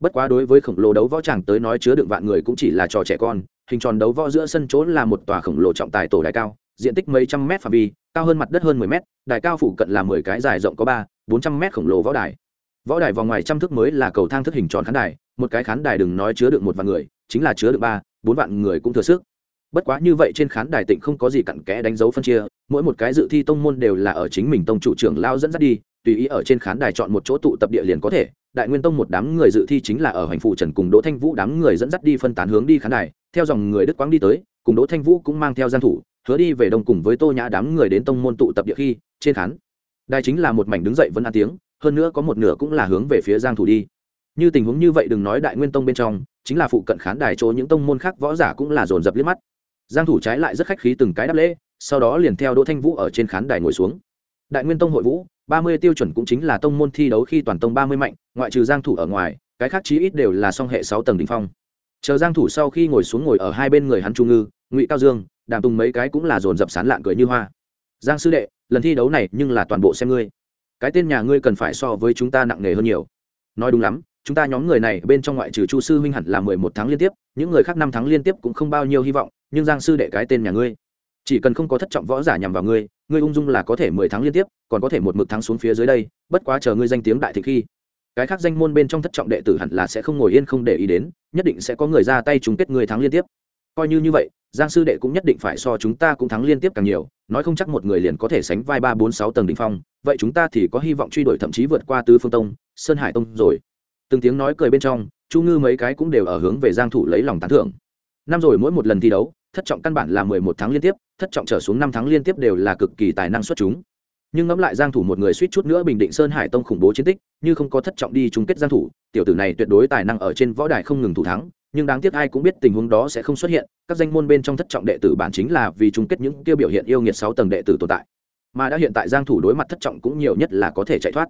Bất quá đối với khổng lồ đấu võ tràng tới nói chứa đựng vạn người cũng chỉ là trò trẻ con, hình tròn đấu võ giữa sân chỗ là một tòa khổng lồ trọng tài tổ đài cao, diện tích mấy trăm mét phạm vi, cao hơn mặt đất hơn mười mét, đài cao phủ cận là mười cái dài rộng có ba, bốn trăm mét khổng lồ võ đài. Võ đài vòng ngoài trăm thước mới là cầu thang thức hình tròn khán đài, một cái khán đài đừng nói chứa được một vạn người, chính là chứa được ba, bốn vạn người cũng thừa sức bất quá như vậy trên khán đài tịnh không có gì cặn kẽ đánh dấu phân chia, mỗi một cái dự thi tông môn đều là ở chính mình tông chủ trưởng lao dẫn dắt đi, tùy ý ở trên khán đài chọn một chỗ tụ tập địa liền có thể. Đại nguyên tông một đám người dự thi chính là ở hành phụ trần cùng đỗ thanh vũ đám người dẫn dắt đi phân tán hướng đi khán đài, theo dòng người đức quang đi tới, cùng đỗ thanh vũ cũng mang theo gian thủ, hứa đi về đông cùng với tô nhã đám người đến tông môn tụ tập địa khi, trên khán đài chính là một mảnh đứng dậy vẫn ăn tiếng, hơn nữa có một nửa cũng là hướng về phía giang thủ đi. Như tình huống như vậy đừng nói đại nguyên tông bên trong, chính là phụ cận khán đài chỗ những tông môn khác võ giả cũng là dồn dập liếc mắt giang thủ trái lại rất khách khí từng cái đáp lễ, sau đó liền theo đỗ thanh vũ ở trên khán đài ngồi xuống. Đại nguyên tông hội vũ, ba mươi tiêu chuẩn cũng chính là tông môn thi đấu khi toàn tông ba mươi mạnh, ngoại trừ giang thủ ở ngoài, cái khác chí ít đều là song hệ sáu tầng đỉnh phong. Chờ giang thủ sau khi ngồi xuống ngồi ở hai bên người hắn trung ngư, ngụy cao dương, đàm tùng mấy cái cũng là dồn dập sán lạn cười như hoa. Giang sư đệ, lần thi đấu này nhưng là toàn bộ xem ngươi. Cái tên nhà ngươi cần phải so với chúng ta nặng nề hơn nhiều. Nói đúng lắm chúng ta nhóm người này bên trong ngoại trừ chu sư huynh hẳn là mười một tháng liên tiếp, những người khác năm tháng liên tiếp cũng không bao nhiêu hy vọng, nhưng giang sư đệ cái tên nhà ngươi, chỉ cần không có thất trọng võ giả nhằm vào ngươi ngươi ung dung là có thể mười tháng liên tiếp, còn có thể một mực tháng xuống phía dưới đây, bất quá chờ ngươi danh tiếng đại thị khi, cái khác danh môn bên trong thất trọng đệ tử hẳn là sẽ không ngồi yên không để ý đến, nhất định sẽ có người ra tay chung kết ngươi thắng liên tiếp. Coi như như vậy, giang sư đệ cũng nhất định phải so chúng ta cũng thắng liên tiếp càng nhiều, nói không chắc một người liền có thể sánh vai ba bốn sáu tầng đ ỉ n h phong, vậy chúng ta thì có hy vọng truy đuổi thậm chí vượt qua tứ phương tông, sơn hải tông rồi từng tiếng nói cười bên trong, chu ngư mấy cái cũng đều ở hướng về giang thủ lấy lòng tán thưởng. Năm rồi mỗi một lần thi đấu, thất trọng căn bản là mười một tháng liên tiếp, thất trọng trở xuống năm tháng liên tiếp đều là cực kỳ tài năng xuất chúng. Nhưng ngẫm lại giang thủ một người suýt chút nữa bình định sơn hải tông khủng bố chiến tích, như không có thất trọng đi chung kết giang thủ, tiểu tử này tuyệt đối tài năng ở trên võ đài không ngừng thủ thắng, nhưng đáng tiếc ai cũng biết tình huống đó sẽ không xuất hiện, các danh môn bên trong thất trọng đệ tử bản chính là vì chung kết những tiêu biểu hiện yêu nghiệt sáu tầng đệ tử tồn tại. Mà đã hiện tại giang thủ đối mặt thất trọng cũng nhiều nhất là có thể chạy thoát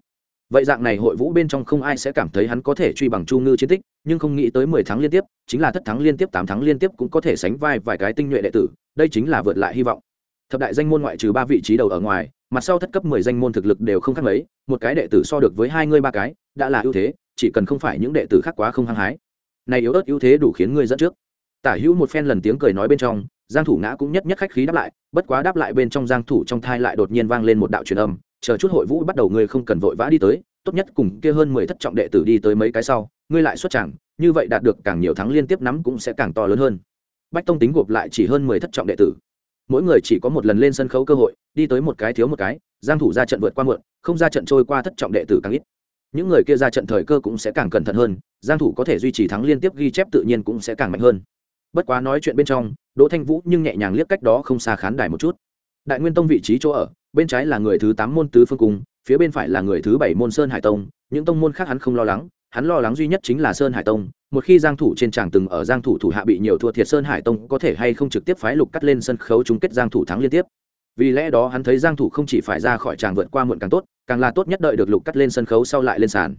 vậy dạng này hội vũ bên trong không ai sẽ cảm thấy hắn có thể truy bằng chu ngư chiến tích, nhưng không nghĩ tới 10 tháng liên tiếp, chính là thất thắng liên tiếp, tám tháng liên tiếp cũng có thể sánh vai vài cái tinh nhuệ đệ tử, đây chính là vượt lại hy vọng. Thập đại danh môn ngoại trừ ba vị trí đầu ở ngoài, mặt sau thất cấp 10 danh môn thực lực đều không khác mấy, một cái đệ tử so được với hai người ba cái, đã là ưu thế, chỉ cần không phải những đệ tử khác quá không hăng hái. Này yếu ớt ưu thế đủ khiến ngươi dẫn trước. Tả hữu một phen lần tiếng cười nói bên trong, giang thủ ngã cũng nhất nhất khách khí đáp lại, bất quá đáp lại bên trong giang thủ trong thai lại đột nhiên vang lên một đạo truyền âm chờ chút hội vũ bắt đầu ngươi không cần vội vã đi tới, tốt nhất cùng kia hơn 10 thất trọng đệ tử đi tới mấy cái sau, ngươi lại xuất chẳng như vậy đạt được càng nhiều thắng liên tiếp nắm cũng sẽ càng to lớn hơn. Bách tông tính gộp lại chỉ hơn 10 thất trọng đệ tử. Mỗi người chỉ có một lần lên sân khấu cơ hội, đi tới một cái thiếu một cái, giang thủ ra trận vượt qua muộn, không ra trận trôi qua thất trọng đệ tử càng ít. Những người kia ra trận thời cơ cũng sẽ càng cẩn thận hơn, giang thủ có thể duy trì thắng liên tiếp ghi chép tự nhiên cũng sẽ càng mạnh hơn. Bất quá nói chuyện bên trong, đỗ thanh vũ nhưng nhẹ nhàng liếc cách đó không xa khán đài một chút. Đại nguyên tông vị trí chỗ ở bên trái là người thứ tám môn tứ phương cung, phía bên phải là người thứ bảy môn sơn hải tông. Những tông môn khác hắn không lo lắng, hắn lo lắng duy nhất chính là sơn hải tông. Một khi giang thủ trên tràng từng ở giang thủ thủ hạ bị nhiều thua thiệt sơn hải tông có thể hay không trực tiếp phái lục cắt lên sân khấu chung kết giang thủ thắng liên tiếp. Vì lẽ đó hắn thấy giang thủ không chỉ phải ra khỏi tràng vượt qua muộn càng tốt, càng là tốt nhất đợi được lục cắt lên sân khấu sau lại lên sàn.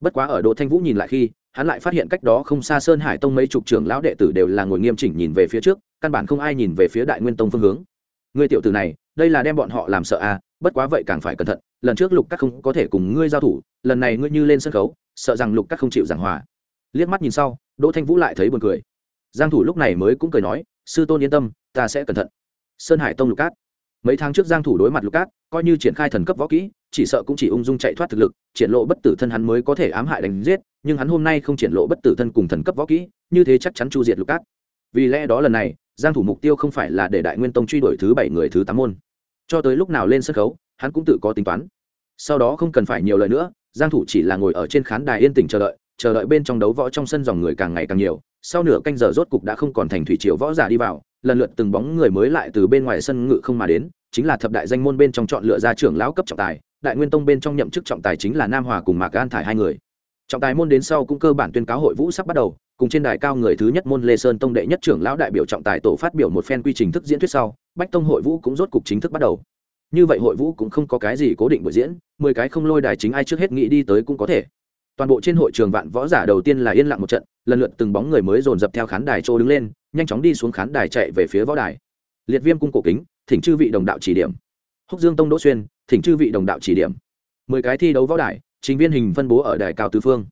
Bất quá ở đỗ thanh vũ nhìn lại khi, hắn lại phát hiện cách đó không xa sơn hải tông mấy chục trưởng lão đệ tử đều là ngồi nghiêm chỉnh nhìn về phía trước, căn bản không ai nhìn về phía đại nguyên tông phương hướng ngươi tiểu tử này, đây là đem bọn họ làm sợ à bất quá vậy càng phải cẩn thận, lần trước lục các không có thể cùng ngươi giao thủ, lần này ngươi như lên sân khấu, sợ rằng lục các không chịu giảng hòa. Liếc mắt nhìn sau, đỗ thanh vũ lại thấy buồn cười. Giang thủ lúc này mới cũng cười nói, sư tôn yên tâm, ta sẽ cẩn thận. Sơn hải tông lục cát mấy tháng trước giang thủ đối mặt lục cát coi như triển khai thần cấp võ kỹ, chỉ sợ cũng chỉ ung dung chạy thoát thực lực, triển lộ bất tử thân hắn mới có thể ám hại đánh giết, nhưng hắn hôm nay không triển lộ bất tử thân cùng thần cấp võ kỹ, như thế chắc chắn chu diệt lục cát vì lẽ đó lần này giang thủ mục tiêu không phải là để đại nguyên tông truy đuổi thứ bảy người thứ tám môn. Cho tới lúc nào lên sân khấu, hắn cũng tự có tính toán. Sau đó không cần phải nhiều lời nữa, giang thủ chỉ là ngồi ở trên khán đài yên tĩnh chờ đợi chờ đợi bên trong đấu võ trong sân dòng người càng ngày càng nhiều. Sau nửa canh giờ rốt cục đã không còn thành thủy triều võ giả đi vào, lần lượt từng bóng người mới lại từ bên ngoài sân ngự không mà đến, chính là thập đại danh môn bên trong chọn lựa ra trưởng lão cấp trọng tài, đại nguyên tông bên trong nhậm chức trọng tài chính là nam hòa cùng mạc an thải hai người. Trọng tài môn đến sau cũng cơ bản tuyên cáo hội vũ sắp bắt đầu cùng trên đài cao người thứ nhất môn lê sơn tông đệ nhất trưởng lão đại biểu trọng tài tổ phát biểu một phen quy trình thức diễn thuyết sau, bách tông hội vũ cũng rốt cục chính thức bắt đầu. Như vậy hội vũ cũng không có cái gì cố định buổi diễn, mười cái không lôi đài chính ai trước hết nghĩ đi tới cũng có thể. Toàn bộ trên hội trường vạn võ giả đầu tiên là yên lặng một trận, lần lượt từng bóng người mới dồn dập theo khán đài trô đứng lên, nhanh chóng đi xuống khán đài chạy về phía võ đài. Liệt viêm cung cổ kính, thỉnh chư vị đồng đạo chỉ điểm. Húc dương tông đỗ xuyên, thỉnh chư vị đồng đạo chỉ điểm. Mười cái thi đấu võ đài, chính viên hình phân bố ở đài cao tứ phương.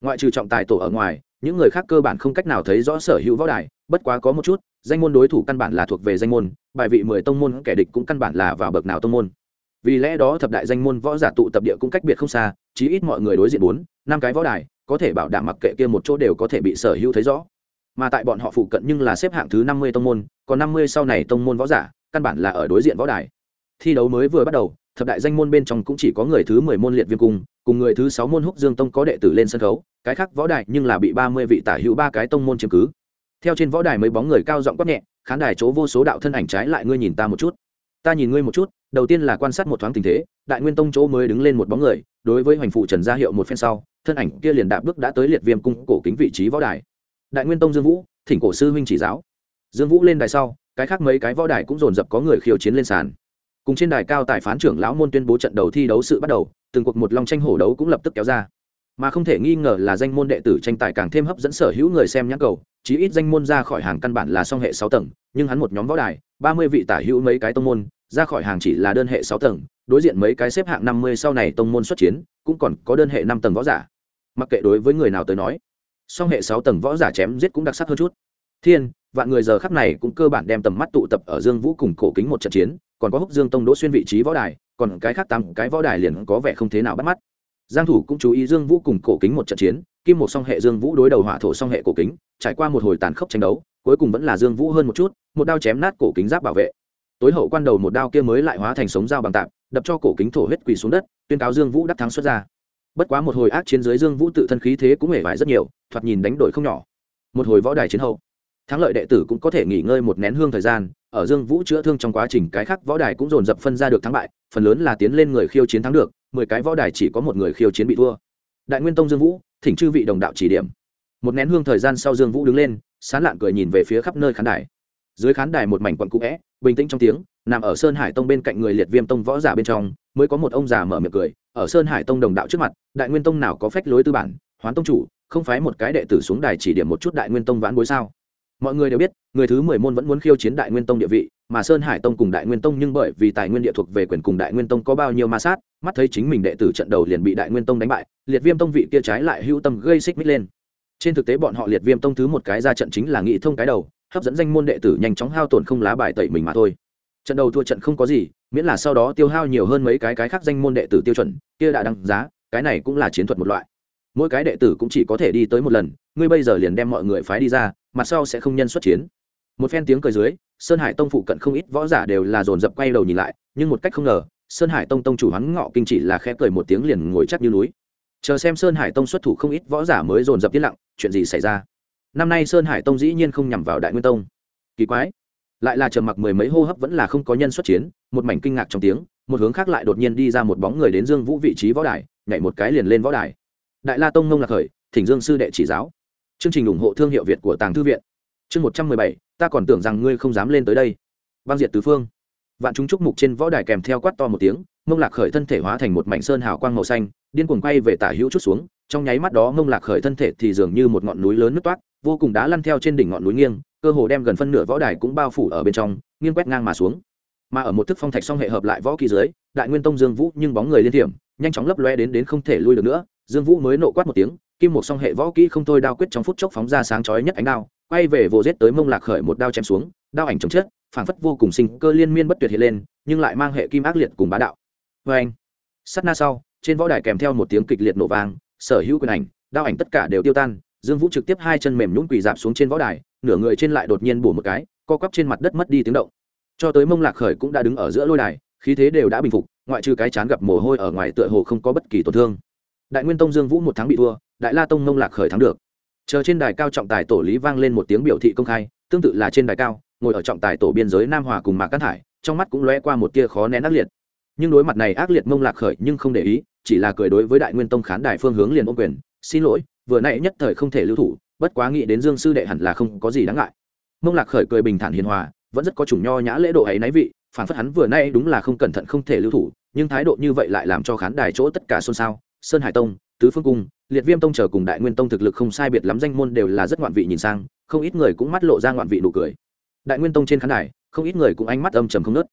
Ngoại trừ trọng tài tổ ở ngoài những người khác cơ bản không cách nào thấy rõ sở hữu võ đài, bất quá có một chút, danh môn đối thủ căn bản là thuộc về danh môn, bài vị mười tông môn kẻ địch cũng căn bản là vào bậc nào tông môn. Vì lẽ đó thập đại danh môn võ giả tụ tập địa cũng cách biệt không xa, chí ít mọi người đối diện bốn, năm cái võ đài, có thể bảo đảm mặc kệ kia một chỗ đều có thể bị sở hữu thấy rõ. Mà tại bọn họ phụ cận nhưng là xếp hạng thứ năm mươi tông môn, còn năm mươi sau này tông môn võ giả, căn bản là ở đối diện võ đài. Thi đấu mới vừa bắt đầu thập đại danh môn bên trong cũng chỉ có người thứ mười môn liệt viêm cung, cùng người thứ sáu môn húc dương tông có đệ tử lên sân khấu, cái khác võ đài nhưng là bị ba mươi vị tả hữu ba cái tông môn chiếm cứ. Theo trên võ đài mấy bóng người cao giọng quát nhẹ, khán đài chỗ vô số đạo thân ảnh trái lại ngươi nhìn ta một chút. Ta nhìn ngươi một chút, đầu tiên là quan sát một thoáng tình thế, đại nguyên tông chỗ mới đứng lên một bóng người, đối với hoành phụ trần gia hiệu một phen sau, thân ảnh kia liền đạp bước đã tới liệt viêm cung cổ kính vị trí võ đài. Đại nguyên tông dương vũ, thỉnh cổ sư huynh chỉ giáo. Dương vũ lên đài sau, cái khác mấy cái võ đài cũng dồn dập có người khiêu chiến lên sàn cùng trên đài cao tài phán trưởng lão môn tuyên bố trận đầu thi đấu sự bắt đầu, từng cuộc một long tranh hổ đấu cũng lập tức kéo ra. Mà không thể nghi ngờ là danh môn đệ tử tranh tài càng thêm hấp dẫn sở hữu người xem nhãn cầu, chí ít danh môn ra khỏi hàng căn bản là song hệ sáu tầng, nhưng hắn một nhóm võ đài, ba mươi vị tả hữu mấy cái tông môn, ra khỏi hàng chỉ là đơn hệ sáu tầng, đối diện mấy cái xếp hạng năm mươi sau này tông môn xuất chiến, cũng còn có đơn hệ năm tầng võ giả. Mặc kệ đối với người nào tới nói, song hệ sáu tầng võ giả chém giết cũng đặc sắc hơn chút. Thiên, vạn người giờ khắp này cũng cơ bản đem tầm mắt tụ tập ở dương vũ cùng cổ kính một trận chiến còn có húc dương tông đỗ xuyên vị trí võ đài, còn cái khác tám cái võ đài liền có vẻ không thế nào bắt mắt. Giang thủ cũng chú ý dương vũ cùng cổ kính một trận chiến, kim một song hệ dương vũ đối đầu hỏa thổ song hệ cổ kính, trải qua một hồi tàn khốc tranh đấu, cuối cùng vẫn là dương vũ hơn một chút, một đao chém nát cổ kính giáp bảo vệ. Tối hậu quan đầu một đao kia mới lại hóa thành sống dao bằng tạm đập cho cổ kính thổ huyết quỳ xuống đất, tuyên cáo dương vũ đắc thắng xuất ra. Bất quá một hồi ác chiến dưới dương vũ tự thân khí thế cũng hề vải rất nhiều, thoạt nhìn đánh đổi không nhỏ. Một hồi võ đài chiến hậu, thắng lợi đệ tử cũng có thể nghỉ ngơi một nén hương thời gian ở dương vũ chữa thương trong quá trình cái khác võ đài cũng dồn dập phân ra được thắng bại phần lớn là tiến lên người khiêu chiến thắng được mười cái võ đài chỉ có một người khiêu chiến bị thua. Đại nguyên tông dương vũ thỉnh chư vị đồng đạo chỉ điểm. Một nén hương thời gian sau dương vũ đứng lên sán lạn cười nhìn về phía khắp nơi khán đài. Dưới khán đài một mảnh quận cũ é, bình tĩnh trong tiếng nằm ở sơn hải tông bên cạnh người liệt viêm tông võ giả bên trong mới có một ông già mở miệng cười ở sơn hải tông đồng đạo trước mặt đại nguyên tông nào có phách lối tư bản hoán tông chủ không phái một cái đệ tử xuống đài chỉ điểm một chút đại nguyên tông vãn bối sao? Mọi người đều biết, người thứ mười môn vẫn muốn khiêu chiến đại nguyên tông địa vị, mà sơn hải tông cùng đại nguyên tông nhưng bởi vì tài nguyên địa thuộc về quyền cùng đại nguyên tông có bao nhiêu ma sát, mắt thấy chính mình đệ tử trận đầu liền bị đại nguyên tông đánh bại, liệt viêm tông vị kia trái lại hữu tâm gây xích mích lên. Trên thực tế bọn họ liệt viêm tông thứ một cái ra trận chính là nghị thông cái đầu, hấp dẫn danh môn đệ tử nhanh chóng hao tổn không lá bài tẩy mình mà thôi. Trận đầu thua trận không có gì, miễn là sau đó tiêu hao nhiều hơn mấy cái cái khác danh môn đệ tử tiêu chuẩn, kia đã đăng giá, cái này cũng là chiến thuật một loại. Mỗi cái đệ tử cũng chỉ có thể đi tới một lần ngươi bây giờ liền đem mọi người phái đi ra, mặt sau sẽ không nhân xuất chiến. Một phen tiếng cười dưới, sơn hải tông phụ cận không ít võ giả đều là dồn dập quay đầu nhìn lại, nhưng một cách không ngờ, sơn hải tông tông chủ hắn ngọ kinh chỉ là khẽ cười một tiếng liền ngồi chắc như núi. Chờ xem sơn hải tông xuất thủ không ít võ giả mới dồn dập yên lặng, chuyện gì xảy ra? Năm nay sơn hải tông dĩ nhiên không nhằm vào đại nguyên tông. Kỳ quái. Lại là trầm mặc mười mấy hô hấp vẫn là không có nhân xuất chiến, một mảnh kinh ngạc trong tiếng, một hướng khác lại đột nhiên đi ra một bóng người đến dương vũ vị trí võ đài, nhảy một cái liền lên võ đài. Đại la tông ngông lạc khởi, thỉnh dương sư đệ chỉ giáo chương trình ủng hộ thương hiệu việt của tàng thư viện. Chương một trăm mười bảy, ta còn tưởng rằng ngươi không dám lên tới đây. Băng diệt tứ phương. Vạn chúng trúc mục trên võ đài kèm theo quát to một tiếng, mông lạc khởi thân thể hóa thành một mảnh sơn hào quang màu xanh, điên cuồng quay về tả hữu chút xuống, trong nháy mắt đó mông lạc khởi thân thể thì dường như một ngọn núi lớn nứt toát vô cùng đá lăn theo trên đỉnh ngọn núi nghiêng, cơ hồ đem gần phân nửa võ đài cũng bao phủ ở bên trong, nghiêng quét ngang mà xuống. Mà ở một thức phong thạch song hệ hợp lại võ kỳ dưới, đại nguyên tông dương vũ nhưng bóng người liên hiểm nhanh chóng lấp loe đến đến không thể lui được nữa, dương vũ mới nộ quát một tiếng kim một song hệ võ kỹ không thôi đao quyết trong phút chốc phóng ra sáng chói nhất ánh đao, quay về vồ giết tới mông lạc khởi một đao chém xuống, đao ảnh chống chết phảng phất vô cùng sinh cơ liên miên bất tuyệt hiện lên, nhưng lại mang hệ kim ác liệt cùng bá đạo. Vê anh sắt na sau, trên võ đài kèm theo một tiếng kịch liệt nổ vang, sở hữu quyền ảnh, đao ảnh tất cả đều tiêu tan, dương vũ trực tiếp hai chân mềm nhũng quỳ dạp xuống trên võ đài, nửa người trên lại đột nhiên bổ một cái, co quắp trên mặt đất mất đi tiếng động. Cho tới mông lạc khởi cũng đã đứng ở giữa lôi đài, khí thế đều đã bình phục, ngoại trừ cái chán gặp mồ hôi ở ngoài tựa hồ không có bất kỳ tổn thương đại nguyên tông dương vũ một tháng bị thua, đại la tông mông lạc khởi thắng được. Chờ trên đài cao trọng tài tổ lý vang lên một tiếng biểu thị công khai, tương tự là trên đài cao, ngồi ở trọng tài tổ biên giới nam hòa cùng mạc cát hải, trong mắt cũng lóe qua một tia khó nén ác liệt. Nhưng đối mặt này ác liệt mông lạc khởi nhưng không để ý, chỉ là cười đối với đại nguyên tông khán đài phương hướng liền ôm quyền, xin lỗi, vừa nãy nhất thời không thể lưu thủ, bất quá nghĩ đến dương sư đệ hẳn là không có gì đáng ngại. Mông lạc khởi cười bình thản hiền hòa, vẫn rất có chủng nho nhã lễ độ ấy náy vị, phản phất hắn vừa nay đúng là không cẩn thận không thể lưu thủ, nhưng thái độ như vậy lại làm cho khán đài chỗ tất cả xôn xao sơn hải tông, tứ phương cung, liệt viêm tông chờ cùng đại nguyên tông thực lực không sai biệt lắm danh môn đều là rất ngoạn vị nhìn sang, không ít người cũng mắt lộ ra ngoạn vị nụ cười. Đại nguyên tông trên khán đài, không ít người cũng ánh mắt âm trầm không nớt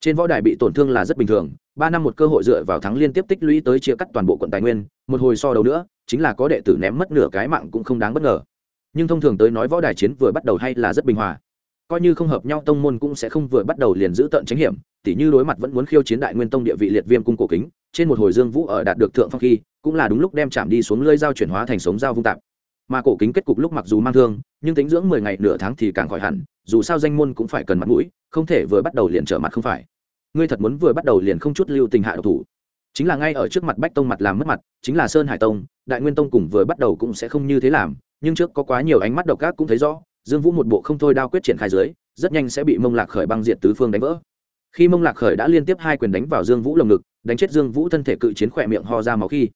trên võ đài bị tổn thương là rất bình thường, ba năm một cơ hội dựa vào thắng liên tiếp tích lũy tới chia cắt toàn bộ quận tài nguyên, một hồi so đầu nữa, chính là có đệ tử ném mất nửa cái mạng cũng không đáng bất ngờ. Nhưng thông thường tới nói võ đài chiến vừa bắt đầu hay là rất bình hòa coi như không hợp nhau tông môn cũng sẽ không vừa bắt đầu liền giữ tận tránh hiểm, tỉ như đối mặt vẫn muốn khiêu chiến đại nguyên tông địa vị liệt viêm cung cổ kính, trên một hồi dương vũ ở đạt được thượng phong khi, cũng là đúng lúc đem chạm đi xuống lưới dao chuyển hóa thành sống dao vung tạp. Mà cổ kính kết cục lúc mặc dù mang thương, nhưng tính dưỡng mười ngày nửa tháng thì càng khỏi hẳn, dù sao danh môn cũng phải cần mặt mũi, không thể vừa bắt đầu liền trở mặt không phải. Ngươi thật muốn vừa bắt đầu liền không chút lưu tình hạ độc thủ. Chính là ngay ở trước mặt bách tông mặt làm mất mặt, chính là sơn hải tông, đại nguyên tông cùng vừa bắt đầu cũng sẽ không như thế làm, nhưng trước có quá nhiều ánh mắt độc ác cũng thấy rõ dương vũ một bộ không thôi đao quyết triển khai dưới, rất nhanh sẽ bị mông lạc khởi băng diện tứ phương đánh vỡ. Khi mông lạc khởi đã liên tiếp hai quyền đánh vào dương vũ lồng ngực, đánh chết dương vũ thân thể cự chiến khỏe miệng ho ra máu khi,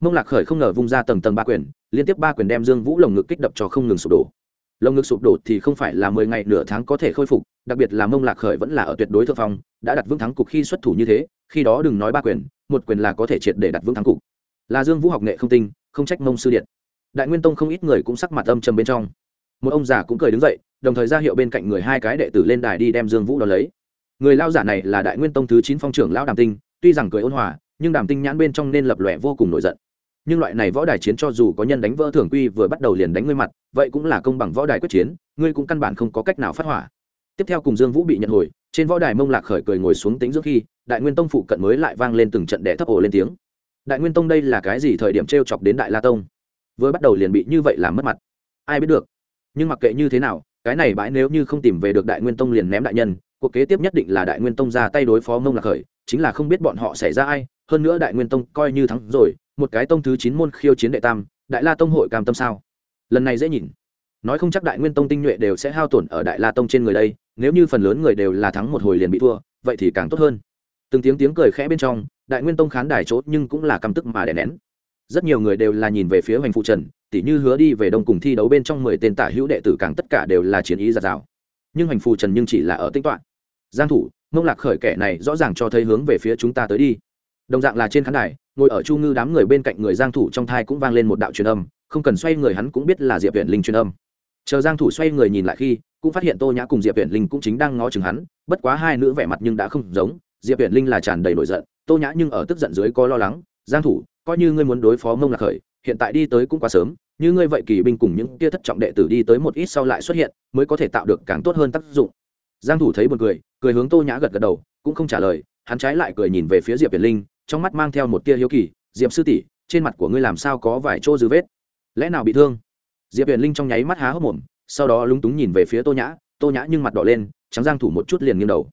mông lạc khởi không ngờ vung ra tầng tầng ba quyền, liên tiếp ba quyền đem dương vũ lồng ngực kích đập cho không ngừng sụp đổ. Lồng ngực sụp đổ thì không phải là mười ngày, nửa tháng có thể khôi phục, đặc biệt là mông lạc khởi vẫn là ở tuyệt đối thượng phong, đã đặt vững thắng cục khi xuất thủ như thế, khi đó đừng nói ba quyền, một quyền là có thể triệt để đặt vững thắng cục. Là dương vũ học nghệ không tinh, không trách mông sư điện. Đại nguyên tông không ít người cũng sắc mặt âm trầm bên trong một ông già cũng cười đứng dậy, đồng thời ra hiệu bên cạnh người hai cái đệ tử lên đài đi đem dương vũ đ ó lấy. Người lao giả này là đại nguyên tông thứ chín phong trưởng lão đàm tinh, tuy rằng cười ôn hòa, nhưng đàm tinh nhãn bên trong nên lập lòe vô cùng nổi giận. Nhưng loại này võ đài chiến cho dù có nhân đánh vỡ thường quy vừa bắt đầu liền đánh ngươi mặt, vậy cũng là công bằng võ đài quyết chiến, ngươi cũng căn bản không có cách nào phát hỏa. Tiếp theo cùng dương vũ bị nhận hồi, trên võ đài mông lạc khởi cười ngồi xuống tính giữa khi, đại nguyên tông phụ cận mới lại vang lên từng trận đẻ thấp ổ lên tiếng. Đại nguyên tông đây là cái gì thời điểm t r e o chọc đến đại la tông? Vừa bắt đầu liền bị như vậy làm mất mặt. Ai biết được? Nhưng mặc kệ như thế nào, cái này bãi nếu như không tìm về được đại nguyên tông liền ném đại nhân, cuộc kế tiếp nhất định là đại nguyên tông ra tay đối phó mông lạc khởi, chính là không biết bọn họ xảy ra ai, hơn nữa đại nguyên tông coi như thắng rồi, một cái tông thứ chín môn khiêu chiến đệ tam, đại la tông hội cam tâm sao? Lần này dễ nhìn. Nói không chắc đại nguyên tông tinh nhuệ đều sẽ hao tổn ở đại la tông trên người đây, nếu như phần lớn người đều là thắng một hồi liền bị thua, vậy thì càng tốt hơn. Từng tiếng tiếng cười khẽ bên trong, đại nguyên tông khán đài chốt nhưng cũng là căm tức mà đè nén rất nhiều người đều là nhìn về phía hoành phụ trần, tỉ như hứa đi về đông cùng thi đấu bên trong mười tên tả hữu đệ tử càng tất cả đều là chiến ý giạt rào. Nhưng hoành phụ trần nhưng chỉ là ở tinh toạn giang thủ mông lạc khởi kẻ này rõ ràng cho thấy hướng về phía chúng ta tới đi. Đồng dạng là trên khán đài, ngồi ở chu ngư đám người bên cạnh người giang thủ trong thai cũng vang lên một đạo truyền âm, không cần xoay người hắn cũng biết là diệp viện linh truyền âm. Chờ giang thủ xoay người nhìn lại khi, cũng phát hiện tô nhã cùng diệp viện linh cũng chính đang ngó chừng hắn, bất quá hai nữ vẻ mặt nhưng đã không giống, diệp viện linh là tràn đầy nổi giận, tô nhã nhưng ở tức giận dưới có lo lắng, giang thủ coi như ngươi muốn đối phó mông lạc khởi, hiện tại đi tới cũng quá sớm, như ngươi vậy kỳ binh cùng những kia thất trọng đệ tử đi tới một ít sau lại xuất hiện, mới có thể tạo được càng tốt hơn tác dụng. Giang thủ thấy buồn cười cười hướng tô nhã gật gật đầu, cũng không trả lời, hắn trái lại cười nhìn về phía diệp việt linh, trong mắt mang theo một tia hiếu kỳ, diệp sư tỷ, trên mặt của ngươi làm sao có vài chỗ dư vết? Lẽ nào bị thương? Diệp việt linh trong nháy mắt há hốc mồm, sau đó lúng túng nhìn về phía tô nhã tô nhã nhưng mặt đỏ lên, trắng giang thủ một chút liền nghiêng đầu.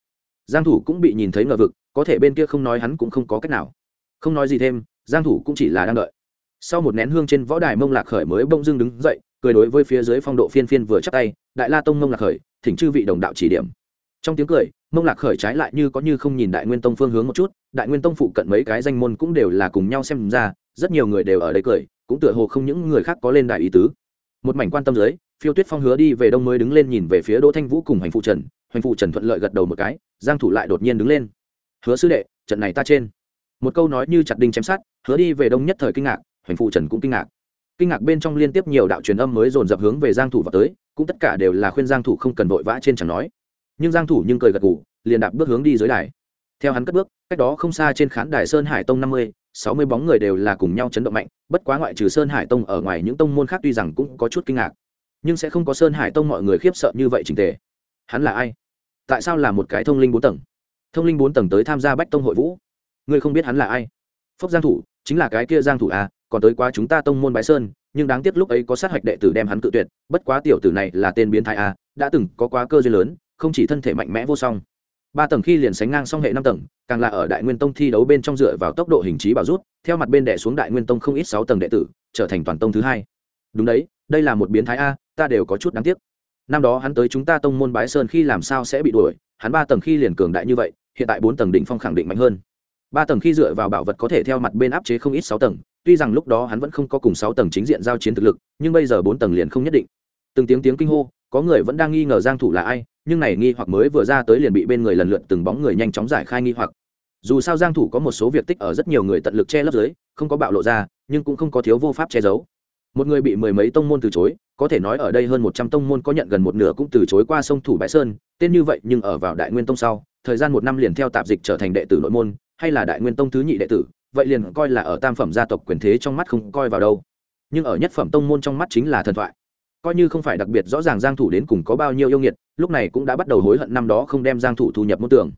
Giang thủ cũng bị nhìn thấy ngờ vực, có thể bên kia không nói hắn cũng không có cách nào. Không nói gì thêm giang thủ cũng chỉ là đang đợi. Sau một nén hương trên võ đài mông lạc khởi mới bỗng dưng đứng dậy, cười đối với phía dưới phong độ phiên phiên vừa chắp tay, đại la tông mông lạc khởi, thỉnh chư vị đồng đạo chỉ điểm. Trong tiếng cười, mông lạc khởi trái lại như có như không nhìn đại nguyên tông phương hướng một chút, đại nguyên tông phụ cận mấy cái danh môn cũng đều là cùng nhau xem ra, rất nhiều người đều ở đây cười, cũng tựa hồ không những người khác có lên đại ý tứ. Một mảnh quan tâm dưới, phiêu tuyết phong hứa đi về đông mới đứng lên nhìn về phía đỗ thanh vũ cùng Hoàng phụ trần Hoàng phụ trần thuận lợi gật đầu một cái, giang thủ lại đột nhiên đứng lên. Hứa sư đệ, trận này ta trên một câu nói như chặt đinh chém sát hứa đi về đông nhất thời kinh ngạc hoành phụ trần cũng kinh ngạc. Kinh ngạc bên trong liên tiếp nhiều đạo truyền âm mới dồn dập hướng về giang thủ vào tới cũng tất cả đều là khuyên giang thủ không cần vội vã trên chẳng nói. Nhưng giang thủ nhưng cười gật gù liền đạp bước hướng đi dưới đài. Theo hắn cất bước cách đó không xa trên khán đài sơn hải tông 50, 60 bóng người đều là cùng nhau chấn động mạnh bất quá ngoại trừ sơn hải tông ở ngoài những tông môn khác tuy rằng cũng có chút kinh ngạc. Nhưng sẽ không có sơn hải tông mọi người khiếp sợ như vậy trình tề. Hắn là ai? Tại sao là một cái thông linh bốn tầng? Thông linh bốn tầng tới tham gia bách tông hội vũ ngươi không biết hắn là ai. Phúc giang thủ, chính là cái kia giang thủ à còn tới quá chúng ta tông môn bái sơn, nhưng đáng tiếc lúc ấy có sát hạch đệ tử đem hắn tự tuyệt, bất quá tiểu tử này là tên biến thái à đã từng có quá cơ duyên lớn, không chỉ thân thể mạnh mẽ vô song. Ba tầng khi liền sánh ngang song hệ năm tầng, càng là ở đại nguyên tông thi đấu bên trong dựa vào tốc độ hình trí bảo rút, theo mặt bên đẻ xuống đại nguyên tông không ít sáu tầng đệ tử, trở thành toàn tông thứ hai. Đúng đấy, đây là một biến thái a, ta đều có chút đáng tiếc. Năm đó hắn tới chúng ta tông môn bái sơn khi làm sao sẽ bị đuổi, hắn ba tầng khi liền cường đại như vậy, hiện tại bốn tầng đỉnh phong khẳng định mạnh hơn ba tầng khi dựa vào bảo vật có thể theo mặt bên áp chế không ít sáu tầng, tuy rằng lúc đó hắn vẫn không có cùng sáu tầng chính diện giao chiến thực lực, nhưng bây giờ bốn tầng liền không nhất định. Từng tiếng tiếng kinh hô, có người vẫn đang nghi ngờ giang thủ là ai, nhưng này nghi hoặc mới vừa ra tới liền bị bên người lần lượt từng bóng người nhanh chóng giải khai nghi hoặc. Dù sao giang thủ có một số việc tích ở rất nhiều người tận lực che lấp dưới, không có bạo lộ ra, nhưng cũng không có thiếu vô pháp che giấu. Một người bị mười mấy tông môn từ chối, có thể nói ở đây hơn một trăm tông môn có nhận gần một nửa cũng từ chối qua sông thủ bãi sơn, tên như vậy nhưng ở vào đại nguyên tông sau, thời gian một năm liền theo tạp dịch trở thành đệ tử nội môn hay là đại nguyên tông thứ nhị đệ tử, vậy liền coi là ở tam phẩm gia tộc quyền thế trong mắt không coi vào đâu. Nhưng ở nhất phẩm tông môn trong mắt chính là thần thoại. Coi như không phải đặc biệt rõ ràng giang thủ đến cùng có bao nhiêu yêu nghiệt, lúc này cũng đã bắt đầu hối hận năm đó không đem giang thủ thu nhập môn tưởng